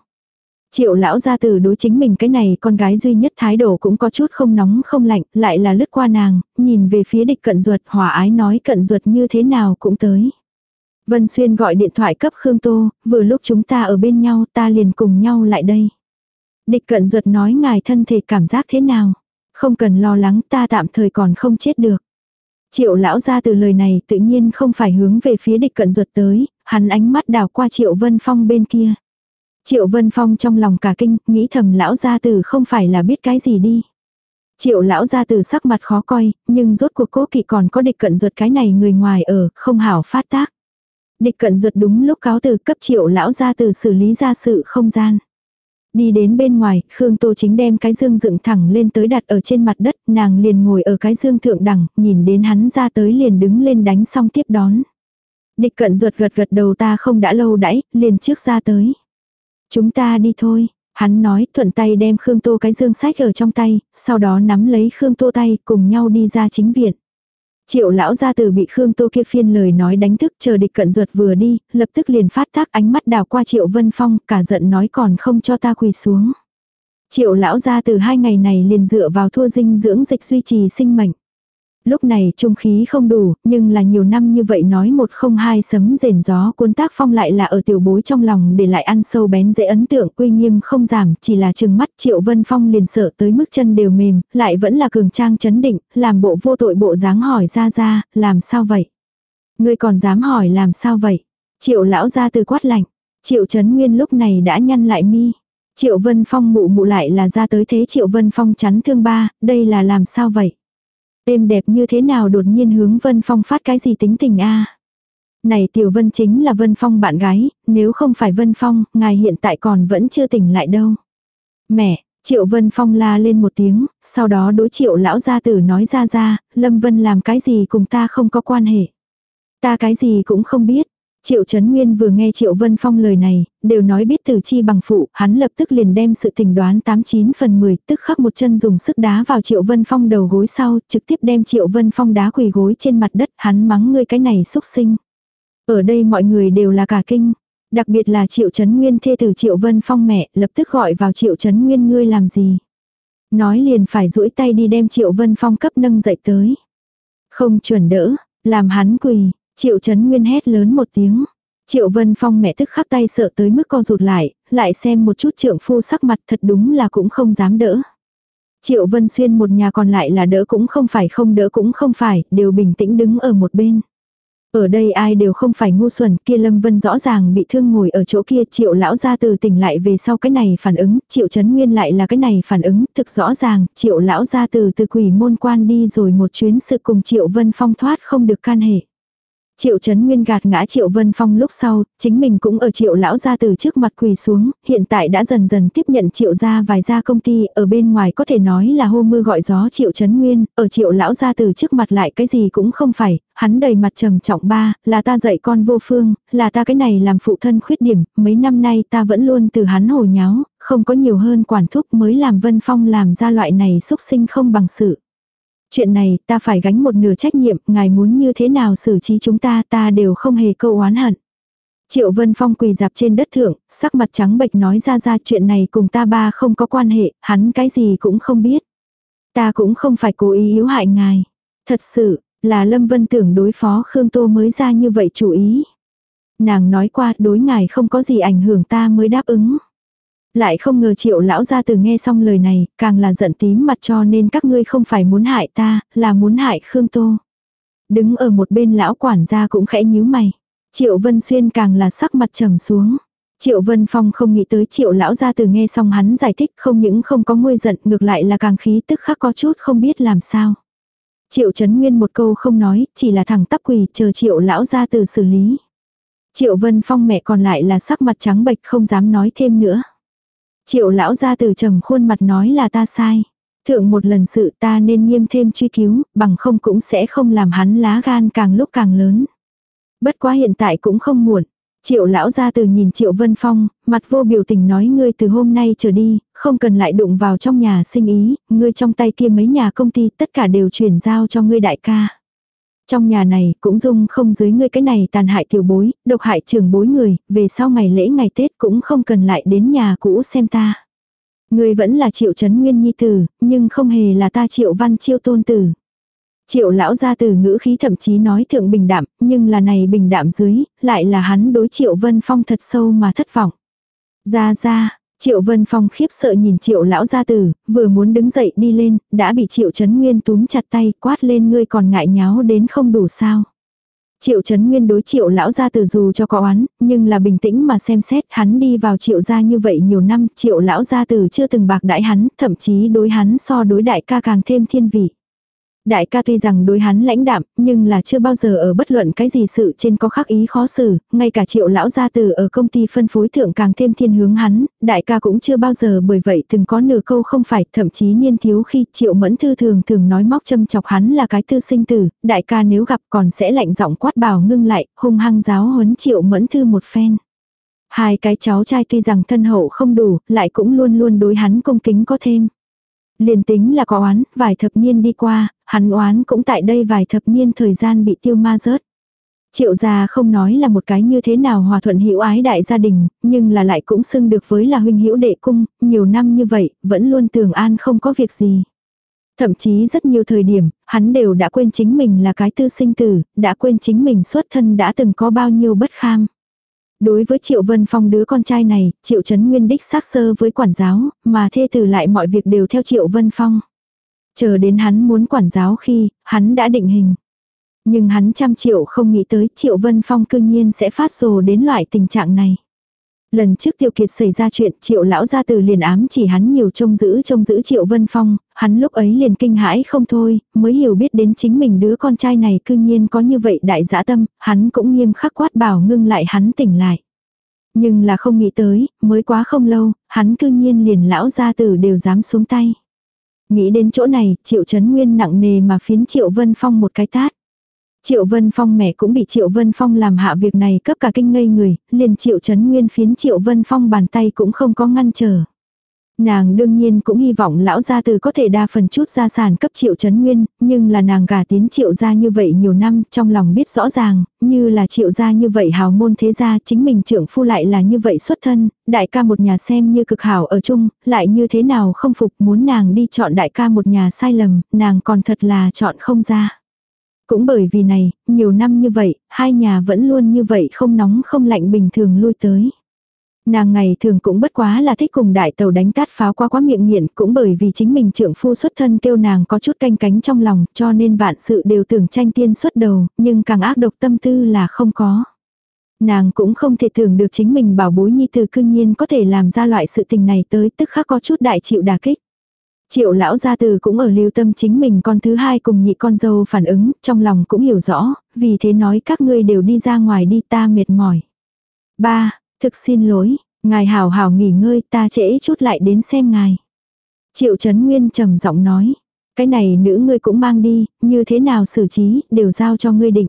Triệu lão gia từ đối chính mình cái này con gái duy nhất thái độ cũng có chút không nóng không lạnh, lại là lướt qua nàng, nhìn về phía địch cận ruột hòa ái nói cận ruột như thế nào cũng tới. Vân Xuyên gọi điện thoại cấp Khương Tô, vừa lúc chúng ta ở bên nhau ta liền cùng nhau lại đây. Địch cận ruột nói ngài thân thể cảm giác thế nào. Không cần lo lắng ta tạm thời còn không chết được. Triệu lão ra từ lời này tự nhiên không phải hướng về phía địch cận ruột tới, hắn ánh mắt đào qua triệu vân phong bên kia. Triệu vân phong trong lòng cả kinh, nghĩ thầm lão gia tử không phải là biết cái gì đi. Triệu lão gia tử sắc mặt khó coi, nhưng rốt cuộc cố kỵ còn có địch cận ruột cái này người ngoài ở, không hảo phát tác. Địch cận ruột đúng lúc cáo từ cấp triệu lão gia tử xử lý ra sự không gian. Đi đến bên ngoài, Khương Tô chính đem cái dương dựng thẳng lên tới đặt ở trên mặt đất, nàng liền ngồi ở cái dương thượng đẳng, nhìn đến hắn ra tới liền đứng lên đánh xong tiếp đón. Địch cận ruột gật gật đầu ta không đã lâu đãi, liền trước ra tới. Chúng ta đi thôi, hắn nói thuận tay đem Khương Tô cái dương sách ở trong tay, sau đó nắm lấy Khương Tô tay cùng nhau đi ra chính viện. Triệu lão gia tử bị Khương Tô kia phiên lời nói đánh thức chờ địch cận ruột vừa đi, lập tức liền phát tác ánh mắt đào qua Triệu Vân Phong, cả giận nói còn không cho ta quỳ xuống. Triệu lão gia tử hai ngày này liền dựa vào thua dinh dưỡng dịch duy trì sinh mệnh. Lúc này trung khí không đủ, nhưng là nhiều năm như vậy nói một không hai sấm rền gió cuốn tác phong lại là ở tiểu bối trong lòng để lại ăn sâu bén dễ ấn tượng uy nghiêm không giảm, chỉ là chừng mắt triệu vân phong liền sợ tới mức chân đều mềm, lại vẫn là cường trang chấn định, làm bộ vô tội bộ dáng hỏi ra ra, làm sao vậy? Ngươi còn dám hỏi làm sao vậy? Triệu lão ra từ quát lạnh, triệu chấn nguyên lúc này đã nhăn lại mi. Triệu Vân Phong mụ mụ lại là ra tới thế Triệu Vân Phong chắn thương ba, đây là làm sao vậy? Êm đẹp như thế nào đột nhiên hướng Vân Phong phát cái gì tính tình a Này Tiểu Vân chính là Vân Phong bạn gái, nếu không phải Vân Phong, ngài hiện tại còn vẫn chưa tỉnh lại đâu. Mẹ, Triệu Vân Phong la lên một tiếng, sau đó đối triệu lão gia tử nói ra ra, Lâm Vân làm cái gì cùng ta không có quan hệ. Ta cái gì cũng không biết. Triệu Trấn Nguyên vừa nghe Triệu Vân Phong lời này, đều nói biết từ chi bằng phụ, hắn lập tức liền đem sự tình đoán 89 phần 10, tức khắc một chân dùng sức đá vào Triệu Vân Phong đầu gối sau, trực tiếp đem Triệu Vân Phong đá quỳ gối trên mặt đất, hắn mắng ngươi cái này xúc sinh. Ở đây mọi người đều là cả kinh, đặc biệt là Triệu Trấn Nguyên thê từ Triệu Vân Phong mẹ, lập tức gọi vào Triệu Trấn Nguyên ngươi làm gì. Nói liền phải duỗi tay đi đem Triệu Vân Phong cấp nâng dậy tới. Không chuẩn đỡ, làm hắn quỳ, Triệu Trấn Nguyên hét lớn một tiếng. Triệu Vân Phong mẹ tức khắc tay sợ tới mức co rụt lại, lại xem một chút trượng phu sắc mặt thật đúng là cũng không dám đỡ. Triệu Vân Xuyên một nhà còn lại là đỡ cũng không phải không đỡ cũng không phải, đều bình tĩnh đứng ở một bên. Ở đây ai đều không phải ngu xuẩn, kia Lâm Vân rõ ràng bị thương ngồi ở chỗ kia, Triệu lão ra từ tỉnh lại về sau cái này phản ứng, Triệu Trấn Nguyên lại là cái này phản ứng, thực rõ ràng, Triệu lão ra từ từ quỷ môn quan đi rồi một chuyến sự cùng Triệu Vân Phong thoát không được can hệ. Triệu Trấn Nguyên gạt ngã Triệu Vân Phong lúc sau, chính mình cũng ở Triệu lão gia từ trước mặt quỳ xuống, hiện tại đã dần dần tiếp nhận Triệu gia vài gia công ty, ở bên ngoài có thể nói là hô mưa gọi gió Triệu Trấn Nguyên, ở Triệu lão gia từ trước mặt lại cái gì cũng không phải, hắn đầy mặt trầm trọng ba, là ta dạy con vô phương, là ta cái này làm phụ thân khuyết điểm, mấy năm nay ta vẫn luôn từ hắn hồ nháo, không có nhiều hơn quản thúc mới làm Vân Phong làm ra loại này xúc sinh không bằng sự. Chuyện này ta phải gánh một nửa trách nhiệm, ngài muốn như thế nào xử trí chúng ta ta đều không hề câu oán hận. Triệu Vân Phong quỳ dạp trên đất thượng, sắc mặt trắng bệch nói ra ra chuyện này cùng ta ba không có quan hệ, hắn cái gì cũng không biết. Ta cũng không phải cố ý yếu hại ngài. Thật sự, là Lâm Vân tưởng đối phó Khương Tô mới ra như vậy chủ ý. Nàng nói qua đối ngài không có gì ảnh hưởng ta mới đáp ứng. Lại không ngờ triệu lão gia từ nghe xong lời này, càng là giận tím mặt cho nên các ngươi không phải muốn hại ta, là muốn hại Khương Tô. Đứng ở một bên lão quản gia cũng khẽ nhíu mày. Triệu Vân Xuyên càng là sắc mặt trầm xuống. Triệu Vân Phong không nghĩ tới triệu lão gia từ nghe xong hắn giải thích không những không có nguôi giận ngược lại là càng khí tức khắc có chút không biết làm sao. Triệu Trấn Nguyên một câu không nói, chỉ là thẳng tắp quỳ chờ triệu lão gia từ xử lý. Triệu Vân Phong mẹ còn lại là sắc mặt trắng bệch không dám nói thêm nữa. Triệu lão ra từ trầm khuôn mặt nói là ta sai. Thượng một lần sự ta nên nghiêm thêm truy cứu, bằng không cũng sẽ không làm hắn lá gan càng lúc càng lớn. Bất quá hiện tại cũng không muộn. Triệu lão ra từ nhìn Triệu Vân Phong, mặt vô biểu tình nói ngươi từ hôm nay trở đi, không cần lại đụng vào trong nhà sinh ý, ngươi trong tay kia mấy nhà công ty tất cả đều chuyển giao cho ngươi đại ca. Trong nhà này cũng dung không dưới ngươi cái này tàn hại tiểu bối, độc hại trường bối người, về sau ngày lễ ngày Tết cũng không cần lại đến nhà cũ xem ta. Ngươi vẫn là triệu chấn nguyên nhi tử, nhưng không hề là ta triệu văn chiêu tôn tử. Triệu lão gia từ ngữ khí thậm chí nói thượng bình đạm, nhưng là này bình đạm dưới, lại là hắn đối triệu vân phong thật sâu mà thất vọng. Ra ra, Triệu Vân Phong khiếp sợ nhìn Triệu lão gia tử, vừa muốn đứng dậy đi lên, đã bị Triệu Trấn Nguyên túm chặt tay, quát lên ngươi còn ngại nháo đến không đủ sao. Triệu Trấn Nguyên đối Triệu lão gia tử dù cho có oán, nhưng là bình tĩnh mà xem xét, hắn đi vào Triệu gia như vậy nhiều năm, Triệu lão gia tử chưa từng bạc đãi hắn, thậm chí đối hắn so đối đại ca càng thêm thiên vị. Đại ca tuy rằng đối hắn lãnh đạm, nhưng là chưa bao giờ ở bất luận cái gì sự trên có khắc ý khó xử, ngay cả triệu lão gia từ ở công ty phân phối thượng càng thêm thiên hướng hắn, đại ca cũng chưa bao giờ bởi vậy từng có nửa câu không phải, thậm chí niên thiếu khi triệu mẫn thư thường thường nói móc châm chọc hắn là cái tư sinh tử, đại ca nếu gặp còn sẽ lạnh giọng quát bảo ngưng lại, hung hăng giáo huấn triệu mẫn thư một phen. Hai cái cháu trai tuy rằng thân hậu không đủ, lại cũng luôn luôn đối hắn công kính có thêm. Liền tính là có oán, vài thập niên đi qua, hắn oán cũng tại đây vài thập niên thời gian bị tiêu ma rớt. Triệu gia không nói là một cái như thế nào hòa thuận hữu ái đại gia đình, nhưng là lại cũng xưng được với là huynh hữu đệ cung, nhiều năm như vậy, vẫn luôn tường an không có việc gì. Thậm chí rất nhiều thời điểm, hắn đều đã quên chính mình là cái tư sinh tử, đã quên chính mình xuất thân đã từng có bao nhiêu bất kham. Đối với Triệu Vân Phong đứa con trai này, Triệu Trấn Nguyên đích xác sơ với quản giáo, mà thê tử lại mọi việc đều theo Triệu Vân Phong. Chờ đến hắn muốn quản giáo khi, hắn đã định hình. Nhưng hắn trăm triệu không nghĩ tới Triệu Vân Phong cương nhiên sẽ phát rồ đến loại tình trạng này. Lần trước Tiêu Kiệt xảy ra chuyện Triệu lão gia từ liền ám chỉ hắn nhiều trông giữ trông giữ Triệu Vân Phong, hắn lúc ấy liền kinh hãi không thôi, mới hiểu biết đến chính mình đứa con trai này cương nhiên có như vậy đại dã tâm, hắn cũng nghiêm khắc quát bảo ngưng lại hắn tỉnh lại. Nhưng là không nghĩ tới, mới quá không lâu, hắn cương nhiên liền lão gia tử đều dám xuống tay. Nghĩ đến chỗ này, Triệu Trấn Nguyên nặng nề mà phiến Triệu Vân Phong một cái tát. Triệu Vân Phong mẹ cũng bị Triệu Vân Phong làm hạ việc này cấp cả kinh ngây người, liền Triệu Trấn Nguyên phiến Triệu Vân Phong bàn tay cũng không có ngăn trở. Nàng đương nhiên cũng hy vọng lão gia từ có thể đa phần chút gia sản cấp triệu chấn nguyên, nhưng là nàng gả tiến triệu gia như vậy nhiều năm, trong lòng biết rõ ràng, như là triệu gia như vậy hào môn thế gia, chính mình trưởng phu lại là như vậy xuất thân, đại ca một nhà xem như cực hảo ở chung, lại như thế nào không phục muốn nàng đi chọn đại ca một nhà sai lầm, nàng còn thật là chọn không ra. Cũng bởi vì này, nhiều năm như vậy, hai nhà vẫn luôn như vậy không nóng không lạnh bình thường lui tới. Nàng ngày thường cũng bất quá là thích cùng đại tàu đánh tát pháo qua quá miệng nghiện cũng bởi vì chính mình trưởng phu xuất thân kêu nàng có chút canh cánh trong lòng cho nên vạn sự đều tưởng tranh tiên xuất đầu nhưng càng ác độc tâm tư là không có. Nàng cũng không thể tưởng được chính mình bảo bối nhi từ cương nhiên có thể làm ra loại sự tình này tới tức khắc có chút đại chịu đà kích. Triệu lão gia từ cũng ở lưu tâm chính mình con thứ hai cùng nhị con dâu phản ứng, trong lòng cũng hiểu rõ, vì thế nói các ngươi đều đi ra ngoài đi ta mệt mỏi. Ba, Thực xin lỗi, ngài hào hào nghỉ ngơi ta trễ chút lại đến xem ngài. Triệu Trấn Nguyên trầm giọng nói. Cái này nữ ngươi cũng mang đi, như thế nào xử trí, đều giao cho ngươi định.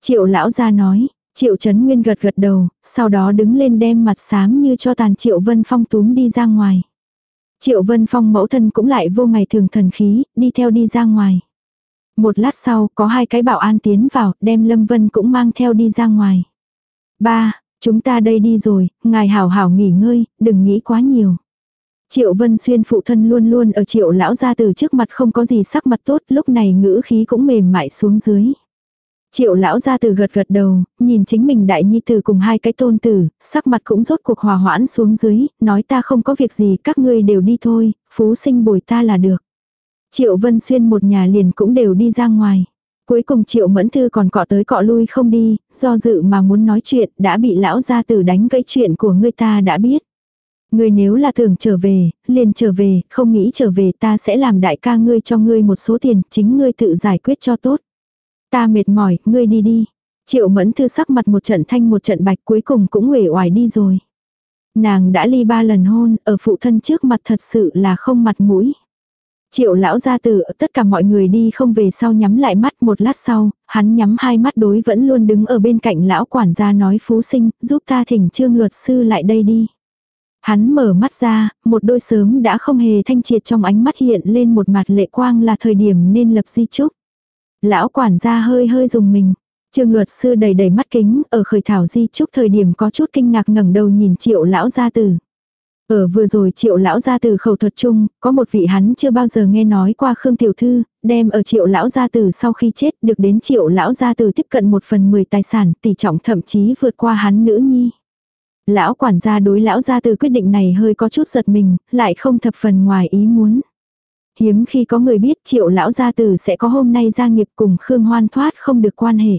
Triệu lão ra nói, Triệu Trấn Nguyên gật gật đầu, sau đó đứng lên đem mặt xám như cho tàn Triệu Vân Phong túm đi ra ngoài. Triệu Vân Phong mẫu thân cũng lại vô ngày thường thần khí, đi theo đi ra ngoài. Một lát sau, có hai cái bảo an tiến vào, đem Lâm Vân cũng mang theo đi ra ngoài. Ba, Chúng ta đây đi rồi, ngài hảo hảo nghỉ ngơi, đừng nghĩ quá nhiều. Triệu Vân Xuyên phụ thân luôn luôn ở triệu lão gia từ trước mặt không có gì sắc mặt tốt, lúc này ngữ khí cũng mềm mại xuống dưới. Triệu lão gia từ gật gật đầu, nhìn chính mình đại nhi tử cùng hai cái tôn tử, sắc mặt cũng rốt cuộc hòa hoãn xuống dưới, nói ta không có việc gì các ngươi đều đi thôi, phú sinh bồi ta là được. Triệu Vân Xuyên một nhà liền cũng đều đi ra ngoài. Cuối cùng triệu mẫn thư còn cọ tới cọ lui không đi, do dự mà muốn nói chuyện, đã bị lão gia tử đánh gãy chuyện của người ta đã biết. Ngươi nếu là thường trở về, liền trở về, không nghĩ trở về ta sẽ làm đại ca ngươi cho ngươi một số tiền, chính ngươi tự giải quyết cho tốt. Ta mệt mỏi, ngươi đi đi. Triệu mẫn thư sắc mặt một trận thanh một trận bạch cuối cùng cũng uể oải đi rồi. Nàng đã ly ba lần hôn, ở phụ thân trước mặt thật sự là không mặt mũi. Triệu lão gia tử, tất cả mọi người đi không về sau nhắm lại mắt một lát sau, hắn nhắm hai mắt đối vẫn luôn đứng ở bên cạnh lão quản gia nói phú sinh, giúp ta thỉnh trương luật sư lại đây đi. Hắn mở mắt ra, một đôi sớm đã không hề thanh triệt trong ánh mắt hiện lên một mặt lệ quang là thời điểm nên lập di chúc. Lão quản gia hơi hơi dùng mình. Trương luật sư đầy đầy mắt kính, ở khởi thảo di chúc thời điểm có chút kinh ngạc ngẩng đầu nhìn triệu lão gia tử. Ở vừa rồi triệu lão gia từ khẩu thuật chung, có một vị hắn chưa bao giờ nghe nói qua Khương Tiểu Thư, đem ở triệu lão gia từ sau khi chết được đến triệu lão gia từ tiếp cận một phần mười tài sản, tỷ trọng thậm chí vượt qua hắn nữ nhi. Lão quản gia đối lão gia từ quyết định này hơi có chút giật mình, lại không thập phần ngoài ý muốn. Hiếm khi có người biết triệu lão gia từ sẽ có hôm nay gia nghiệp cùng Khương Hoan thoát không được quan hệ.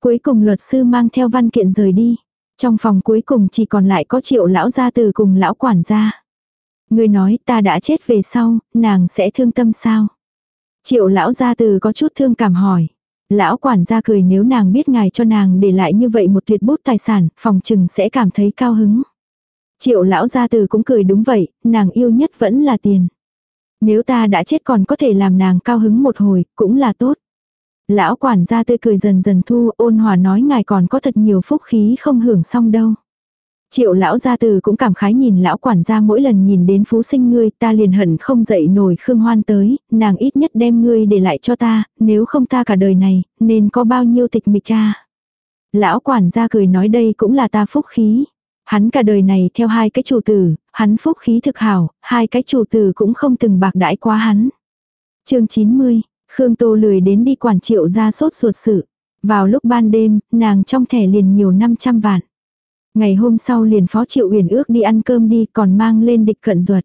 Cuối cùng luật sư mang theo văn kiện rời đi. Trong phòng cuối cùng chỉ còn lại có triệu lão gia từ cùng lão quản gia. Người nói ta đã chết về sau, nàng sẽ thương tâm sao? Triệu lão gia từ có chút thương cảm hỏi. Lão quản gia cười nếu nàng biết ngài cho nàng để lại như vậy một tuyệt bút tài sản, phòng trừng sẽ cảm thấy cao hứng. Triệu lão gia từ cũng cười đúng vậy, nàng yêu nhất vẫn là tiền. Nếu ta đã chết còn có thể làm nàng cao hứng một hồi, cũng là tốt. Lão quản gia tươi cười dần dần thu ôn hòa nói ngài còn có thật nhiều phúc khí không hưởng xong đâu. Triệu lão gia từ cũng cảm khái nhìn lão quản gia mỗi lần nhìn đến phú sinh ngươi ta liền hận không dậy nổi khương hoan tới, nàng ít nhất đem ngươi để lại cho ta, nếu không ta cả đời này, nên có bao nhiêu tịch mịch cha. Lão quản gia cười nói đây cũng là ta phúc khí. Hắn cả đời này theo hai cái chủ tử, hắn phúc khí thực hảo, hai cái chủ tử cũng không từng bạc đãi quá hắn. chương 90, Khương Tô lười đến đi quản triệu ra sốt ruột sự. Vào lúc ban đêm, nàng trong thẻ liền nhiều 500 vạn. Ngày hôm sau liền phó triệu uyển ước đi ăn cơm đi còn mang lên địch cận ruột.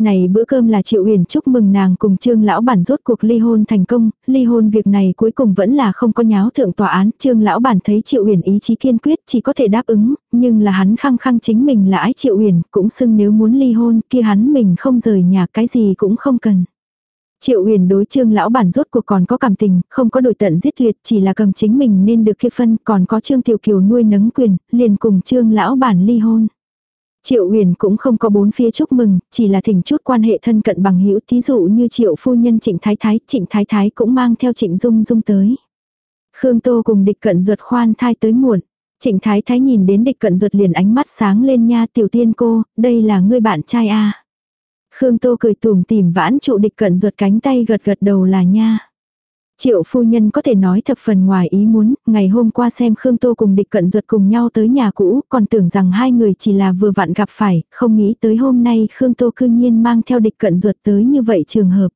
Này bữa cơm là Triệu Uyển chúc mừng nàng cùng Trương lão bản rốt cuộc ly hôn thành công, ly hôn việc này cuối cùng vẫn là không có nháo thượng tòa án, Trương lão bản thấy Triệu Uyển ý chí kiên quyết chỉ có thể đáp ứng, nhưng là hắn khăng khăng chính mình là ái Triệu Uyển, cũng xưng nếu muốn ly hôn, kia hắn mình không rời nhà cái gì cũng không cần. Triệu Huyền đối Trương lão bản rốt cuộc còn có cảm tình, không có đổi tận giết tuyệt, chỉ là cầm chính mình nên được kia phân, còn có Trương Tiểu Kiều nuôi nấng quyền, liền cùng Trương lão bản ly hôn. Triệu Huyền cũng không có bốn phía chúc mừng, chỉ là thỉnh chút quan hệ thân cận bằng hữu, thí dụ như Triệu phu nhân Trịnh Thái Thái, Trịnh Thái Thái cũng mang theo Trịnh Dung Dung tới. Khương Tô cùng địch cận ruột khoan thai tới muộn. Trịnh Thái Thái nhìn đến địch cận ruột liền ánh mắt sáng lên nha tiểu tiên cô, đây là ngươi bạn trai a Khương Tô cười tùm tìm vãn trụ địch cận ruột cánh tay gật gật đầu là nha. Triệu phu nhân có thể nói thập phần ngoài ý muốn, ngày hôm qua xem Khương Tô cùng địch cận ruột cùng nhau tới nhà cũ, còn tưởng rằng hai người chỉ là vừa vặn gặp phải, không nghĩ tới hôm nay Khương Tô cư nhiên mang theo địch cận ruột tới như vậy trường hợp.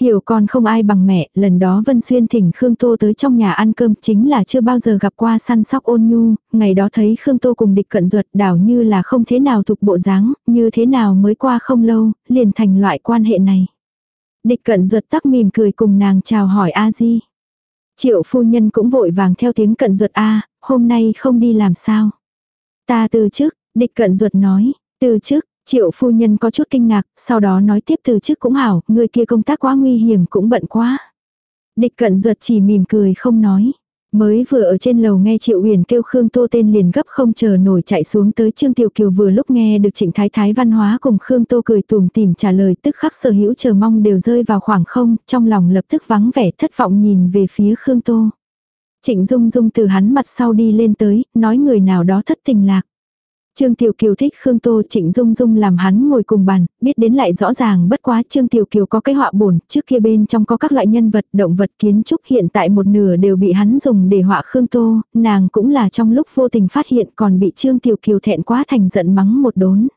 Hiểu con không ai bằng mẹ, lần đó Vân Xuyên thỉnh Khương Tô tới trong nhà ăn cơm chính là chưa bao giờ gặp qua săn sóc ôn nhu, ngày đó thấy Khương Tô cùng địch cận ruột đảo như là không thế nào thuộc bộ dáng, như thế nào mới qua không lâu, liền thành loại quan hệ này. Địch cận ruột tắc mỉm cười cùng nàng chào hỏi A Di. Triệu phu nhân cũng vội vàng theo tiếng cận ruột A, hôm nay không đi làm sao. Ta từ trước, địch cận ruột nói, từ trước, triệu phu nhân có chút kinh ngạc, sau đó nói tiếp từ trước cũng hảo, người kia công tác quá nguy hiểm cũng bận quá. Địch cận ruột chỉ mỉm cười không nói. Mới vừa ở trên lầu nghe Triệu Huyền kêu Khương Tô tên liền gấp không chờ nổi chạy xuống tới Trương Tiểu Kiều vừa lúc nghe được Trịnh Thái Thái văn hóa cùng Khương Tô cười tùm tìm trả lời tức khắc sở hữu chờ mong đều rơi vào khoảng không, trong lòng lập tức vắng vẻ thất vọng nhìn về phía Khương Tô. Trịnh Dung Dung từ hắn mặt sau đi lên tới, nói người nào đó thất tình lạc. Trương Tiểu Kiều thích Khương Tô Trịnh Dung Dung làm hắn ngồi cùng bàn, biết đến lại rõ ràng bất quá Trương Tiểu Kiều có cái họa bổn, trước kia bên trong có các loại nhân vật, động vật kiến trúc hiện tại một nửa đều bị hắn dùng để họa Khương Tô, nàng cũng là trong lúc vô tình phát hiện còn bị Trương Tiểu Kiều thẹn quá thành giận mắng một đốn.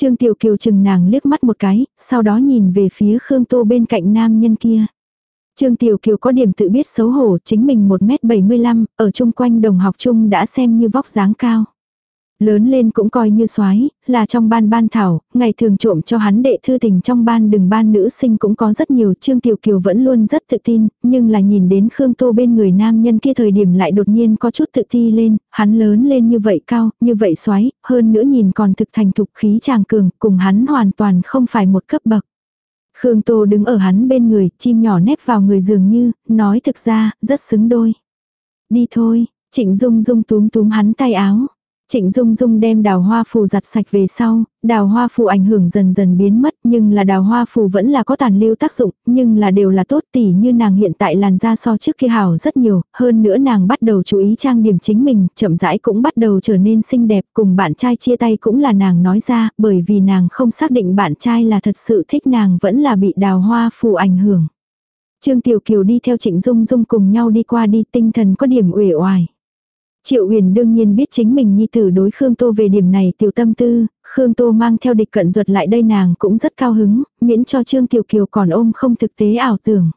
Trương Tiểu Kiều chừng nàng liếc mắt một cái, sau đó nhìn về phía Khương Tô bên cạnh nam nhân kia. Trương Tiểu Kiều có điểm tự biết xấu hổ, chính mình 1m75, ở chung quanh đồng học chung đã xem như vóc dáng cao. Lớn lên cũng coi như soái là trong ban ban thảo, ngày thường trộm cho hắn đệ thư tình trong ban đừng ban nữ sinh cũng có rất nhiều. Trương Tiểu Kiều vẫn luôn rất tự tin, nhưng là nhìn đến Khương Tô bên người nam nhân kia thời điểm lại đột nhiên có chút tự ti lên, hắn lớn lên như vậy cao, như vậy soái hơn nữa nhìn còn thực thành thục khí chàng cường, cùng hắn hoàn toàn không phải một cấp bậc. Khương Tô đứng ở hắn bên người, chim nhỏ nép vào người dường như, nói thực ra, rất xứng đôi. Đi thôi, Trịnh Dung Dung túm túm hắn tay áo. Trịnh Dung Dung đem đào hoa phù giặt sạch về sau, đào hoa phù ảnh hưởng dần dần biến mất nhưng là đào hoa phù vẫn là có tàn lưu tác dụng, nhưng là đều là tốt tỉ như nàng hiện tại làn da so trước kia hảo rất nhiều, hơn nữa nàng bắt đầu chú ý trang điểm chính mình, chậm rãi cũng bắt đầu trở nên xinh đẹp, cùng bạn trai chia tay cũng là nàng nói ra, bởi vì nàng không xác định bạn trai là thật sự thích nàng vẫn là bị đào hoa phù ảnh hưởng. Trương Tiểu Kiều đi theo Trịnh Dung Dung cùng nhau đi qua đi tinh thần có điểm uể oải. Triệu Huyền đương nhiên biết chính mình nhi tử đối Khương Tô về điểm này tiểu tâm tư, Khương Tô mang theo địch cận ruột lại đây nàng cũng rất cao hứng, miễn cho Trương Tiểu Kiều còn ôm không thực tế ảo tưởng.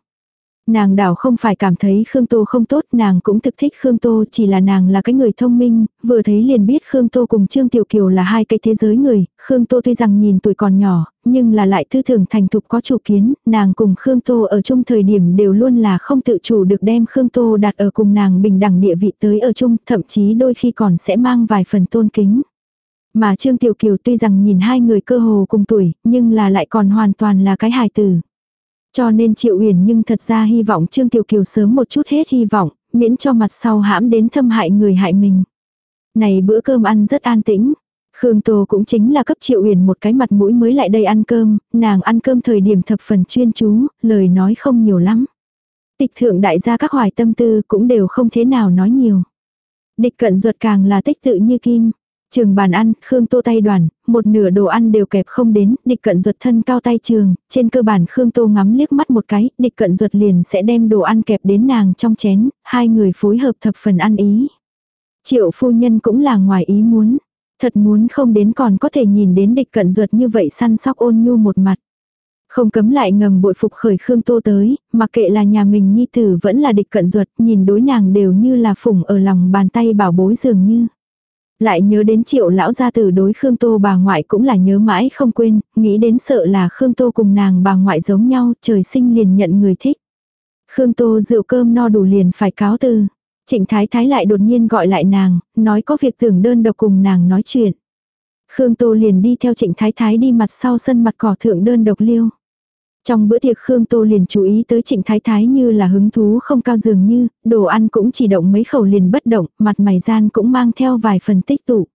Nàng đảo không phải cảm thấy Khương Tô không tốt, nàng cũng thực thích Khương Tô, chỉ là nàng là cái người thông minh, vừa thấy liền biết Khương Tô cùng Trương Tiểu Kiều là hai cái thế giới người, Khương Tô tuy rằng nhìn tuổi còn nhỏ, nhưng là lại tư tưởng thành thục có chủ kiến, nàng cùng Khương Tô ở chung thời điểm đều luôn là không tự chủ được đem Khương Tô đặt ở cùng nàng bình đẳng địa vị tới ở chung, thậm chí đôi khi còn sẽ mang vài phần tôn kính. Mà Trương Tiểu Kiều tuy rằng nhìn hai người cơ hồ cùng tuổi, nhưng là lại còn hoàn toàn là cái hài tử. Cho nên Triệu Uyển nhưng thật ra hy vọng Trương Tiểu Kiều sớm một chút hết hy vọng, miễn cho mặt sau hãm đến thâm hại người hại mình. Này bữa cơm ăn rất an tĩnh. Khương Tô cũng chính là cấp Triệu Uyển một cái mặt mũi mới lại đây ăn cơm, nàng ăn cơm thời điểm thập phần chuyên chú, lời nói không nhiều lắm. Tịch thượng đại gia các hoài tâm tư cũng đều không thế nào nói nhiều. Địch cận ruột càng là tích tự như kim. Trường bàn ăn, Khương Tô tay đoàn, một nửa đồ ăn đều kẹp không đến, địch cận ruột thân cao tay trường, trên cơ bản Khương Tô ngắm liếc mắt một cái, địch cận ruột liền sẽ đem đồ ăn kẹp đến nàng trong chén, hai người phối hợp thập phần ăn ý. Triệu phu nhân cũng là ngoài ý muốn, thật muốn không đến còn có thể nhìn đến địch cận ruột như vậy săn sóc ôn nhu một mặt. Không cấm lại ngầm bội phục khởi Khương Tô tới, mặc kệ là nhà mình nhi tử vẫn là địch cận ruột, nhìn đối nàng đều như là phủng ở lòng bàn tay bảo bối dường như. Lại nhớ đến triệu lão gia tử đối Khương Tô bà ngoại cũng là nhớ mãi không quên, nghĩ đến sợ là Khương Tô cùng nàng bà ngoại giống nhau, trời sinh liền nhận người thích. Khương Tô rượu cơm no đủ liền phải cáo từ. Trịnh Thái Thái lại đột nhiên gọi lại nàng, nói có việc tưởng đơn độc cùng nàng nói chuyện. Khương Tô liền đi theo Trịnh Thái Thái đi mặt sau sân mặt cỏ thượng đơn độc liêu. Trong bữa tiệc Khương Tô liền chú ý tới Trịnh Thái Thái như là hứng thú không cao dường như, đồ ăn cũng chỉ động mấy khẩu liền bất động, mặt mày gian cũng mang theo vài phần tích tụ.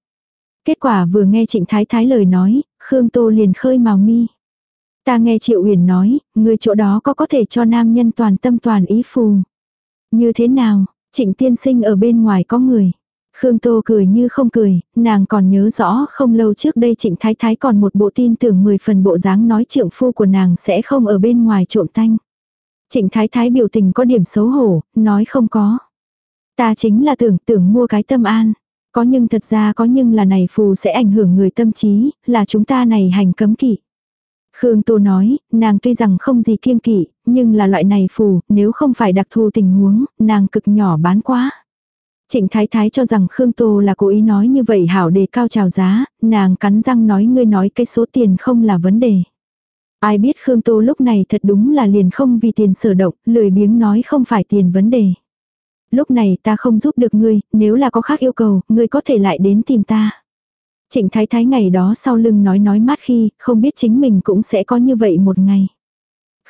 Kết quả vừa nghe Trịnh Thái Thái lời nói, Khương Tô liền khơi màu mi. Ta nghe Triệu Uyển nói, người chỗ đó có có thể cho nam nhân toàn tâm toàn ý phù. Như thế nào, Trịnh tiên sinh ở bên ngoài có người. Khương Tô cười như không cười, nàng còn nhớ rõ không lâu trước đây Trịnh Thái Thái còn một bộ tin tưởng 10 phần bộ dáng nói trượng phu của nàng sẽ không ở bên ngoài trộm tanh. Trịnh Thái Thái biểu tình có điểm xấu hổ, nói không có. Ta chính là tưởng tưởng mua cái tâm an. Có nhưng thật ra có nhưng là này phù sẽ ảnh hưởng người tâm trí, là chúng ta này hành cấm kỵ. Khương Tô nói, nàng tuy rằng không gì kiêng kỵ, nhưng là loại này phù, nếu không phải đặc thù tình huống, nàng cực nhỏ bán quá. Trịnh Thái Thái cho rằng Khương Tô là cố ý nói như vậy hảo đề cao trào giá, nàng cắn răng nói ngươi nói cái số tiền không là vấn đề. Ai biết Khương Tô lúc này thật đúng là liền không vì tiền sở động, lười biếng nói không phải tiền vấn đề. Lúc này ta không giúp được ngươi, nếu là có khác yêu cầu, ngươi có thể lại đến tìm ta. Trịnh Thái Thái ngày đó sau lưng nói nói mát khi, không biết chính mình cũng sẽ có như vậy một ngày.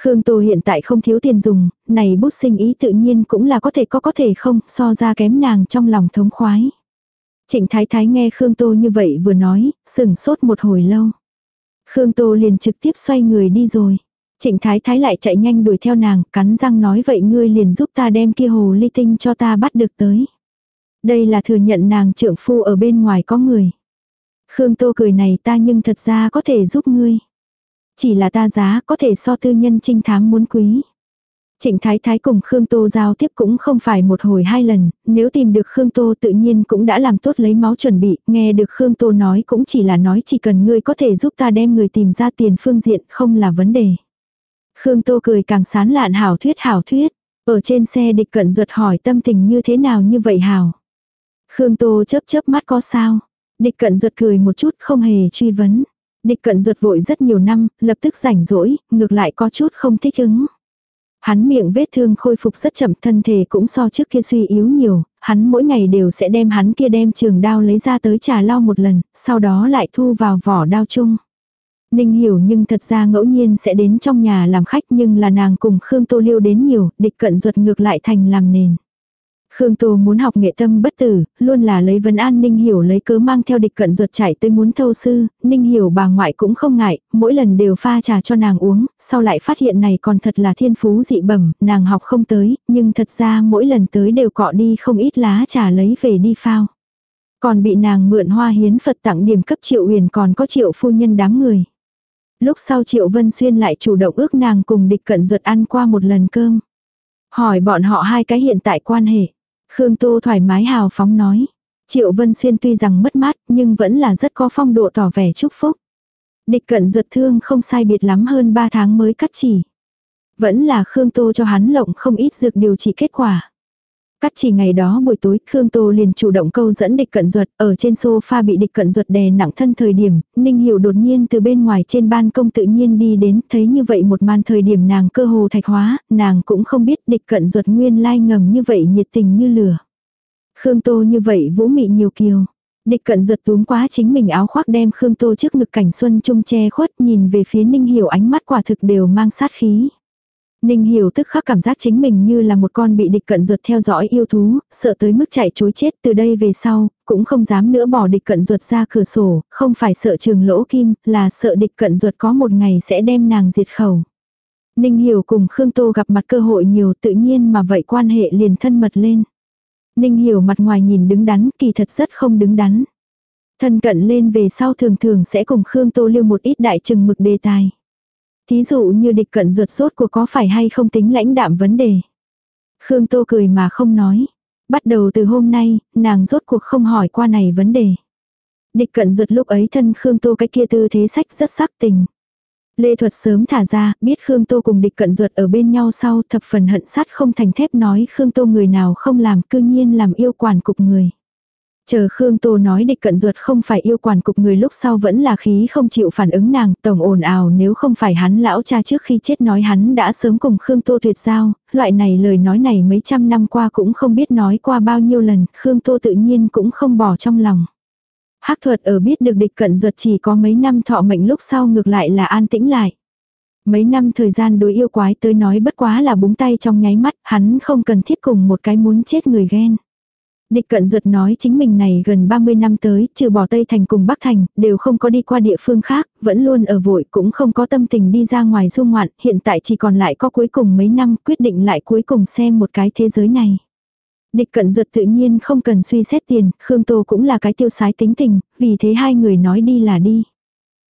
Khương Tô hiện tại không thiếu tiền dùng, này bút sinh ý tự nhiên cũng là có thể có có thể không, so ra kém nàng trong lòng thống khoái. Trịnh Thái Thái nghe Khương Tô như vậy vừa nói, sừng sốt một hồi lâu. Khương Tô liền trực tiếp xoay người đi rồi. Trịnh Thái Thái lại chạy nhanh đuổi theo nàng, cắn răng nói vậy ngươi liền giúp ta đem kia hồ ly tinh cho ta bắt được tới. Đây là thừa nhận nàng trượng phu ở bên ngoài có người. Khương Tô cười này ta nhưng thật ra có thể giúp ngươi. Chỉ là ta giá có thể so tư nhân trinh thám muốn quý. Trịnh Thái Thái cùng Khương Tô giao tiếp cũng không phải một hồi hai lần, nếu tìm được Khương Tô tự nhiên cũng đã làm tốt lấy máu chuẩn bị, nghe được Khương Tô nói cũng chỉ là nói chỉ cần ngươi có thể giúp ta đem người tìm ra tiền phương diện không là vấn đề. Khương Tô cười càng sán lạn hảo thuyết hảo thuyết, ở trên xe địch cận ruột hỏi tâm tình như thế nào như vậy hảo. Khương Tô chớp chớp mắt có sao, địch cận ruột cười một chút không hề truy vấn. Địch cận ruột vội rất nhiều năm, lập tức rảnh rỗi, ngược lại có chút không thích ứng. Hắn miệng vết thương khôi phục rất chậm thân thể cũng so trước kia suy yếu nhiều, hắn mỗi ngày đều sẽ đem hắn kia đem trường đao lấy ra tới trà lau một lần, sau đó lại thu vào vỏ đao chung. Ninh hiểu nhưng thật ra ngẫu nhiên sẽ đến trong nhà làm khách nhưng là nàng cùng Khương Tô Liêu đến nhiều, địch cận ruột ngược lại thành làm nền. Khương Tô muốn học nghệ tâm bất tử, luôn là lấy vấn an Ninh Hiểu lấy cớ mang theo địch cận ruột chạy tới muốn thâu sư, Ninh Hiểu bà ngoại cũng không ngại, mỗi lần đều pha trà cho nàng uống, sau lại phát hiện này còn thật là thiên phú dị bẩm, nàng học không tới, nhưng thật ra mỗi lần tới đều cọ đi không ít lá trà lấy về đi phao. Còn bị nàng mượn hoa hiến Phật tặng điểm cấp triệu huyền còn có triệu phu nhân đám người. Lúc sau triệu Vân Xuyên lại chủ động ước nàng cùng địch cận ruột ăn qua một lần cơm. Hỏi bọn họ hai cái hiện tại quan hệ. Khương Tô thoải mái hào phóng nói. Triệu Vân Xuyên tuy rằng mất mát, nhưng vẫn là rất có phong độ tỏ vẻ chúc phúc. Địch cận ruột thương không sai biệt lắm hơn 3 tháng mới cắt chỉ. Vẫn là Khương Tô cho hắn lộng không ít dược điều trị kết quả. Cắt chỉ ngày đó buổi tối, Khương Tô liền chủ động câu dẫn địch cận ruột, ở trên sofa bị địch cận ruột đè nặng thân thời điểm, Ninh Hiểu đột nhiên từ bên ngoài trên ban công tự nhiên đi đến, thấy như vậy một màn thời điểm nàng cơ hồ thạch hóa, nàng cũng không biết địch cận ruột nguyên lai ngầm như vậy nhiệt tình như lửa. Khương Tô như vậy vũ mị nhiều kiều. Địch cận ruột túm quá chính mình áo khoác đem Khương Tô trước ngực cảnh xuân trung che khuất nhìn về phía Ninh Hiểu ánh mắt quả thực đều mang sát khí. Ninh hiểu tức khắc cảm giác chính mình như là một con bị địch cận ruột theo dõi yêu thú, sợ tới mức chạy chối chết từ đây về sau, cũng không dám nữa bỏ địch cận ruột ra cửa sổ, không phải sợ trường lỗ kim, là sợ địch cận ruột có một ngày sẽ đem nàng diệt khẩu. Ninh hiểu cùng Khương Tô gặp mặt cơ hội nhiều tự nhiên mà vậy quan hệ liền thân mật lên. Ninh hiểu mặt ngoài nhìn đứng đắn, kỳ thật rất không đứng đắn. Thân cận lên về sau thường thường sẽ cùng Khương Tô lưu một ít đại chừng mực đề tài. Thí dụ như địch cận ruột sốt của có phải hay không tính lãnh đạm vấn đề. Khương Tô cười mà không nói. Bắt đầu từ hôm nay, nàng rốt cuộc không hỏi qua này vấn đề. Địch cận ruột lúc ấy thân Khương Tô cái kia tư thế sách rất sắc tình. Lê Thuật sớm thả ra, biết Khương Tô cùng địch cận ruột ở bên nhau sau thập phần hận sát không thành thép nói Khương Tô người nào không làm cư nhiên làm yêu quản cục người. Chờ Khương Tô nói địch cận ruột không phải yêu quản cục người lúc sau vẫn là khí không chịu phản ứng nàng, tổng ồn ào nếu không phải hắn lão cha trước khi chết nói hắn đã sớm cùng Khương Tô tuyệt giao, loại này lời nói này mấy trăm năm qua cũng không biết nói qua bao nhiêu lần, Khương Tô tự nhiên cũng không bỏ trong lòng. Hắc thuật ở biết được địch cận ruột chỉ có mấy năm thọ mệnh lúc sau ngược lại là an tĩnh lại. Mấy năm thời gian đối yêu quái tới nói bất quá là búng tay trong nháy mắt, hắn không cần thiết cùng một cái muốn chết người ghen. Địch cận ruột nói chính mình này gần 30 năm tới, trừ bỏ Tây Thành cùng Bắc Thành, đều không có đi qua địa phương khác, vẫn luôn ở vội cũng không có tâm tình đi ra ngoài du ngoạn, hiện tại chỉ còn lại có cuối cùng mấy năm quyết định lại cuối cùng xem một cái thế giới này. Địch cận ruột tự nhiên không cần suy xét tiền, Khương Tô cũng là cái tiêu sái tính tình, vì thế hai người nói đi là đi.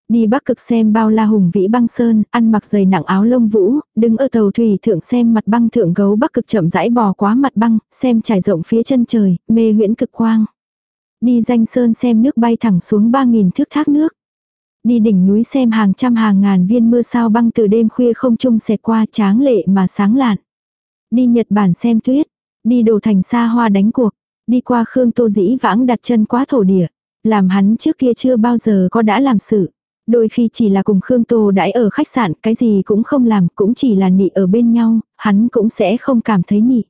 Đi bắc cực xem bao la hùng vĩ băng sơn, ăn mặc giày nặng áo lông vũ, đứng ở tàu thủy thượng xem mặt băng thượng gấu bắc cực chậm rãi bò quá mặt băng, xem trải rộng phía chân trời, mê huyễn cực quang. Đi danh sơn xem nước bay thẳng xuống 3.000 thước thác nước. Đi đỉnh núi xem hàng trăm hàng ngàn viên mưa sao băng từ đêm khuya không trung xẹt qua tráng lệ mà sáng lạn. Đi Nhật Bản xem tuyết, đi đồ thành xa hoa đánh cuộc, đi qua Khương Tô Dĩ vãng đặt chân quá thổ địa, làm hắn trước kia chưa bao giờ có đã làm sự. Đôi khi chỉ là cùng Khương Tô đãi ở khách sạn, cái gì cũng không làm, cũng chỉ là nị ở bên nhau, hắn cũng sẽ không cảm thấy nị.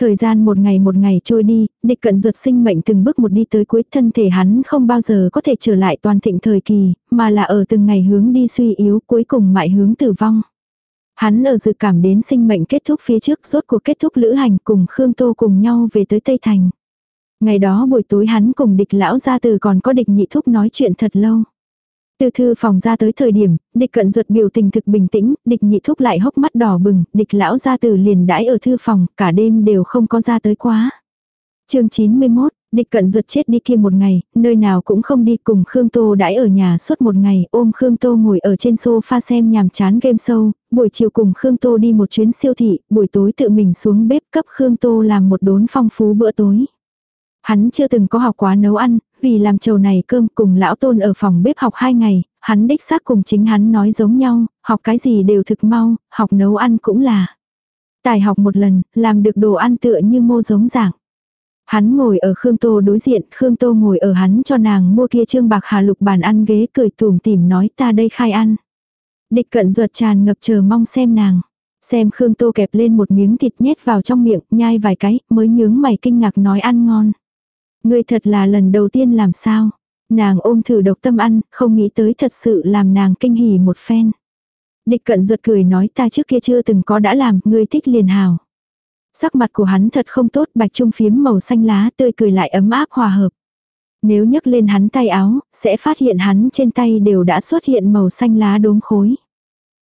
Thời gian một ngày một ngày trôi đi, địch cận ruột sinh mệnh từng bước một đi tới cuối thân thể hắn không bao giờ có thể trở lại toàn thịnh thời kỳ, mà là ở từng ngày hướng đi suy yếu cuối cùng mại hướng tử vong. Hắn ở dự cảm đến sinh mệnh kết thúc phía trước rốt cuộc kết thúc lữ hành cùng Khương Tô cùng nhau về tới Tây Thành. Ngày đó buổi tối hắn cùng địch lão gia từ còn có địch nhị thúc nói chuyện thật lâu. Từ thư phòng ra tới thời điểm, địch cận ruột biểu tình thực bình tĩnh, địch nhị thúc lại hốc mắt đỏ bừng, địch lão ra từ liền đãi ở thư phòng, cả đêm đều không có ra tới quá. chương 91, địch cận ruột chết đi kia một ngày, nơi nào cũng không đi cùng Khương Tô đãi ở nhà suốt một ngày, ôm Khương Tô ngồi ở trên sofa xem nhàm chán game show, buổi chiều cùng Khương Tô đi một chuyến siêu thị, buổi tối tự mình xuống bếp cấp Khương Tô làm một đốn phong phú bữa tối. Hắn chưa từng có học quá nấu ăn, vì làm trầu này cơm cùng lão tôn ở phòng bếp học hai ngày, hắn đích xác cùng chính hắn nói giống nhau, học cái gì đều thực mau, học nấu ăn cũng là. Tài học một lần, làm được đồ ăn tựa như mô giống dạng. Hắn ngồi ở Khương Tô đối diện, Khương Tô ngồi ở hắn cho nàng mua kia trương bạc hà lục bàn ăn ghế cười tùm tìm nói ta đây khai ăn. Địch cận ruột tràn ngập chờ mong xem nàng. Xem Khương Tô kẹp lên một miếng thịt nhét vào trong miệng, nhai vài cái, mới nhướng mày kinh ngạc nói ăn ngon. Ngươi thật là lần đầu tiên làm sao. Nàng ôm thử độc tâm ăn, không nghĩ tới thật sự làm nàng kinh hỉ một phen. Địch cận ruột cười nói ta trước kia chưa từng có đã làm, ngươi thích liền hào. Sắc mặt của hắn thật không tốt, bạch trung phiếm màu xanh lá tươi cười lại ấm áp hòa hợp. Nếu nhấc lên hắn tay áo, sẽ phát hiện hắn trên tay đều đã xuất hiện màu xanh lá đốm khối.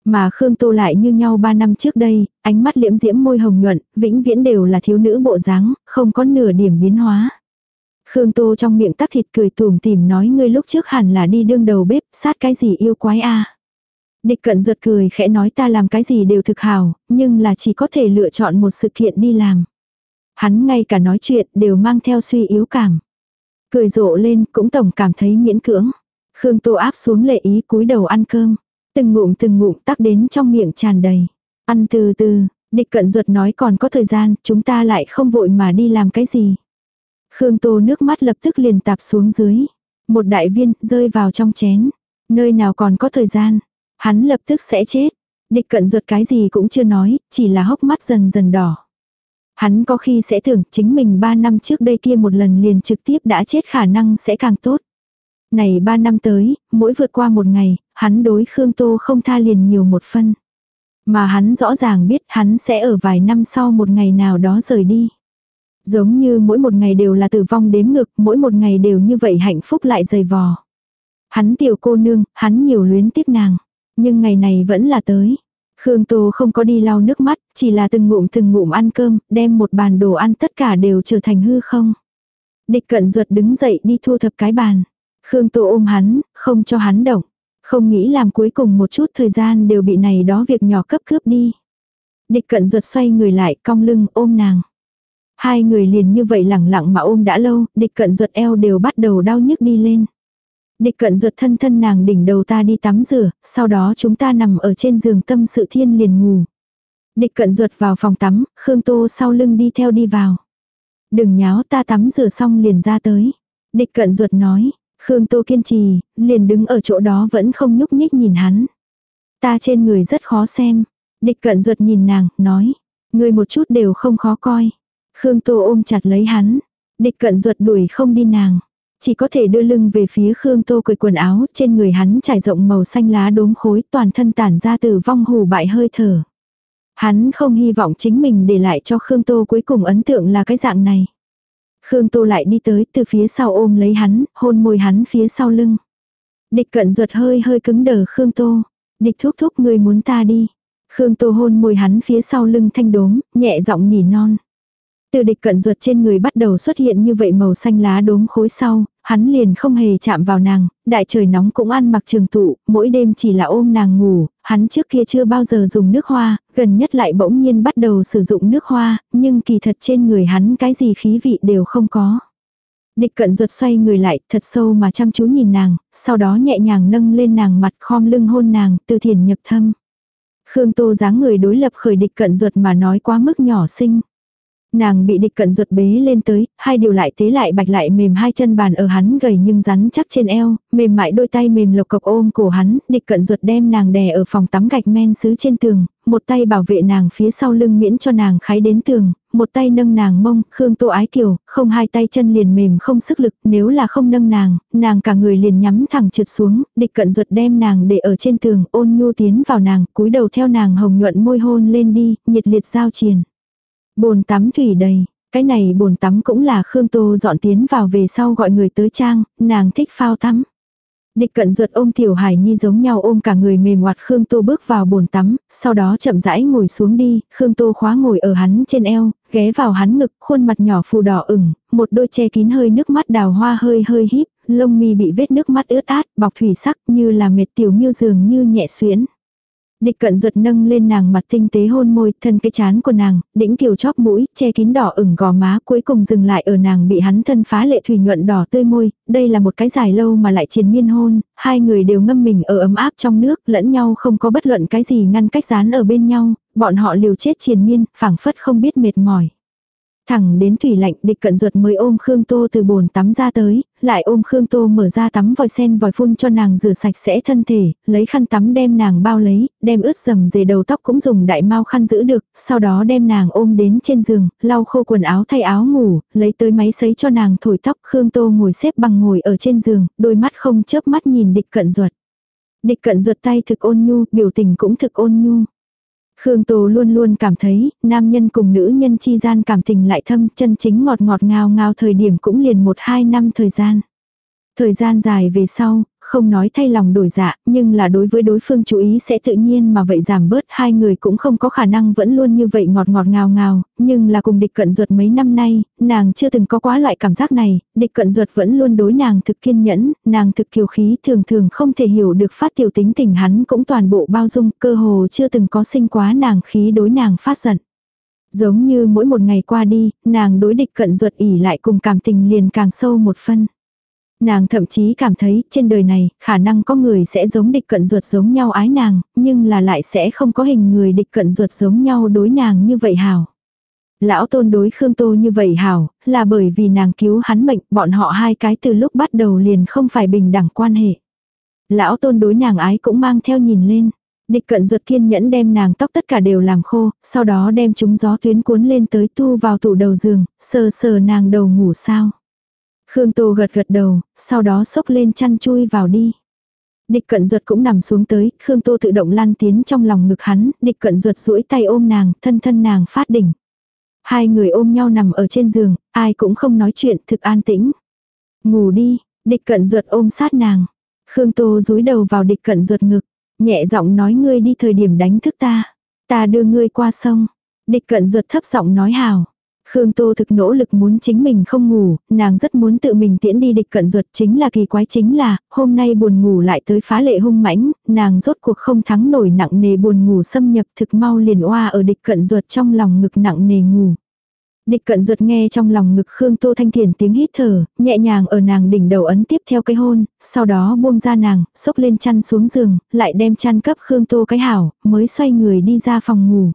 Mà Khương Tô lại như nhau ba năm trước đây, ánh mắt liễm diễm môi hồng nhuận, vĩnh viễn đều là thiếu nữ bộ dáng, không có nửa điểm biến hóa. Khương Tô trong miệng tắc thịt cười tùm tìm nói ngươi lúc trước hẳn là đi đương đầu bếp, sát cái gì yêu quái a Địch cận ruột cười khẽ nói ta làm cái gì đều thực hào, nhưng là chỉ có thể lựa chọn một sự kiện đi làm. Hắn ngay cả nói chuyện đều mang theo suy yếu cảm. Cười rộ lên cũng tổng cảm thấy miễn cưỡng. Khương Tô áp xuống lệ ý cúi đầu ăn cơm. Từng ngụm từng ngụm tắc đến trong miệng tràn đầy. Ăn từ từ, địch cận ruột nói còn có thời gian, chúng ta lại không vội mà đi làm cái gì. Khương Tô nước mắt lập tức liền tạp xuống dưới. Một đại viên rơi vào trong chén. Nơi nào còn có thời gian. Hắn lập tức sẽ chết. Địch cận ruột cái gì cũng chưa nói, chỉ là hốc mắt dần dần đỏ. Hắn có khi sẽ tưởng chính mình 3 năm trước đây kia một lần liền trực tiếp đã chết khả năng sẽ càng tốt. Này 3 năm tới, mỗi vượt qua một ngày, hắn đối Khương Tô không tha liền nhiều một phân. Mà hắn rõ ràng biết hắn sẽ ở vài năm sau một ngày nào đó rời đi. Giống như mỗi một ngày đều là tử vong đếm ngực, mỗi một ngày đều như vậy hạnh phúc lại dày vò. Hắn tiểu cô nương, hắn nhiều luyến tiếc nàng. Nhưng ngày này vẫn là tới. Khương Tô không có đi lau nước mắt, chỉ là từng ngụm từng ngụm ăn cơm, đem một bàn đồ ăn tất cả đều trở thành hư không. Địch cận ruột đứng dậy đi thu thập cái bàn. Khương Tô ôm hắn, không cho hắn động. Không nghĩ làm cuối cùng một chút thời gian đều bị này đó việc nhỏ cấp cướp đi. Địch cận ruột xoay người lại cong lưng ôm nàng. Hai người liền như vậy lẳng lặng mà ôm đã lâu, địch cận ruột eo đều bắt đầu đau nhức đi lên. Địch cận ruột thân thân nàng đỉnh đầu ta đi tắm rửa, sau đó chúng ta nằm ở trên giường tâm sự thiên liền ngủ. Địch cận ruột vào phòng tắm, Khương Tô sau lưng đi theo đi vào. Đừng nháo ta tắm rửa xong liền ra tới. Địch cận ruột nói, Khương Tô kiên trì, liền đứng ở chỗ đó vẫn không nhúc nhích nhìn hắn. Ta trên người rất khó xem. Địch cận ruột nhìn nàng, nói, người một chút đều không khó coi. Khương Tô ôm chặt lấy hắn. Địch cận ruột đuổi không đi nàng. Chỉ có thể đưa lưng về phía Khương Tô cởi quần áo, trên người hắn trải rộng màu xanh lá đốm khối, toàn thân tản ra từ vong hù bại hơi thở. Hắn không hy vọng chính mình để lại cho Khương Tô cuối cùng ấn tượng là cái dạng này. Khương Tô lại đi tới từ phía sau ôm lấy hắn, hôn môi hắn phía sau lưng. Địch cận ruột hơi hơi cứng đờ Khương Tô. Địch thúc thúc người muốn ta đi. Khương Tô hôn môi hắn phía sau lưng thanh đốm, nhẹ giọng nỉ non. Từ địch cận ruột trên người bắt đầu xuất hiện như vậy màu xanh lá đốm khối sau, hắn liền không hề chạm vào nàng, đại trời nóng cũng ăn mặc trường tụ, mỗi đêm chỉ là ôm nàng ngủ, hắn trước kia chưa bao giờ dùng nước hoa, gần nhất lại bỗng nhiên bắt đầu sử dụng nước hoa, nhưng kỳ thật trên người hắn cái gì khí vị đều không có. Địch cận ruột xoay người lại, thật sâu mà chăm chú nhìn nàng, sau đó nhẹ nhàng nâng lên nàng mặt khom lưng hôn nàng, từ thiền nhập thâm. Khương Tô dáng người đối lập khởi địch cận ruột mà nói quá mức nhỏ xinh. Nàng bị địch cận ruột bế lên tới, hai điều lại tế lại bạch lại mềm hai chân bàn ở hắn gầy nhưng rắn chắc trên eo, mềm mại đôi tay mềm lộc cộc ôm cổ hắn, địch cận ruột đem nàng đè ở phòng tắm gạch men sứ trên tường, một tay bảo vệ nàng phía sau lưng miễn cho nàng khái đến tường, một tay nâng nàng mông, Khương Tô ái kiều, không hai tay chân liền mềm không sức lực, nếu là không nâng nàng, nàng cả người liền nhắm thẳng trượt xuống, địch cận ruột đem nàng để ở trên tường, ôn nhu tiến vào nàng, cúi đầu theo nàng hồng nhuận môi hôn lên đi, nhiệt liệt giao triền. Bồn tắm thủy đầy, cái này bồn tắm cũng là Khương Tô dọn tiến vào về sau gọi người tới trang, nàng thích phao tắm. Địch cận ruột ôm tiểu hải nhi giống nhau ôm cả người mềm hoạt Khương Tô bước vào bồn tắm, sau đó chậm rãi ngồi xuống đi, Khương Tô khóa ngồi ở hắn trên eo, ghé vào hắn ngực, khuôn mặt nhỏ phù đỏ ửng, một đôi che kín hơi nước mắt đào hoa hơi hơi híp, lông mi bị vết nước mắt ướt át, bọc thủy sắc như là mệt tiểu miêu dường như nhẹ xuyến. Địch cận ruột nâng lên nàng mặt tinh tế hôn môi, thân cái chán của nàng, đĩnh kiều chóp mũi, che kín đỏ ửng gò má, cuối cùng dừng lại ở nàng bị hắn thân phá lệ thủy nhuận đỏ tươi môi, đây là một cái dài lâu mà lại triền miên hôn, hai người đều ngâm mình ở ấm áp trong nước, lẫn nhau không có bất luận cái gì ngăn cách dán ở bên nhau, bọn họ liều chết triền miên, phảng phất không biết mệt mỏi. Thẳng đến thủy lạnh địch cận ruột mới ôm Khương Tô từ bồn tắm ra tới, lại ôm Khương Tô mở ra tắm vòi sen vòi phun cho nàng rửa sạch sẽ thân thể, lấy khăn tắm đem nàng bao lấy, đem ướt dầm dề đầu tóc cũng dùng đại mau khăn giữ được, sau đó đem nàng ôm đến trên giường, lau khô quần áo thay áo ngủ, lấy tới máy sấy cho nàng thổi tóc Khương Tô ngồi xếp bằng ngồi ở trên giường, đôi mắt không chớp mắt nhìn địch cận ruột. Địch cận ruột tay thực ôn nhu, biểu tình cũng thực ôn nhu. Khương Tô luôn luôn cảm thấy, nam nhân cùng nữ nhân chi gian cảm tình lại thâm, chân chính ngọt ngọt ngào ngào thời điểm cũng liền một hai năm thời gian. Thời gian dài về sau, không nói thay lòng đổi dạ, nhưng là đối với đối phương chú ý sẽ tự nhiên mà vậy giảm bớt hai người cũng không có khả năng vẫn luôn như vậy ngọt ngọt ngào ngào, nhưng là cùng địch cận ruột mấy năm nay, nàng chưa từng có quá loại cảm giác này, địch cận ruột vẫn luôn đối nàng thực kiên nhẫn, nàng thực kiều khí thường thường không thể hiểu được phát tiểu tính tình hắn cũng toàn bộ bao dung, cơ hồ chưa từng có sinh quá nàng khí đối nàng phát giận. Giống như mỗi một ngày qua đi, nàng đối địch cận ruột ỉ lại cùng cảm tình liền càng sâu một phân. Nàng thậm chí cảm thấy trên đời này khả năng có người sẽ giống địch cận ruột giống nhau ái nàng, nhưng là lại sẽ không có hình người địch cận ruột giống nhau đối nàng như vậy hảo. Lão tôn đối Khương Tô như vậy hảo, là bởi vì nàng cứu hắn mệnh, bọn họ hai cái từ lúc bắt đầu liền không phải bình đẳng quan hệ. Lão tôn đối nàng ái cũng mang theo nhìn lên. Địch cận ruột kiên nhẫn đem nàng tóc tất cả đều làm khô, sau đó đem chúng gió tuyến cuốn lên tới tu vào tủ đầu giường, sờ sờ nàng đầu ngủ sao. Khương Tô gật gật đầu, sau đó xốc lên chăn chui vào đi. Địch cận ruột cũng nằm xuống tới, Khương Tô tự động lan tiến trong lòng ngực hắn, địch cận ruột duỗi tay ôm nàng, thân thân nàng phát đỉnh. Hai người ôm nhau nằm ở trên giường, ai cũng không nói chuyện, thực an tĩnh. Ngủ đi, địch cận ruột ôm sát nàng. Khương Tô rúi đầu vào địch cận ruột ngực, nhẹ giọng nói ngươi đi thời điểm đánh thức ta. Ta đưa ngươi qua sông. Địch cận ruột thấp giọng nói hào. Khương Tô thực nỗ lực muốn chính mình không ngủ, nàng rất muốn tự mình tiễn đi địch cận ruột chính là kỳ quái chính là, hôm nay buồn ngủ lại tới phá lệ hung mãnh, nàng rốt cuộc không thắng nổi nặng nề buồn ngủ xâm nhập thực mau liền oa ở địch cận ruột trong lòng ngực nặng nề ngủ. Địch cận ruột nghe trong lòng ngực Khương Tô Thanh Thiền tiếng hít thở, nhẹ nhàng ở nàng đỉnh đầu ấn tiếp theo cái hôn, sau đó buông ra nàng, xốc lên chăn xuống giường, lại đem chăn cấp Khương Tô cái hảo, mới xoay người đi ra phòng ngủ.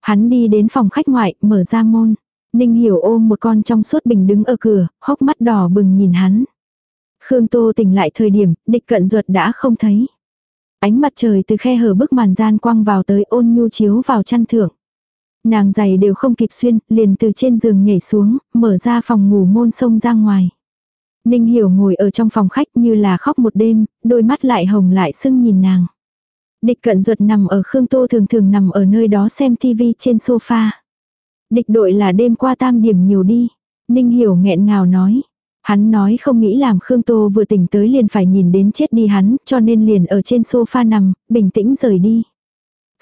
Hắn đi đến phòng khách ngoại, mở ra môn. Ninh hiểu ôm một con trong suốt bình đứng ở cửa, hốc mắt đỏ bừng nhìn hắn. Khương Tô tỉnh lại thời điểm, địch cận ruột đã không thấy. Ánh mặt trời từ khe hở bức màn gian quang vào tới ôn nhu chiếu vào chăn thượng. Nàng giày đều không kịp xuyên, liền từ trên giường nhảy xuống, mở ra phòng ngủ môn sông ra ngoài. Ninh hiểu ngồi ở trong phòng khách như là khóc một đêm, đôi mắt lại hồng lại sưng nhìn nàng. Địch cận ruột nằm ở Khương Tô thường thường nằm ở nơi đó xem tivi trên sofa. Địch đội là đêm qua tam điểm nhiều đi. Ninh hiểu nghẹn ngào nói. Hắn nói không nghĩ làm Khương Tô vừa tỉnh tới liền phải nhìn đến chết đi hắn, cho nên liền ở trên sofa nằm, bình tĩnh rời đi.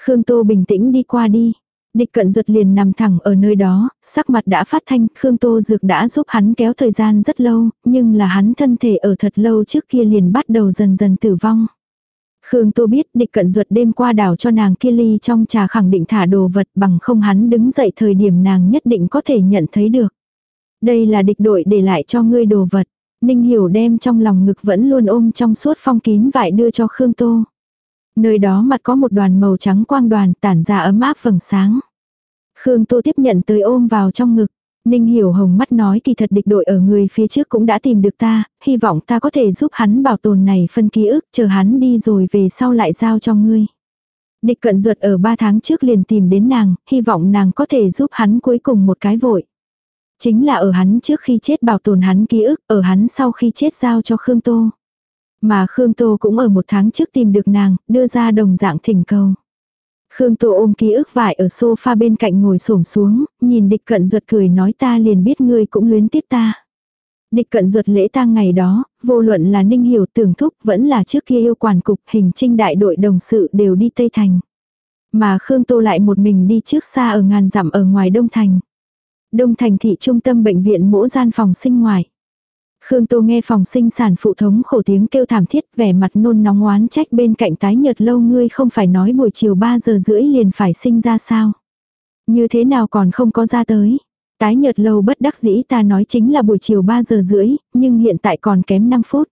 Khương Tô bình tĩnh đi qua đi. Địch cận ruột liền nằm thẳng ở nơi đó, sắc mặt đã phát thanh, Khương Tô Dược đã giúp hắn kéo thời gian rất lâu, nhưng là hắn thân thể ở thật lâu trước kia liền bắt đầu dần dần tử vong. Khương Tô biết địch cận ruột đêm qua đảo cho nàng kia ly trong trà khẳng định thả đồ vật bằng không hắn đứng dậy thời điểm nàng nhất định có thể nhận thấy được. Đây là địch đội để lại cho ngươi đồ vật. Ninh hiểu đem trong lòng ngực vẫn luôn ôm trong suốt phong kín vải đưa cho Khương Tô. Nơi đó mặt có một đoàn màu trắng quang đoàn tản ra ấm áp vầng sáng. Khương Tô tiếp nhận tới ôm vào trong ngực. Ninh hiểu hồng mắt nói kỳ thật địch đội ở người phía trước cũng đã tìm được ta, hy vọng ta có thể giúp hắn bảo tồn này phân ký ức, chờ hắn đi rồi về sau lại giao cho ngươi. Địch cận ruột ở ba tháng trước liền tìm đến nàng, hy vọng nàng có thể giúp hắn cuối cùng một cái vội. Chính là ở hắn trước khi chết bảo tồn hắn ký ức, ở hắn sau khi chết giao cho Khương Tô. Mà Khương Tô cũng ở một tháng trước tìm được nàng, đưa ra đồng dạng thỉnh cầu. Khương Tô ôm ký ức vải ở sofa bên cạnh ngồi xổm xuống, nhìn địch cận ruột cười nói ta liền biết ngươi cũng luyến tiếc ta. Địch cận ruột lễ tang ngày đó, vô luận là Ninh Hiểu tưởng thúc vẫn là trước kia yêu quản cục hình trinh đại đội đồng sự đều đi Tây Thành. Mà Khương Tô lại một mình đi trước xa ở ngàn dặm ở ngoài Đông Thành. Đông Thành thị trung tâm bệnh viện mỗ gian phòng sinh ngoài. Khương Tô nghe phòng sinh sản phụ thống khổ tiếng kêu thảm thiết vẻ mặt nôn nóng oán trách bên cạnh tái nhật lâu ngươi không phải nói buổi chiều 3 giờ rưỡi liền phải sinh ra sao. Như thế nào còn không có ra tới. Tái nhật lâu bất đắc dĩ ta nói chính là buổi chiều 3 giờ rưỡi, nhưng hiện tại còn kém 5 phút.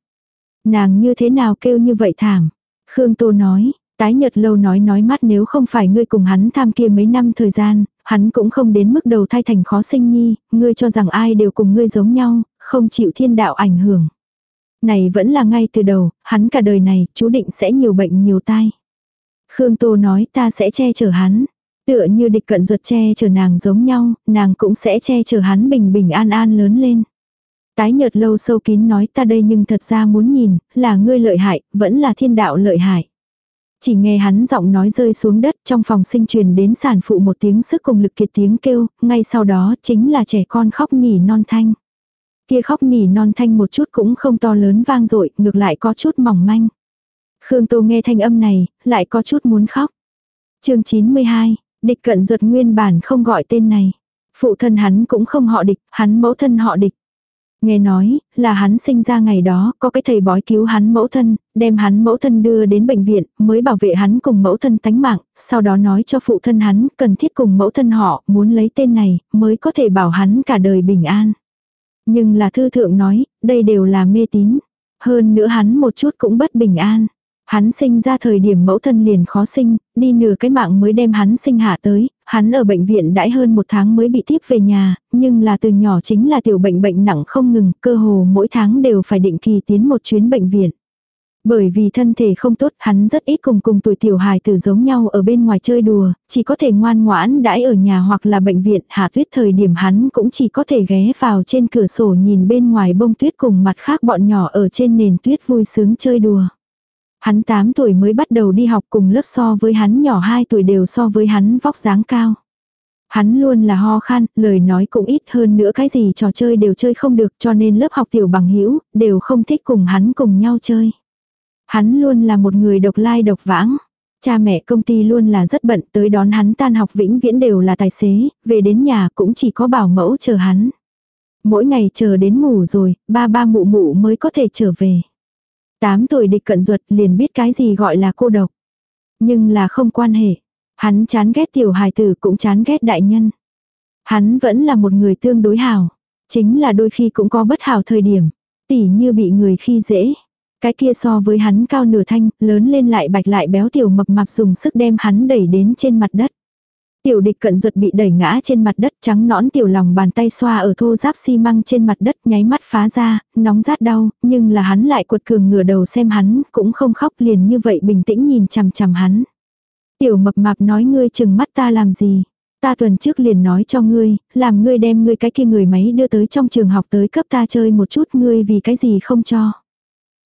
Nàng như thế nào kêu như vậy thảm. Khương Tô nói, tái nhật lâu nói nói mắt nếu không phải ngươi cùng hắn tham kia mấy năm thời gian, hắn cũng không đến mức đầu thai thành khó sinh nhi, ngươi cho rằng ai đều cùng ngươi giống nhau, không chịu thiên đạo ảnh hưởng. Này vẫn là ngay từ đầu, hắn cả đời này, chú định sẽ nhiều bệnh nhiều tai. Khương Tô nói ta sẽ che chở hắn. Tựa như địch cận ruột che chở nàng giống nhau, nàng cũng sẽ che chở hắn bình bình an an lớn lên. Tái nhợt lâu sâu kín nói ta đây nhưng thật ra muốn nhìn, là ngươi lợi hại, vẫn là thiên đạo lợi hại. Chỉ nghe hắn giọng nói rơi xuống đất trong phòng sinh truyền đến sản phụ một tiếng sức cùng lực kiệt tiếng kêu, ngay sau đó chính là trẻ con khóc nỉ non thanh. Kia khóc nỉ non thanh một chút cũng không to lớn vang dội ngược lại có chút mỏng manh. Khương Tô nghe thanh âm này, lại có chút muốn khóc. chương 92, địch cận ruột nguyên bản không gọi tên này. Phụ thân hắn cũng không họ địch, hắn mẫu thân họ địch. Nghe nói, là hắn sinh ra ngày đó, có cái thầy bói cứu hắn mẫu thân, đem hắn mẫu thân đưa đến bệnh viện, mới bảo vệ hắn cùng mẫu thân tánh mạng, sau đó nói cho phụ thân hắn, cần thiết cùng mẫu thân họ, muốn lấy tên này, mới có thể bảo hắn cả đời bình an. Nhưng là thư thượng nói, đây đều là mê tín. Hơn nữa hắn một chút cũng bất bình an. Hắn sinh ra thời điểm mẫu thân liền khó sinh, đi nửa cái mạng mới đem hắn sinh hạ tới, hắn ở bệnh viện đãi hơn một tháng mới bị tiếp về nhà, nhưng là từ nhỏ chính là tiểu bệnh bệnh nặng không ngừng, cơ hồ mỗi tháng đều phải định kỳ tiến một chuyến bệnh viện. Bởi vì thân thể không tốt, hắn rất ít cùng cùng tuổi tiểu hài tử giống nhau ở bên ngoài chơi đùa, chỉ có thể ngoan ngoãn đãi ở nhà hoặc là bệnh viện, hạ tuyết thời điểm hắn cũng chỉ có thể ghé vào trên cửa sổ nhìn bên ngoài bông tuyết cùng mặt khác bọn nhỏ ở trên nền tuyết vui sướng chơi đùa. Hắn 8 tuổi mới bắt đầu đi học cùng lớp so với hắn nhỏ 2 tuổi đều so với hắn vóc dáng cao. Hắn luôn là ho khan, lời nói cũng ít hơn nữa cái gì trò chơi đều chơi không được cho nên lớp học tiểu bằng hữu đều không thích cùng hắn cùng nhau chơi. Hắn luôn là một người độc lai độc vãng. Cha mẹ công ty luôn là rất bận tới đón hắn tan học vĩnh viễn đều là tài xế, về đến nhà cũng chỉ có bảo mẫu chờ hắn. Mỗi ngày chờ đến ngủ rồi, ba ba mụ mụ mới có thể trở về. Tám tuổi địch cận ruột liền biết cái gì gọi là cô độc. Nhưng là không quan hệ. Hắn chán ghét tiểu hài tử cũng chán ghét đại nhân. Hắn vẫn là một người tương đối hào. Chính là đôi khi cũng có bất hảo thời điểm. Tỉ như bị người khi dễ. Cái kia so với hắn cao nửa thanh, lớn lên lại bạch lại béo tiểu mập mạp dùng sức đem hắn đẩy đến trên mặt đất. Tiểu địch cận ruột bị đẩy ngã trên mặt đất trắng nõn tiểu lòng bàn tay xoa ở thô giáp xi măng trên mặt đất nháy mắt phá ra, nóng rát đau, nhưng là hắn lại cuột cường ngửa đầu xem hắn, cũng không khóc liền như vậy bình tĩnh nhìn chằm chằm hắn. Tiểu mập mạp nói ngươi chừng mắt ta làm gì. Ta tuần trước liền nói cho ngươi, làm ngươi đem ngươi cái kia người máy đưa tới trong trường học tới cấp ta chơi một chút ngươi vì cái gì không cho.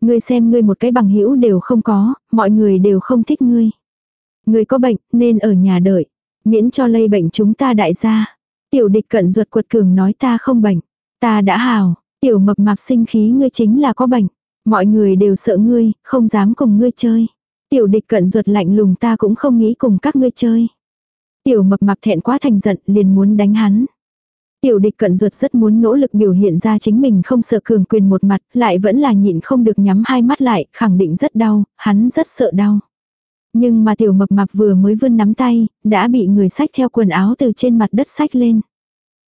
Ngươi xem ngươi một cái bằng hữu đều không có, mọi người đều không thích ngươi. Ngươi có bệnh, nên ở nhà đợi. Miễn cho lây bệnh chúng ta đại gia. Tiểu địch cận ruột quật cường nói ta không bệnh. Ta đã hào, tiểu mập mạp sinh khí ngươi chính là có bệnh. Mọi người đều sợ ngươi, không dám cùng ngươi chơi. Tiểu địch cận ruột lạnh lùng ta cũng không nghĩ cùng các ngươi chơi. Tiểu mập mạp thẹn quá thành giận liền muốn đánh hắn. Tiểu địch cận ruột rất muốn nỗ lực biểu hiện ra chính mình không sợ cường quyền một mặt, lại vẫn là nhịn không được nhắm hai mắt lại, khẳng định rất đau, hắn rất sợ đau. Nhưng mà tiểu mập mạp vừa mới vươn nắm tay, đã bị người sách theo quần áo từ trên mặt đất sách lên.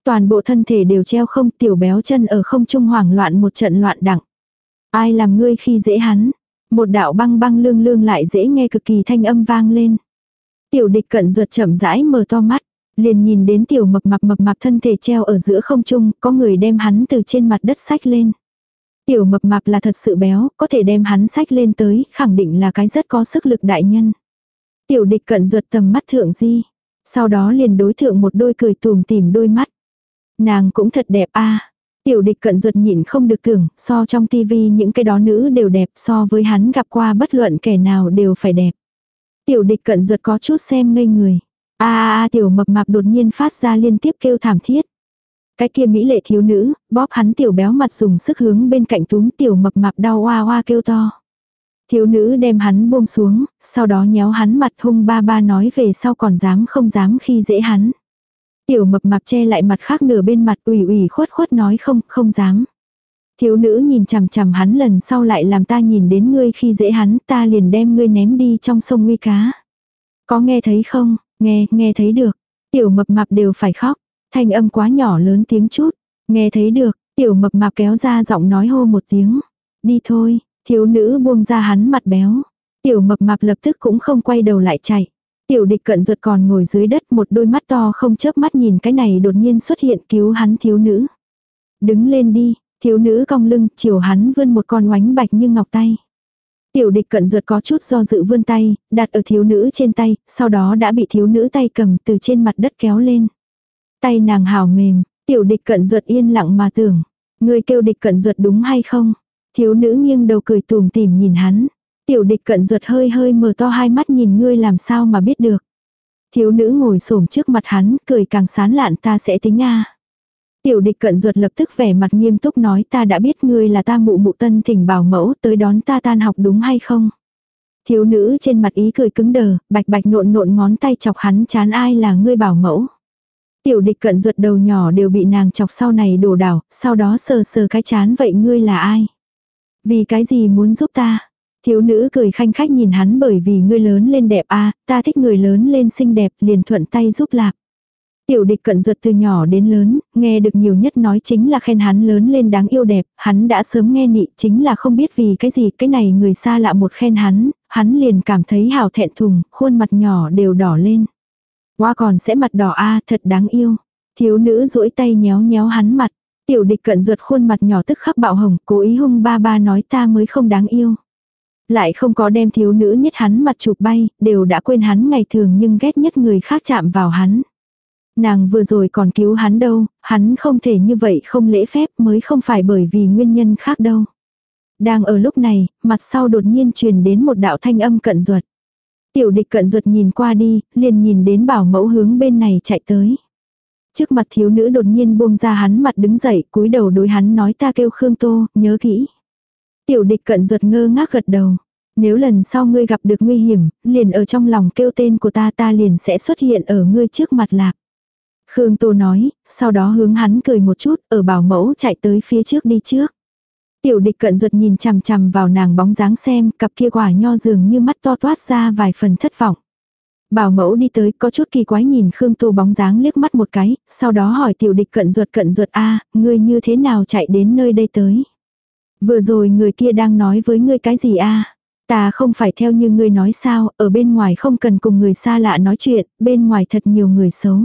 Toàn bộ thân thể đều treo không tiểu béo chân ở không trung hoảng loạn một trận loạn đẳng. Ai làm ngươi khi dễ hắn. Một đạo băng băng lương lương lại dễ nghe cực kỳ thanh âm vang lên. Tiểu địch cận ruột chậm rãi mở to mắt. Liền nhìn đến tiểu mập mập mập mạp thân thể treo ở giữa không trung, có người đem hắn từ trên mặt đất sách lên. Tiểu mập mạp là thật sự béo, có thể đem hắn sách lên tới, khẳng định là cái rất có sức lực đại nhân. Tiểu địch cận ruột tầm mắt thượng di. Sau đó liền đối thượng một đôi cười tùm tìm đôi mắt. Nàng cũng thật đẹp a Tiểu địch cận ruột nhịn không được tưởng, so trong tivi những cái đó nữ đều đẹp so với hắn gặp qua bất luận kẻ nào đều phải đẹp. Tiểu địch cận ruột có chút xem ngây người a a tiểu mập mạp đột nhiên phát ra liên tiếp kêu thảm thiết. Cái kia mỹ lệ thiếu nữ, bóp hắn tiểu béo mặt dùng sức hướng bên cạnh túm tiểu mập mạp đau hoa hoa kêu to. Thiếu nữ đem hắn buông xuống, sau đó nhéo hắn mặt hung ba ba nói về sau còn dám không dám khi dễ hắn. Tiểu mập mạp che lại mặt khác nửa bên mặt ủy ủy khuất khuất nói không, không dám. Thiếu nữ nhìn chằm chằm hắn lần sau lại làm ta nhìn đến ngươi khi dễ hắn ta liền đem ngươi ném đi trong sông nguy cá. Có nghe thấy không? Nghe, nghe thấy được. Tiểu mập mạp đều phải khóc. Thanh âm quá nhỏ lớn tiếng chút. Nghe thấy được, tiểu mập mạp kéo ra giọng nói hô một tiếng. Đi thôi, thiếu nữ buông ra hắn mặt béo. Tiểu mập mạp lập tức cũng không quay đầu lại chạy. Tiểu địch cận ruột còn ngồi dưới đất một đôi mắt to không chớp mắt nhìn cái này đột nhiên xuất hiện cứu hắn thiếu nữ. Đứng lên đi, thiếu nữ cong lưng, chiều hắn vươn một con oánh bạch như ngọc tay. Tiểu địch cận ruột có chút do dự vươn tay, đặt ở thiếu nữ trên tay, sau đó đã bị thiếu nữ tay cầm từ trên mặt đất kéo lên. Tay nàng hào mềm, tiểu địch cận ruột yên lặng mà tưởng. Người kêu địch cận ruột đúng hay không? Thiếu nữ nghiêng đầu cười tùm tìm nhìn hắn. Tiểu địch cận ruột hơi hơi mở to hai mắt nhìn ngươi làm sao mà biết được. Thiếu nữ ngồi xổm trước mặt hắn, cười càng sán lạn ta sẽ tính a. Tiểu địch cận ruột lập tức vẻ mặt nghiêm túc nói ta đã biết ngươi là ta mụ mụ tân thỉnh bảo mẫu tới đón ta tan học đúng hay không. Thiếu nữ trên mặt ý cười cứng đờ, bạch bạch nộn nộn ngón tay chọc hắn chán ai là ngươi bảo mẫu. Tiểu địch cận ruột đầu nhỏ đều bị nàng chọc sau này đổ đảo, sau đó sờ sờ cái chán vậy ngươi là ai? Vì cái gì muốn giúp ta? Thiếu nữ cười khanh khách nhìn hắn bởi vì ngươi lớn lên đẹp a ta thích người lớn lên xinh đẹp liền thuận tay giúp lạc. Tiểu địch cận ruột từ nhỏ đến lớn, nghe được nhiều nhất nói chính là khen hắn lớn lên đáng yêu đẹp, hắn đã sớm nghe nị chính là không biết vì cái gì cái này người xa lạ một khen hắn, hắn liền cảm thấy hào thẹn thùng, khuôn mặt nhỏ đều đỏ lên. Qua còn sẽ mặt đỏ a thật đáng yêu. Thiếu nữ duỗi tay nhéo nhéo hắn mặt. Tiểu địch cận ruột khuôn mặt nhỏ tức khắc bạo hồng, cố ý hung ba ba nói ta mới không đáng yêu. Lại không có đem thiếu nữ nhất hắn mặt chụp bay, đều đã quên hắn ngày thường nhưng ghét nhất người khác chạm vào hắn. Nàng vừa rồi còn cứu hắn đâu, hắn không thể như vậy không lễ phép mới không phải bởi vì nguyên nhân khác đâu. Đang ở lúc này, mặt sau đột nhiên truyền đến một đạo thanh âm cận ruột. Tiểu địch cận ruột nhìn qua đi, liền nhìn đến bảo mẫu hướng bên này chạy tới. Trước mặt thiếu nữ đột nhiên buông ra hắn mặt đứng dậy, cúi đầu đối hắn nói ta kêu Khương Tô, nhớ kỹ. Tiểu địch cận ruột ngơ ngác gật đầu. Nếu lần sau ngươi gặp được nguy hiểm, liền ở trong lòng kêu tên của ta ta liền sẽ xuất hiện ở ngươi trước mặt lạc. Khương Tô nói, sau đó hướng hắn cười một chút, ở bảo mẫu chạy tới phía trước đi trước. Tiểu địch cận ruột nhìn chằm chằm vào nàng bóng dáng xem, cặp kia quả nho dường như mắt to toát ra vài phần thất vọng. Bảo mẫu đi tới có chút kỳ quái nhìn Khương Tô bóng dáng liếc mắt một cái, sau đó hỏi tiểu địch cận ruột cận ruột a ngươi như thế nào chạy đến nơi đây tới. Vừa rồi người kia đang nói với ngươi cái gì a Ta không phải theo như ngươi nói sao, ở bên ngoài không cần cùng người xa lạ nói chuyện, bên ngoài thật nhiều người xấu.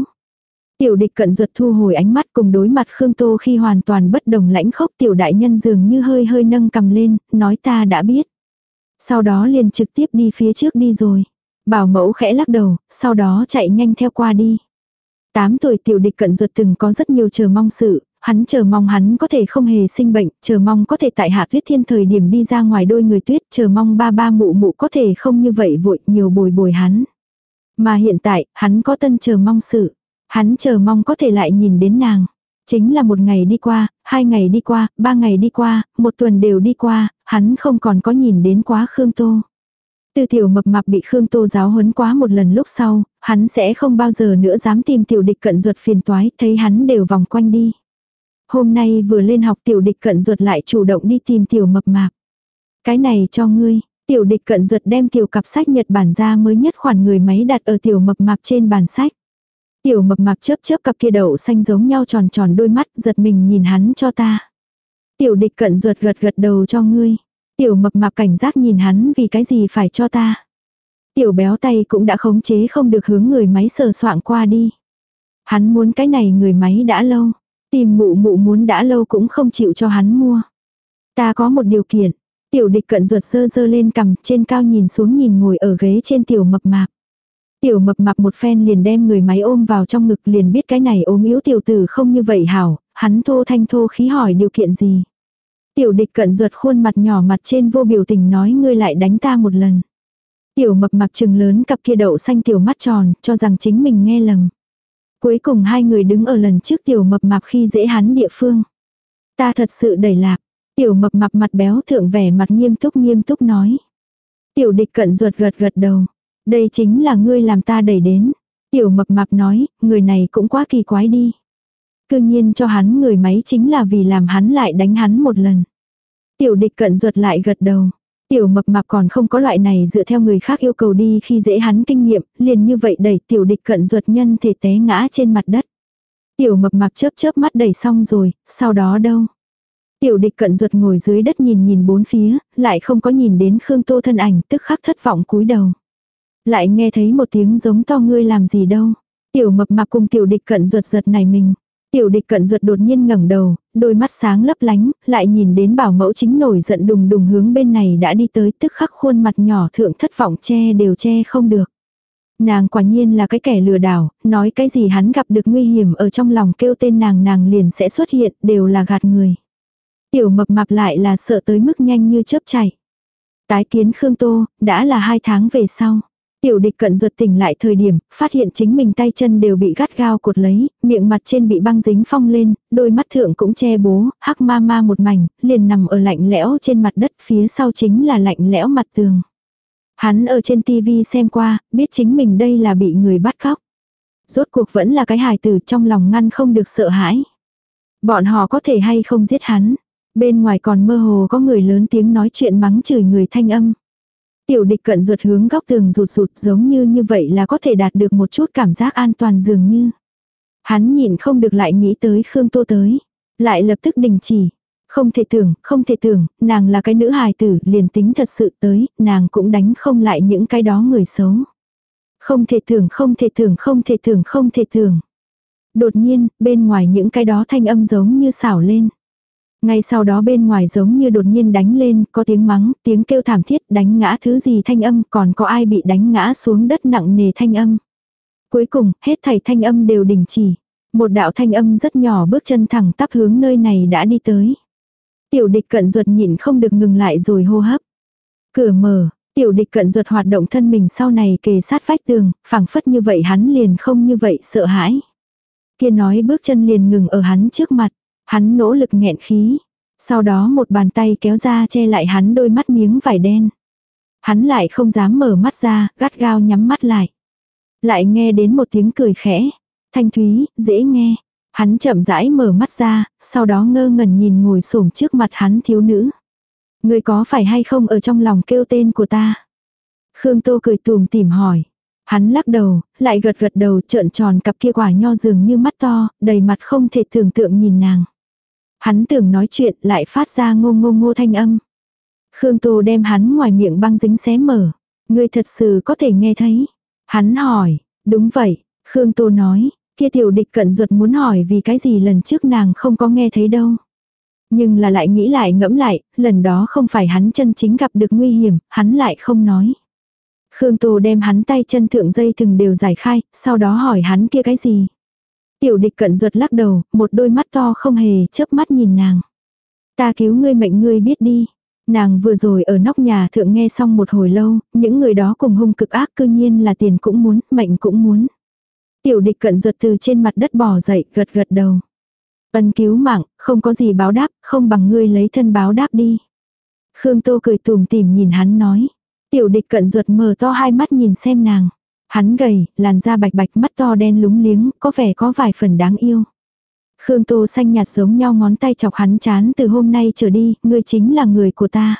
Tiểu địch cận ruột thu hồi ánh mắt cùng đối mặt Khương Tô khi hoàn toàn bất đồng lãnh khốc tiểu đại nhân dường như hơi hơi nâng cầm lên, nói ta đã biết. Sau đó liền trực tiếp đi phía trước đi rồi. Bảo mẫu khẽ lắc đầu, sau đó chạy nhanh theo qua đi. Tám tuổi tiểu địch cận ruột từng có rất nhiều chờ mong sự, hắn chờ mong hắn có thể không hề sinh bệnh, chờ mong có thể tại hạ tuyết thiên thời điểm đi ra ngoài đôi người tuyết, chờ mong ba ba mụ mụ có thể không như vậy vội nhiều bồi bồi hắn. Mà hiện tại, hắn có tân chờ mong sự. Hắn chờ mong có thể lại nhìn đến nàng. Chính là một ngày đi qua, hai ngày đi qua, ba ngày đi qua, một tuần đều đi qua, hắn không còn có nhìn đến quá Khương Tô. Từ tiểu mập mạp bị Khương Tô giáo huấn quá một lần lúc sau, hắn sẽ không bao giờ nữa dám tìm tiểu địch cận ruột phiền toái, thấy hắn đều vòng quanh đi. Hôm nay vừa lên học tiểu địch cận ruột lại chủ động đi tìm tiểu mập mạp. Cái này cho ngươi, tiểu địch cận ruột đem tiểu cặp sách Nhật Bản ra mới nhất khoản người máy đặt ở tiểu mập mạp trên bàn sách. Tiểu mập mạp chớp chớp cặp kia đậu xanh giống nhau tròn tròn đôi mắt, giật mình nhìn hắn cho ta. Tiểu địch cận ruột gật gật đầu cho ngươi. Tiểu mập mạp cảnh giác nhìn hắn vì cái gì phải cho ta. Tiểu béo tay cũng đã khống chế không được hướng người máy sờ soạn qua đi. Hắn muốn cái này người máy đã lâu. Tìm mụ mụ muốn đã lâu cũng không chịu cho hắn mua. Ta có một điều kiện. Tiểu địch cận ruột sơ dơ lên cầm trên cao nhìn xuống nhìn ngồi ở ghế trên tiểu mập mạp. Tiểu mập mạp một phen liền đem người máy ôm vào trong ngực liền biết cái này ốm yếu tiểu tử không như vậy hảo, hắn thô thanh thô khí hỏi điều kiện gì. Tiểu địch cận ruột khuôn mặt nhỏ mặt trên vô biểu tình nói ngươi lại đánh ta một lần. Tiểu mập mạp trừng lớn cặp kia đậu xanh tiểu mắt tròn, cho rằng chính mình nghe lầm. Cuối cùng hai người đứng ở lần trước tiểu mập mạp khi dễ hắn địa phương. Ta thật sự đẩy lạc. Tiểu mập mạp mặt béo thượng vẻ mặt nghiêm túc nghiêm túc nói. Tiểu địch cận ruột gật gật đầu. Đây chính là ngươi làm ta đẩy đến. Tiểu mập mạp nói, người này cũng quá kỳ quái đi. cương nhiên cho hắn người máy chính là vì làm hắn lại đánh hắn một lần. Tiểu địch cận ruột lại gật đầu. Tiểu mập mạp còn không có loại này dựa theo người khác yêu cầu đi khi dễ hắn kinh nghiệm, liền như vậy đẩy tiểu địch cận ruột nhân thể té ngã trên mặt đất. Tiểu mập mạp chớp chớp mắt đẩy xong rồi, sau đó đâu? Tiểu địch cận ruột ngồi dưới đất nhìn nhìn bốn phía, lại không có nhìn đến Khương Tô thân ảnh tức khắc thất vọng cúi đầu. Lại nghe thấy một tiếng giống to ngươi làm gì đâu. Tiểu mập mạp cùng tiểu địch cận ruột giật này mình. Tiểu địch cận ruột đột nhiên ngẩng đầu, đôi mắt sáng lấp lánh, lại nhìn đến bảo mẫu chính nổi giận đùng đùng hướng bên này đã đi tới tức khắc khuôn mặt nhỏ thượng thất vọng che đều che không được. Nàng quả nhiên là cái kẻ lừa đảo, nói cái gì hắn gặp được nguy hiểm ở trong lòng kêu tên nàng nàng liền sẽ xuất hiện, đều là gạt người. Tiểu mập mạp lại là sợ tới mức nhanh như chớp chạy. Tái kiến Khương Tô, đã là hai tháng về sau. Tiểu địch cận ruột tỉnh lại thời điểm, phát hiện chính mình tay chân đều bị gắt gao cột lấy, miệng mặt trên bị băng dính phong lên, đôi mắt thượng cũng che bố, hắc ma ma một mảnh, liền nằm ở lạnh lẽo trên mặt đất phía sau chính là lạnh lẽo mặt tường. Hắn ở trên tivi xem qua, biết chính mình đây là bị người bắt cóc. Rốt cuộc vẫn là cái hài tử trong lòng ngăn không được sợ hãi. Bọn họ có thể hay không giết hắn. Bên ngoài còn mơ hồ có người lớn tiếng nói chuyện mắng chửi người thanh âm. Tiểu địch cận ruột hướng góc tường rụt rụt giống như như vậy là có thể đạt được một chút cảm giác an toàn dường như. Hắn nhìn không được lại nghĩ tới Khương Tô tới. Lại lập tức đình chỉ. Không thể tưởng, không thể tưởng, nàng là cái nữ hài tử, liền tính thật sự tới, nàng cũng đánh không lại những cái đó người xấu. Không thể tưởng, không thể tưởng, không thể tưởng, không thể tưởng. Đột nhiên, bên ngoài những cái đó thanh âm giống như xảo lên. Ngay sau đó bên ngoài giống như đột nhiên đánh lên, có tiếng mắng, tiếng kêu thảm thiết đánh ngã thứ gì thanh âm, còn có ai bị đánh ngã xuống đất nặng nề thanh âm. Cuối cùng, hết thảy thanh âm đều đình chỉ. Một đạo thanh âm rất nhỏ bước chân thẳng tắp hướng nơi này đã đi tới. Tiểu địch cận ruột nhịn không được ngừng lại rồi hô hấp. Cửa mở, tiểu địch cận ruột hoạt động thân mình sau này kề sát vách tường, phảng phất như vậy hắn liền không như vậy sợ hãi. Kia nói bước chân liền ngừng ở hắn trước mặt. Hắn nỗ lực nghẹn khí. Sau đó một bàn tay kéo ra che lại hắn đôi mắt miếng vải đen. Hắn lại không dám mở mắt ra, gắt gao nhắm mắt lại. Lại nghe đến một tiếng cười khẽ. Thanh thúy, dễ nghe. Hắn chậm rãi mở mắt ra, sau đó ngơ ngẩn nhìn ngồi xổm trước mặt hắn thiếu nữ. Người có phải hay không ở trong lòng kêu tên của ta? Khương Tô cười tùm tìm hỏi. Hắn lắc đầu, lại gật gật đầu trợn tròn cặp kia quả nho dường như mắt to, đầy mặt không thể tưởng tượng nhìn nàng. Hắn tưởng nói chuyện lại phát ra ngô ngô ngô thanh âm. Khương Tô đem hắn ngoài miệng băng dính xé mở. Ngươi thật sự có thể nghe thấy. Hắn hỏi, đúng vậy, Khương Tô nói, kia tiểu địch cận ruột muốn hỏi vì cái gì lần trước nàng không có nghe thấy đâu. Nhưng là lại nghĩ lại ngẫm lại, lần đó không phải hắn chân chính gặp được nguy hiểm, hắn lại không nói. Khương Tô đem hắn tay chân thượng dây thừng đều giải khai, sau đó hỏi hắn kia cái gì. Tiểu địch cận ruột lắc đầu, một đôi mắt to không hề chớp mắt nhìn nàng. Ta cứu ngươi mệnh ngươi biết đi. Nàng vừa rồi ở nóc nhà thượng nghe xong một hồi lâu, những người đó cùng hung cực ác cư nhiên là tiền cũng muốn, mệnh cũng muốn. Tiểu địch cận ruột từ trên mặt đất bò dậy, gật gật đầu. Ân cứu mạng, không có gì báo đáp, không bằng ngươi lấy thân báo đáp đi. Khương Tô cười tùm tìm nhìn hắn nói. Tiểu địch cận ruột mở to hai mắt nhìn xem nàng. Hắn gầy, làn da bạch bạch mắt to đen lúng liếng, có vẻ có vài phần đáng yêu. Khương Tô xanh nhạt giống nhau ngón tay chọc hắn chán từ hôm nay trở đi, ngươi chính là người của ta.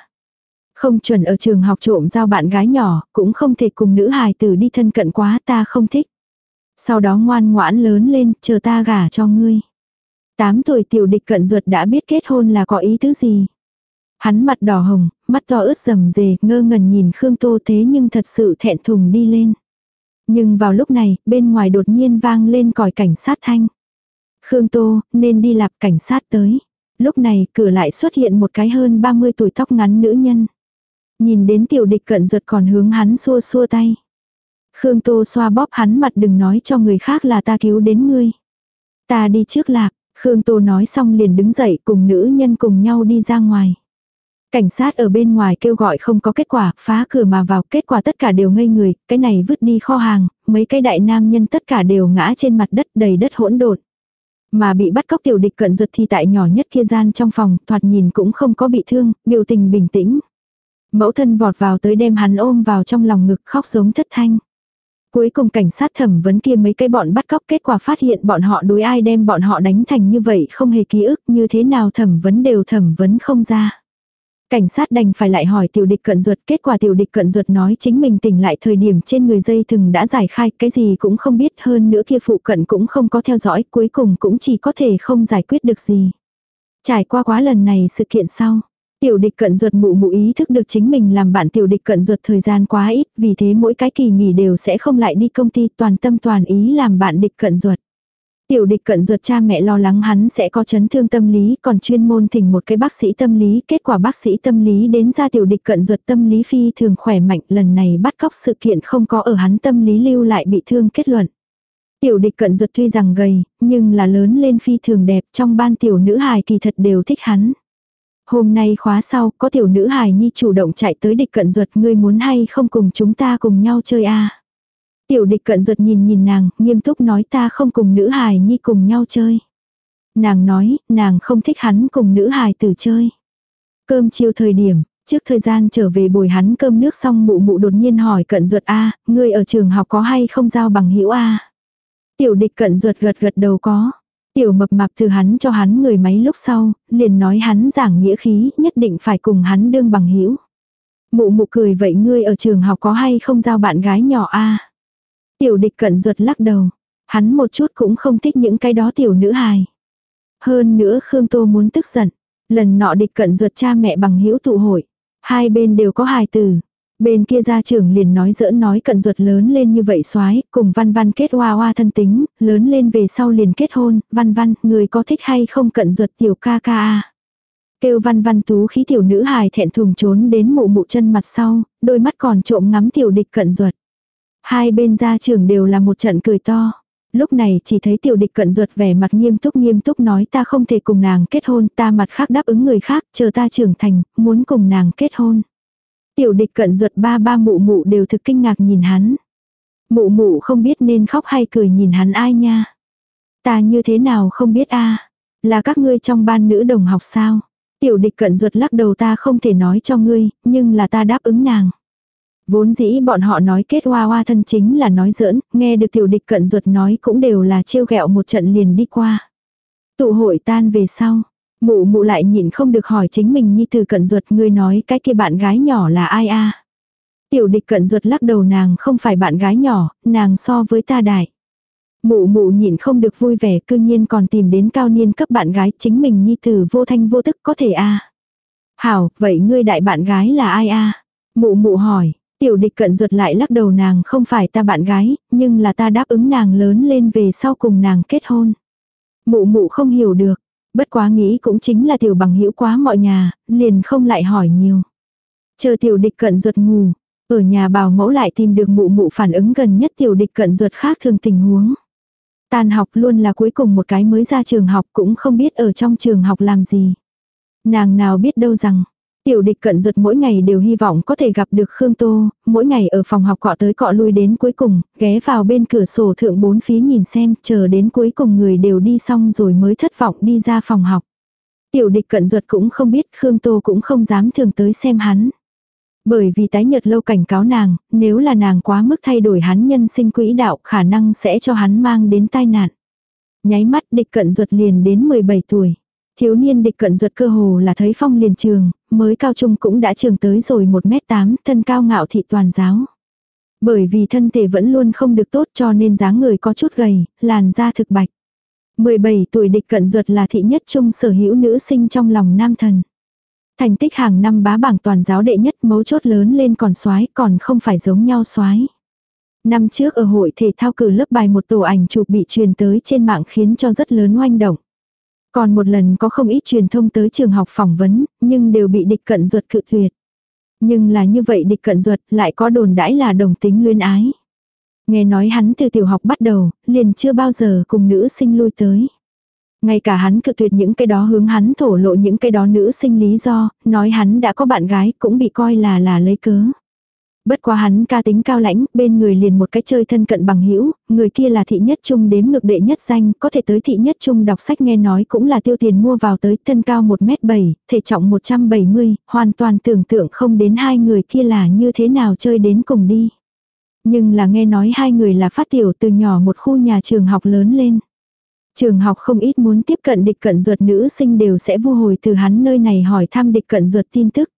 Không chuẩn ở trường học trộm giao bạn gái nhỏ, cũng không thể cùng nữ hài tử đi thân cận quá ta không thích. Sau đó ngoan ngoãn lớn lên, chờ ta gả cho ngươi. Tám tuổi tiểu địch cận ruột đã biết kết hôn là có ý tứ gì. Hắn mặt đỏ hồng, mắt to ướt rầm rề, ngơ ngẩn nhìn Khương Tô thế nhưng thật sự thẹn thùng đi lên. Nhưng vào lúc này, bên ngoài đột nhiên vang lên còi cảnh sát thanh. Khương Tô, nên đi lạp cảnh sát tới. Lúc này, cửa lại xuất hiện một cái hơn 30 tuổi tóc ngắn nữ nhân. Nhìn đến tiểu địch cận ruột còn hướng hắn xua xua tay. Khương Tô xoa bóp hắn mặt đừng nói cho người khác là ta cứu đến ngươi. Ta đi trước lạc, Khương Tô nói xong liền đứng dậy cùng nữ nhân cùng nhau đi ra ngoài. Cảnh sát ở bên ngoài kêu gọi không có kết quả, phá cửa mà vào, kết quả tất cả đều ngây người, cái này vứt đi kho hàng, mấy cái đại nam nhân tất cả đều ngã trên mặt đất đầy đất hỗn độn. Mà bị bắt cóc tiểu địch cận giật thì tại nhỏ nhất kia gian trong phòng, thoạt nhìn cũng không có bị thương, biểu tình bình tĩnh. Mẫu thân vọt vào tới đem hắn ôm vào trong lòng ngực khóc giống thất thanh. Cuối cùng cảnh sát thẩm vấn kia mấy cái bọn bắt cóc kết quả phát hiện bọn họ đối ai đem bọn họ đánh thành như vậy không hề ký ức như thế nào thẩm vấn đều thẩm vấn không ra. Cảnh sát đành phải lại hỏi tiểu địch cận ruột, kết quả tiểu địch cận ruột nói chính mình tỉnh lại thời điểm trên người dây thừng đã giải khai, cái gì cũng không biết hơn nữa kia phụ cận cũng không có theo dõi, cuối cùng cũng chỉ có thể không giải quyết được gì. Trải qua quá lần này sự kiện sau, Tiểu địch cận ruột mụ mụ ý thức được chính mình làm bạn tiểu địch cận ruột thời gian quá ít, vì thế mỗi cái kỳ nghỉ đều sẽ không lại đi công ty toàn tâm toàn ý làm bạn địch cận ruột. Tiểu địch cận ruột cha mẹ lo lắng hắn sẽ có chấn thương tâm lý, còn chuyên môn thỉnh một cái bác sĩ tâm lý, kết quả bác sĩ tâm lý đến ra tiểu địch cận ruột tâm lý phi thường khỏe mạnh, lần này bắt cóc sự kiện không có ở hắn tâm lý lưu lại bị thương kết luận. Tiểu địch cận ruột tuy rằng gầy, nhưng là lớn lên phi thường đẹp, trong ban tiểu nữ hài kỳ thật đều thích hắn. Hôm nay khóa sau, có tiểu nữ hài nhi chủ động chạy tới địch cận ruột ngươi muốn hay không cùng chúng ta cùng nhau chơi a Tiểu địch cận ruột nhìn nhìn nàng, nghiêm túc nói ta không cùng nữ hài nhi cùng nhau chơi. Nàng nói, nàng không thích hắn cùng nữ hài tử chơi. Cơm chiều thời điểm, trước thời gian trở về bồi hắn cơm nước xong mụ mụ đột nhiên hỏi cận ruột a ngươi ở trường học có hay không giao bằng hữu a Tiểu địch cận ruột gật gật đầu có. Tiểu mập mạp từ hắn cho hắn người máy lúc sau, liền nói hắn giảng nghĩa khí, nhất định phải cùng hắn đương bằng hữu. Mụ mụ cười vậy ngươi ở trường học có hay không giao bạn gái nhỏ a Tiểu địch cận ruột lắc đầu. Hắn một chút cũng không thích những cái đó tiểu nữ hài. Hơn nữa Khương Tô muốn tức giận. Lần nọ địch cận ruột cha mẹ bằng hữu tụ hội. Hai bên đều có hài tử. Bên kia gia trưởng liền nói giỡn nói cận ruột lớn lên như vậy soái cùng văn văn kết hoa hoa thân tính, lớn lên về sau liền kết hôn, văn văn, người có thích hay không cận ruột tiểu ca ca Kêu văn văn tú khí tiểu nữ hài thẹn thùng trốn đến mụ mụ chân mặt sau, đôi mắt còn trộm ngắm tiểu địch cận ruột. Hai bên gia trưởng đều là một trận cười to. Lúc này chỉ thấy tiểu địch cận ruột vẻ mặt nghiêm túc nghiêm túc nói ta không thể cùng nàng kết hôn, ta mặt khác đáp ứng người khác, chờ ta trưởng thành, muốn cùng nàng kết hôn. Tiểu địch cận ruột ba ba mụ mụ đều thực kinh ngạc nhìn hắn. Mụ mụ không biết nên khóc hay cười nhìn hắn ai nha. Ta như thế nào không biết a Là các ngươi trong ban nữ đồng học sao? Tiểu địch cận ruột lắc đầu ta không thể nói cho ngươi, nhưng là ta đáp ứng nàng. Vốn dĩ bọn họ nói kết hoa hoa thân chính là nói giỡn, nghe được tiểu địch cận ruột nói cũng đều là trêu ghẹo một trận liền đi qua. Tụ hội tan về sau, Mụ mụ lại nhịn không được hỏi chính mình như từ cận ruột ngươi nói cái kia bạn gái nhỏ là ai a Tiểu địch cận ruột lắc đầu nàng không phải bạn gái nhỏ, nàng so với ta đại. Mụ mụ nhịn không được vui vẻ cư nhiên còn tìm đến cao niên cấp bạn gái chính mình nhi tử vô thanh vô tức có thể a Hảo, vậy ngươi đại bạn gái là ai a Mụ mụ hỏi, tiểu địch cận ruột lại lắc đầu nàng không phải ta bạn gái, nhưng là ta đáp ứng nàng lớn lên về sau cùng nàng kết hôn. Mụ mụ không hiểu được, Bất quá nghĩ cũng chính là tiểu bằng hữu quá mọi nhà, liền không lại hỏi nhiều. Chờ tiểu địch cận ruột ngủ, ở nhà bảo mẫu lại tìm được mụ mụ phản ứng gần nhất tiểu địch cận ruột khác thường tình huống. Tan học luôn là cuối cùng một cái mới ra trường học cũng không biết ở trong trường học làm gì. Nàng nào biết đâu rằng, Tiểu địch cận ruột mỗi ngày đều hy vọng có thể gặp được Khương Tô, mỗi ngày ở phòng học cọ tới cọ lui đến cuối cùng, ghé vào bên cửa sổ thượng bốn phía nhìn xem, chờ đến cuối cùng người đều đi xong rồi mới thất vọng đi ra phòng học. Tiểu địch cận ruột cũng không biết Khương Tô cũng không dám thường tới xem hắn. Bởi vì tái nhật lâu cảnh cáo nàng, nếu là nàng quá mức thay đổi hắn nhân sinh quỹ đạo khả năng sẽ cho hắn mang đến tai nạn. Nháy mắt địch cận ruột liền đến 17 tuổi. Thiếu niên địch cận ruột cơ hồ là thấy phong liền trường, mới cao trung cũng đã trường tới rồi 1m8, thân cao ngạo thị toàn giáo. Bởi vì thân thể vẫn luôn không được tốt cho nên dáng người có chút gầy, làn da thực bạch. 17 tuổi địch cận ruột là thị nhất trung sở hữu nữ sinh trong lòng nam thần. Thành tích hàng năm bá bảng toàn giáo đệ nhất mấu chốt lớn lên còn soái còn không phải giống nhau soái Năm trước ở hội thể thao cử lớp bài một tổ ảnh chụp bị truyền tới trên mạng khiến cho rất lớn oanh động. Còn một lần có không ít truyền thông tới trường học phỏng vấn, nhưng đều bị địch cận ruột cự tuyệt. Nhưng là như vậy địch cận ruột lại có đồn đãi là đồng tính luyên ái. Nghe nói hắn từ tiểu học bắt đầu, liền chưa bao giờ cùng nữ sinh lui tới. Ngay cả hắn cự tuyệt những cái đó hướng hắn thổ lộ những cái đó nữ sinh lý do, nói hắn đã có bạn gái cũng bị coi là là lấy cớ. Bất quá hắn ca tính cao lãnh, bên người liền một cái chơi thân cận bằng hữu người kia là thị nhất trung đếm ngược đệ nhất danh, có thể tới thị nhất trung đọc sách nghe nói cũng là tiêu tiền mua vào tới thân cao 1m7, thể trọng 170, hoàn toàn tưởng tượng không đến hai người kia là như thế nào chơi đến cùng đi. Nhưng là nghe nói hai người là phát tiểu từ nhỏ một khu nhà trường học lớn lên. Trường học không ít muốn tiếp cận địch cận ruột nữ sinh đều sẽ vô hồi từ hắn nơi này hỏi thăm địch cận ruột tin tức.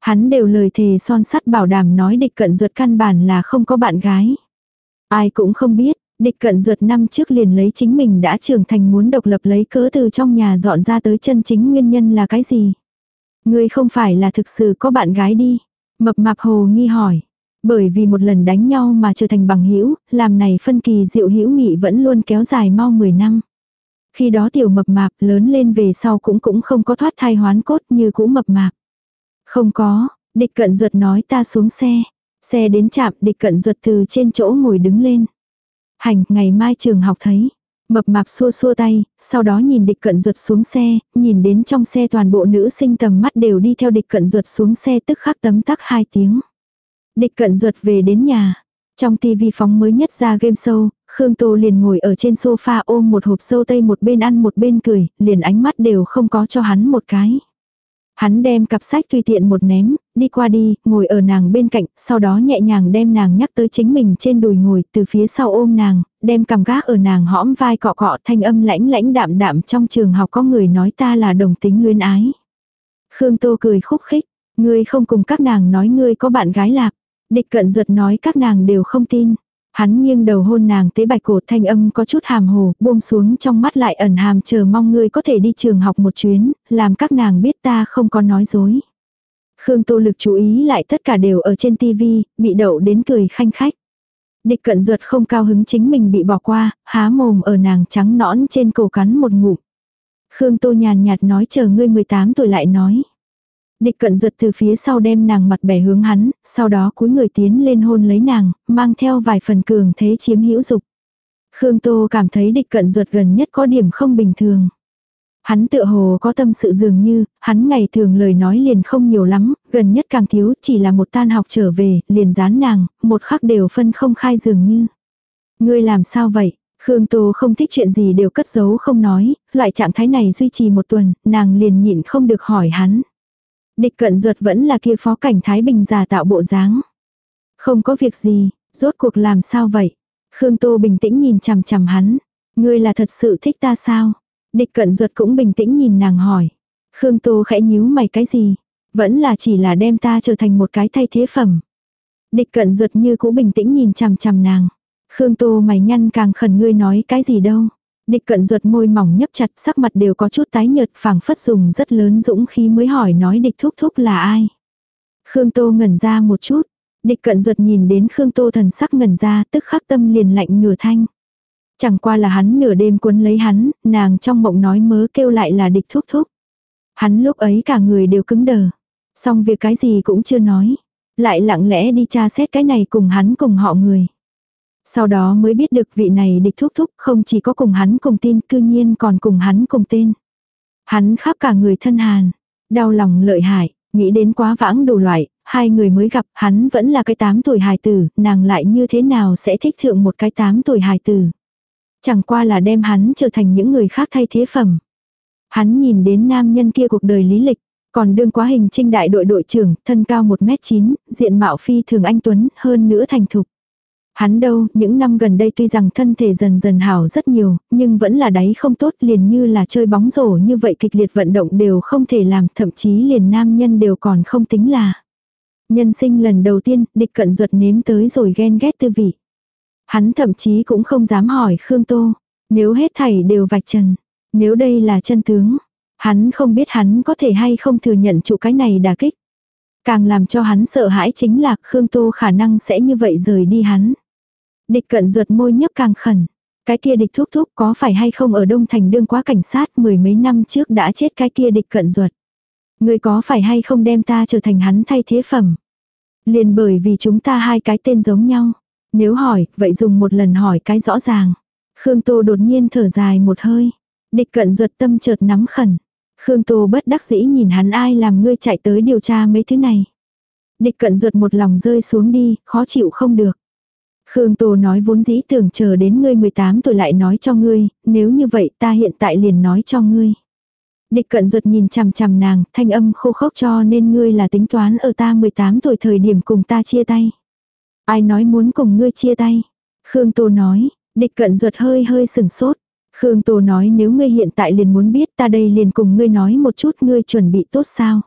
Hắn đều lời thề son sắt bảo đảm nói địch cận ruột căn bản là không có bạn gái. Ai cũng không biết, địch cận ruột năm trước liền lấy chính mình đã trưởng thành muốn độc lập lấy cớ từ trong nhà dọn ra tới chân chính nguyên nhân là cái gì. Ngươi không phải là thực sự có bạn gái đi. Mập mạp hồ nghi hỏi. Bởi vì một lần đánh nhau mà trở thành bằng hữu làm này phân kỳ diệu hữu nghị vẫn luôn kéo dài mau 10 năm. Khi đó tiểu mập mạp lớn lên về sau cũng cũng không có thoát thai hoán cốt như cũ mập mạp. Không có, địch cận ruột nói ta xuống xe. Xe đến chạm địch cận ruột từ trên chỗ ngồi đứng lên. Hành, ngày mai trường học thấy. Mập mạp xua xua tay, sau đó nhìn địch cận ruột xuống xe, nhìn đến trong xe toàn bộ nữ sinh tầm mắt đều đi theo địch cận ruột xuống xe tức khắc tấm tắc hai tiếng. Địch cận ruột về đến nhà. Trong tivi phóng mới nhất ra game show, Khương Tô liền ngồi ở trên sofa ôm một hộp sâu tây một bên ăn một bên cười, liền ánh mắt đều không có cho hắn một cái. Hắn đem cặp sách tùy tiện một ném, đi qua đi, ngồi ở nàng bên cạnh, sau đó nhẹ nhàng đem nàng nhắc tới chính mình trên đùi ngồi từ phía sau ôm nàng, đem cầm gác ở nàng hõm vai cọ cọ thanh âm lãnh lãnh đạm đạm trong trường học có người nói ta là đồng tính luyến ái. Khương Tô cười khúc khích, ngươi không cùng các nàng nói ngươi có bạn gái lạc. Địch cận ruột nói các nàng đều không tin. Hắn nghiêng đầu hôn nàng tế bạch cổ thanh âm có chút hàm hồ, buông xuống trong mắt lại ẩn hàm chờ mong ngươi có thể đi trường học một chuyến, làm các nàng biết ta không có nói dối. Khương Tô Lực chú ý lại tất cả đều ở trên tivi, bị đậu đến cười khanh khách. Địch cận ruột không cao hứng chính mình bị bỏ qua, há mồm ở nàng trắng nõn trên cổ cắn một ngụm. Khương Tô nhàn nhạt nói chờ ngươi 18 tuổi lại nói. Địch cận giật từ phía sau đem nàng mặt bẻ hướng hắn, sau đó cúi người tiến lên hôn lấy nàng, mang theo vài phần cường thế chiếm hữu dục. Khương Tô cảm thấy địch cận ruột gần nhất có điểm không bình thường. Hắn tựa hồ có tâm sự dường như, hắn ngày thường lời nói liền không nhiều lắm, gần nhất càng thiếu chỉ là một tan học trở về, liền dán nàng, một khắc đều phân không khai dường như. Ngươi làm sao vậy? Khương Tô không thích chuyện gì đều cất giấu không nói, loại trạng thái này duy trì một tuần, nàng liền nhịn không được hỏi hắn. Địch cận ruột vẫn là kia phó cảnh Thái Bình giả tạo bộ dáng. Không có việc gì, rốt cuộc làm sao vậy? Khương Tô bình tĩnh nhìn chằm chằm hắn. Ngươi là thật sự thích ta sao? Địch cận ruột cũng bình tĩnh nhìn nàng hỏi. Khương Tô khẽ nhíu mày cái gì? Vẫn là chỉ là đem ta trở thành một cái thay thế phẩm. Địch cận ruột như cũ bình tĩnh nhìn chằm chằm nàng. Khương Tô mày nhăn càng khẩn ngươi nói cái gì đâu. Địch cận ruột môi mỏng nhấp chặt sắc mặt đều có chút tái nhợt phảng phất dùng rất lớn dũng khí mới hỏi nói địch thúc thúc là ai. Khương Tô ngẩn ra một chút. Địch cận ruột nhìn đến Khương Tô thần sắc ngẩn ra tức khắc tâm liền lạnh nửa thanh. Chẳng qua là hắn nửa đêm cuốn lấy hắn, nàng trong mộng nói mớ kêu lại là địch thúc thúc. Hắn lúc ấy cả người đều cứng đờ. Xong việc cái gì cũng chưa nói. Lại lặng lẽ đi tra xét cái này cùng hắn cùng họ người. Sau đó mới biết được vị này địch thúc thúc không chỉ có cùng hắn cùng tin cư nhiên còn cùng hắn cùng tên. Hắn khắp cả người thân hàn, đau lòng lợi hại, nghĩ đến quá vãng đủ loại, hai người mới gặp hắn vẫn là cái tám tuổi hài tử, nàng lại như thế nào sẽ thích thượng một cái tám tuổi hài tử. Chẳng qua là đem hắn trở thành những người khác thay thế phẩm. Hắn nhìn đến nam nhân kia cuộc đời lý lịch, Còn đương quá hình trinh đại đội đội trưởng, thân cao 1m9, diện mạo phi thường anh Tuấn, hơn nữa thành thục. Hắn đâu, những năm gần đây tuy rằng thân thể dần dần hảo rất nhiều, nhưng vẫn là đáy không tốt liền như là chơi bóng rổ như vậy kịch liệt vận động đều không thể làm, thậm chí liền nam nhân đều còn không tính là. Nhân sinh lần đầu tiên, địch cận ruột nếm tới rồi ghen ghét tư vị. Hắn thậm chí cũng không dám hỏi Khương Tô, nếu hết thảy đều vạch trần, nếu đây là chân tướng, hắn không biết hắn có thể hay không thừa nhận trụ cái này đả kích. Càng làm cho hắn sợ hãi chính là Khương Tô khả năng sẽ như vậy rời đi hắn. Địch cận ruột môi nhấp càng khẩn. Cái kia địch thúc thúc có phải hay không ở Đông Thành đương quá cảnh sát mười mấy năm trước đã chết cái kia địch cận ruột. Người có phải hay không đem ta trở thành hắn thay thế phẩm. Liền bởi vì chúng ta hai cái tên giống nhau. Nếu hỏi, vậy dùng một lần hỏi cái rõ ràng. Khương Tô đột nhiên thở dài một hơi. Địch cận ruột tâm chợt nắm khẩn. Khương Tô bất đắc dĩ nhìn hắn ai làm ngươi chạy tới điều tra mấy thứ này. Địch cận ruột một lòng rơi xuống đi, khó chịu không được. Khương Tô nói vốn dĩ tưởng chờ đến ngươi 18 tuổi lại nói cho ngươi, nếu như vậy ta hiện tại liền nói cho ngươi. Địch cận ruột nhìn chằm chằm nàng, thanh âm khô khốc cho nên ngươi là tính toán ở ta 18 tuổi thời điểm cùng ta chia tay. Ai nói muốn cùng ngươi chia tay? Khương Tô nói, địch cận ruột hơi hơi sừng sốt. Khương Tô nói nếu ngươi hiện tại liền muốn biết ta đây liền cùng ngươi nói một chút ngươi chuẩn bị tốt sao.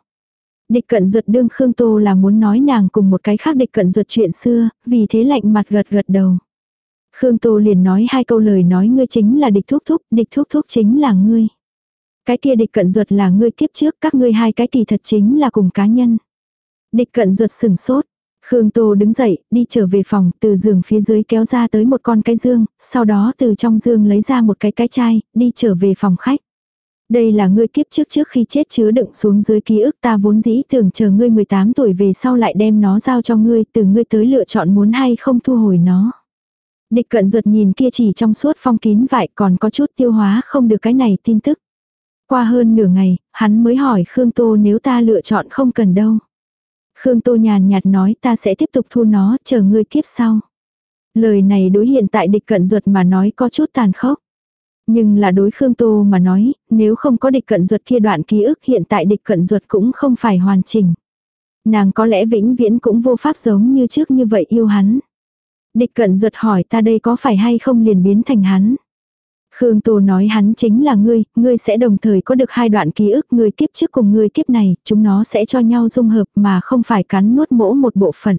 Địch cận ruột đương Khương Tô là muốn nói nàng cùng một cái khác địch cận ruột chuyện xưa, vì thế lạnh mặt gật gật đầu. Khương Tô liền nói hai câu lời nói ngươi chính là địch thúc thúc, địch thúc thúc chính là ngươi. Cái kia địch cận ruột là ngươi kiếp trước, các ngươi hai cái kỳ thật chính là cùng cá nhân. Địch cận ruột sừng sốt. Khương Tô đứng dậy, đi trở về phòng, từ giường phía dưới kéo ra tới một con cái dương, sau đó từ trong dương lấy ra một cái cái chai, đi trở về phòng khách. Đây là ngươi kiếp trước trước khi chết chứa đựng xuống dưới ký ức ta vốn dĩ tưởng chờ ngươi 18 tuổi về sau lại đem nó giao cho ngươi, từ ngươi tới lựa chọn muốn hay không thu hồi nó. Địch cận ruột nhìn kia chỉ trong suốt phong kín vải còn có chút tiêu hóa không được cái này tin tức. Qua hơn nửa ngày, hắn mới hỏi Khương Tô nếu ta lựa chọn không cần đâu. Khương Tô nhàn nhạt nói ta sẽ tiếp tục thu nó, chờ ngươi kiếp sau. Lời này đối hiện tại địch cận ruột mà nói có chút tàn khốc. Nhưng là đối Khương Tô mà nói, nếu không có địch cận ruột kia đoạn ký ức hiện tại địch cận ruột cũng không phải hoàn chỉnh. Nàng có lẽ vĩnh viễn cũng vô pháp giống như trước như vậy yêu hắn. Địch cận ruột hỏi ta đây có phải hay không liền biến thành hắn. Khương Tô nói hắn chính là ngươi, ngươi sẽ đồng thời có được hai đoạn ký ức ngươi kiếp trước cùng ngươi kiếp này, chúng nó sẽ cho nhau dung hợp mà không phải cắn nuốt mỗ một bộ phận.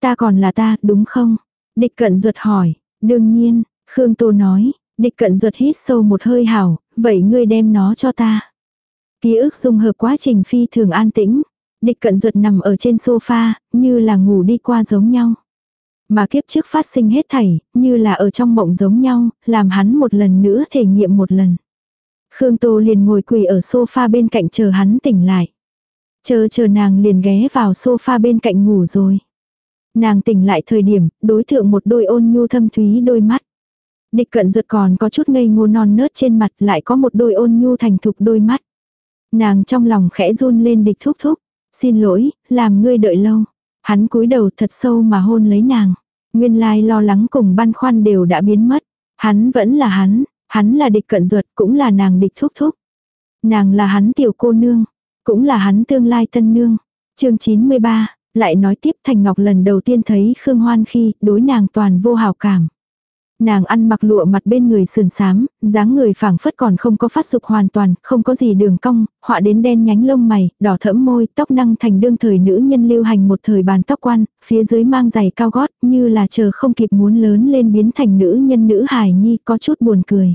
Ta còn là ta, đúng không? Địch cận ruột hỏi, đương nhiên, Khương Tô nói, Địch cận ruột hít sâu một hơi hảo, vậy ngươi đem nó cho ta. Ký ức dung hợp quá trình phi thường an tĩnh. Địch cận ruột nằm ở trên sofa, như là ngủ đi qua giống nhau. Mà kiếp trước phát sinh hết thảy, như là ở trong mộng giống nhau, làm hắn một lần nữa thể nghiệm một lần. Khương Tô liền ngồi quỳ ở sofa bên cạnh chờ hắn tỉnh lại. Chờ chờ nàng liền ghé vào sofa bên cạnh ngủ rồi. Nàng tỉnh lại thời điểm, đối thượng một đôi ôn nhu thâm thúy đôi mắt. Địch cận ruột còn có chút ngây ngô non nớt trên mặt lại có một đôi ôn nhu thành thục đôi mắt. Nàng trong lòng khẽ run lên địch thúc thúc. Xin lỗi, làm ngươi đợi lâu. Hắn cúi đầu thật sâu mà hôn lấy nàng. Nguyên lai lo lắng cùng băn khoăn đều đã biến mất. Hắn vẫn là hắn, hắn là địch cận ruột cũng là nàng địch thúc thúc. Nàng là hắn tiểu cô nương, cũng là hắn tương lai tân nương. chương 93, lại nói tiếp Thành Ngọc lần đầu tiên thấy Khương Hoan khi đối nàng toàn vô hào cảm. Nàng ăn mặc lụa mặt bên người sườn xám, dáng người phảng phất còn không có phát dục hoàn toàn, không có gì đường cong, họa đến đen nhánh lông mày, đỏ thẫm môi, tóc năng thành đương thời nữ nhân lưu hành một thời bàn tóc quan, phía dưới mang giày cao gót, như là chờ không kịp muốn lớn lên biến thành nữ nhân nữ hài nhi, có chút buồn cười.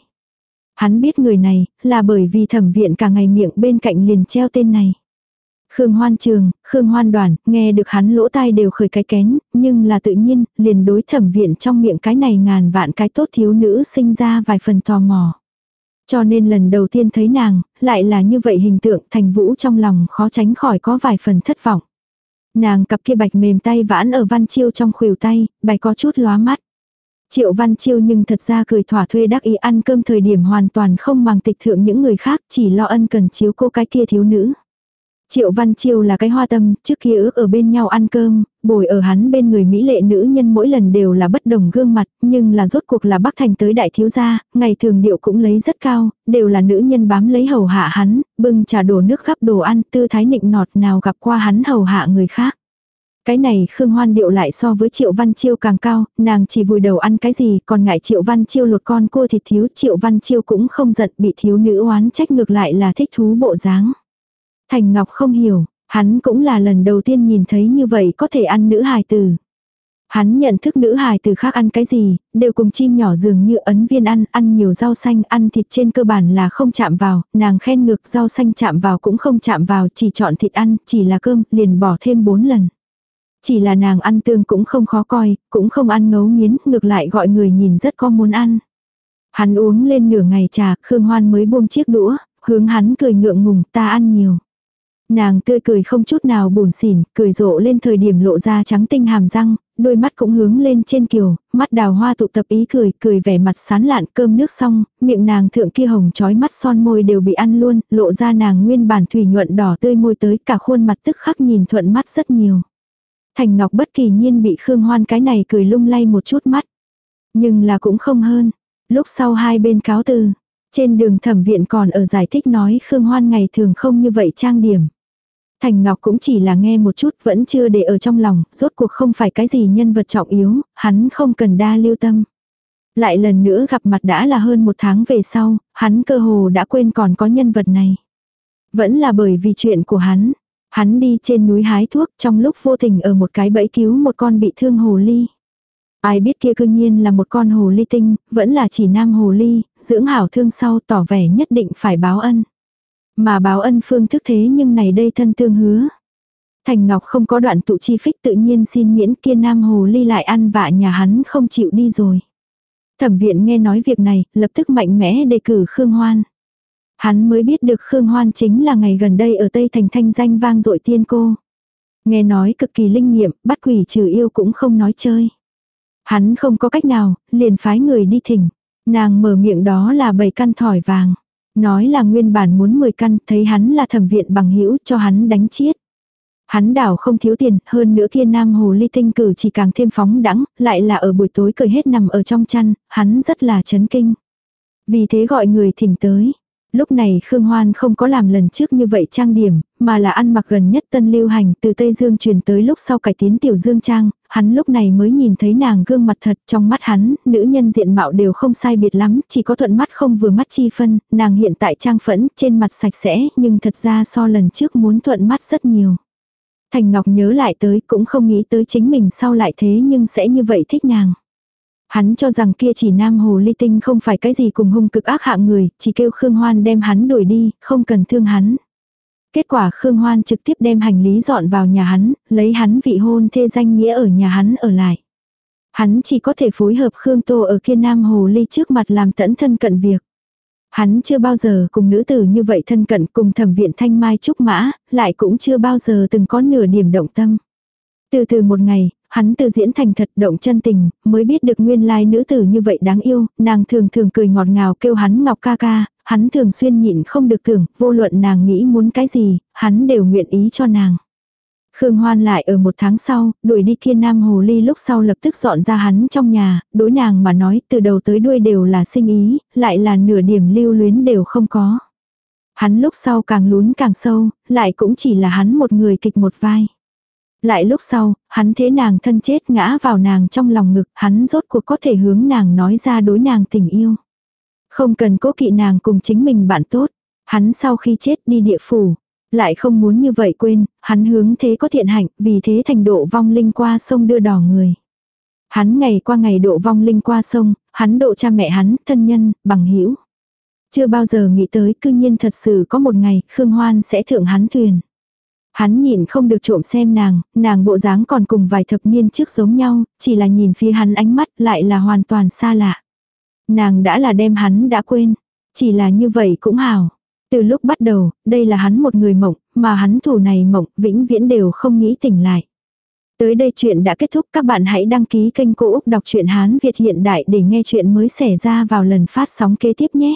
Hắn biết người này, là bởi vì thẩm viện cả ngày miệng bên cạnh liền treo tên này. Khương Hoan Trường, Khương Hoan Đoàn, nghe được hắn lỗ tai đều khởi cái kén, nhưng là tự nhiên, liền đối thẩm viện trong miệng cái này ngàn vạn cái tốt thiếu nữ sinh ra vài phần tò mò. Cho nên lần đầu tiên thấy nàng, lại là như vậy hình tượng thành vũ trong lòng khó tránh khỏi có vài phần thất vọng. Nàng cặp kia bạch mềm tay vãn ở văn chiêu trong khuỷu tay, bạch có chút lóa mắt. Triệu văn chiêu nhưng thật ra cười thỏa thuê đắc ý ăn cơm thời điểm hoàn toàn không màng tịch thượng những người khác chỉ lo ân cần chiếu cô cái kia thiếu nữ. Triệu Văn Chiêu là cái hoa tâm, trước kia ước ở bên nhau ăn cơm, bồi ở hắn bên người Mỹ lệ nữ nhân mỗi lần đều là bất đồng gương mặt, nhưng là rốt cuộc là Bắc Thành tới đại thiếu gia, ngày thường điệu cũng lấy rất cao, đều là nữ nhân bám lấy hầu hạ hắn, bưng trà đổ nước gắp đồ ăn, tư thái nịnh nọt nào gặp qua hắn hầu hạ người khác. Cái này Khương Hoan điệu lại so với Triệu Văn Chiêu càng cao, nàng chỉ vùi đầu ăn cái gì, còn ngại Triệu Văn Chiêu lột con cua thịt thiếu, Triệu Văn Chiêu cũng không giận bị thiếu nữ oán trách ngược lại là thích thú bộ dáng. Thành Ngọc không hiểu, hắn cũng là lần đầu tiên nhìn thấy như vậy có thể ăn nữ hài tử. Hắn nhận thức nữ hài từ khác ăn cái gì, đều cùng chim nhỏ dường như ấn viên ăn, ăn nhiều rau xanh, ăn thịt trên cơ bản là không chạm vào, nàng khen ngược rau xanh chạm vào cũng không chạm vào, chỉ chọn thịt ăn, chỉ là cơm, liền bỏ thêm bốn lần. Chỉ là nàng ăn tương cũng không khó coi, cũng không ăn ngấu nghiến, ngược lại gọi người nhìn rất có muốn ăn. Hắn uống lên nửa ngày trà, Khương Hoan mới buông chiếc đũa, hướng hắn cười ngượng ngùng, ta ăn nhiều. Nàng tươi cười không chút nào buồn xỉn, cười rộ lên thời điểm lộ ra trắng tinh hàm răng, đôi mắt cũng hướng lên trên kiều, mắt đào hoa tụ tập ý cười, cười vẻ mặt sán lạn cơm nước xong, miệng nàng thượng kia hồng trói mắt son môi đều bị ăn luôn, lộ ra nàng nguyên bản thủy nhuận đỏ tươi môi tới cả khuôn mặt tức khắc nhìn thuận mắt rất nhiều. Thành Ngọc bất kỳ nhiên bị Khương Hoan cái này cười lung lay một chút mắt. Nhưng là cũng không hơn. Lúc sau hai bên cáo từ. Trên đường thẩm viện còn ở giải thích nói Khương Hoan ngày thường không như vậy trang điểm. Thành Ngọc cũng chỉ là nghe một chút vẫn chưa để ở trong lòng, rốt cuộc không phải cái gì nhân vật trọng yếu, hắn không cần đa lưu tâm. Lại lần nữa gặp mặt đã là hơn một tháng về sau, hắn cơ hồ đã quên còn có nhân vật này. Vẫn là bởi vì chuyện của hắn, Hắn đi trên núi hái thuốc trong lúc vô tình ở một cái bẫy cứu một con bị thương hồ ly. Ai biết kia cương nhiên là một con hồ ly tinh, vẫn là chỉ nam hồ ly, dưỡng hảo thương sau tỏ vẻ nhất định phải báo ân. Mà báo ân phương thức thế nhưng này đây thân tương hứa. Thành Ngọc không có đoạn tụ chi phích tự nhiên xin miễn kia nam hồ ly lại ăn vạ nhà hắn không chịu đi rồi. Thẩm viện nghe nói việc này, lập tức mạnh mẽ đề cử Khương Hoan. Hắn mới biết được Khương Hoan chính là ngày gần đây ở Tây Thành thanh danh vang dội tiên cô. Nghe nói cực kỳ linh nghiệm, bắt quỷ trừ yêu cũng không nói chơi. Hắn không có cách nào, liền phái người đi thỉnh. Nàng mở miệng đó là bảy căn thỏi vàng. Nói là nguyên bản muốn 10 căn, thấy hắn là thẩm viện bằng hữu cho hắn đánh chiết. Hắn đảo không thiếu tiền, hơn nữa kia nam hồ ly tinh cử chỉ càng thêm phóng đẳng, lại là ở buổi tối cười hết nằm ở trong chăn, hắn rất là chấn kinh. Vì thế gọi người thỉnh tới. Lúc này Khương Hoan không có làm lần trước như vậy trang điểm, mà là ăn mặc gần nhất tân lưu hành từ Tây Dương truyền tới lúc sau cải tiến tiểu dương trang, hắn lúc này mới nhìn thấy nàng gương mặt thật trong mắt hắn, nữ nhân diện mạo đều không sai biệt lắm, chỉ có thuận mắt không vừa mắt chi phân, nàng hiện tại trang phẫn, trên mặt sạch sẽ, nhưng thật ra so lần trước muốn thuận mắt rất nhiều. Thành Ngọc nhớ lại tới cũng không nghĩ tới chính mình sau lại thế nhưng sẽ như vậy thích nàng. Hắn cho rằng kia chỉ nam hồ ly tinh không phải cái gì cùng hung cực ác hạng người, chỉ kêu Khương Hoan đem hắn đuổi đi, không cần thương hắn. Kết quả Khương Hoan trực tiếp đem hành lý dọn vào nhà hắn, lấy hắn vị hôn thê danh nghĩa ở nhà hắn ở lại. Hắn chỉ có thể phối hợp Khương Tô ở kia nam hồ ly trước mặt làm tẫn thân cận việc. Hắn chưa bao giờ cùng nữ tử như vậy thân cận cùng thẩm viện thanh mai trúc mã, lại cũng chưa bao giờ từng có nửa điểm động tâm. Từ từ một ngày, hắn từ diễn thành thật động chân tình, mới biết được nguyên lai nữ tử như vậy đáng yêu, nàng thường thường cười ngọt ngào kêu hắn ngọc ca ca, hắn thường xuyên nhịn không được tưởng, vô luận nàng nghĩ muốn cái gì, hắn đều nguyện ý cho nàng. Khương Hoan lại ở một tháng sau, đuổi đi thiên nam hồ ly lúc sau lập tức dọn ra hắn trong nhà, đối nàng mà nói từ đầu tới đuôi đều là sinh ý, lại là nửa điểm lưu luyến đều không có. Hắn lúc sau càng lún càng sâu, lại cũng chỉ là hắn một người kịch một vai. Lại lúc sau, hắn thế nàng thân chết ngã vào nàng trong lòng ngực, hắn rốt cuộc có thể hướng nàng nói ra đối nàng tình yêu. Không cần cố kỵ nàng cùng chính mình bạn tốt. Hắn sau khi chết đi địa phủ, lại không muốn như vậy quên, hắn hướng thế có thiện hạnh, vì thế thành độ vong linh qua sông đưa đỏ người. Hắn ngày qua ngày độ vong linh qua sông, hắn độ cha mẹ hắn, thân nhân, bằng hữu Chưa bao giờ nghĩ tới cư nhiên thật sự có một ngày Khương Hoan sẽ thượng hắn thuyền. Hắn nhìn không được trộm xem nàng, nàng bộ dáng còn cùng vài thập niên trước giống nhau, chỉ là nhìn phía hắn ánh mắt lại là hoàn toàn xa lạ. Nàng đã là đem hắn đã quên, chỉ là như vậy cũng hào. Từ lúc bắt đầu, đây là hắn một người mộng, mà hắn thủ này mộng vĩnh viễn đều không nghĩ tỉnh lại. Tới đây chuyện đã kết thúc các bạn hãy đăng ký kênh Cô Úc Đọc truyện Hán Việt hiện đại để nghe chuyện mới xảy ra vào lần phát sóng kế tiếp nhé.